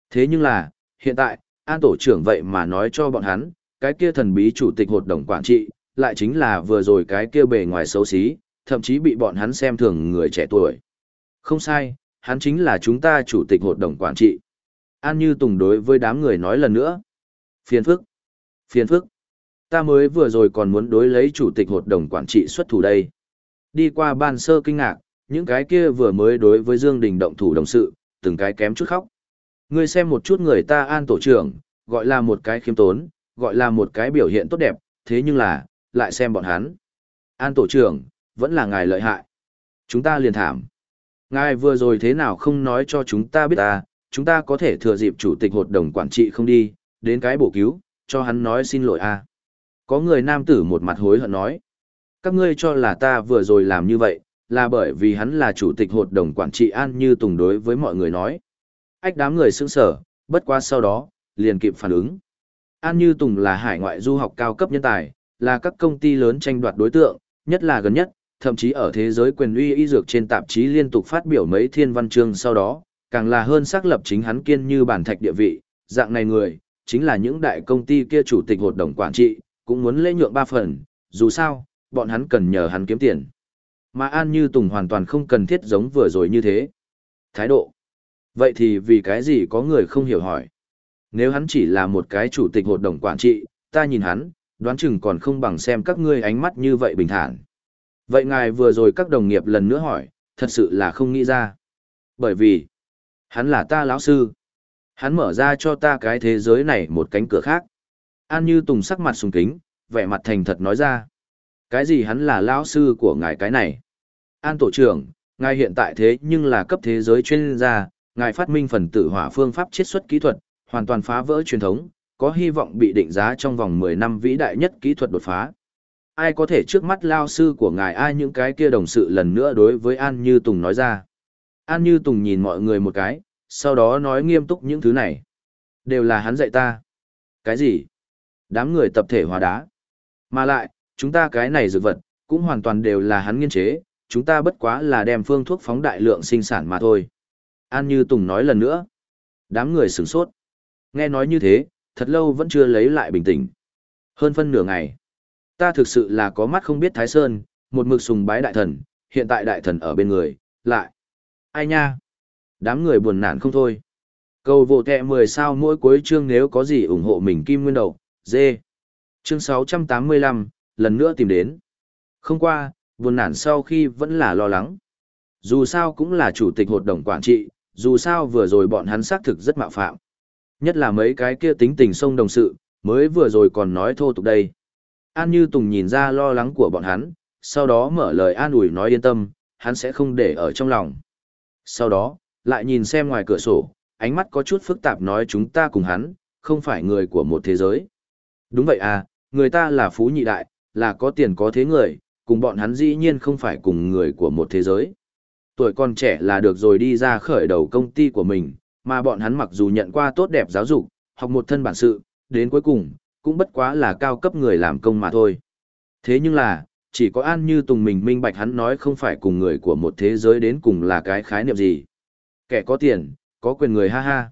Thế nhưng là, hiện tại, an tổ trưởng vậy mà nói cho bọn hắn, cái kia thần bí chủ tịch hội đồng quản trị, lại chính là vừa rồi cái kia bề ngoài xấu xí, thậm chí bị bọn hắn xem thường người trẻ tuổi. Không sai, hắn chính là chúng ta chủ tịch hội đồng quản trị. An Như Tùng đối với đám người nói lần nữa. Phiền phức. Phiền phức. Ta mới vừa rồi còn muốn đối lấy chủ tịch hội đồng quản trị xuất thủ đây. Đi qua ban sơ kinh ngạc, những cái kia vừa mới đối với Dương Đình động thủ đồng sự, từng cái kém chút khóc. Ngươi xem một chút người ta an tổ trưởng, gọi là một cái khiêm tốn, gọi là một cái biểu hiện tốt đẹp, thế nhưng là, lại xem bọn hắn. An tổ trưởng, vẫn là ngài lợi hại. Chúng ta liền thảm. Ngài vừa rồi thế nào không nói cho chúng ta biết ta, chúng ta có thể thừa dịp chủ tịch hội đồng quản trị không đi, đến cái bổ cứu, cho hắn nói xin lỗi a. Có người nam tử một mặt hối hận nói. Các ngươi cho là ta vừa rồi làm như vậy, là bởi vì hắn là chủ tịch hội đồng quản trị An Như Tùng đối với mọi người nói. Ách đám người sững sở, bất qua sau đó, liền kịp phản ứng. An Như Tùng là hải ngoại du học cao cấp nhân tài, là các công ty lớn tranh đoạt đối tượng, nhất là gần nhất, thậm chí ở thế giới quyền uy y dược trên tạp chí liên tục phát biểu mấy thiên văn chương sau đó, càng là hơn xác lập chính hắn kiên như bản thạch địa vị, dạng này người, chính là những đại công ty kia chủ tịch hội đồng quản trị, cũng muốn lễ nhượng ba phần, dù sao, bọn hắn cần nhờ hắn kiếm tiền. Mà An Như Tùng hoàn toàn không cần thiết giống vừa rồi như thế. Thái độ. Vậy thì vì cái gì có người không hiểu hỏi. Nếu hắn chỉ là một cái chủ tịch hội đồng quản trị, ta nhìn hắn, đoán chừng còn không bằng xem các ngươi ánh mắt như vậy bình thản. Vậy ngài vừa rồi các đồng nghiệp lần nữa hỏi, thật sự là không nghĩ ra. Bởi vì, hắn là ta lão sư. Hắn mở ra cho ta cái thế giới này một cánh cửa khác. An Như Tùng sắc mặt sùng kính, vẻ mặt thành thật nói ra. Cái gì hắn là lão sư của ngài cái này? An tổ trưởng, ngài hiện tại thế nhưng là cấp thế giới chuyên gia, ngài phát minh phần tử hỏa phương pháp chiết xuất kỹ thuật, hoàn toàn phá vỡ truyền thống, có hy vọng bị định giá trong vòng 10 năm vĩ đại nhất kỹ thuật đột phá. Ai có thể trước mắt lao sư của ngài ai những cái kia đồng sự lần nữa đối với An Như Tùng nói ra. An Như Tùng nhìn mọi người một cái, sau đó nói nghiêm túc những thứ này. Đều là hắn dạy ta. Cái gì? Đám người tập thể hòa đá. Mà lại, chúng ta cái này dược vật, cũng hoàn toàn đều là hắn nghiên chế, chúng ta bất quá là đem phương thuốc phóng đại lượng sinh sản mà thôi. An Như Tùng nói lần nữa. Đám người sửng sốt. Nghe nói như thế, thật lâu vẫn chưa lấy lại bình tĩnh. Hơn phân nửa ngày. Ta thực sự là có mắt không biết Thái Sơn, một mực sùng bái đại thần, hiện tại đại thần ở bên người, lại. Ai nha? Đám người buồn nản không thôi. Cầu vô tệ 10 sao mỗi cuối chương nếu có gì ủng hộ mình kim nguyên đầu, dê. Chương 685, lần nữa tìm đến. Không qua, buồn nản sau khi vẫn là lo lắng. Dù sao cũng là chủ tịch hội đồng quản trị, dù sao vừa rồi bọn hắn xác thực rất mạo phạm. Nhất là mấy cái kia tính tình sông đồng sự, mới vừa rồi còn nói thô tục đây. An Như Tùng nhìn ra lo lắng của bọn hắn, sau đó mở lời an ủi nói yên tâm, hắn sẽ không để ở trong lòng. Sau đó, lại nhìn xem ngoài cửa sổ, ánh mắt có chút phức tạp nói chúng ta cùng hắn, không phải người của một thế giới. Đúng vậy à, người ta là phú nhị đại, là có tiền có thế người, cùng bọn hắn dĩ nhiên không phải cùng người của một thế giới. Tuổi còn trẻ là được rồi đi ra khởi đầu công ty của mình, mà bọn hắn mặc dù nhận qua tốt đẹp giáo dục, học một thân bản sự, đến cuối cùng, cũng bất quá là cao cấp người làm công mà thôi. Thế nhưng là, chỉ có An Như Tùng mình minh bạch hắn nói không phải cùng người của một thế giới đến cùng là cái khái niệm gì. Kẻ có tiền, có quyền người ha ha.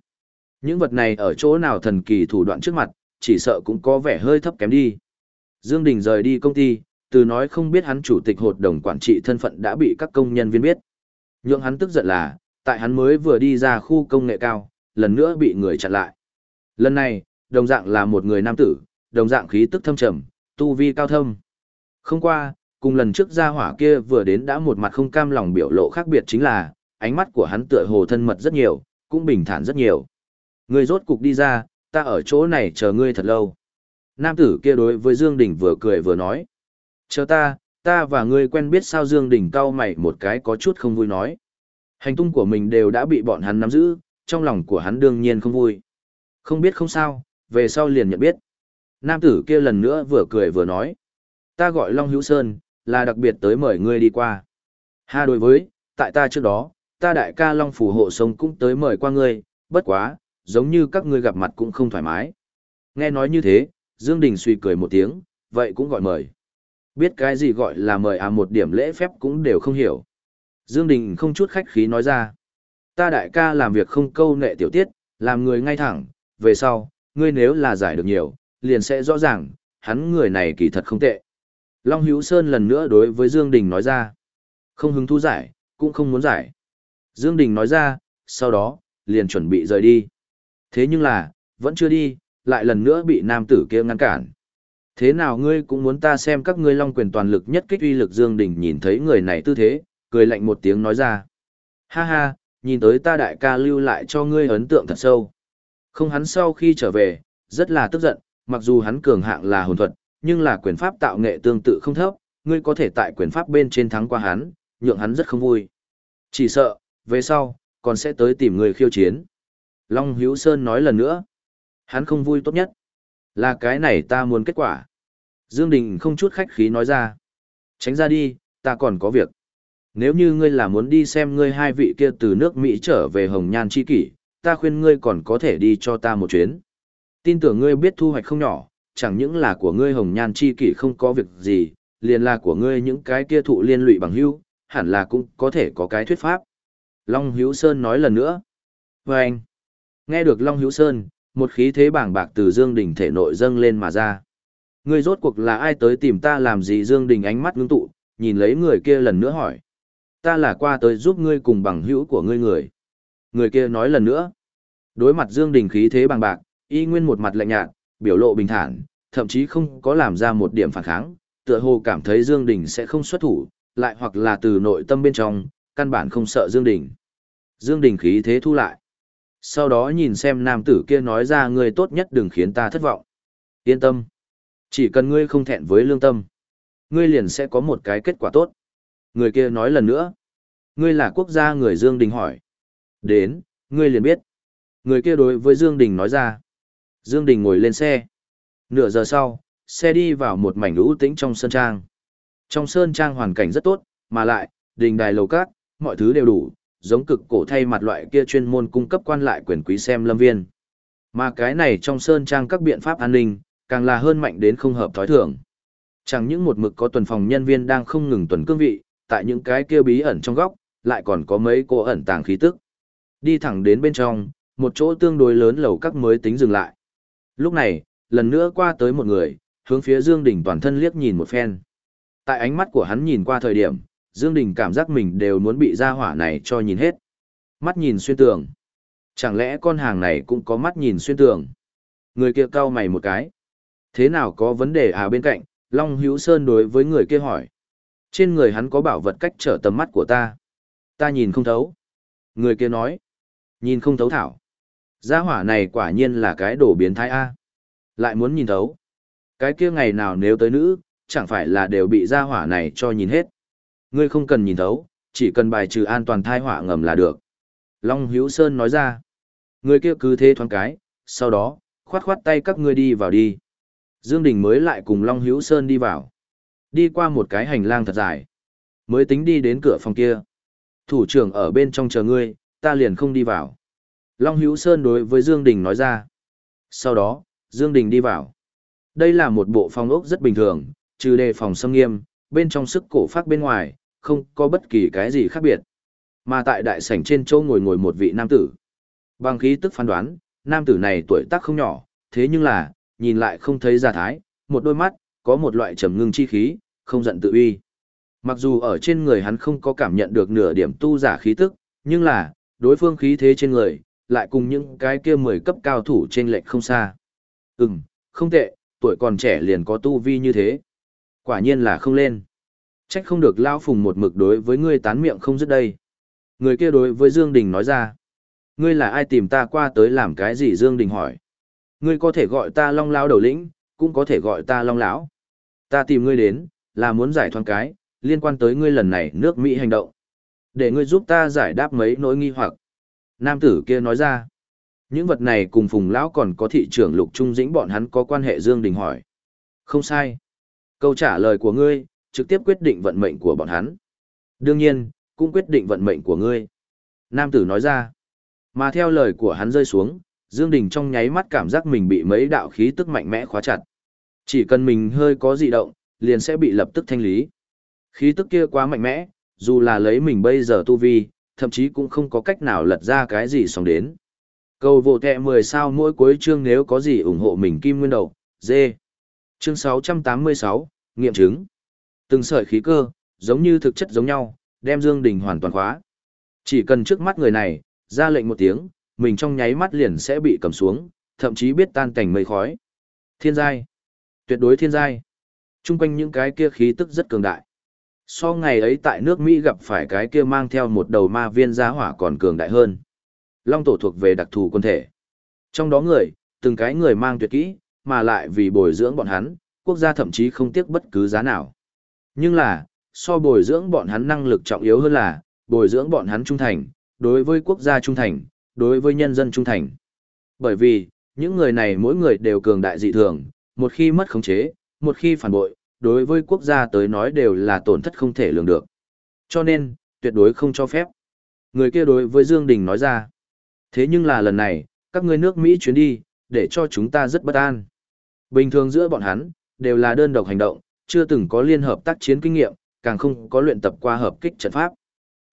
Những vật này ở chỗ nào thần kỳ thủ đoạn trước mặt, chỉ sợ cũng có vẻ hơi thấp kém đi. Dương Đình rời đi công ty, từ nói không biết hắn chủ tịch hội đồng quản trị thân phận đã bị các công nhân viên biết. Nhưng hắn tức giận là, tại hắn mới vừa đi ra khu công nghệ cao, lần nữa bị người chặn lại. Lần này, đồng dạng là một người nam tử, đồng dạng khí tức thâm trầm, tu vi cao thâm. Không qua, cùng lần trước ra hỏa kia vừa đến đã một mặt không cam lòng biểu lộ khác biệt chính là, ánh mắt của hắn tựa hồ thân mật rất nhiều, cũng bình thản rất nhiều. Người rốt cục đi ra, ta ở chỗ này chờ ngươi thật lâu. Nam tử kia đối với Dương Đình vừa cười vừa nói. Chờ ta, ta và ngươi quen biết sao Dương Đình cau mày một cái có chút không vui nói. Hành tung của mình đều đã bị bọn hắn nắm giữ, trong lòng của hắn đương nhiên không vui. Không biết không sao, về sau liền nhận biết. Nam tử kia lần nữa vừa cười vừa nói. Ta gọi Long Hữu Sơn, là đặc biệt tới mời ngươi đi qua. Ha đối với, tại ta trước đó, ta đại ca Long Phủ hộ sông cũng tới mời qua ngươi, bất quá, giống như các ngươi gặp mặt cũng không thoải mái. Nghe nói như thế, Dương Đình suy cười một tiếng, vậy cũng gọi mời. Biết cái gì gọi là mời à một điểm lễ phép cũng đều không hiểu. Dương Đình không chút khách khí nói ra. Ta đại ca làm việc không câu nệ tiểu tiết, làm người ngay thẳng, về sau, ngươi nếu là giải được nhiều, liền sẽ rõ ràng, hắn người này kỳ thật không tệ. Long Hữu Sơn lần nữa đối với Dương Đình nói ra. Không hứng thú giải, cũng không muốn giải. Dương Đình nói ra, sau đó, liền chuẩn bị rời đi. Thế nhưng là, vẫn chưa đi, lại lần nữa bị nam tử kia ngăn cản. Thế nào ngươi cũng muốn ta xem các ngươi long quyền toàn lực nhất kích uy lực Dương Đình nhìn thấy người này tư thế, cười lạnh một tiếng nói ra. Ha ha, nhìn tới ta đại ca lưu lại cho ngươi ấn tượng thật sâu. Không hắn sau khi trở về, rất là tức giận, mặc dù hắn cường hạng là hồn thuật, nhưng là quyền pháp tạo nghệ tương tự không thấp, ngươi có thể tại quyền pháp bên trên thắng qua hắn, nhượng hắn rất không vui. Chỉ sợ, về sau, còn sẽ tới tìm người khiêu chiến. Long hiếu Sơn nói lần nữa. Hắn không vui tốt nhất. Là cái này ta muốn kết quả. Dương Đình không chút khách khí nói ra. Tránh ra đi, ta còn có việc. Nếu như ngươi là muốn đi xem ngươi hai vị kia từ nước Mỹ trở về Hồng Nhan Chi Kỷ, ta khuyên ngươi còn có thể đi cho ta một chuyến. Tin tưởng ngươi biết thu hoạch không nhỏ, chẳng những là của ngươi Hồng Nhan Chi Kỷ không có việc gì, liền là của ngươi những cái kia thụ liên lụy bằng hữu, hẳn là cũng có thể có cái thuyết pháp. Long Hữu Sơn nói lần nữa. Và anh, nghe được Long Hữu Sơn, một khí thế bảng bạc từ Dương Đình thể nội dâng lên mà ra. Ngươi rốt cuộc là ai tới tìm ta làm gì Dương Đình ánh mắt ngưng tụ, nhìn lấy người kia lần nữa hỏi. Ta là qua tới giúp ngươi cùng bằng hữu của ngươi người. Người kia nói lần nữa. Đối mặt Dương Đình khí thế bàng bạc, y nguyên một mặt lạnh nhạt, biểu lộ bình thản, thậm chí không có làm ra một điểm phản kháng, tựa hồ cảm thấy Dương Đình sẽ không xuất thủ, lại hoặc là từ nội tâm bên trong, căn bản không sợ Dương Đình. Dương Đình khí thế thu lại. Sau đó nhìn xem nam tử kia nói ra ngươi tốt nhất đừng khiến ta thất vọng. Yên tâm. Chỉ cần ngươi không thẹn với lương tâm, ngươi liền sẽ có một cái kết quả tốt. Người kia nói lần nữa. Ngươi là quốc gia người Dương Đình hỏi. Đến, ngươi liền biết. Người kia đối với Dương Đình nói ra. Dương Đình ngồi lên xe. Nửa giờ sau, xe đi vào một mảnh lũ tĩnh trong sơn trang. Trong sơn trang hoàn cảnh rất tốt, mà lại, đình đài lầu cát, mọi thứ đều đủ, giống cực cổ thay mặt loại kia chuyên môn cung cấp quan lại quyền quý xem lâm viên. Mà cái này trong sơn trang các biện pháp an ninh, càng là hơn mạnh đến không hợp thói thường. Chẳng những một mực có tuần phòng nhân viên đang không ngừng tuần cương vị, tại những cái kia bí ẩn trong góc, lại còn có mấy cô ẩn tàng khí tức. Đi thẳng đến bên trong, một chỗ tương đối lớn lầu các mới tính dừng lại. Lúc này, lần nữa qua tới một người, hướng phía Dương Đình toàn thân liếc nhìn một phen. Tại ánh mắt của hắn nhìn qua thời điểm, Dương Đình cảm giác mình đều muốn bị gia hỏa này cho nhìn hết. Mắt nhìn xuyên tường. Chẳng lẽ con hàng này cũng có mắt nhìn xuyên tường? Người kia cau mày một cái. Thế nào có vấn đề à bên cạnh, Long Hữu Sơn đối với người kia hỏi. Trên người hắn có bảo vật cách trở tầm mắt của ta. Ta nhìn không thấu. Người kia nói. Nhìn không thấu thảo. Gia hỏa này quả nhiên là cái đồ biến thái A. Lại muốn nhìn thấu. Cái kia ngày nào nếu tới nữ, chẳng phải là đều bị gia hỏa này cho nhìn hết. Ngươi không cần nhìn thấu, chỉ cần bài trừ an toàn thai hỏa ngầm là được. Long Hữu Sơn nói ra. Người kia cứ thế thoáng cái, sau đó, khoát khoát tay các ngươi đi vào đi. Dương Đình mới lại cùng Long Hữu Sơn đi vào. Đi qua một cái hành lang thật dài. Mới tính đi đến cửa phòng kia. Thủ trưởng ở bên trong chờ ngươi, ta liền không đi vào. Long Hữu Sơn đối với Dương Đình nói ra. Sau đó, Dương Đình đi vào. Đây là một bộ phòng ốc rất bình thường, trừ đề phòng xâm nghiêm, bên trong sức cổ phát bên ngoài, không có bất kỳ cái gì khác biệt. Mà tại đại sảnh trên châu ngồi ngồi một vị nam tử. Bằng khí tức phán đoán, nam tử này tuổi tác không nhỏ, thế nhưng là, nhìn lại không thấy già thái, một đôi mắt, có một loại trầm ngưng chi khí, không giận tự uy. Mặc dù ở trên người hắn không có cảm nhận được nửa điểm tu giả khí tức, nhưng là, đối phương khí thế trên người, lại cùng những cái kia mười cấp cao thủ trên lệnh không xa. Ừm, không tệ, tuổi còn trẻ liền có tu vi như thế. Quả nhiên là không lên. Trách không được lao phùng một mực đối với ngươi tán miệng không dứt đây. Người kia đối với Dương Đình nói ra. Ngươi là ai tìm ta qua tới làm cái gì Dương Đình hỏi. Ngươi có thể gọi ta long lão đầu lĩnh, cũng có thể gọi ta long lão. Ta tìm ngươi đến, là muốn giải thoáng cái, liên quan tới ngươi lần này nước Mỹ hành động. Để ngươi giúp ta giải đáp mấy nỗi nghi hoặc. Nam tử kia nói ra. Những vật này cùng Phùng Lão còn có thị trưởng Lục Trung Dĩnh bọn hắn có quan hệ Dương Đình hỏi. Không sai. Câu trả lời của ngươi, trực tiếp quyết định vận mệnh của bọn hắn. Đương nhiên, cũng quyết định vận mệnh của ngươi. Nam tử nói ra. Mà theo lời của hắn rơi xuống, Dương Đình trong nháy mắt cảm giác mình bị mấy đạo khí tức mạnh mẽ khóa chặt. Chỉ cần mình hơi có dị động, liền sẽ bị lập tức thanh lý. Khí tức kia quá mạnh mẽ, dù là lấy mình bây giờ tu vi, thậm chí cũng không có cách nào lật ra cái gì xong đến. Cầu vô kẹ 10 sao mỗi cuối chương nếu có gì ủng hộ mình kim nguyên đầu, dê. Chương 686, nghiệm chứng. Từng sợi khí cơ, giống như thực chất giống nhau, đem Dương Đình hoàn toàn khóa. Chỉ cần trước mắt người này, ra lệnh một tiếng, mình trong nháy mắt liền sẽ bị cầm xuống, thậm chí biết tan cảnh mây khói. Thiên giai. Tuyệt đối thiên giai. Trung quanh những cái kia khí tức rất cường đại. So ngày ấy tại nước Mỹ gặp phải cái kia mang theo một đầu ma viên giá hỏa còn cường đại hơn. Long tổ thuộc về đặc thù quân thể. Trong đó người, từng cái người mang tuyệt kỹ, mà lại vì bồi dưỡng bọn hắn, quốc gia thậm chí không tiếc bất cứ giá nào. Nhưng là, so bồi dưỡng bọn hắn năng lực trọng yếu hơn là, bồi dưỡng bọn hắn trung thành, đối với quốc gia trung thành, đối với nhân dân trung thành. Bởi vì, những người này mỗi người đều cường đại dị thường, một khi mất khống chế, một khi phản bội, đối với quốc gia tới nói đều là tổn thất không thể lường được. Cho nên, tuyệt đối không cho phép. Người kia đối với Dương Đình nói ra. Thế nhưng là lần này, các ngươi nước Mỹ chuyến đi, để cho chúng ta rất bất an. Bình thường giữa bọn hắn, đều là đơn độc hành động, chưa từng có liên hợp tác chiến kinh nghiệm, càng không có luyện tập qua hợp kích trận pháp.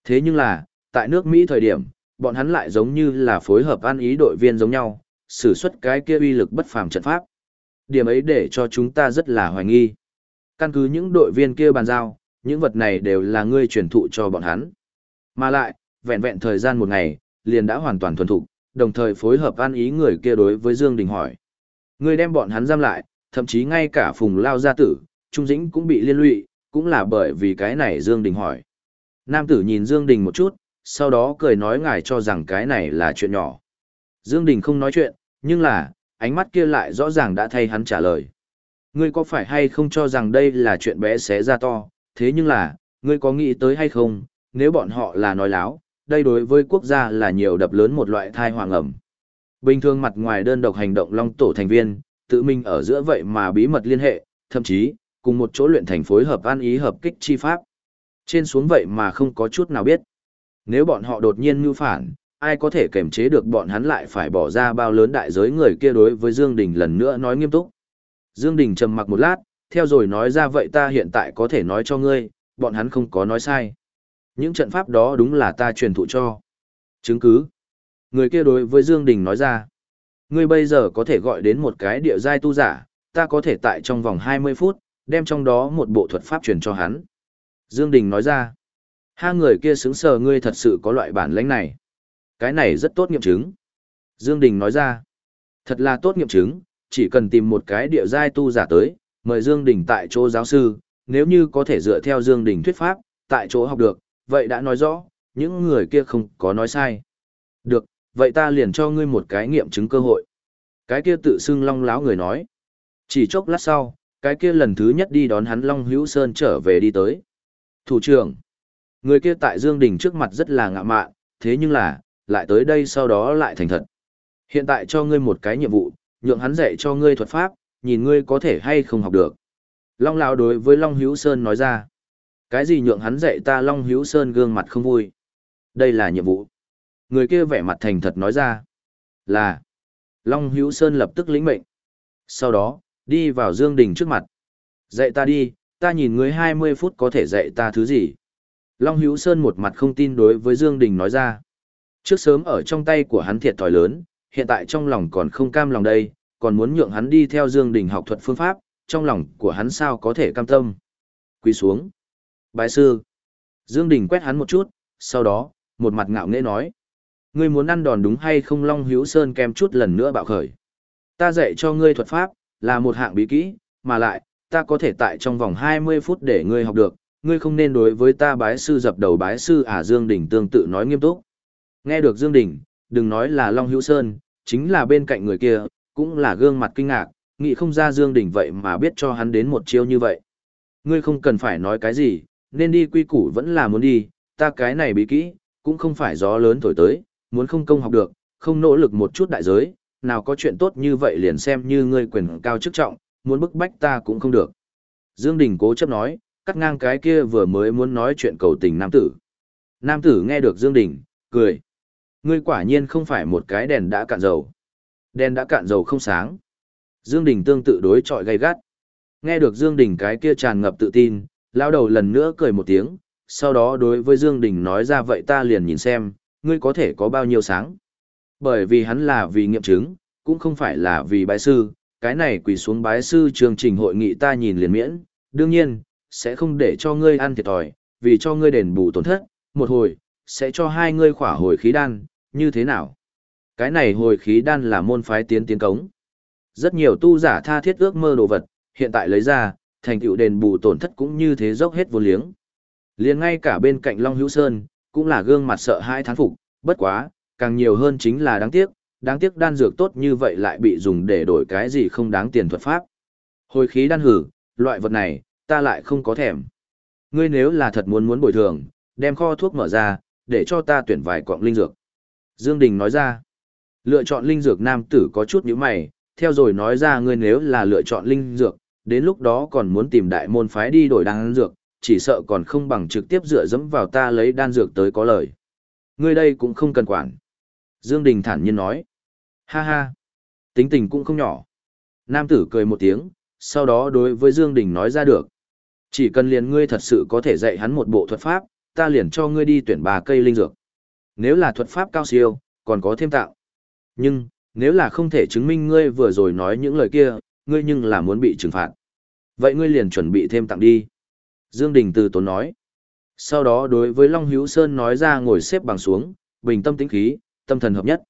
Thế nhưng là, tại nước Mỹ thời điểm, bọn hắn lại giống như là phối hợp an ý đội viên giống nhau, sử xuất cái kia uy lực bất phàm trận pháp. Điểm ấy để cho chúng ta rất là hoài nghi. Căn cứ những đội viên kia bàn giao, những vật này đều là ngươi truyền thụ cho bọn hắn. Mà lại, vẹn vẹn thời gian một ngày, liền đã hoàn toàn thuần thục, đồng thời phối hợp an ý người kia đối với Dương Đình hỏi. Ngươi đem bọn hắn giam lại, thậm chí ngay cả phùng lao gia tử, Trung Dĩnh cũng bị liên lụy, cũng là bởi vì cái này Dương Đình hỏi. Nam tử nhìn Dương Đình một chút, sau đó cười nói ngài cho rằng cái này là chuyện nhỏ. Dương Đình không nói chuyện, nhưng là, ánh mắt kia lại rõ ràng đã thay hắn trả lời. Ngươi có phải hay không cho rằng đây là chuyện bé xé ra to, thế nhưng là, Ngươi có nghĩ tới hay không, nếu bọn họ là nói láo, đây đối với quốc gia là nhiều đập lớn một loại thai hoàng ẩm. Bình thường mặt ngoài đơn độc hành động long tổ thành viên, tự mình ở giữa vậy mà bí mật liên hệ, thậm chí, cùng một chỗ luyện thành phối hợp an ý hợp kích chi pháp. Trên xuống vậy mà không có chút nào biết. Nếu bọn họ đột nhiên mưu phản, ai có thể kềm chế được bọn hắn lại phải bỏ ra bao lớn đại giới người kia đối với Dương Đình lần nữa nói nghiêm túc. Dương Đình trầm mặc một lát, theo rồi nói ra vậy ta hiện tại có thể nói cho ngươi, bọn hắn không có nói sai. Những trận pháp đó đúng là ta truyền thụ cho. Chứng cứ. Người kia đối với Dương Đình nói ra. Ngươi bây giờ có thể gọi đến một cái địa giai tu giả, ta có thể tại trong vòng 20 phút, đem trong đó một bộ thuật pháp truyền cho hắn. Dương Đình nói ra. Hai người kia xứng sờ ngươi thật sự có loại bản lĩnh này. Cái này rất tốt nghiệm chứng. Dương Đình nói ra. Thật là tốt nghiệm chứng, chỉ cần tìm một cái địa giai tu giả tới, mời Dương Đình tại chỗ giáo sư, nếu như có thể dựa theo Dương Đình thuyết pháp, tại chỗ học được, vậy đã nói rõ, những người kia không có nói sai. Được, vậy ta liền cho ngươi một cái nghiệm chứng cơ hội. Cái kia tự xưng long láo người nói. Chỉ chốc lát sau, cái kia lần thứ nhất đi đón hắn Long Hữu Sơn trở về đi tới. Thủ trưởng, người kia tại Dương Đình trước mặt rất là ngạ mạn, thế nhưng là, lại tới đây sau đó lại thành thật. Hiện tại cho ngươi một cái nhiệm vụ, nhượng hắn dạy cho ngươi thuật pháp, nhìn ngươi có thể hay không học được. Long lão đối với Long Hữu Sơn nói ra. Cái gì nhượng hắn dạy ta Long Hữu Sơn gương mặt không vui. Đây là nhiệm vụ. Người kia vẻ mặt thành thật nói ra. Là. Long Hữu Sơn lập tức lĩnh mệnh. Sau đó, đi vào Dương Đình trước mặt. Dạy ta đi, ta nhìn ngươi 20 phút có thể dạy ta thứ gì. Long Hữu Sơn một mặt không tin đối với Dương Đình nói ra. Trước sớm ở trong tay của hắn thiệt thòi lớn, hiện tại trong lòng còn không cam lòng đây, còn muốn nhượng hắn đi theo Dương Đình học thuật phương pháp, trong lòng của hắn sao có thể cam tâm. Quỳ xuống. Bái sư. Dương Đình quét hắn một chút, sau đó, một mặt ngạo nghễ nói. Ngươi muốn ăn đòn đúng hay không Long Hữu Sơn kem chút lần nữa bạo khởi. Ta dạy cho ngươi thuật pháp, là một hạng bí kỹ, mà lại, ta có thể tại trong vòng 20 phút để ngươi học được, ngươi không nên đối với ta bái sư dập đầu bái sư à Dương Đình tương tự nói nghiêm túc. Nghe được Dương Đình, đừng nói là Long Hữu Sơn, chính là bên cạnh người kia, cũng là gương mặt kinh ngạc, nghĩ không ra Dương Đình vậy mà biết cho hắn đến một chiêu như vậy. Ngươi không cần phải nói cái gì, nên đi quy củ vẫn là muốn đi, ta cái này bí kỹ, cũng không phải gió lớn thổi tới, muốn không công học được, không nỗ lực một chút đại giới, nào có chuyện tốt như vậy liền xem như ngươi quyền cao chức trọng, muốn bức bách ta cũng không được. Dương Đình cố chấp nói, cắt ngang cái kia vừa mới muốn nói chuyện cầu tình nam tử. Nam tử nghe được Dương Đình, cười. Ngươi quả nhiên không phải một cái đèn đã cạn dầu. Đèn đã cạn dầu không sáng. Dương Đình tương tự đối chọi gay gắt. Nghe được Dương Đình cái kia tràn ngập tự tin, lão đầu lần nữa cười một tiếng, sau đó đối với Dương Đình nói ra vậy ta liền nhìn xem, ngươi có thể có bao nhiêu sáng. Bởi vì hắn là vì nghiệm chứng, cũng không phải là vì bái sư, cái này quỳ xuống bái sư chương trình hội nghị ta nhìn liền miễn, đương nhiên, sẽ không để cho ngươi ăn thiệt thòi, vì cho ngươi đền bù tổn thất, một hồi, sẽ cho hai ngươi khỏa hồi khí đan, như thế nào? Cái này hồi khí đan là môn phái tiến tiến cống. Rất nhiều tu giả tha thiết ước mơ đồ vật, hiện tại lấy ra, thành tựu đền bù tổn thất cũng như thế dốc hết vô liếng. Liền ngay cả bên cạnh Long Hữu Sơn, cũng là gương mặt sợ hai thán phục, bất quá, càng nhiều hơn chính là đáng tiếc, đáng tiếc đan dược tốt như vậy lại bị dùng để đổi cái gì không đáng tiền thuật pháp. Hồi khí đan hử, loại vật này, ta lại không có thèm. Ngươi nếu là thật muốn muốn bồi thường, đem kho thuốc mở ra, để cho ta tuyển vài quặng linh dược. Dương Đình nói ra, lựa chọn linh dược nam tử có chút nhíu mày, theo rồi nói ra ngươi nếu là lựa chọn linh dược, đến lúc đó còn muốn tìm đại môn phái đi đổi đan dược, chỉ sợ còn không bằng trực tiếp dựa dẫm vào ta lấy đan dược tới có lời. Ngươi đây cũng không cần quản. Dương Đình thản nhiên nói. Ha ha. Tính tình cũng không nhỏ. Nam tử cười một tiếng, sau đó đối với Dương Đình nói ra được. Chỉ cần liền ngươi thật sự có thể dạy hắn một bộ thuật pháp, ta liền cho ngươi đi tuyển bà cây linh dược. Nếu là thuật pháp cao siêu, còn có thêm tạo. Nhưng, nếu là không thể chứng minh ngươi vừa rồi nói những lời kia, ngươi nhưng là muốn bị trừng phạt. Vậy ngươi liền chuẩn bị thêm tặng đi. Dương Đình từ tốn nói. Sau đó đối với Long Hữu Sơn nói ra ngồi xếp bằng xuống, bình tâm tĩnh khí, tâm thần hợp nhất.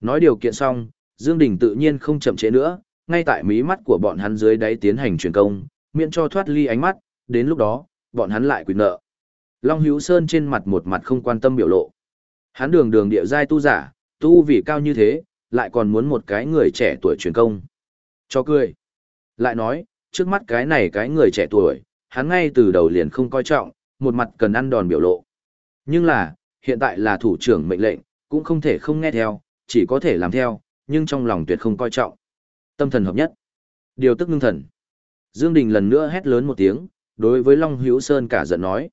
Nói điều kiện xong, Dương Đình tự nhiên không chậm trễ nữa, ngay tại mí mắt của bọn hắn dưới đáy tiến hành truyền công, miễn cho thoát ly ánh mắt, đến lúc đó, bọn hắn lại quy nợ. Long Hữu Sơn trên mặt một mặt không quan tâm biểu lộ. Hắn đường đường địa giai tu giả, tu vì cao như thế, lại còn muốn một cái người trẻ tuổi truyền công. Cho cười. Lại nói, trước mắt cái này cái người trẻ tuổi, hắn ngay từ đầu liền không coi trọng, một mặt cần ăn đòn biểu lộ. Nhưng là, hiện tại là thủ trưởng mệnh lệnh, cũng không thể không nghe theo, chỉ có thể làm theo, nhưng trong lòng tuyệt không coi trọng. Tâm thần hợp nhất. Điều tức ngưng thần. Dương Đình lần nữa hét lớn một tiếng, đối với Long Hữu Sơn cả giận nói.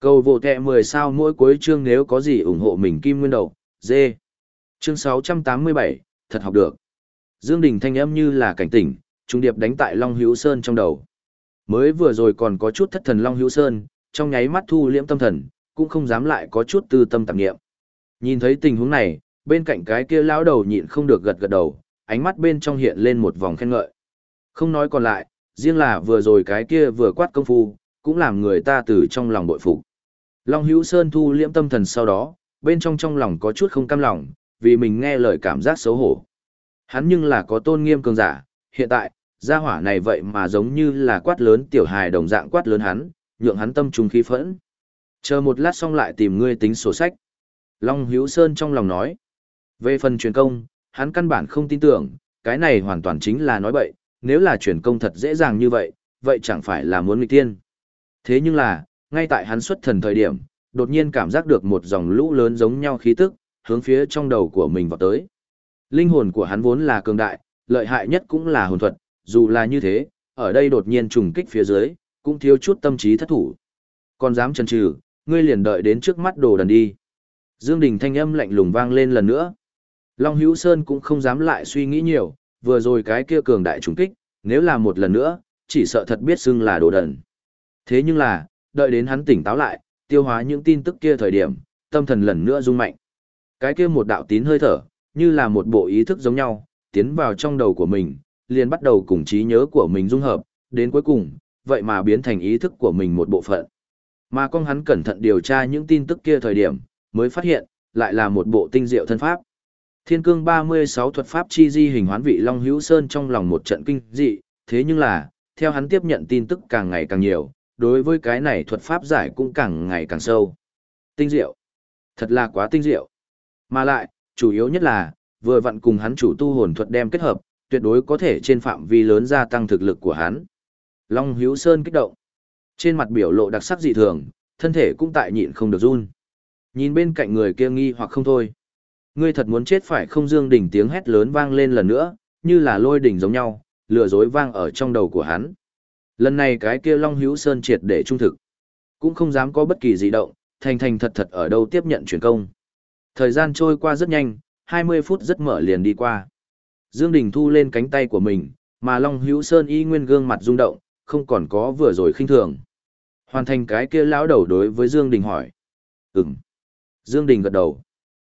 Cầu vô kẹ 10 sao mỗi cuối chương nếu có gì ủng hộ mình Kim Nguyên Đầu, dê. Chương 687, thật học được. Dương Đình thanh âm như là cảnh tỉnh, trung điệp đánh tại Long Hữu Sơn trong đầu. Mới vừa rồi còn có chút thất thần Long Hữu Sơn, trong nháy mắt thu liễm tâm thần, cũng không dám lại có chút tư tâm tạp niệm. Nhìn thấy tình huống này, bên cạnh cái kia lão đầu nhịn không được gật gật đầu, ánh mắt bên trong hiện lên một vòng khen ngợi. Không nói còn lại, riêng là vừa rồi cái kia vừa quát công phu, cũng làm người ta từ trong lòng bội phục. Long Hữu Sơn thu liễm tâm thần sau đó, bên trong trong lòng có chút không cam lòng, vì mình nghe lời cảm giác xấu hổ. Hắn nhưng là có tôn nghiêm cường giả, hiện tại, gia hỏa này vậy mà giống như là quát lớn tiểu hài đồng dạng quát lớn hắn, nhượng hắn tâm trung khí phẫn. Chờ một lát xong lại tìm ngươi tính sổ sách. Long Hiếu Sơn trong lòng nói. Về phần truyền công, hắn căn bản không tin tưởng, cái này hoàn toàn chính là nói bậy, nếu là truyền công thật dễ dàng như vậy, vậy chẳng phải là muốn nghịch tiên. Thế nhưng là, ngay tại hắn xuất thần thời điểm, đột nhiên cảm giác được một dòng lũ lớn giống nhau khí tức, hướng phía trong đầu của mình vào tới. Linh hồn của hắn vốn là cường đại, lợi hại nhất cũng là hồn thuật, dù là như thế, ở đây đột nhiên trùng kích phía dưới, cũng thiếu chút tâm trí thất thủ. Còn dám chần chừ, ngươi liền đợi đến trước mắt đồ đần đi. Dương Đình thanh âm lạnh lùng vang lên lần nữa. Long Hữu Sơn cũng không dám lại suy nghĩ nhiều, vừa rồi cái kia cường đại trùng kích, nếu là một lần nữa, chỉ sợ thật biết xưng là đồ đần. Thế nhưng là, đợi đến hắn tỉnh táo lại, tiêu hóa những tin tức kia thời điểm, tâm thần lần nữa rung mạnh. Cái kia một đạo tín hơi thở, như là một bộ ý thức giống nhau, tiến vào trong đầu của mình, liền bắt đầu cùng trí nhớ của mình dung hợp, đến cuối cùng, vậy mà biến thành ý thức của mình một bộ phận. Mà con hắn cẩn thận điều tra những tin tức kia thời điểm, mới phát hiện, lại là một bộ tinh diệu thân pháp. Thiên cương 36 thuật pháp chi di hình hoán vị Long Hữu Sơn trong lòng một trận kinh dị, thế nhưng là, theo hắn tiếp nhận tin tức càng ngày càng nhiều, đối với cái này thuật pháp giải cũng càng ngày càng sâu. Tinh diệu. Thật là quá tinh diệu. Mà lại, chủ yếu nhất là, vừa vặn cùng hắn chủ tu hồn thuật đem kết hợp, tuyệt đối có thể trên phạm vi lớn gia tăng thực lực của hắn. Long Hiếu Sơn kích động. Trên mặt biểu lộ đặc sắc dị thường, thân thể cũng tại nhịn không được run. Nhìn bên cạnh người kia nghi hoặc không thôi. Ngươi thật muốn chết phải không dương đỉnh tiếng hét lớn vang lên lần nữa, như là lôi đỉnh giống nhau, lừa dối vang ở trong đầu của hắn. Lần này cái kia Long Hiếu Sơn triệt để trung thực. Cũng không dám có bất kỳ dị động, thành thành thật thật ở đâu tiếp nhận truyền công. Thời gian trôi qua rất nhanh, 20 phút rất mở liền đi qua. Dương Đình thu lên cánh tay của mình, mà Long Hữu Sơn y nguyên gương mặt rung động, không còn có vừa rồi khinh thường. Hoàn thành cái kia lão đầu đối với Dương Đình hỏi. Ừm. Dương Đình gật đầu.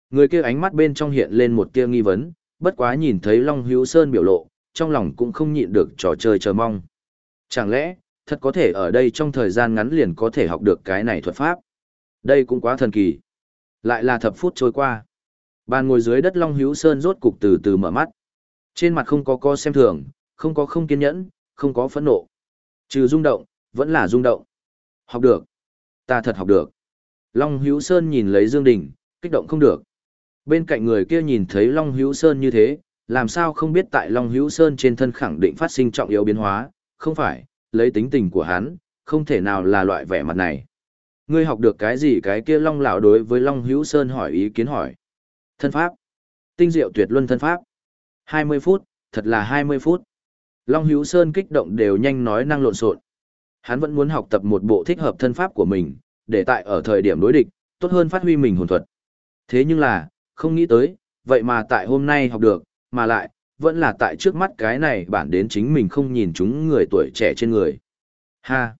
Người kia ánh mắt bên trong hiện lên một tia nghi vấn, bất quá nhìn thấy Long Hữu Sơn biểu lộ, trong lòng cũng không nhịn được trò chơi chờ mong. Chẳng lẽ, thật có thể ở đây trong thời gian ngắn liền có thể học được cái này thuật pháp? Đây cũng quá thần kỳ. Lại là thập phút trôi qua. Bàn ngồi dưới đất Long Hữu Sơn rốt cục từ từ mở mắt. Trên mặt không có co xem thường, không có không kiên nhẫn, không có phẫn nộ. Trừ rung động, vẫn là rung động. Học được. Ta thật học được. Long Hữu Sơn nhìn lấy Dương Đình, kích động không được. Bên cạnh người kia nhìn thấy Long Hữu Sơn như thế, làm sao không biết tại Long Hữu Sơn trên thân khẳng định phát sinh trọng yếu biến hóa, không phải, lấy tính tình của hắn, không thể nào là loại vẻ mặt này. Ngươi học được cái gì cái kia Long lão đối với Long Hữu Sơn hỏi ý kiến hỏi. Thân pháp. Tinh diệu tuyệt luân thân pháp. 20 phút, thật là 20 phút. Long Hữu Sơn kích động đều nhanh nói năng lộn xộn. Hắn vẫn muốn học tập một bộ thích hợp thân pháp của mình, để tại ở thời điểm đối địch, tốt hơn phát huy mình hồn thuật. Thế nhưng là, không nghĩ tới, vậy mà tại hôm nay học được, mà lại, vẫn là tại trước mắt cái này bản đến chính mình không nhìn chúng người tuổi trẻ trên người. Ha!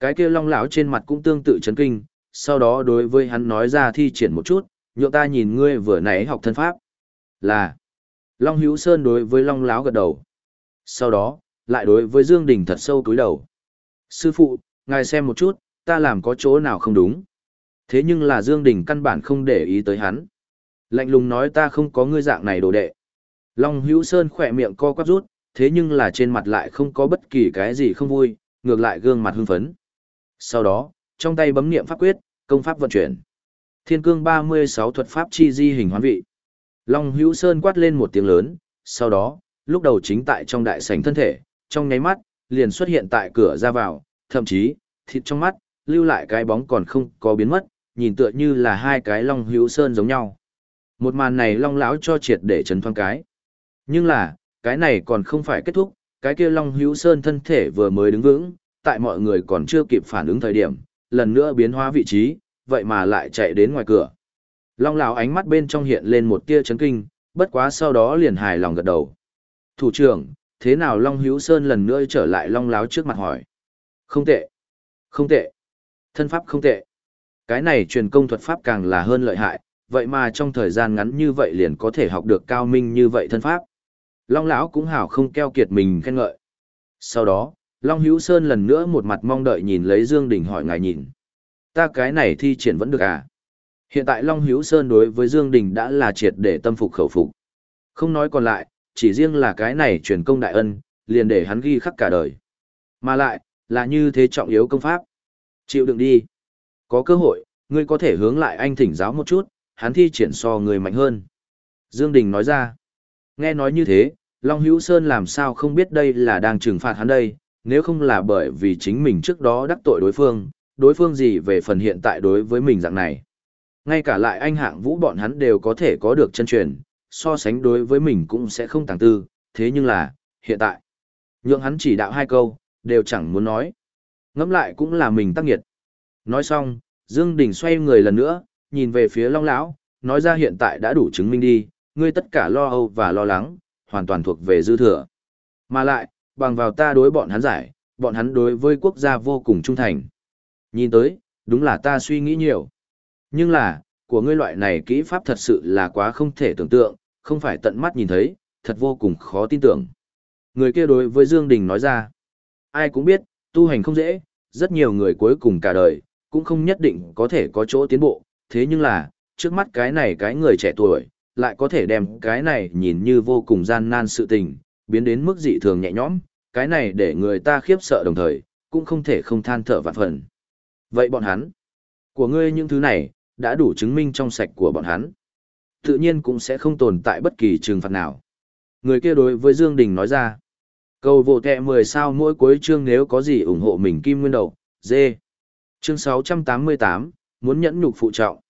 Cái kia long lão trên mặt cũng tương tự chấn kinh, sau đó đối với hắn nói ra thi triển một chút, nhượng ta nhìn ngươi vừa nãy học thân pháp. Là! Long Hữu Sơn đối với long Láo gật đầu. Sau đó, lại đối với Dương Đình thật sâu cúi đầu. Sư phụ, ngài xem một chút, ta làm có chỗ nào không đúng. Thế nhưng là Dương Đình căn bản không để ý tới hắn. Lạnh lùng nói ta không có ngươi dạng này đồ đệ. Long Hữu Sơn khỏe miệng co quắp rút, thế nhưng là trên mặt lại không có bất kỳ cái gì không vui, ngược lại gương mặt hưng phấn. Sau đó, trong tay bấm niệm pháp quyết, công pháp vận chuyển. Thiên cương 36 thuật pháp chi di hình hoán vị. Long Hữu Sơn quát lên một tiếng lớn, sau đó, lúc đầu chính tại trong đại sảnh thân thể, trong nháy mắt, liền xuất hiện tại cửa ra vào, thậm chí, thịt trong mắt, lưu lại cái bóng còn không có biến mất, nhìn tựa như là hai cái long hữu sơn giống nhau. Một màn này long lão cho triệt để chấn thoáng cái. Nhưng là, cái này còn không phải kết thúc, cái kia long hữu sơn thân thể vừa mới đứng vững, tại mọi người còn chưa kịp phản ứng thời điểm, lần nữa biến hóa vị trí, vậy mà lại chạy đến ngoài cửa. Long lão ánh mắt bên trong hiện lên một tia chấn kinh, bất quá sau đó liền hài lòng gật đầu. Thủ trưởng, thế nào Long Hữu Sơn lần nữa trở lại Long Lão trước mặt hỏi. Không tệ. Không tệ. Thân pháp không tệ. Cái này truyền công thuật pháp càng là hơn lợi hại, vậy mà trong thời gian ngắn như vậy liền có thể học được cao minh như vậy thân pháp. Long lão cũng hảo không keo kiệt mình khen ngợi. Sau đó, Long Hữu Sơn lần nữa một mặt mong đợi nhìn lấy Dương Đình hỏi ngài nhìn. Ta cái này thi triển vẫn được à? Hiện tại Long Hiếu Sơn đối với Dương Đình đã là triệt để tâm phục khẩu phục. Không nói còn lại, chỉ riêng là cái này truyền công đại ân, liền để hắn ghi khắc cả đời. Mà lại, là như thế trọng yếu công pháp. Chịu đựng đi. Có cơ hội, ngươi có thể hướng lại anh thỉnh giáo một chút, hắn thi triển so người mạnh hơn. Dương Đình nói ra. Nghe nói như thế, Long Hữu Sơn làm sao không biết đây là đang trừng phạt hắn đây, nếu không là bởi vì chính mình trước đó đắc tội đối phương, đối phương gì về phần hiện tại đối với mình dạng này. Ngay cả lại anh hạng vũ bọn hắn đều có thể có được chân truyền, so sánh đối với mình cũng sẽ không tàng tư, thế nhưng là, hiện tại, nhượng hắn chỉ đạo hai câu, đều chẳng muốn nói. Ngẫm lại cũng là mình tác nghiệt. Nói xong, Dương Đình xoay người lần nữa, nhìn về phía Long Lão, nói ra hiện tại đã đủ chứng minh đi, ngươi tất cả lo âu và lo lắng, hoàn toàn thuộc về dư thừa. Mà lại, bằng vào ta đối bọn hắn giải, bọn hắn đối với quốc gia vô cùng trung thành. Nhìn tới, đúng là ta suy nghĩ nhiều. Nhưng là, của ngươi loại này kỹ pháp thật sự là quá không thể tưởng tượng, không phải tận mắt nhìn thấy, thật vô cùng khó tin tưởng. Người kia đối với Dương Đình nói ra, ai cũng biết, tu hành không dễ, rất nhiều người cuối cùng cả đời, cũng không nhất định có thể có chỗ tiến bộ, thế nhưng là, trước mắt cái này cái người trẻ tuổi, lại có thể đem cái này nhìn như vô cùng gian nan sự tình, biến đến mức dị thường nhẹ nhõm, cái này để người ta khiếp sợ đồng thời, cũng không thể không than thở vạn phần. Vậy bọn hắn, của ngươi những thứ này, đã đủ chứng minh trong sạch của bọn hắn. Tự nhiên cũng sẽ không tồn tại bất kỳ trừng phạt nào. Người kia đối với Dương Đình nói ra. Cầu vô kẹ 10 sao mỗi cuối chương nếu có gì ủng hộ mình kim nguyên đầu, dê. Chương 688, muốn nhẫn nhục phụ trọng.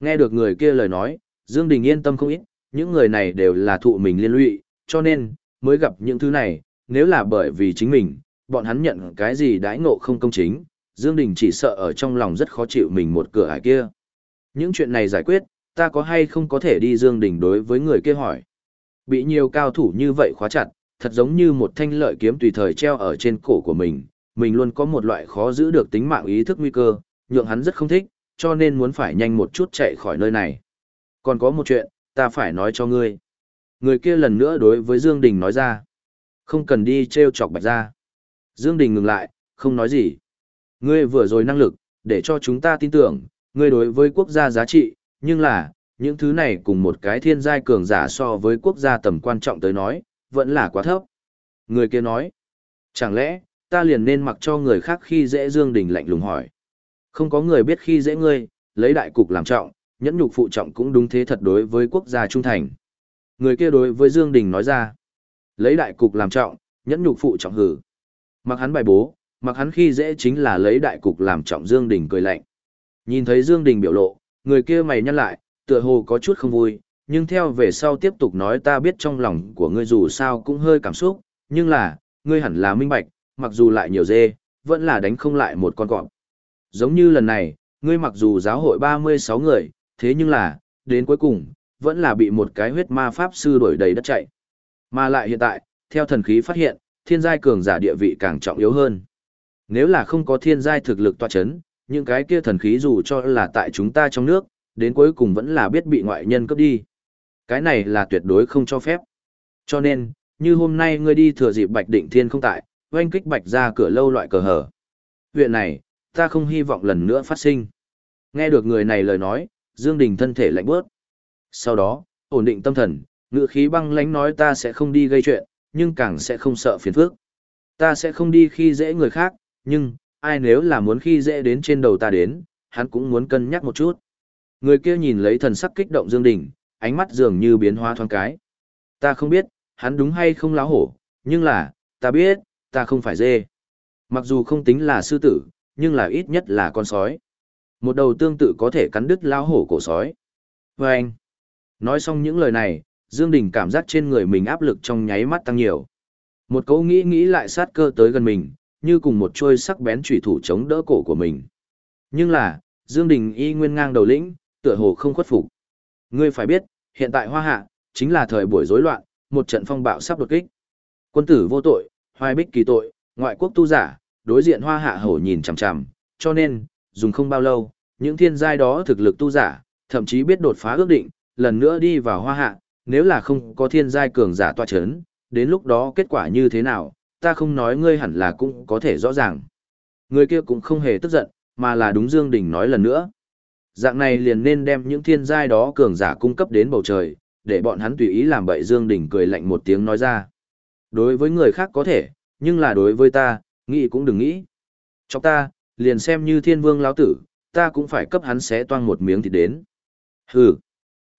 Nghe được người kia lời nói, Dương Đình yên tâm không ít, những người này đều là thụ mình liên lụy, cho nên, mới gặp những thứ này, nếu là bởi vì chính mình, bọn hắn nhận cái gì đãi ngộ không công chính, Dương Đình chỉ sợ ở trong lòng rất khó chịu mình một cửa ải kia. Những chuyện này giải quyết, ta có hay không có thể đi Dương Đình đối với người kia hỏi. Bị nhiều cao thủ như vậy khóa chặt, thật giống như một thanh lợi kiếm tùy thời treo ở trên cổ của mình, mình luôn có một loại khó giữ được tính mạng ý thức nguy cơ, nhượng hắn rất không thích, cho nên muốn phải nhanh một chút chạy khỏi nơi này. Còn có một chuyện, ta phải nói cho ngươi. Người kia lần nữa đối với Dương Đình nói ra. Không cần đi treo chọc bạch ra. Dương Đình ngừng lại, không nói gì. Ngươi vừa rồi năng lực, để cho chúng ta tin tưởng, ngươi đối với quốc gia giá trị, nhưng là, những thứ này cùng một cái thiên giai cường giả so với quốc gia tầm quan trọng tới nói, vẫn là quá thấp. Người kia nói, chẳng lẽ, ta liền nên mặc cho người khác khi dễ Dương Đình lạnh lùng hỏi. Không có người biết khi dễ ngươi, lấy đại cục làm trọng, nhẫn nhục phụ trọng cũng đúng thế thật đối với quốc gia trung thành. Người kia đối với Dương Đình nói ra, lấy đại cục làm trọng, nhẫn nhục phụ trọng hử. Mặc hắn bài bố, mặc hắn khi dễ chính là lấy đại cục làm trọng Dương Đình cười lạnh. Nhìn thấy Dương Đình biểu lộ, người kia mày nhăn lại, tựa hồ có chút không vui, nhưng theo về sau tiếp tục nói ta biết trong lòng của ngươi dù sao cũng hơi cảm xúc, nhưng là, ngươi hẳn là minh bạch, mặc dù lại nhiều dê, vẫn là đánh không lại một con cọp. Giống như lần này, ngươi mặc dù giáo hội 36 người, thế nhưng là, đến cuối cùng, vẫn là bị một cái huyết ma pháp sư đuổi đầy đất chạy. Mà lại hiện tại, theo thần khí phát hiện, thiên giai cường giả địa vị càng trọng yếu hơn. Nếu là không có thiên giai thực lực tọa chấn, những cái kia thần khí dù cho là tại chúng ta trong nước, đến cuối cùng vẫn là biết bị ngoại nhân cướp đi. Cái này là tuyệt đối không cho phép. Cho nên, như hôm nay ngươi đi thừa dịp Bạch Định Thiên không tại, oanh kích Bạch ra cửa lâu loại cờ hở. Chuyện này, ta không hy vọng lần nữa phát sinh. Nghe được người này lời nói, Dương Đình thân thể lạnh bớt. Sau đó, ổn định tâm thần, ngựa khí băng lãnh nói ta sẽ không đi gây chuyện, nhưng càng sẽ không sợ phiền phức. Ta sẽ không đi khi dễ người khác, nhưng, ai nếu là muốn khi dễ đến trên đầu ta đến, hắn cũng muốn cân nhắc một chút. Người kia nhìn lấy thần sắc kích động Dương Đình, ánh mắt dường như biến hóa thoáng cái. Ta không biết, hắn đúng hay không láo hổ, nhưng là, ta biết, ta không phải dê. Mặc dù không tính là sư tử, nhưng là ít nhất là con sói. Một đầu tương tự có thể cắn đứt lao hổ cổ sói. Và anh, nói xong những lời này, Dương Đình cảm giác trên người mình áp lực trong nháy mắt tăng nhiều. Một câu nghĩ nghĩ lại sát cơ tới gần mình, như cùng một trôi sắc bén chủy thủ chống đỡ cổ của mình. Nhưng là, Dương Đình y nguyên ngang đầu lĩnh, tựa hồ không khuất phục. Ngươi phải biết, hiện tại Hoa Hạ, chính là thời buổi rối loạn, một trận phong bạo sắp đột kích. Quân tử vô tội, hoài bích kỳ tội, ngoại quốc tu giả, đối diện Hoa Hạ hổ nhìn chằm chằm, cho nên, dùng không bao lâu, những thiên giai đó thực lực tu giả, thậm chí biết đột phá ước định, lần nữa đi vào Hoa Hạ, nếu là không có thiên giai cường giả tọa chấn, đến lúc đó kết quả như thế nào, ta không nói ngươi hẳn là cũng có thể rõ ràng. Người kia cũng không hề tức giận, mà là đúng Dương Đình nói lần nữa. Dạng này liền nên đem những thiên giai đó cường giả cung cấp đến bầu trời, để bọn hắn tùy ý làm bậy Dương Đình cười lạnh một tiếng nói ra. Đối với người khác có thể, nhưng là đối với ta, nghĩ cũng đừng nghĩ. Cho ta, liền xem như thiên vương lão tử, ta cũng phải cấp hắn xé toang một miếng thịt đến. Hừ.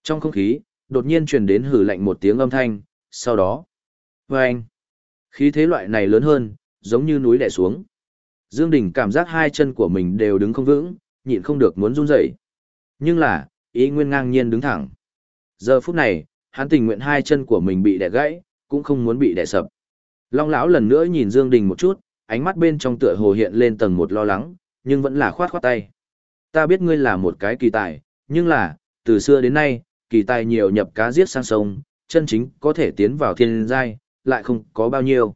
Trong không khí, đột nhiên truyền đến hừ lạnh một tiếng âm thanh, sau đó. Vâng. Khí thế loại này lớn hơn, giống như núi đè xuống. Dương Đình cảm giác hai chân của mình đều đứng không vững, nhịn không được muốn run rẩy. Nhưng là, ý nguyên ngang nhiên đứng thẳng. Giờ phút này, hắn tình nguyện hai chân của mình bị đè gãy, cũng không muốn bị đè sập. Long lão lần nữa nhìn Dương Đình một chút, ánh mắt bên trong tựa hồ hiện lên tầng một lo lắng, nhưng vẫn là khoát khoát tay. Ta biết ngươi là một cái kỳ tài, nhưng là, từ xưa đến nay, kỳ tài nhiều nhập cá giết sang sông, chân chính có thể tiến vào thiên giai, lại không có bao nhiêu.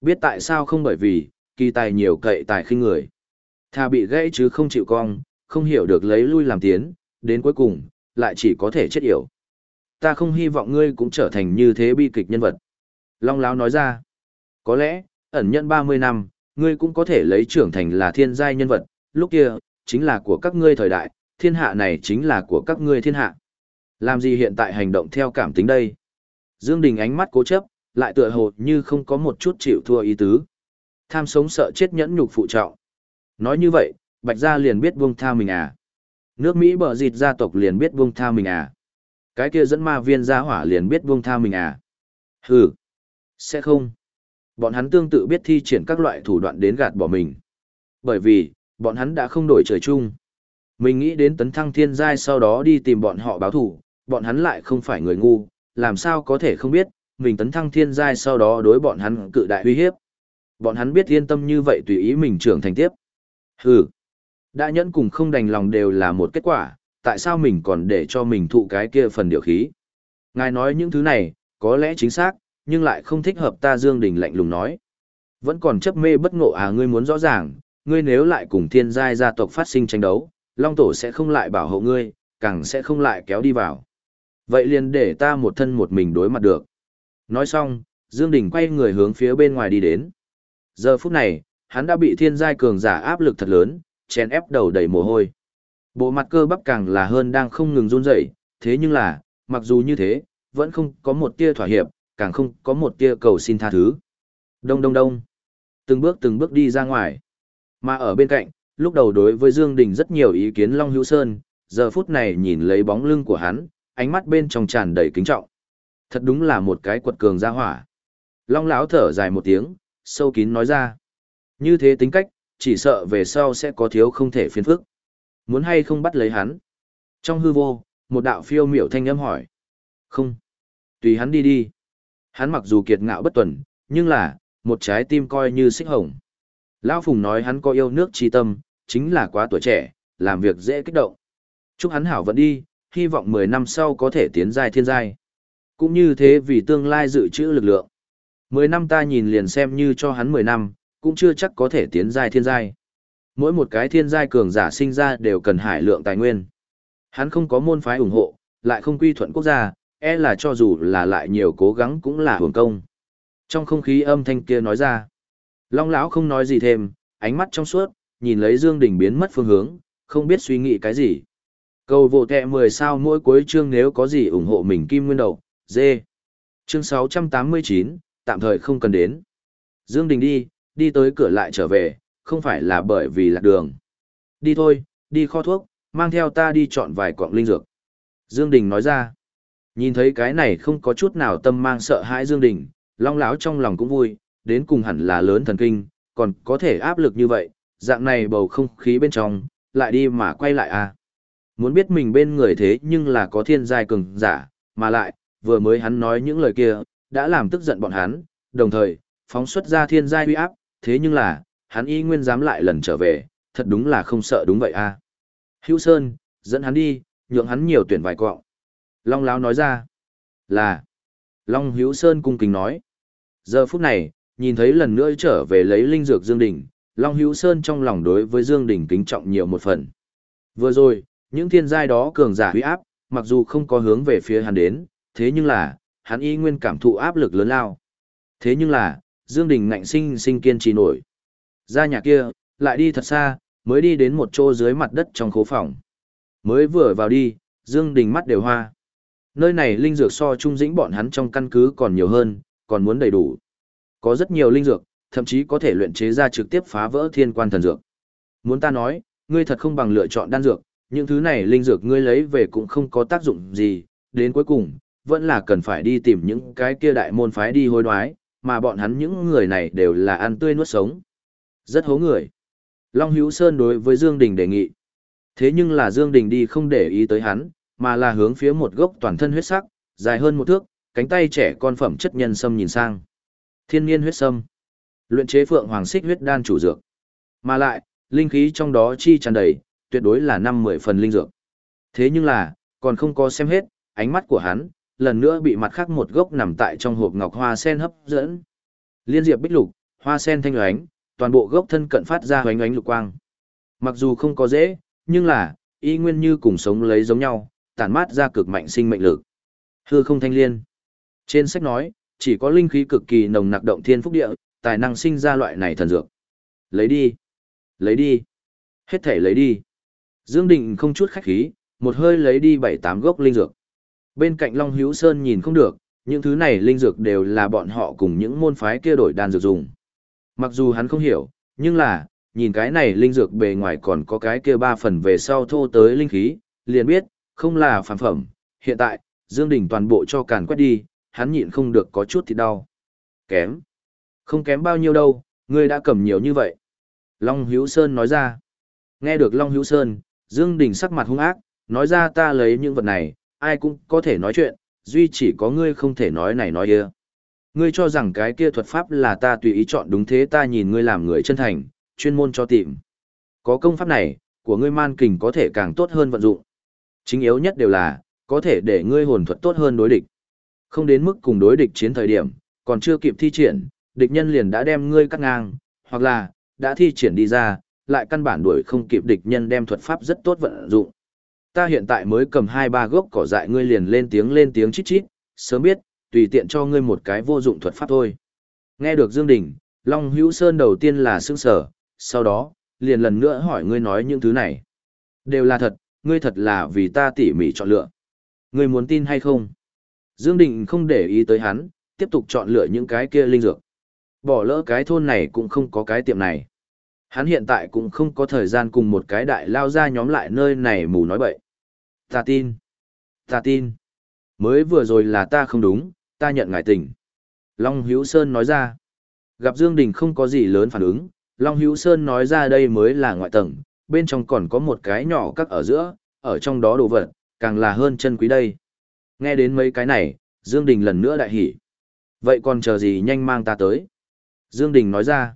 Biết tại sao không bởi vì, kỳ tài nhiều cậy tài khinh người. Thà bị gãy chứ không chịu cong, không hiểu được lấy lui làm tiến, đến cuối cùng, lại chỉ có thể chết yểu. Ta không hy vọng ngươi cũng trở thành như thế bi kịch nhân vật. Long Láo nói ra, có lẽ, ẩn nhận 30 năm, ngươi cũng có thể lấy trưởng thành là thiên giai nhân vật, lúc kia, chính là của các ngươi thời đại, thiên hạ này chính là của các ngươi thiên hạ. Làm gì hiện tại hành động theo cảm tính đây? Dương Đình ánh mắt cố chấp, lại tựa hồ như không có một chút chịu thua ý tứ. Tham sống sợ chết nhẫn nhục phụ trọng. Nói như vậy, Bạch Gia liền biết buông tha mình à. Nước Mỹ bờ dịt gia tộc liền biết buông tha mình à. Cái kia dẫn ma viên gia hỏa liền biết buông tha mình à. Hừ, sẽ không. Bọn hắn tương tự biết thi triển các loại thủ đoạn đến gạt bỏ mình. Bởi vì, bọn hắn đã không đổi trời chung. Mình nghĩ đến tấn thăng thiên giai sau đó đi tìm bọn họ báo thủ, bọn hắn lại không phải người ngu, làm sao có thể không biết, mình tấn thăng thiên giai sau đó đối bọn hắn cự đại uy hiếp. Bọn hắn biết yên tâm như vậy tùy ý mình trưởng thành tiếp. Hừ, đã nhẫn cùng không đành lòng đều là một kết quả, tại sao mình còn để cho mình thụ cái kia phần điều khí. Ngài nói những thứ này, có lẽ chính xác, nhưng lại không thích hợp ta Dương Đình lạnh lùng nói. Vẫn còn chấp mê bất ngộ à ngươi muốn rõ ràng, ngươi nếu lại cùng thiên giai gia tộc phát sinh tranh đấu, Long Tổ sẽ không lại bảo hộ ngươi, càng sẽ không lại kéo đi vào. Vậy liền để ta một thân một mình đối mặt được. Nói xong, Dương Đình quay người hướng phía bên ngoài đi đến. Giờ phút này, hắn đã bị thiên giai cường giả áp lực thật lớn, chèn ép đầu đầy mồ hôi. Bộ mặt cơ bắp càng là hơn đang không ngừng run rẩy, thế nhưng là, mặc dù như thế, vẫn không có một tia thỏa hiệp, càng không có một tia cầu xin tha thứ. Đông đông đông. Từng bước từng bước đi ra ngoài. Mà ở bên cạnh, lúc đầu đối với Dương Đình rất nhiều ý kiến Long Hữu Sơn, giờ phút này nhìn lấy bóng lưng của hắn, ánh mắt bên trong tràn đầy kính trọng. Thật đúng là một cái quật cường gia hỏa. Long lão thở dài một tiếng, sâu kín nói ra. Như thế tính cách, chỉ sợ về sau sẽ có thiếu không thể phiền phức. Muốn hay không bắt lấy hắn? Trong hư vô, một đạo phiêu miểu thanh âm hỏi. Không. Tùy hắn đi đi. Hắn mặc dù kiệt ngạo bất tuần, nhưng là, một trái tim coi như xích hồng. Lão Phùng nói hắn có yêu nước tri tâm, chính là quá tuổi trẻ, làm việc dễ kích động. Chúc hắn hảo vận đi, hy vọng 10 năm sau có thể tiến giai thiên giai. Cũng như thế vì tương lai dự trữ lực lượng. 10 năm ta nhìn liền xem như cho hắn 10 năm, cũng chưa chắc có thể tiến giai thiên giai. Mỗi một cái thiên giai cường giả sinh ra đều cần hải lượng tài nguyên. Hắn không có môn phái ủng hộ, lại không quy thuận quốc gia, e là cho dù là lại nhiều cố gắng cũng là hưởng công. Trong không khí âm thanh kia nói ra, Long lão không nói gì thêm, ánh mắt trong suốt, nhìn lấy Dương Đình biến mất phương hướng, không biết suy nghĩ cái gì. Cầu vô tệ 10 sao mỗi cuối chương nếu có gì ủng hộ mình kim nguyên đầu, D, Chương 689, tạm thời không cần đến. Dương Đình đi, đi tới cửa lại trở về, không phải là bởi vì lạc đường. Đi thôi, đi kho thuốc, mang theo ta đi chọn vài quặng linh dược. Dương Đình nói ra. Nhìn thấy cái này không có chút nào tâm mang sợ hãi Dương Đình, long láo trong lòng cũng vui, đến cùng hẳn là lớn thần kinh, còn có thể áp lực như vậy, dạng này bầu không khí bên trong, lại đi mà quay lại à. Muốn biết mình bên người thế nhưng là có thiên giai cường giả, mà lại, vừa mới hắn nói những lời kia, đã làm tức giận bọn hắn, đồng thời, phóng xuất ra thiên giai uy áp, thế nhưng là, hắn y nguyên dám lại lần trở về, thật đúng là không sợ đúng vậy à. Hữu Sơn, dẫn hắn đi, nhượng hắn nhiều tuyển vài quọng. Long láo nói ra, là, Long Hữu Sơn cung kính nói. Giờ phút này, nhìn thấy lần nữa trở về lấy linh dược Dương Đình, Long Hữu Sơn trong lòng đối với Dương Đình kính trọng nhiều một phần. Vừa rồi, những thiên giai đó cường giả uy áp, mặc dù không có hướng về phía hắn đến, thế nhưng là, hắn y nguyên cảm thụ áp lực lớn lao. Thế nhưng là, Dương Đình ngạnh sinh sinh kiên trì nổi. Ra nhà kia, lại đi thật xa, mới đi đến một chỗ dưới mặt đất trong khố phòng. Mới vừa vào đi, Dương Đình mắt đều hoa. Nơi này linh dược so trung dĩnh bọn hắn trong căn cứ còn nhiều hơn, còn muốn đầy đủ. Có rất nhiều linh dược, thậm chí có thể luyện chế ra trực tiếp phá vỡ thiên quan thần dược. Muốn ta nói, ngươi thật không bằng lựa chọn đan dược, những thứ này linh dược ngươi lấy về cũng không có tác dụng gì, đến cuối cùng, vẫn là cần phải đi tìm những cái kia đại môn phái đi hối đoái, mà bọn hắn những người này đều là ăn tươi nuốt sống. Rất hố người. Long Hữu Sơn đối với Dương Đình đề nghị. Thế nhưng là Dương Đình đi không để ý tới hắn, mà là hướng phía một gốc toàn thân huyết sắc, dài hơn một thước, cánh tay trẻ con phẩm chất nhân sâm nhìn sang. Thiên nhiên huyết sâm. Luyện chế phượng hoàng xích huyết đan chủ dược. Mà lại, linh khí trong đó chi tràn đầy, tuyệt đối là năm mười phần linh dược. Thế nhưng là, còn không có xem hết, ánh mắt của hắn, lần nữa bị mặt khác một gốc nằm tại trong hộp ngọc hoa sen hấp dẫn. Liên diệp bích lục, hoa sen thanh ánh, toàn bộ gốc thân cận phát ra hoánh ánh lục quang. Mặc dù không có dễ, nhưng là, y nguyên như cùng sống lấy giống nhau, tản mát ra cực mạnh sinh mệnh lực. Hư không thanh liên. Trên sách nói, chỉ có linh khí cực kỳ nồng nặc động thiên phúc địa, tài năng sinh ra loại này thần dược. Lấy đi. Lấy đi. Hết thể lấy đi. Dương Định không chút khách khí, một hơi lấy đi bảy tám gốc linh dược. Bên cạnh Long Hữu Sơn nhìn không được, những thứ này linh dược đều là bọn họ cùng những môn phái kia đổi đan dược dùng. Mặc dù hắn không hiểu, nhưng là, nhìn cái này linh dược bề ngoài còn có cái kia ba phần về sau thô tới linh khí, liền biết, không là phản phẩm. Hiện tại, Dương Đình toàn bộ cho càn quét đi, hắn nhịn không được có chút thì đau. Kém. Không kém bao nhiêu đâu, ngươi đã cầm nhiều như vậy. Long Hiếu Sơn nói ra. Nghe được Long Hiếu Sơn, Dương Đình sắc mặt hung ác, nói ra ta lấy những vật này, ai cũng có thể nói chuyện, duy chỉ có ngươi không thể nói này nói kia. Ngươi cho rằng cái kia thuật pháp là ta tùy ý chọn đúng thế ta nhìn ngươi làm người chân thành, chuyên môn cho tìm. Có công pháp này, của ngươi man kình có thể càng tốt hơn vận dụng. Chính yếu nhất đều là, có thể để ngươi hồn thuật tốt hơn đối địch. Không đến mức cùng đối địch chiến thời điểm, còn chưa kịp thi triển, địch nhân liền đã đem ngươi cắt ngang, hoặc là, đã thi triển đi ra, lại căn bản đuổi không kịp địch nhân đem thuật pháp rất tốt vận dụng. Ta hiện tại mới cầm hai ba gốc cỏ dại ngươi liền lên tiếng lên tiếng chít chít, sớm biết, tùy tiện cho ngươi một cái vô dụng thuật pháp thôi. Nghe được Dương Đình, Long Hữu Sơn đầu tiên là sững sờ, sau đó, liền lần nữa hỏi ngươi nói những thứ này. Đều là thật, ngươi thật là vì ta tỉ mỉ chọn lựa. Ngươi muốn tin hay không? Dương Đình không để ý tới hắn, tiếp tục chọn lựa những cái kia linh dược. Bỏ lỡ cái thôn này cũng không có cái tiệm này. Hắn hiện tại cũng không có thời gian cùng một cái đại lao ra nhóm lại nơi này mù nói bậy. Ta tin. Ta tin. Mới vừa rồi là ta không đúng, ta nhận ngài tình. Long Hữu Sơn nói ra. Gặp Dương Đình không có gì lớn phản ứng, Long Hữu Sơn nói ra đây mới là ngoại tầng, bên trong còn có một cái nhỏ cắt ở giữa, ở trong đó đồ vật, càng là hơn chân quý đây. Nghe đến mấy cái này, Dương Đình lần nữa đại hỉ. Vậy còn chờ gì nhanh mang ta tới. Dương Đình nói ra.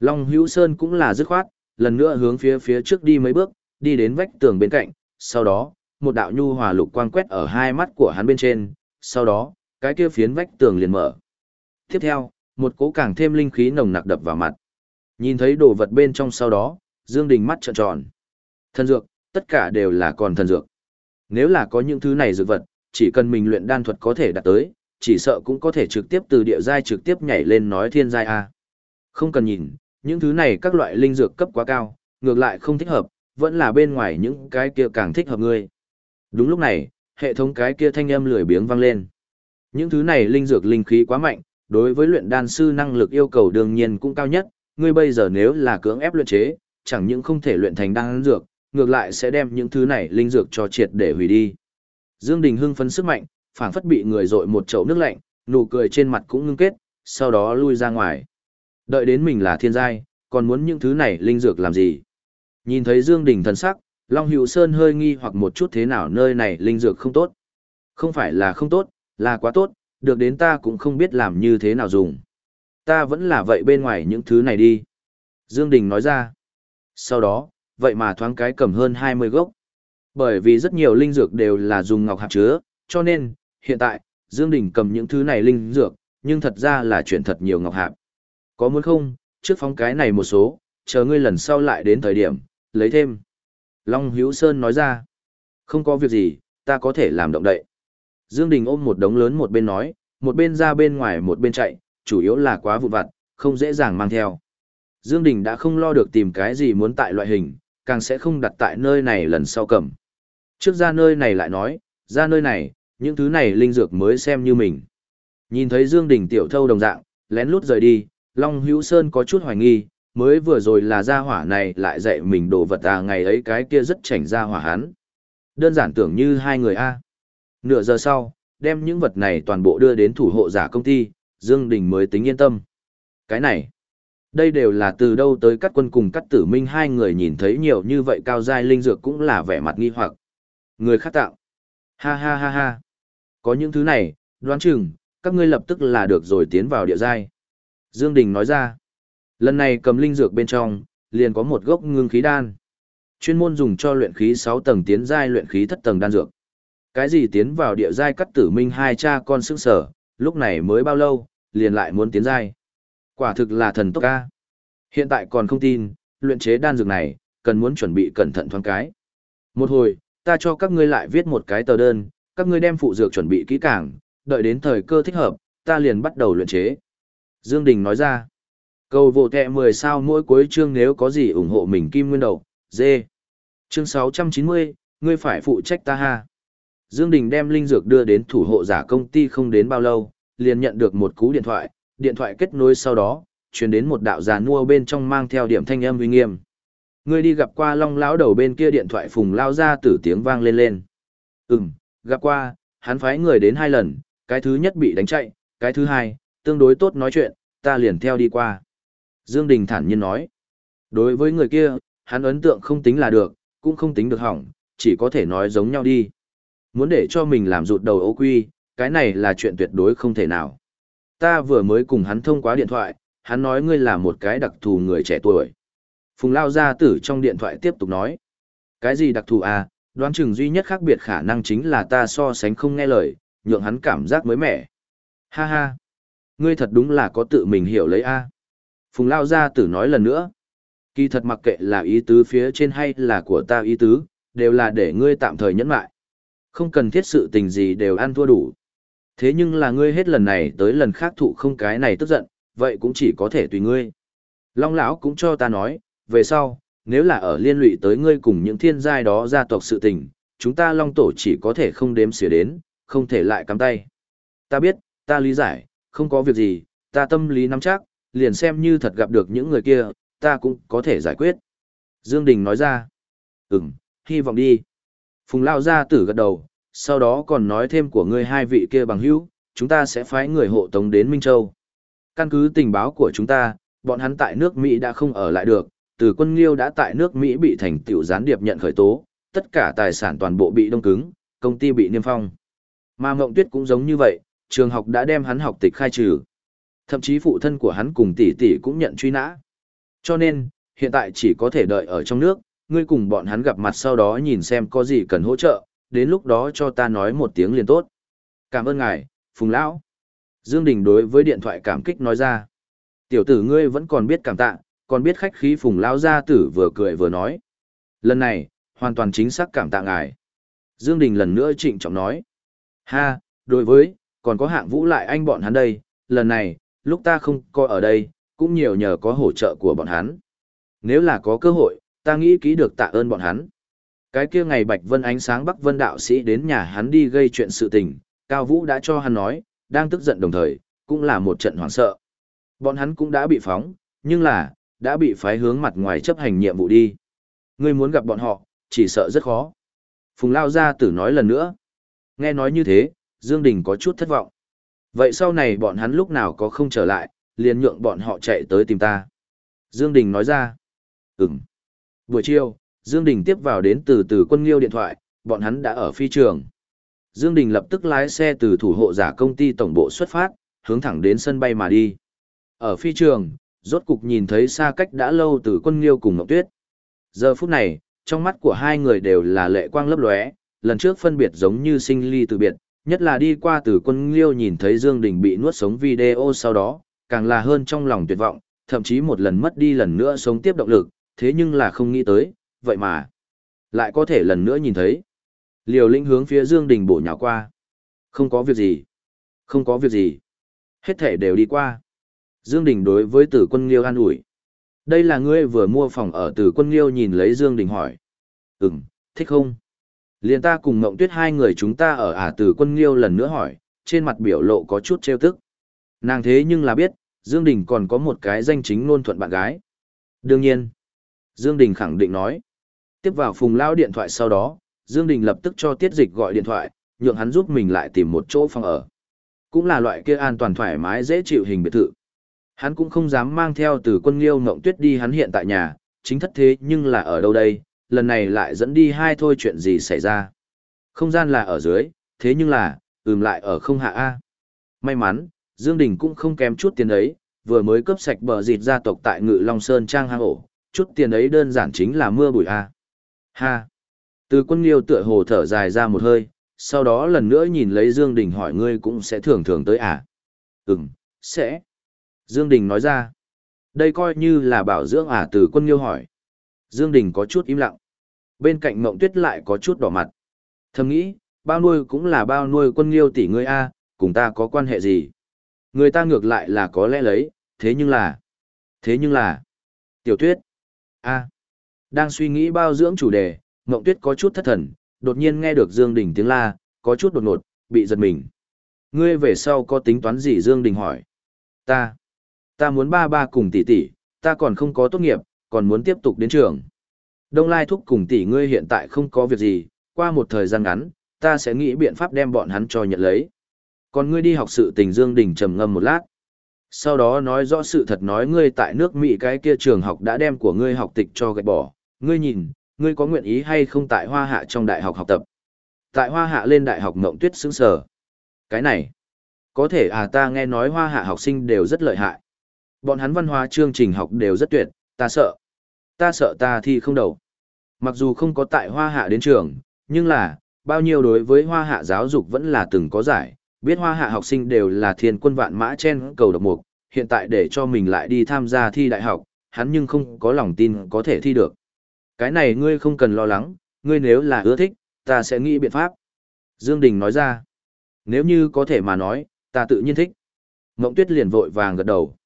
Long Hữu Sơn cũng là dứt khoát, lần nữa hướng phía phía trước đi mấy bước, đi đến vách tường bên cạnh, sau đó, một đạo nhu hòa lục quang quét ở hai mắt của hắn bên trên, sau đó, cái kia phiến vách tường liền mở. Tiếp theo, một cỗ càng thêm linh khí nồng nặc đập vào mặt. Nhìn thấy đồ vật bên trong sau đó, Dương Đình mắt trợn tròn. Thần dược, tất cả đều là còn thần dược. Nếu là có những thứ này dược vật, chỉ cần mình luyện đan thuật có thể đạt tới, chỉ sợ cũng có thể trực tiếp từ địa giai trực tiếp nhảy lên nói thiên giai a. Không cần nhìn, những thứ này các loại linh dược cấp quá cao, ngược lại không thích hợp, vẫn là bên ngoài những cái kia càng thích hợp ngươi. Đúng lúc này, hệ thống cái kia thanh âm lười biếng vang lên. Những thứ này linh dược linh khí quá mạnh, đối với luyện đan sư năng lực yêu cầu đương nhiên cũng cao nhất, ngươi bây giờ nếu là cưỡng ép luyện chế, chẳng những không thể luyện thành đan dược, ngược lại sẽ đem những thứ này linh dược cho triệt để hủy đi. Dương Đình hưng phấn sức mạnh, phảng phất bị người dội một chậu nước lạnh, nụ cười trên mặt cũng ngưng kết, sau đó lui ra ngoài. Đợi đến mình là thiên giai, còn muốn những thứ này linh dược làm gì? Nhìn thấy Dương Đình thần sắc, Long Hữu Sơn hơi nghi hoặc một chút thế nào nơi này linh dược không tốt. Không phải là không tốt, là quá tốt, được đến ta cũng không biết làm như thế nào dùng. Ta vẫn là vậy bên ngoài những thứ này đi. Dương Đình nói ra. Sau đó, vậy mà thoáng cái cầm hơn 20 gốc. Bởi vì rất nhiều linh dược đều là dùng ngọc hạt chứa, cho nên, hiện tại, Dương Đình cầm những thứ này linh dược, nhưng thật ra là chuyển thật nhiều ngọc hạt. Có muốn không, trước phóng cái này một số, chờ ngươi lần sau lại đến thời điểm, lấy thêm. Long Hữu Sơn nói ra, không có việc gì, ta có thể làm động đậy. Dương Đình ôm một đống lớn một bên nói, một bên ra bên ngoài một bên chạy, chủ yếu là quá vụn vặt, không dễ dàng mang theo. Dương Đình đã không lo được tìm cái gì muốn tại loại hình, càng sẽ không đặt tại nơi này lần sau cầm. Trước ra nơi này lại nói, ra nơi này, những thứ này linh dược mới xem như mình. Nhìn thấy Dương Đình tiểu thâu đồng dạng, lén lút rời đi, Long Hữu Sơn có chút hoài nghi, mới vừa rồi là gia hỏa này lại dạy mình đồ vật à ngày ấy cái kia rất chảnh gia hỏa hắn. Đơn giản tưởng như hai người a. Nửa giờ sau, đem những vật này toàn bộ đưa đến thủ hộ giả công ty, Dương Đình mới tính yên tâm. Cái này, đây đều là từ đâu tới các quân cùng cắt tử minh hai người nhìn thấy nhiều như vậy cao giai linh dược cũng là vẻ mặt nghi hoặc. Người khác tạo. Ha ha ha ha. Có những thứ này, đoán chừng, các ngươi lập tức là được rồi tiến vào địa giai. Dương Đình nói ra. Lần này cầm linh dược bên trong, liền có một gốc ngưng khí đan. Chuyên môn dùng cho luyện khí 6 tầng tiến giai luyện khí thất tầng đan dược. Cái gì tiến vào địa giai cắt tử minh hai cha con sức sở, lúc này mới bao lâu, liền lại muốn tiến giai. Quả thực là thần tốc ca. Hiện tại còn không tin, luyện chế đan dược này, cần muốn chuẩn bị cẩn thận thoáng cái. Một hồi, ta cho các ngươi lại viết một cái tờ đơn, các ngươi đem phụ dược chuẩn bị kỹ càng, đợi đến thời cơ thích hợp, ta liền bắt đầu luyện chế. Dương Đình nói ra, cầu vô kẹ 10 sao mỗi cuối chương nếu có gì ủng hộ mình kim nguyên đầu, dê. Chương 690, ngươi phải phụ trách ta ha. Dương Đình đem linh dược đưa đến thủ hộ giả công ty không đến bao lâu, liền nhận được một cú điện thoại, điện thoại kết nối sau đó, truyền đến một đạo già nua bên trong mang theo điểm thanh âm uy nghiêm. Ngươi đi gặp qua long lão đầu bên kia điện thoại phùng lao ra tử tiếng vang lên lên. Ừm, gặp qua, hắn phái người đến hai lần, cái thứ nhất bị đánh chạy, cái thứ hai, tương đối tốt nói chuyện, ta liền theo đi qua. Dương Đình thản nhiên nói. Đối với người kia, hắn ấn tượng không tính là được, cũng không tính được hỏng, chỉ có thể nói giống nhau đi. Muốn để cho mình làm rụt đầu ấu quy, cái này là chuyện tuyệt đối không thể nào. Ta vừa mới cùng hắn thông qua điện thoại, hắn nói ngươi là một cái đặc thù người trẻ tuổi. Phùng Lao Gia Tử trong điện thoại tiếp tục nói. Cái gì đặc thù à, đoán chừng duy nhất khác biệt khả năng chính là ta so sánh không nghe lời, nhượng hắn cảm giác mới mẻ. Ha ha, ngươi thật đúng là có tự mình hiểu lấy a. Phùng Lao Gia Tử nói lần nữa. Kỳ thật mặc kệ là ý tứ phía trên hay là của ta ý tứ, đều là để ngươi tạm thời nhẫn lại. Không cần thiết sự tình gì đều ăn thua đủ. Thế nhưng là ngươi hết lần này tới lần khác thụ không cái này tức giận, vậy cũng chỉ có thể tùy ngươi. Long lão cũng cho ta nói, về sau, nếu là ở liên lụy tới ngươi cùng những thiên giai đó gia tộc sự tình, chúng ta long tổ chỉ có thể không đếm xỉa đến, không thể lại cắm tay. Ta biết, ta lý giải, không có việc gì, ta tâm lý nắm chắc, liền xem như thật gặp được những người kia, ta cũng có thể giải quyết. Dương Đình nói ra, ừm, hy vọng đi. Phùng Lao gia tử gật đầu, sau đó còn nói thêm của ngươi hai vị kia bằng hữu, chúng ta sẽ phái người hộ tống đến Minh Châu. Căn cứ tình báo của chúng ta, bọn hắn tại nước Mỹ đã không ở lại được, từ quân Liêu đã tại nước Mỹ bị thành tiểu gián điệp nhận khởi tố, tất cả tài sản toàn bộ bị đông cứng, công ty bị niêm phong. Mà Ngộng Tuyết cũng giống như vậy, trường học đã đem hắn học tịch khai trừ. Thậm chí phụ thân của hắn cùng tỷ tỷ cũng nhận truy nã. Cho nên, hiện tại chỉ có thể đợi ở trong nước, ngươi cùng bọn hắn gặp mặt sau đó nhìn xem có gì cần hỗ trợ, đến lúc đó cho ta nói một tiếng liền tốt. Cảm ơn ngài, Phùng Lão. Dương Đình đối với điện thoại cảm kích nói ra. Tiểu tử ngươi vẫn còn biết cảm tạ, còn biết khách khí Phùng Lão gia tử vừa cười vừa nói. Lần này, hoàn toàn chính xác cảm tạ ngài. Dương Đình lần nữa trịnh trọng nói. Ha, đối với, còn có hạng vũ lại anh bọn hắn đây, lần này, lúc ta không coi ở đây, cũng nhiều nhờ có hỗ trợ của bọn hắn. Nếu là có cơ hội, ta nghĩ ký được tạ ơn bọn hắn. Cái kia ngày Bạch Vân ánh sáng Bắc Vân đạo sĩ đến nhà hắn đi gây chuyện sự tình, Cao Vũ đã cho hắn nói, đang tức giận đồng thời, cũng là một trận hoảng sợ. Bọn hắn cũng đã bị phóng, nhưng là, đã bị phái hướng mặt ngoài chấp hành nhiệm vụ đi. Ngươi muốn gặp bọn họ, chỉ sợ rất khó. Phùng Lao Gia Tử nói lần nữa. Nghe nói như thế, Dương Đình có chút thất vọng. Vậy sau này bọn hắn lúc nào có không trở lại, liền nhượng bọn họ chạy tới tìm ta. Dương Đình nói ra. Ừm. Buổi chiều, Dương Đình tiếp vào đến từ từ quân liêu điện thoại, bọn hắn đã ở phi trường. Dương Đình lập tức lái xe từ thủ hộ giả công ty tổng bộ xuất phát, hướng thẳng đến sân bay mà đi. Ở phi trường, rốt cục nhìn thấy xa cách đã lâu từ quân liêu cùng Ngọc Tuyết. Giờ phút này, trong mắt của hai người đều là lệ quang lấp lóe, lần trước phân biệt giống như sinh ly từ biệt, nhất là đi qua từ quân liêu nhìn thấy Dương Đình bị nuốt sống video sau đó, càng là hơn trong lòng tuyệt vọng, thậm chí một lần mất đi lần nữa sống tiếp động lực, thế nhưng là không nghĩ tới, vậy mà, lại có thể lần nữa nhìn thấy. Liều lĩnh hướng phía Dương Đình bổ nhào qua. Không có việc gì. Không có việc gì. Hết thể đều đi qua. Dương Đình đối với tử quân liêu an ủi. Đây là ngươi vừa mua phòng ở tử quân liêu nhìn lấy Dương Đình hỏi. Ừm, thích không? Liên ta cùng Ngộng Tuyết hai người chúng ta ở ả à tử quân liêu lần nữa hỏi, trên mặt biểu lộ có chút trêu tức. Nàng thế nhưng là biết, Dương Đình còn có một cái danh chính ngôn thuận bạn gái. Đương nhiên. Dương Đình khẳng định nói. Tiếp vào phùng lao điện thoại sau đó, Dương Đình lập tức cho tiết dịch gọi điện thoại, nhượng hắn giúp mình lại tìm một chỗ phòng ở. Cũng là loại kia an toàn thoải mái dễ chịu hình biệt thự. Hắn cũng không dám mang theo từ quân liêu ngộng tuyết đi hắn hiện tại nhà, chính thất thế nhưng là ở đâu đây, lần này lại dẫn đi hai thôi chuyện gì xảy ra. Không gian là ở dưới, thế nhưng là, ừm lại ở không hạ A. May mắn, Dương Đình cũng không kém chút tiền ấy, vừa mới cướp sạch bờ dịt gia tộc tại Ngự Long Sơn Trang hang ổ, chút tiền ấy đơn giản chính là mưa bụi A. Ha! Từ quân liêu tựa hồ thở dài ra một hơi, sau đó lần nữa nhìn lấy Dương Đình hỏi ngươi cũng sẽ thường thường tới à? Ừm, sẽ. Dương Đình nói ra. Đây coi như là bảo dưỡng à từ quân liêu hỏi. Dương Đình có chút im lặng. Bên cạnh mộng tuyết lại có chút đỏ mặt. Thầm nghĩ, bao nuôi cũng là bao nuôi quân liêu tỷ ngươi a, cùng ta có quan hệ gì? Người ta ngược lại là có lẽ lấy, thế nhưng là... Thế nhưng là... Tiểu tuyết. a Đang suy nghĩ bao dưỡng chủ đề, Mộng Tuyết có chút thất thần, đột nhiên nghe được Dương Đình tiếng la, có chút đột ngột, bị giật mình. Ngươi về sau có tính toán gì Dương Đình hỏi. Ta, ta muốn ba ba cùng tỷ tỷ, ta còn không có tốt nghiệp, còn muốn tiếp tục đến trường. Đông Lai Thúc cùng tỷ ngươi hiện tại không có việc gì, qua một thời gian ngắn, ta sẽ nghĩ biện pháp đem bọn hắn cho nhận lấy. Còn ngươi đi học sự tình Dương Đình trầm ngâm một lát. Sau đó nói rõ sự thật nói ngươi tại nước Mỹ cái kia trường học đã đem của ngươi học tịch cho gạch bỏ. Ngươi nhìn, ngươi có nguyện ý hay không tại Hoa Hạ trong đại học học tập? Tại Hoa Hạ lên đại học Ngộng Tuyết sững sờ. Cái này, có thể à ta nghe nói Hoa Hạ học sinh đều rất lợi hại. Bọn hắn văn hóa chương trình học đều rất tuyệt, ta sợ. Ta sợ ta thi không đầu. Mặc dù không có tại Hoa Hạ đến trường, nhưng là, bao nhiêu đối với Hoa Hạ giáo dục vẫn là từng có giải, biết Hoa Hạ học sinh đều là thiên quân vạn mã trên cầu độc mục, hiện tại để cho mình lại đi tham gia thi đại học, hắn nhưng không có lòng tin có thể thi được. Cái này ngươi không cần lo lắng, ngươi nếu là ưa thích, ta sẽ nghĩ biện pháp. Dương Đình nói ra. Nếu như có thể mà nói, ta tự nhiên thích. Mộng tuyết liền vội vàng gật đầu.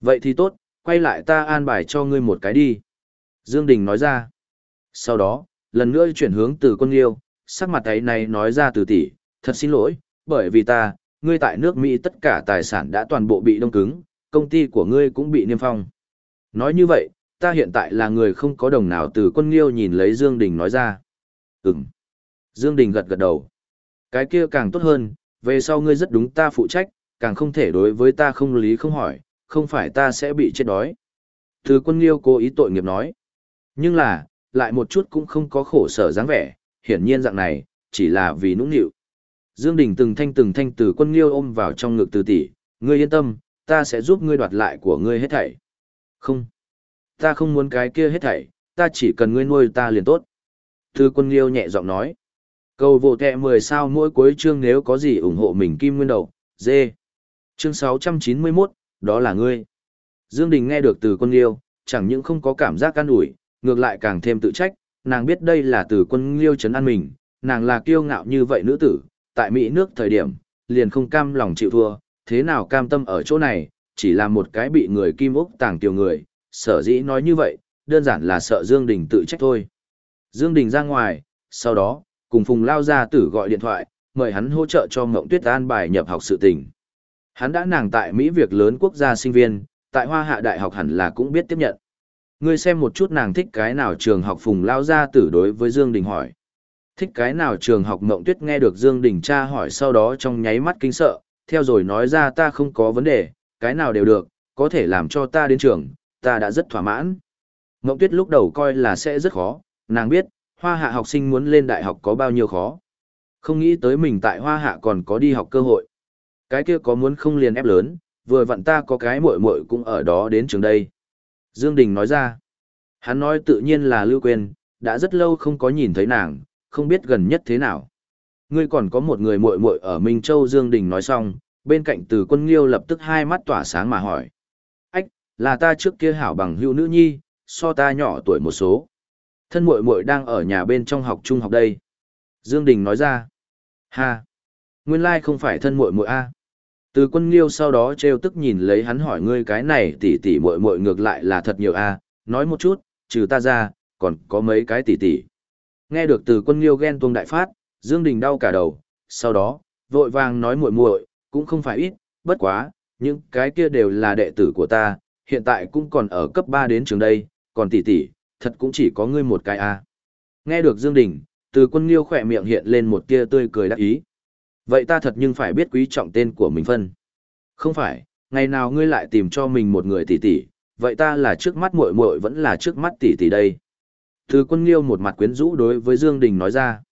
Vậy thì tốt, quay lại ta an bài cho ngươi một cái đi. Dương Đình nói ra. Sau đó, lần nữa chuyển hướng từ quân liêu, sắc mặt ấy này nói ra từ tỷ, thật xin lỗi, bởi vì ta, ngươi tại nước Mỹ tất cả tài sản đã toàn bộ bị đông cứng, công ty của ngươi cũng bị niêm phong. Nói như vậy, ta hiện tại là người không có đồng nào từ quân liêu nhìn lấy Dương Đình nói ra. Ừm. Dương Đình gật gật đầu. Cái kia càng tốt hơn, về sau ngươi rất đúng ta phụ trách, càng không thể đối với ta không lý không hỏi, không phải ta sẽ bị chết đói. Từ quân liêu cố ý tội nghiệp nói. Nhưng là, lại một chút cũng không có khổ sở dáng vẻ, hiển nhiên dạng này, chỉ là vì nũng nịu. Dương Đình từng thanh từng thanh từ quân liêu ôm vào trong ngực từ tỷ, ngươi yên tâm, ta sẽ giúp ngươi đoạt lại của ngươi hết thảy. Không ta không muốn cái kia hết thảy, ta chỉ cần ngươi nuôi ta liền tốt. Thư quân liêu nhẹ giọng nói. Cầu vô kẹ 10 sao mỗi cuối chương nếu có gì ủng hộ mình kim nguyên đầu, dê. Chương 691, đó là ngươi. Dương Đình nghe được từ quân liêu, chẳng những không có cảm giác can ủi, ngược lại càng thêm tự trách, nàng biết đây là từ quân liêu chấn an mình, nàng là kiêu ngạo như vậy nữ tử, tại Mỹ nước thời điểm, liền không cam lòng chịu thua, thế nào cam tâm ở chỗ này, chỉ là một cái bị người kim ốc tàng tiểu người, sở dĩ nói như vậy, đơn giản là sợ Dương Đình tự trách thôi. Dương Đình ra ngoài, sau đó, cùng Phùng Lao Gia Tử gọi điện thoại, mời hắn hỗ trợ cho Ngộng Tuyết an bài nhập học sự tình. Hắn đã nàng tại Mỹ việc lớn quốc gia sinh viên, tại Hoa Hạ Đại học hẳn là cũng biết tiếp nhận. Ngươi xem một chút nàng thích cái nào trường học Phùng Lao Gia Tử đối với Dương Đình hỏi. Thích cái nào trường học Mộng Tuyết nghe được Dương Đình Cha hỏi sau đó trong nháy mắt kinh sợ, theo rồi nói ra ta không có vấn đề, cái nào đều được, có thể làm cho ta đến trường, ta đã rất thỏa mãn. Mộng tuyết lúc đầu coi là sẽ rất khó, nàng biết, hoa hạ học sinh muốn lên đại học có bao nhiêu khó. Không nghĩ tới mình tại hoa hạ còn có đi học cơ hội. Cái kia có muốn không liền ép lớn, vừa vặn ta có cái muội muội cũng ở đó đến trường đây. Dương Đình nói ra. Hắn nói tự nhiên là lưu Quyên, đã rất lâu không có nhìn thấy nàng, không biết gần nhất thế nào. Ngươi còn có một người muội muội ở Minh Châu Dương Đình nói xong, bên cạnh từ quân liêu lập tức hai mắt tỏa sáng mà hỏi. Ách, là ta trước kia hảo bằng hữu nữ nhi, so ta nhỏ tuổi một số. Thân muội muội đang ở nhà bên trong học trung học đây. Dương Đình nói ra. Ha, nguyên lai không phải thân muội muội a. Từ quân liêu sau đó trêu tức nhìn lấy hắn hỏi ngươi cái này tỷ tỷ muội muội ngược lại là thật nhiều a, nói một chút, trừ ta ra, còn có mấy cái tỷ tỷ. Nghe được từ quân liêu ghen tuông đại phát, Dương Đình đau cả đầu, sau đó, vội vàng nói muội muội, cũng không phải ít, bất quá, những cái kia đều là đệ tử của ta, hiện tại cũng còn ở cấp 3 đến trường đây, còn tỷ tỷ, thật cũng chỉ có ngươi một cái a. Nghe được Dương Đình, từ quân liêu khỏe miệng hiện lên một tia tươi cười đắc ý. Vậy ta thật nhưng phải biết quý trọng tên của mình phân. Không phải, ngày nào ngươi lại tìm cho mình một người tỷ tỷ, vậy ta là trước mắt muội muội vẫn là trước mắt tỷ tỷ đây. Từ quân liêu một mặt quyến rũ đối với Dương Đình nói ra.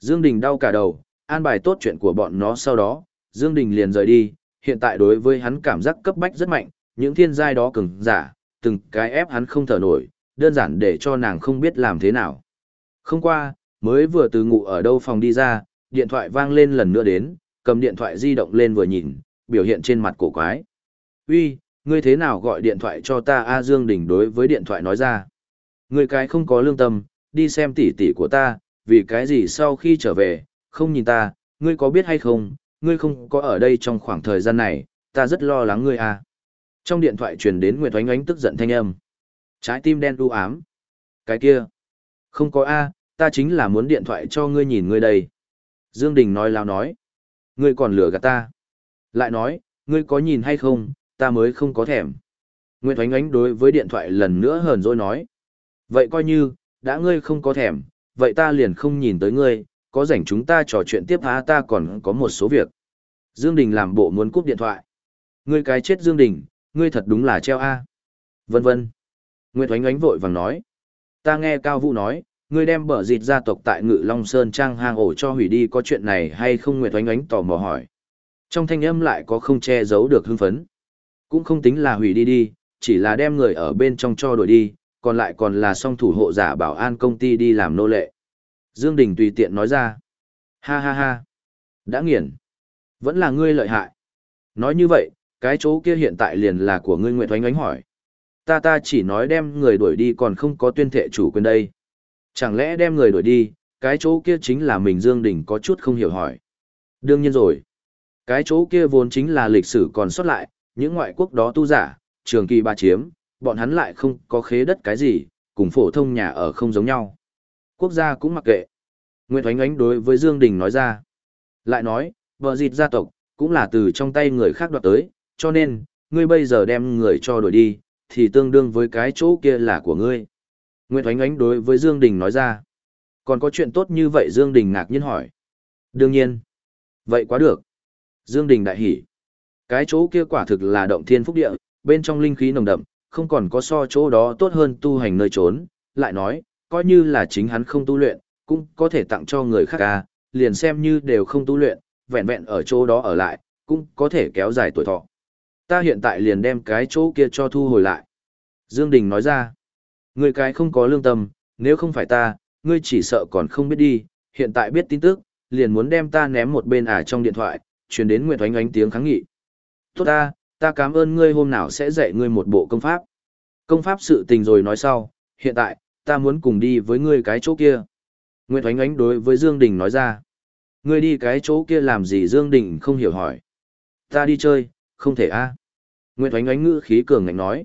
Dương Đình đau cả đầu, an bài tốt chuyện của bọn nó sau đó, Dương Đình liền rời đi, hiện tại đối với hắn cảm giác cấp bách rất mạnh, những thiên giai đó cứng, giả, từng cái ép hắn không thở nổi, đơn giản để cho nàng không biết làm thế nào. Không qua, mới vừa từ ngủ ở đâu phòng đi ra, điện thoại vang lên lần nữa đến, cầm điện thoại di động lên vừa nhìn, biểu hiện trên mặt cổ quái. Uy, ngươi thế nào gọi điện thoại cho ta A Dương Đình đối với điện thoại nói ra. Ngươi cái không có lương tâm, đi xem tỷ tỷ của ta, vì cái gì sau khi trở về, không nhìn ta, ngươi có biết hay không, ngươi không có ở đây trong khoảng thời gian này, ta rất lo lắng ngươi à. Trong điện thoại truyền đến Nguyệt Oánh Oánh tức giận thanh âm. Trái tim đen u ám. Cái kia. Không có A, ta chính là muốn điện thoại cho ngươi nhìn ngươi đây. Dương Đình nói lao nói. Ngươi còn lừa gạt ta. Lại nói, ngươi có nhìn hay không, ta mới không có thèm. Nguyệt Thoánh Ánh đối với điện thoại lần nữa hờn dỗi nói. Vậy coi như, đã ngươi không có thèm, vậy ta liền không nhìn tới ngươi, có rảnh chúng ta trò chuyện tiếp há ta còn có một số việc. Dương Đình làm bộ muốn cúp điện thoại. Ngươi cái chết Dương Đình, ngươi thật đúng là treo A. Vân vân. Nguyệt Thoánh Ánh vội vàng nói. Ta nghe Cao Vũ nói, ngươi đem bở dịt gia tộc tại Ngự Long Sơn Trang hang ổ cho hủy đi có chuyện này hay không Nguyệt Oánh Oánh tò mò hỏi. Trong thanh âm lại có không che giấu được hưng phấn. Cũng không tính là hủy đi đi, chỉ là đem người ở bên trong cho đuổi đi, còn lại còn là song thủ hộ giả bảo an công ty đi làm nô lệ. Dương Đình tùy tiện nói ra. Ha ha ha. Đã nghiền. Vẫn là ngươi lợi hại. Nói như vậy, cái chỗ kia hiện tại liền là của ngươi Nguyệt Oánh Oánh hỏi. Ta ta chỉ nói đem người đuổi đi còn không có tuyên thệ chủ quyền đây. Chẳng lẽ đem người đuổi đi, cái chỗ kia chính là mình Dương Đình có chút không hiểu hỏi. Đương nhiên rồi. Cái chỗ kia vốn chính là lịch sử còn sót lại, những ngoại quốc đó tu giả, trường kỳ ba chiếm, bọn hắn lại không có khế đất cái gì, cùng phổ thông nhà ở không giống nhau. Quốc gia cũng mặc kệ. Nguyệt Thoánh Ánh đối với Dương Đình nói ra. Lại nói, vợ dịt gia tộc, cũng là từ trong tay người khác đoạt tới, cho nên, ngươi bây giờ đem người cho đuổi đi, thì tương đương với cái chỗ kia là của ngươi. Nguyễn Thoánh Ánh đối với Dương Đình nói ra. Còn có chuyện tốt như vậy Dương Đình ngạc nhiên hỏi. Đương nhiên. Vậy quá được. Dương Đình đại hỉ. Cái chỗ kia quả thực là động thiên phúc địa, bên trong linh khí nồng đậm, không còn có so chỗ đó tốt hơn tu hành nơi trốn. Lại nói, coi như là chính hắn không tu luyện, cũng có thể tặng cho người khác à, liền xem như đều không tu luyện, vẹn vẹn ở chỗ đó ở lại, cũng có thể kéo dài tuổi thọ. Ta hiện tại liền đem cái chỗ kia cho thu hồi lại. Dương Đình nói ra, người cái không có lương tâm, nếu không phải ta, ngươi chỉ sợ còn không biết đi, hiện tại biết tin tức, liền muốn đem ta ném một bên ả trong điện thoại, truyền đến Nguyệt Oánh Oánh tiếng kháng nghị. Tốt ta, ta cảm ơn ngươi hôm nào sẽ dạy ngươi một bộ công pháp. Công pháp sự tình rồi nói sau, hiện tại, ta muốn cùng đi với ngươi cái chỗ kia. Nguyệt Oánh Oánh đối với Dương Đình nói ra. Ngươi đi cái chỗ kia làm gì Dương Đình không hiểu hỏi. Ta đi chơi, không thể a. À. Nguyệt Oánh Oánh ngữ khí cường ngạnh nói.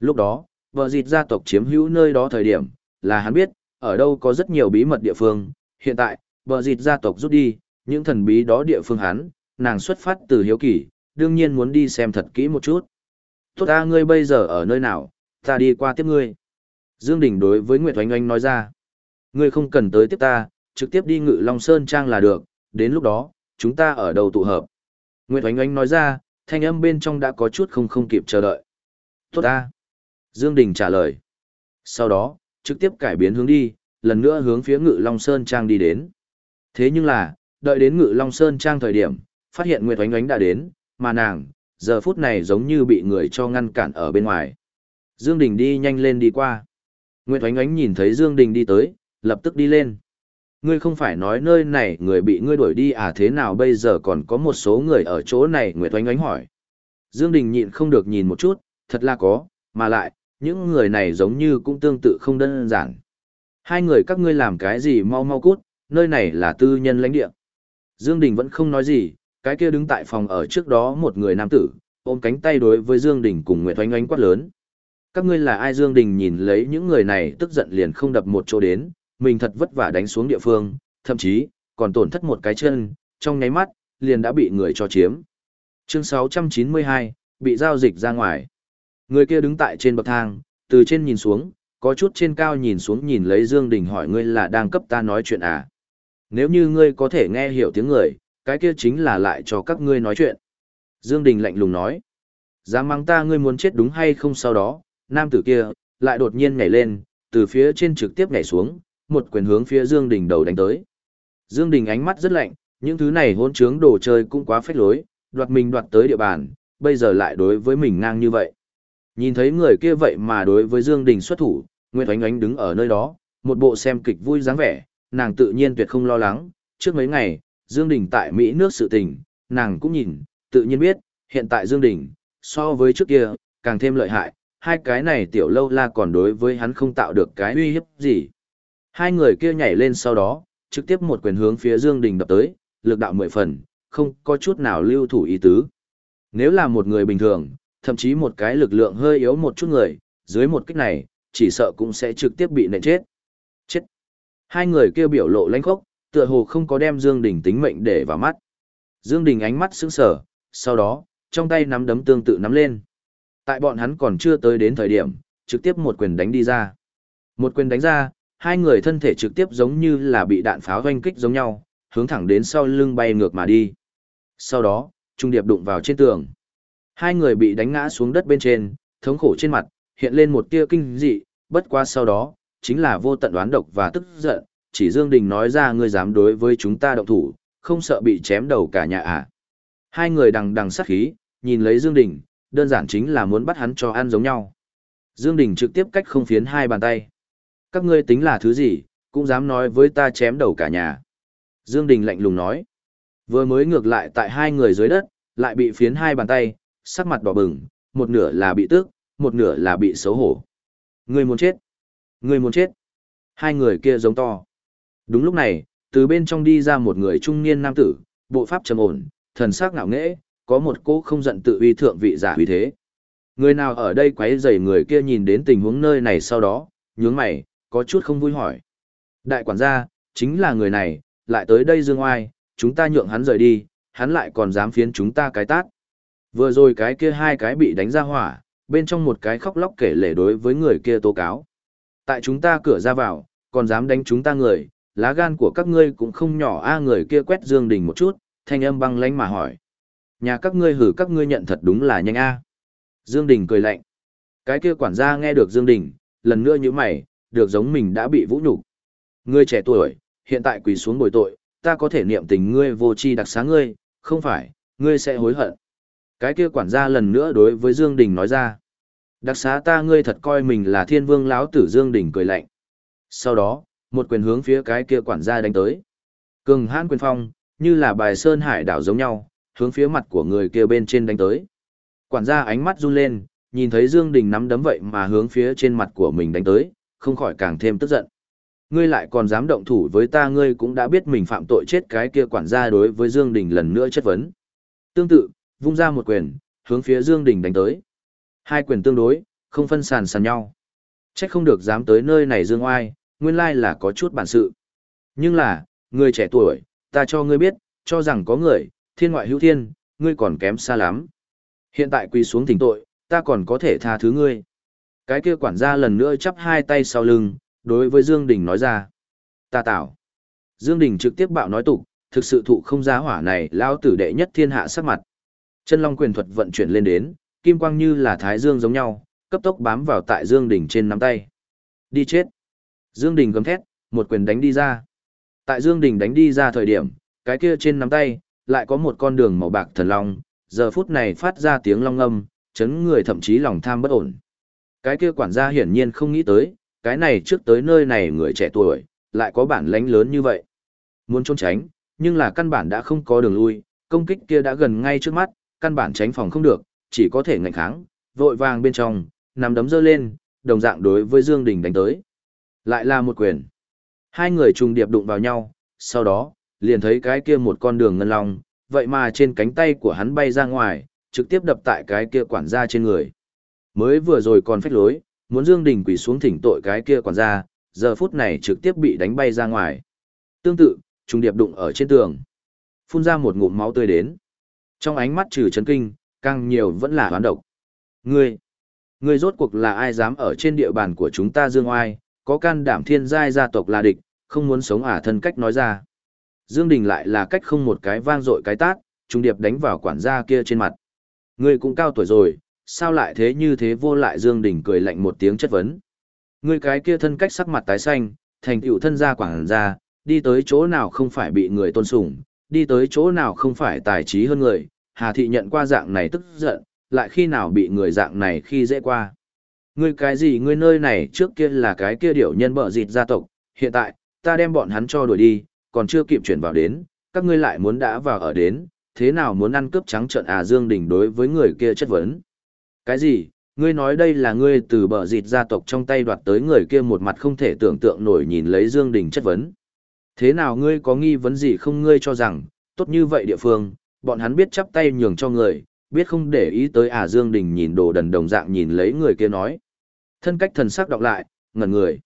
Lúc đó, vợ dịt gia tộc chiếm hữu nơi đó thời điểm, là hắn biết, ở đâu có rất nhiều bí mật địa phương. Hiện tại, vợ dịt gia tộc rút đi, những thần bí đó địa phương hắn, nàng xuất phát từ hiếu kỳ, đương nhiên muốn đi xem thật kỹ một chút. Tốt ta ngươi bây giờ ở nơi nào, ta đi qua tiếp ngươi. Dương Đình đối với Nguyệt Oanh Oanh nói ra. Ngươi không cần tới tiếp ta, trực tiếp đi ngự Long Sơn Trang là được, đến lúc đó, chúng ta ở đầu tụ hợp. Nguyệt Oanh Oanh nói ra, thanh âm bên trong đã có chút không không kịp chờ đợi. Tốt ta. Dương Đình trả lời. Sau đó, trực tiếp cải biến hướng đi, lần nữa hướng phía Ngự Long Sơn Trang đi đến. Thế nhưng là, đợi đến Ngự Long Sơn Trang thời điểm, phát hiện Nguyệt Oánh Oánh đã đến, mà nàng, giờ phút này giống như bị người cho ngăn cản ở bên ngoài. Dương Đình đi nhanh lên đi qua. Nguyệt Oánh Oánh nhìn thấy Dương Đình đi tới, lập tức đi lên. Ngươi không phải nói nơi này người bị ngươi đuổi đi à thế nào bây giờ còn có một số người ở chỗ này Nguyệt Oánh Oánh hỏi. Dương Đình nhịn không được nhìn một chút, thật là có, mà lại, những người này giống như cũng tương tự không đơn giản. Hai người các ngươi làm cái gì mau mau cút, nơi này là tư nhân lãnh địa. Dương Đình vẫn không nói gì, cái kia đứng tại phòng ở trước đó một người nam tử, ôm cánh tay đối với Dương Đình cùng Nguyệt Oanh Oanh quát lớn. Các ngươi là ai Dương Đình nhìn lấy những người này tức giận liền không đập một chỗ đến, mình thật vất vả đánh xuống địa phương, thậm chí, còn tổn thất một cái chân, trong nháy mắt, liền đã bị người cho chiếm. Chương 692, bị giao dịch ra ngoài. Người kia đứng tại trên bậc thang, từ trên nhìn xuống, có chút trên cao nhìn xuống nhìn lấy Dương Đình hỏi ngươi là đang cấp ta nói chuyện à. Nếu như ngươi có thể nghe hiểu tiếng người, cái kia chính là lại cho các ngươi nói chuyện. Dương Đình lạnh lùng nói. Dám mang ta ngươi muốn chết đúng hay không sau đó, nam tử kia, lại đột nhiên nhảy lên, từ phía trên trực tiếp nhảy xuống, một quyền hướng phía Dương Đình đầu đánh tới. Dương Đình ánh mắt rất lạnh, những thứ này hỗn trướng đồ chơi cũng quá phách lối, đoạt mình đoạt tới địa bàn, bây giờ lại đối với mình ngang như vậy. Nhìn thấy người kia vậy mà đối với Dương Đình xuất thủ, Nguyệt Oánh Oánh đứng ở nơi đó, một bộ xem kịch vui dáng vẻ, nàng tự nhiên tuyệt không lo lắng, trước mấy ngày, Dương Đình tại Mỹ nước sự tình, nàng cũng nhìn, tự nhiên biết, hiện tại Dương Đình, so với trước kia, càng thêm lợi hại, hai cái này tiểu lâu la còn đối với hắn không tạo được cái uy hiếp gì. Hai người kia nhảy lên sau đó, trực tiếp một quyền hướng phía Dương Đình đập tới, lực đạo mười phần, không có chút nào lưu thủ ý tứ. Nếu là một người bình thường, thậm chí một cái lực lượng hơi yếu một chút người, dưới một kích này, chỉ sợ cũng sẽ trực tiếp bị nện chết. Chết. Hai người kia biểu lộ lãnh khốc, tựa hồ không có đem Dương Đình tính mệnh để vào mắt. Dương Đình ánh mắt sững sờ, sau đó, trong tay nắm đấm tương tự nắm lên. Tại bọn hắn còn chưa tới đến thời điểm, trực tiếp một quyền đánh đi ra. Một quyền đánh ra, hai người thân thể trực tiếp giống như là bị đạn pháo doanh kích giống nhau, hướng thẳng đến sau lưng bay ngược mà đi. Sau đó, trung điệp đụng vào trên tường. Hai người bị đánh ngã xuống đất bên trên, thống khổ trên mặt, hiện lên một tia kinh dị, bất qua sau đó, chính là vô tận đoán độc và tức giận, chỉ Dương Đình nói ra ngươi dám đối với chúng ta động thủ, không sợ bị chém đầu cả nhà à. Hai người đằng đằng sát khí, nhìn lấy Dương Đình, đơn giản chính là muốn bắt hắn cho ăn giống nhau. Dương Đình trực tiếp cách không phiến hai bàn tay. Các ngươi tính là thứ gì, cũng dám nói với ta chém đầu cả nhà. Dương Đình lạnh lùng nói. Vừa mới ngược lại tại hai người dưới đất, lại bị phiến hai bàn tay, sắc mặt đỏ bừng, một nửa là bị tức, một nửa là bị xấu hổ. người muốn chết. người muốn chết. Hai người kia giống to. Đúng lúc này, từ bên trong đi ra một người trung niên nam tử, bộ pháp trầm ổn, thần sắc ngạo nghễ, có một cỗ không giận tự uy thượng vị giả uy thế. Người nào ở đây quấy rầy người kia nhìn đến tình huống nơi này sau đó, nhướng mày, có chút không vui hỏi. Đại quản gia, chính là người này, lại tới đây dương oai, chúng ta nhượng hắn rời đi, hắn lại còn dám phiến chúng ta cái tát. Vừa rồi cái kia hai cái bị đánh ra hỏa, bên trong một cái khóc lóc kể lể đối với người kia tố cáo. Tại chúng ta cửa ra vào, còn dám đánh chúng ta người, lá gan của các ngươi cũng không nhỏ a người kia quét Dương Đình một chút, thanh âm băng lãnh mà hỏi. Nhà các ngươi hử các ngươi nhận thật đúng là nhanh a. Dương Đình cười lạnh. Cái kia quản gia nghe được Dương Đình, lần nữa như mày, được giống mình đã bị vũ nhục. Ngươi trẻ tuổi, hiện tại quỳ xuống bồi tội, ta có thể niệm tình ngươi vô tri đặc xá ngươi, không phải, ngươi sẽ hối hận. Cái kia quản gia lần nữa đối với Dương Đình nói ra. Đặc xá ta ngươi thật coi mình là thiên vương lão tử Dương Đình cười lạnh. Sau đó, một quyền hướng phía cái kia quản gia đánh tới. Cường hãn quyền phong, như là bài sơn hải đảo giống nhau, hướng phía mặt của người kia bên trên đánh tới. Quản gia ánh mắt run lên, nhìn thấy Dương Đình nắm đấm vậy mà hướng phía trên mặt của mình đánh tới, không khỏi càng thêm tức giận. Ngươi lại còn dám động thủ với ta ngươi cũng đã biết mình phạm tội chết cái kia quản gia đối với Dương Đình lần nữa chất vấn. Tương tự, vung ra một quyền, hướng phía Dương Đình đánh tới. Hai quyền tương đối, không phân sàn sàn nhau. Chắc không được dám tới nơi này Dương Oai, nguyên lai là có chút bản sự. Nhưng là, người trẻ tuổi, ta cho ngươi biết, cho rằng có người, thiên ngoại hữu thiên, ngươi còn kém xa lắm. Hiện tại quỳ xuống thỉnh tội, ta còn có thể tha thứ ngươi. Cái kia quản gia lần nữa chắp hai tay sau lưng, đối với Dương Đình nói ra. Ta tạo. Dương Đình trực tiếp bạo nói tục, thực sự thụ không giá hỏa này lao tử đệ nhất thiên hạ sắc mặt. Chân long quyền thuật vận chuyển lên đến, kim quang như là thái dương giống nhau, cấp tốc bám vào tại Dương Đình trên nắm tay. Đi chết! Dương Đình gầm thét, một quyền đánh đi ra. Tại Dương Đình đánh đi ra thời điểm, cái kia trên nắm tay, lại có một con đường màu bạc thần long, giờ phút này phát ra tiếng long Âm, chấn người thậm chí lòng tham bất ổn. Cái kia quản gia hiển nhiên không nghĩ tới, cái này trước tới nơi này người trẻ tuổi, lại có bản lãnh lớn như vậy. Muốn trốn tránh, nhưng là căn bản đã không có đường lui, công kích kia đã gần ngay trước mắt, căn bản tránh phòng không được, chỉ có thể ngạnh kháng, vội vàng bên trong, nằm đấm dơ lên, đồng dạng đối với Dương Đình đánh tới. Lại là một quyền. Hai người trùng điệp đụng vào nhau, sau đó, liền thấy cái kia một con đường ngân long, vậy mà trên cánh tay của hắn bay ra ngoài, trực tiếp đập tại cái kia quản gia trên người. Mới vừa rồi còn phách lối, muốn Dương Đình quỳ xuống thỉnh tội cái kia quản gia, giờ phút này trực tiếp bị đánh bay ra ngoài. Tương tự, trùng điệp đụng ở trên tường. Phun ra một ngụm máu tươi đến. Trong ánh mắt trừ chấn kinh, càng nhiều vẫn là hoán độc. Ngươi, ngươi rốt cuộc là ai dám ở trên địa bàn của chúng ta dương oai, có can đảm thiên giai gia tộc là địch, không muốn sống ả thân cách nói ra. Dương Đình lại là cách không một cái vang dội cái tát, Trung điệp đánh vào quản gia kia trên mặt. Ngươi cũng cao tuổi rồi, sao lại thế như thế vô lại Dương Đình cười lạnh một tiếng chất vấn. Ngươi cái kia thân cách sắc mặt tái xanh, thành tựu thân gia quản gia, đi tới chỗ nào không phải bị người tôn sùng, đi tới chỗ nào không phải tài trí hơn người, Hà Thị nhận qua dạng này tức giận, lại khi nào bị người dạng này khi dễ qua. Ngươi cái gì ngươi nơi này trước kia là cái kia điểu nhân bợ dịt gia tộc, hiện tại, ta đem bọn hắn cho đuổi đi, còn chưa kịp chuyển vào đến, các ngươi lại muốn đã vào ở đến, thế nào muốn ăn cướp trắng trợn à Dương Đình đối với người kia chất vấn. Cái gì, ngươi nói đây là ngươi từ bờ dịt gia tộc trong tay đoạt tới người kia một mặt không thể tưởng tượng nổi nhìn lấy Dương Đình chất vấn. Thế nào ngươi có nghi vấn gì không ngươi cho rằng, tốt như vậy địa phương, bọn hắn biết chắp tay nhường cho người, biết không để ý tới à Dương Đình nhìn đồ đần đồng dạng nhìn lấy người kia nói. Thân cách thần sắc đọc lại, ngẩn người.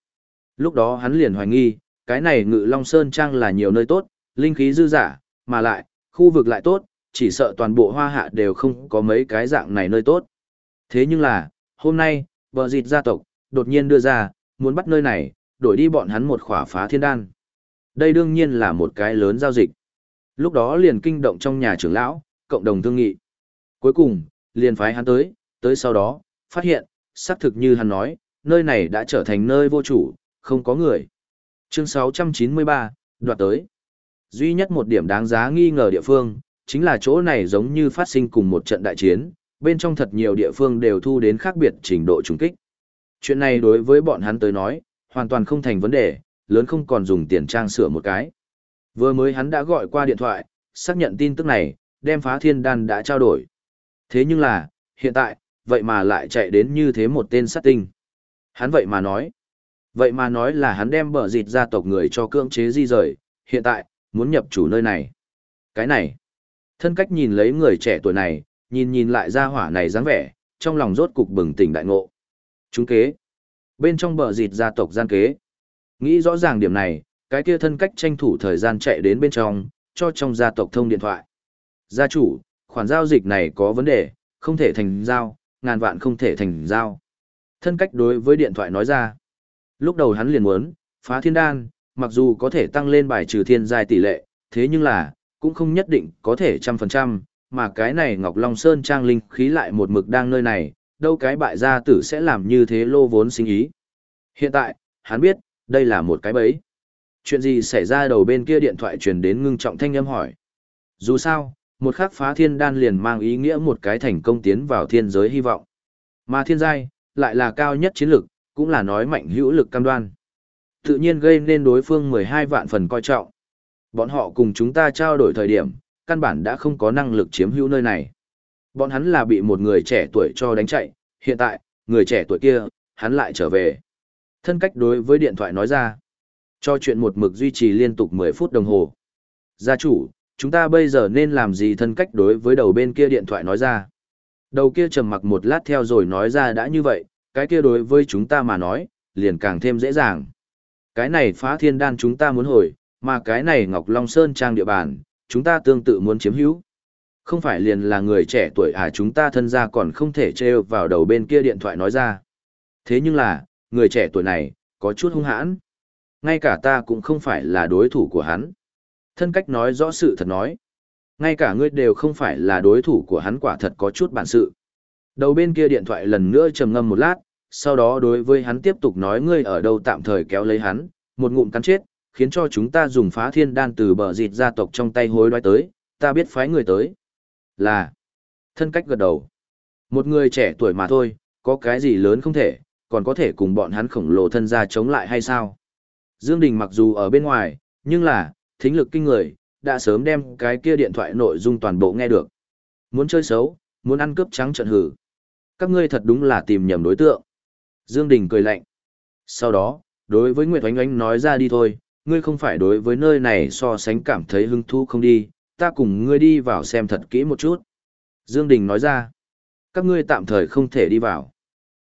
Lúc đó hắn liền hoài nghi, cái này ngự Long Sơn Trang là nhiều nơi tốt, linh khí dư giả, mà lại, khu vực lại tốt, chỉ sợ toàn bộ hoa hạ đều không có mấy cái dạng này nơi tốt. Thế nhưng là, hôm nay, bờ dịt gia tộc, đột nhiên đưa ra, muốn bắt nơi này, đổi đi bọn hắn một khỏa phá thiên đan. Đây đương nhiên là một cái lớn giao dịch. Lúc đó liền kinh động trong nhà trưởng lão, cộng đồng thương nghị. Cuối cùng, liền phái hắn tới, tới sau đó, phát hiện, xác thực như hắn nói, nơi này đã trở thành nơi vô chủ, không có người. Chương 693, đoạt tới. Duy nhất một điểm đáng giá nghi ngờ địa phương, chính là chỗ này giống như phát sinh cùng một trận đại chiến, bên trong thật nhiều địa phương đều thu đến khác biệt trình độ trùng kích. Chuyện này đối với bọn hắn tới nói, hoàn toàn không thành vấn đề, lớn không còn dùng tiền trang sửa một cái. Vừa mới hắn đã gọi qua điện thoại, xác nhận tin tức này, đem phá thiên đan đã trao đổi. Thế nhưng là, hiện tại, vậy mà lại chạy đến như thế một tên sát tinh. Hắn vậy mà nói. Vậy mà nói là hắn đem bờ dịt gia tộc người cho cưỡng chế di rời, hiện tại, muốn nhập chủ nơi này. Cái này. Thân cách nhìn lấy người trẻ tuổi này, nhìn nhìn lại ra hỏa này dáng vẻ, trong lòng rốt cục bừng tỉnh đại ngộ. Chúng kế. Bên trong bờ dịt gia tộc gian kế. Nghĩ rõ ràng điểm này, cái kia thân cách tranh thủ thời gian chạy đến bên trong, cho trong gia tộc thông điện thoại. Gia chủ, khoản giao dịch này có vấn đề, không thể thành giao, ngàn vạn không thể thành giao. Thân cách đối với điện thoại nói ra. Lúc đầu hắn liền muốn, phá thiên đan, mặc dù có thể tăng lên bài trừ thiên giai tỷ lệ, thế nhưng là, cũng không nhất định có thể trăm phần trăm, mà cái này Ngọc Long Sơn trang linh khí lại một mực đang nơi này, đâu cái bại gia tử sẽ làm như thế lô vốn sinh ý. Hiện tại, hắn biết, đây là một cái bẫy. Chuyện gì xảy ra đầu bên kia điện thoại truyền đến ngưng trọng thanh âm hỏi. Dù sao, một khắc phá thiên đan liền mang ý nghĩa một cái thành công tiến vào thiên giới hy vọng. Mà thiên giai, lại là cao nhất chiến lực, cũng là nói mạnh hữu lực cam đoan. Tự nhiên gây nên đối phương 12 vạn phần coi trọng. Bọn họ cùng chúng ta trao đổi thời điểm, căn bản đã không có năng lực chiếm hữu nơi này. Bọn hắn là bị một người trẻ tuổi cho đánh chạy, hiện tại, người trẻ tuổi kia, hắn lại trở về. Thân cách đối với điện thoại nói ra. Cho chuyện một mực duy trì liên tục 10 phút đồng hồ. Gia chủ, chúng ta bây giờ nên làm gì thân cách đối với đầu bên kia điện thoại nói ra. Đầu kia trầm mặc một lát theo rồi nói ra đã như vậy, cái kia đối với chúng ta mà nói, liền càng thêm dễ dàng. Cái này phá thiên đan chúng ta muốn hồi, mà cái này Ngọc Long Sơn trang địa bàn, chúng ta tương tự muốn chiếm hữu. Không phải liền là người trẻ tuổi à chúng ta thân ra còn không thể trêu vào đầu bên kia điện thoại nói ra. Thế nhưng là, người trẻ tuổi này, có chút hung hãn. Ngay cả ta cũng không phải là đối thủ của hắn. Thân cách nói rõ sự thật nói. Ngay cả ngươi đều không phải là đối thủ của hắn quả thật có chút bản sự. Đầu bên kia điện thoại lần nữa trầm ngâm một lát, sau đó đối với hắn tiếp tục nói ngươi ở đâu tạm thời kéo lấy hắn, một ngụm cắn chết, khiến cho chúng ta dùng phá thiên đan từ bờ dịt gia tộc trong tay hối đoái tới, ta biết phái người tới. Là, thân cách gật đầu. Một người trẻ tuổi mà thôi, có cái gì lớn không thể, còn có thể cùng bọn hắn khổng lồ thân gia chống lại hay sao? Dương Đình mặc dù ở bên ngoài, nhưng là, thính lực kinh người, đã sớm đem cái kia điện thoại nội dung toàn bộ nghe được. Muốn chơi xấu, muốn ăn cướp trắng trận hử. Các ngươi thật đúng là tìm nhầm đối tượng. Dương Đình cười lạnh. Sau đó, đối với Nguyệt Oánh Oánh nói ra đi thôi, ngươi không phải đối với nơi này so sánh cảm thấy hứng thú không đi, ta cùng ngươi đi vào xem thật kỹ một chút. Dương Đình nói ra, các ngươi tạm thời không thể đi vào.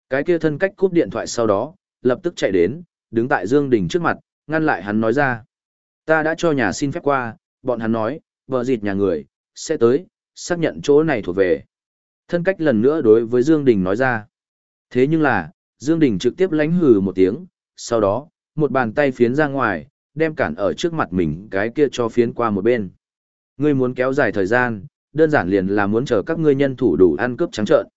Cái kia thân cách cúp điện thoại sau đó, lập tức chạy đến, đứng tại Dương Đình trước mặt, ngăn lại hắn nói ra. Ta đã cho nhà xin phép qua, bọn hắn nói, vợ dịt nhà người, sẽ tới, xác nhận chỗ này thuộc về. Thân cách lần nữa đối với Dương Đình nói ra. Thế nhưng là, Dương Đình trực tiếp lánh hừ một tiếng, sau đó, một bàn tay phiến ra ngoài, đem cản ở trước mặt mình cái kia cho phiến qua một bên. Ngươi muốn kéo dài thời gian, đơn giản liền là muốn chờ các ngươi nhân thủ đủ ăn cướp trắng trợn.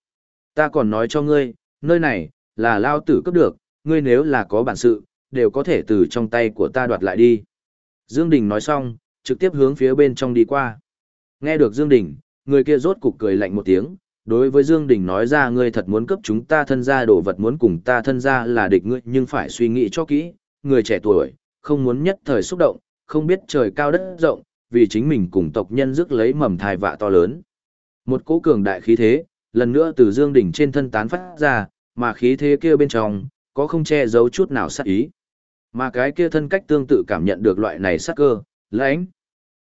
Ta còn nói cho ngươi, nơi này, là lao tử cấp được, ngươi nếu là có bản sự, đều có thể từ trong tay của ta đoạt lại đi. Dương Đình nói xong, trực tiếp hướng phía bên trong đi qua. Nghe được Dương Đình, người kia rốt cục cười lạnh một tiếng, đối với Dương Đình nói ra ngươi thật muốn cấp chúng ta thân gia đồ vật muốn cùng ta thân gia là địch ngươi nhưng phải suy nghĩ cho kỹ, người trẻ tuổi, không muốn nhất thời xúc động, không biết trời cao đất rộng, vì chính mình cùng tộc nhân rước lấy mầm thai vạ to lớn. Một cỗ cường đại khí thế, lần nữa từ Dương đỉnh trên thân tán phát ra, mà khí thế kia bên trong, có không che giấu chút nào sát ý. Mà cái kia thân cách tương tự cảm nhận được loại này sát cơ, lãnh.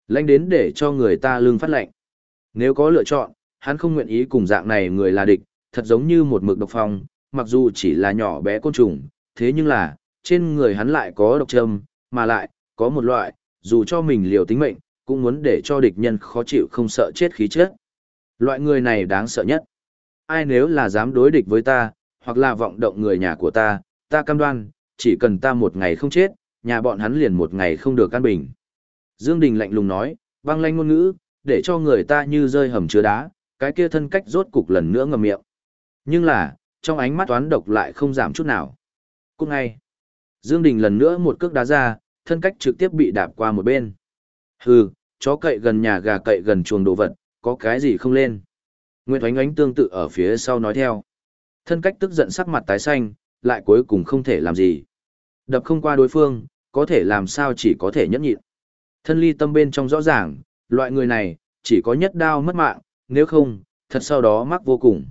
Lãnh đến để cho người ta lương phát lạnh. Nếu có lựa chọn, hắn không nguyện ý cùng dạng này người là địch, thật giống như một mực độc phong, mặc dù chỉ là nhỏ bé côn trùng, thế nhưng là, trên người hắn lại có độc châm, mà lại, có một loại, dù cho mình liều tính mệnh, cũng muốn để cho địch nhân khó chịu không sợ chết khí chết. Loại người này đáng sợ nhất. Ai nếu là dám đối địch với ta, hoặc là vọng động người nhà của ta, ta cam đoan, chỉ cần ta một ngày không chết, nhà bọn hắn liền một ngày không được căn bình. Dương Đình lạnh lùng nói, băng lanh ngôn ngữ, để cho người ta như rơi hầm chứa đá, cái kia thân cách rốt cục lần nữa ngậm miệng. Nhưng là, trong ánh mắt toán độc lại không giảm chút nào. Cũng ngay, Dương Đình lần nữa một cước đá ra, thân cách trực tiếp bị đạp qua một bên. Hừ, chó cậy gần nhà gà cậy gần chuồng đồ vật, có cái gì không lên. Nguyệt Oánh Oánh tương tự ở phía sau nói theo. Thân cách tức giận sắc mặt tái xanh, lại cuối cùng không thể làm gì. Đập không qua đối phương, có thể làm sao chỉ có thể nhẫn nhịn. Thân ly tâm bên trong rõ ràng, loại người này, chỉ có nhất đao mất mạng, nếu không, thật sau đó mắc vô cùng.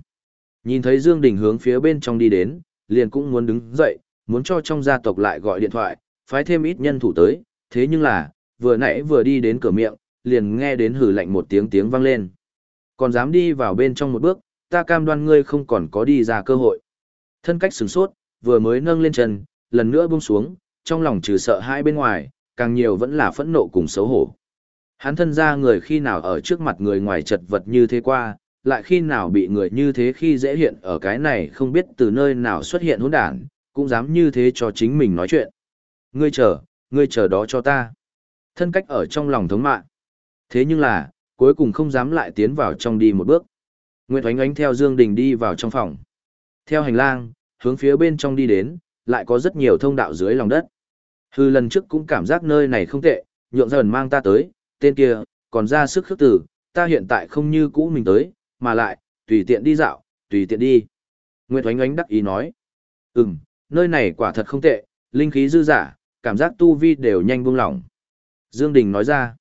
Nhìn thấy Dương Đình hướng phía bên trong đi đến, liền cũng muốn đứng dậy, muốn cho trong gia tộc lại gọi điện thoại, phái thêm ít nhân thủ tới, thế nhưng là, vừa nãy vừa đi đến cửa miệng, liền nghe đến hử lạnh một tiếng tiếng vang lên. Còn dám đi vào bên trong một bước, ta cam đoan ngươi không còn có đi ra cơ hội. Thân cách sửng sốt, vừa mới nâng lên chân, lần nữa buông xuống, trong lòng trừ sợ hai bên ngoài, càng nhiều vẫn là phẫn nộ cùng xấu hổ. Hắn thân ra người khi nào ở trước mặt người ngoài chật vật như thế qua, lại khi nào bị người như thế khi dễ hiện ở cái này không biết từ nơi nào xuất hiện hỗn đản, cũng dám như thế cho chính mình nói chuyện. Ngươi chờ, ngươi chờ đó cho ta. Thân cách ở trong lòng thống mạng. Thế nhưng là, cuối cùng không dám lại tiến vào trong đi một bước. Nguyệt Oánh Oánh theo Dương Đình đi vào trong phòng. Theo hành lang, hướng phía bên trong đi đến, lại có rất nhiều thông đạo dưới lòng đất. Hư lần trước cũng cảm giác nơi này không tệ, nhượng dần mang ta tới, tên kia, còn ra sức khước tử, ta hiện tại không như cũ mình tới, mà lại, tùy tiện đi dạo, tùy tiện đi. Nguyệt Oánh Oánh đắc ý nói. Ừm, nơi này quả thật không tệ, linh khí dư giả, cảm giác tu vi đều nhanh buông lỏng. Dương Đình nói ra.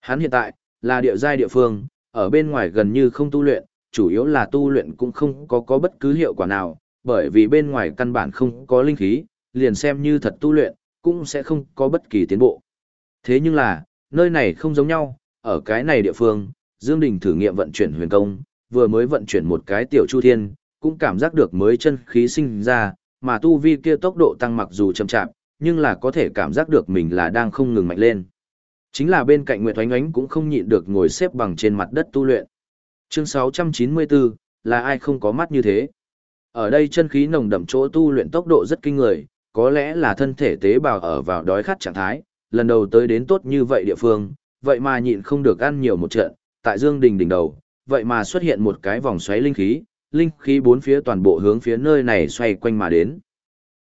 Hắn hiện tại, là địa giai địa phương, ở bên ngoài gần như không tu luyện, chủ yếu là tu luyện cũng không có có bất cứ hiệu quả nào, bởi vì bên ngoài căn bản không có linh khí, liền xem như thật tu luyện, cũng sẽ không có bất kỳ tiến bộ. Thế nhưng là, nơi này không giống nhau, ở cái này địa phương, Dương Đình thử nghiệm vận chuyển huyền công, vừa mới vận chuyển một cái tiểu chu thiên, cũng cảm giác được mới chân khí sinh ra, mà tu vi kia tốc độ tăng mặc dù chậm chạp, nhưng là có thể cảm giác được mình là đang không ngừng mạnh lên. Chính là bên cạnh Nguyệt Oánh Oánh cũng không nhịn được ngồi xếp bằng trên mặt đất tu luyện. Chương 694, là ai không có mắt như thế? Ở đây chân khí nồng đậm chỗ tu luyện tốc độ rất kinh người, có lẽ là thân thể tế bào ở vào đói khát trạng thái, lần đầu tới đến tốt như vậy địa phương, vậy mà nhịn không được ăn nhiều một trận, tại Dương Đình đỉnh đầu, vậy mà xuất hiện một cái vòng xoáy linh khí, linh khí bốn phía toàn bộ hướng phía nơi này xoay quanh mà đến.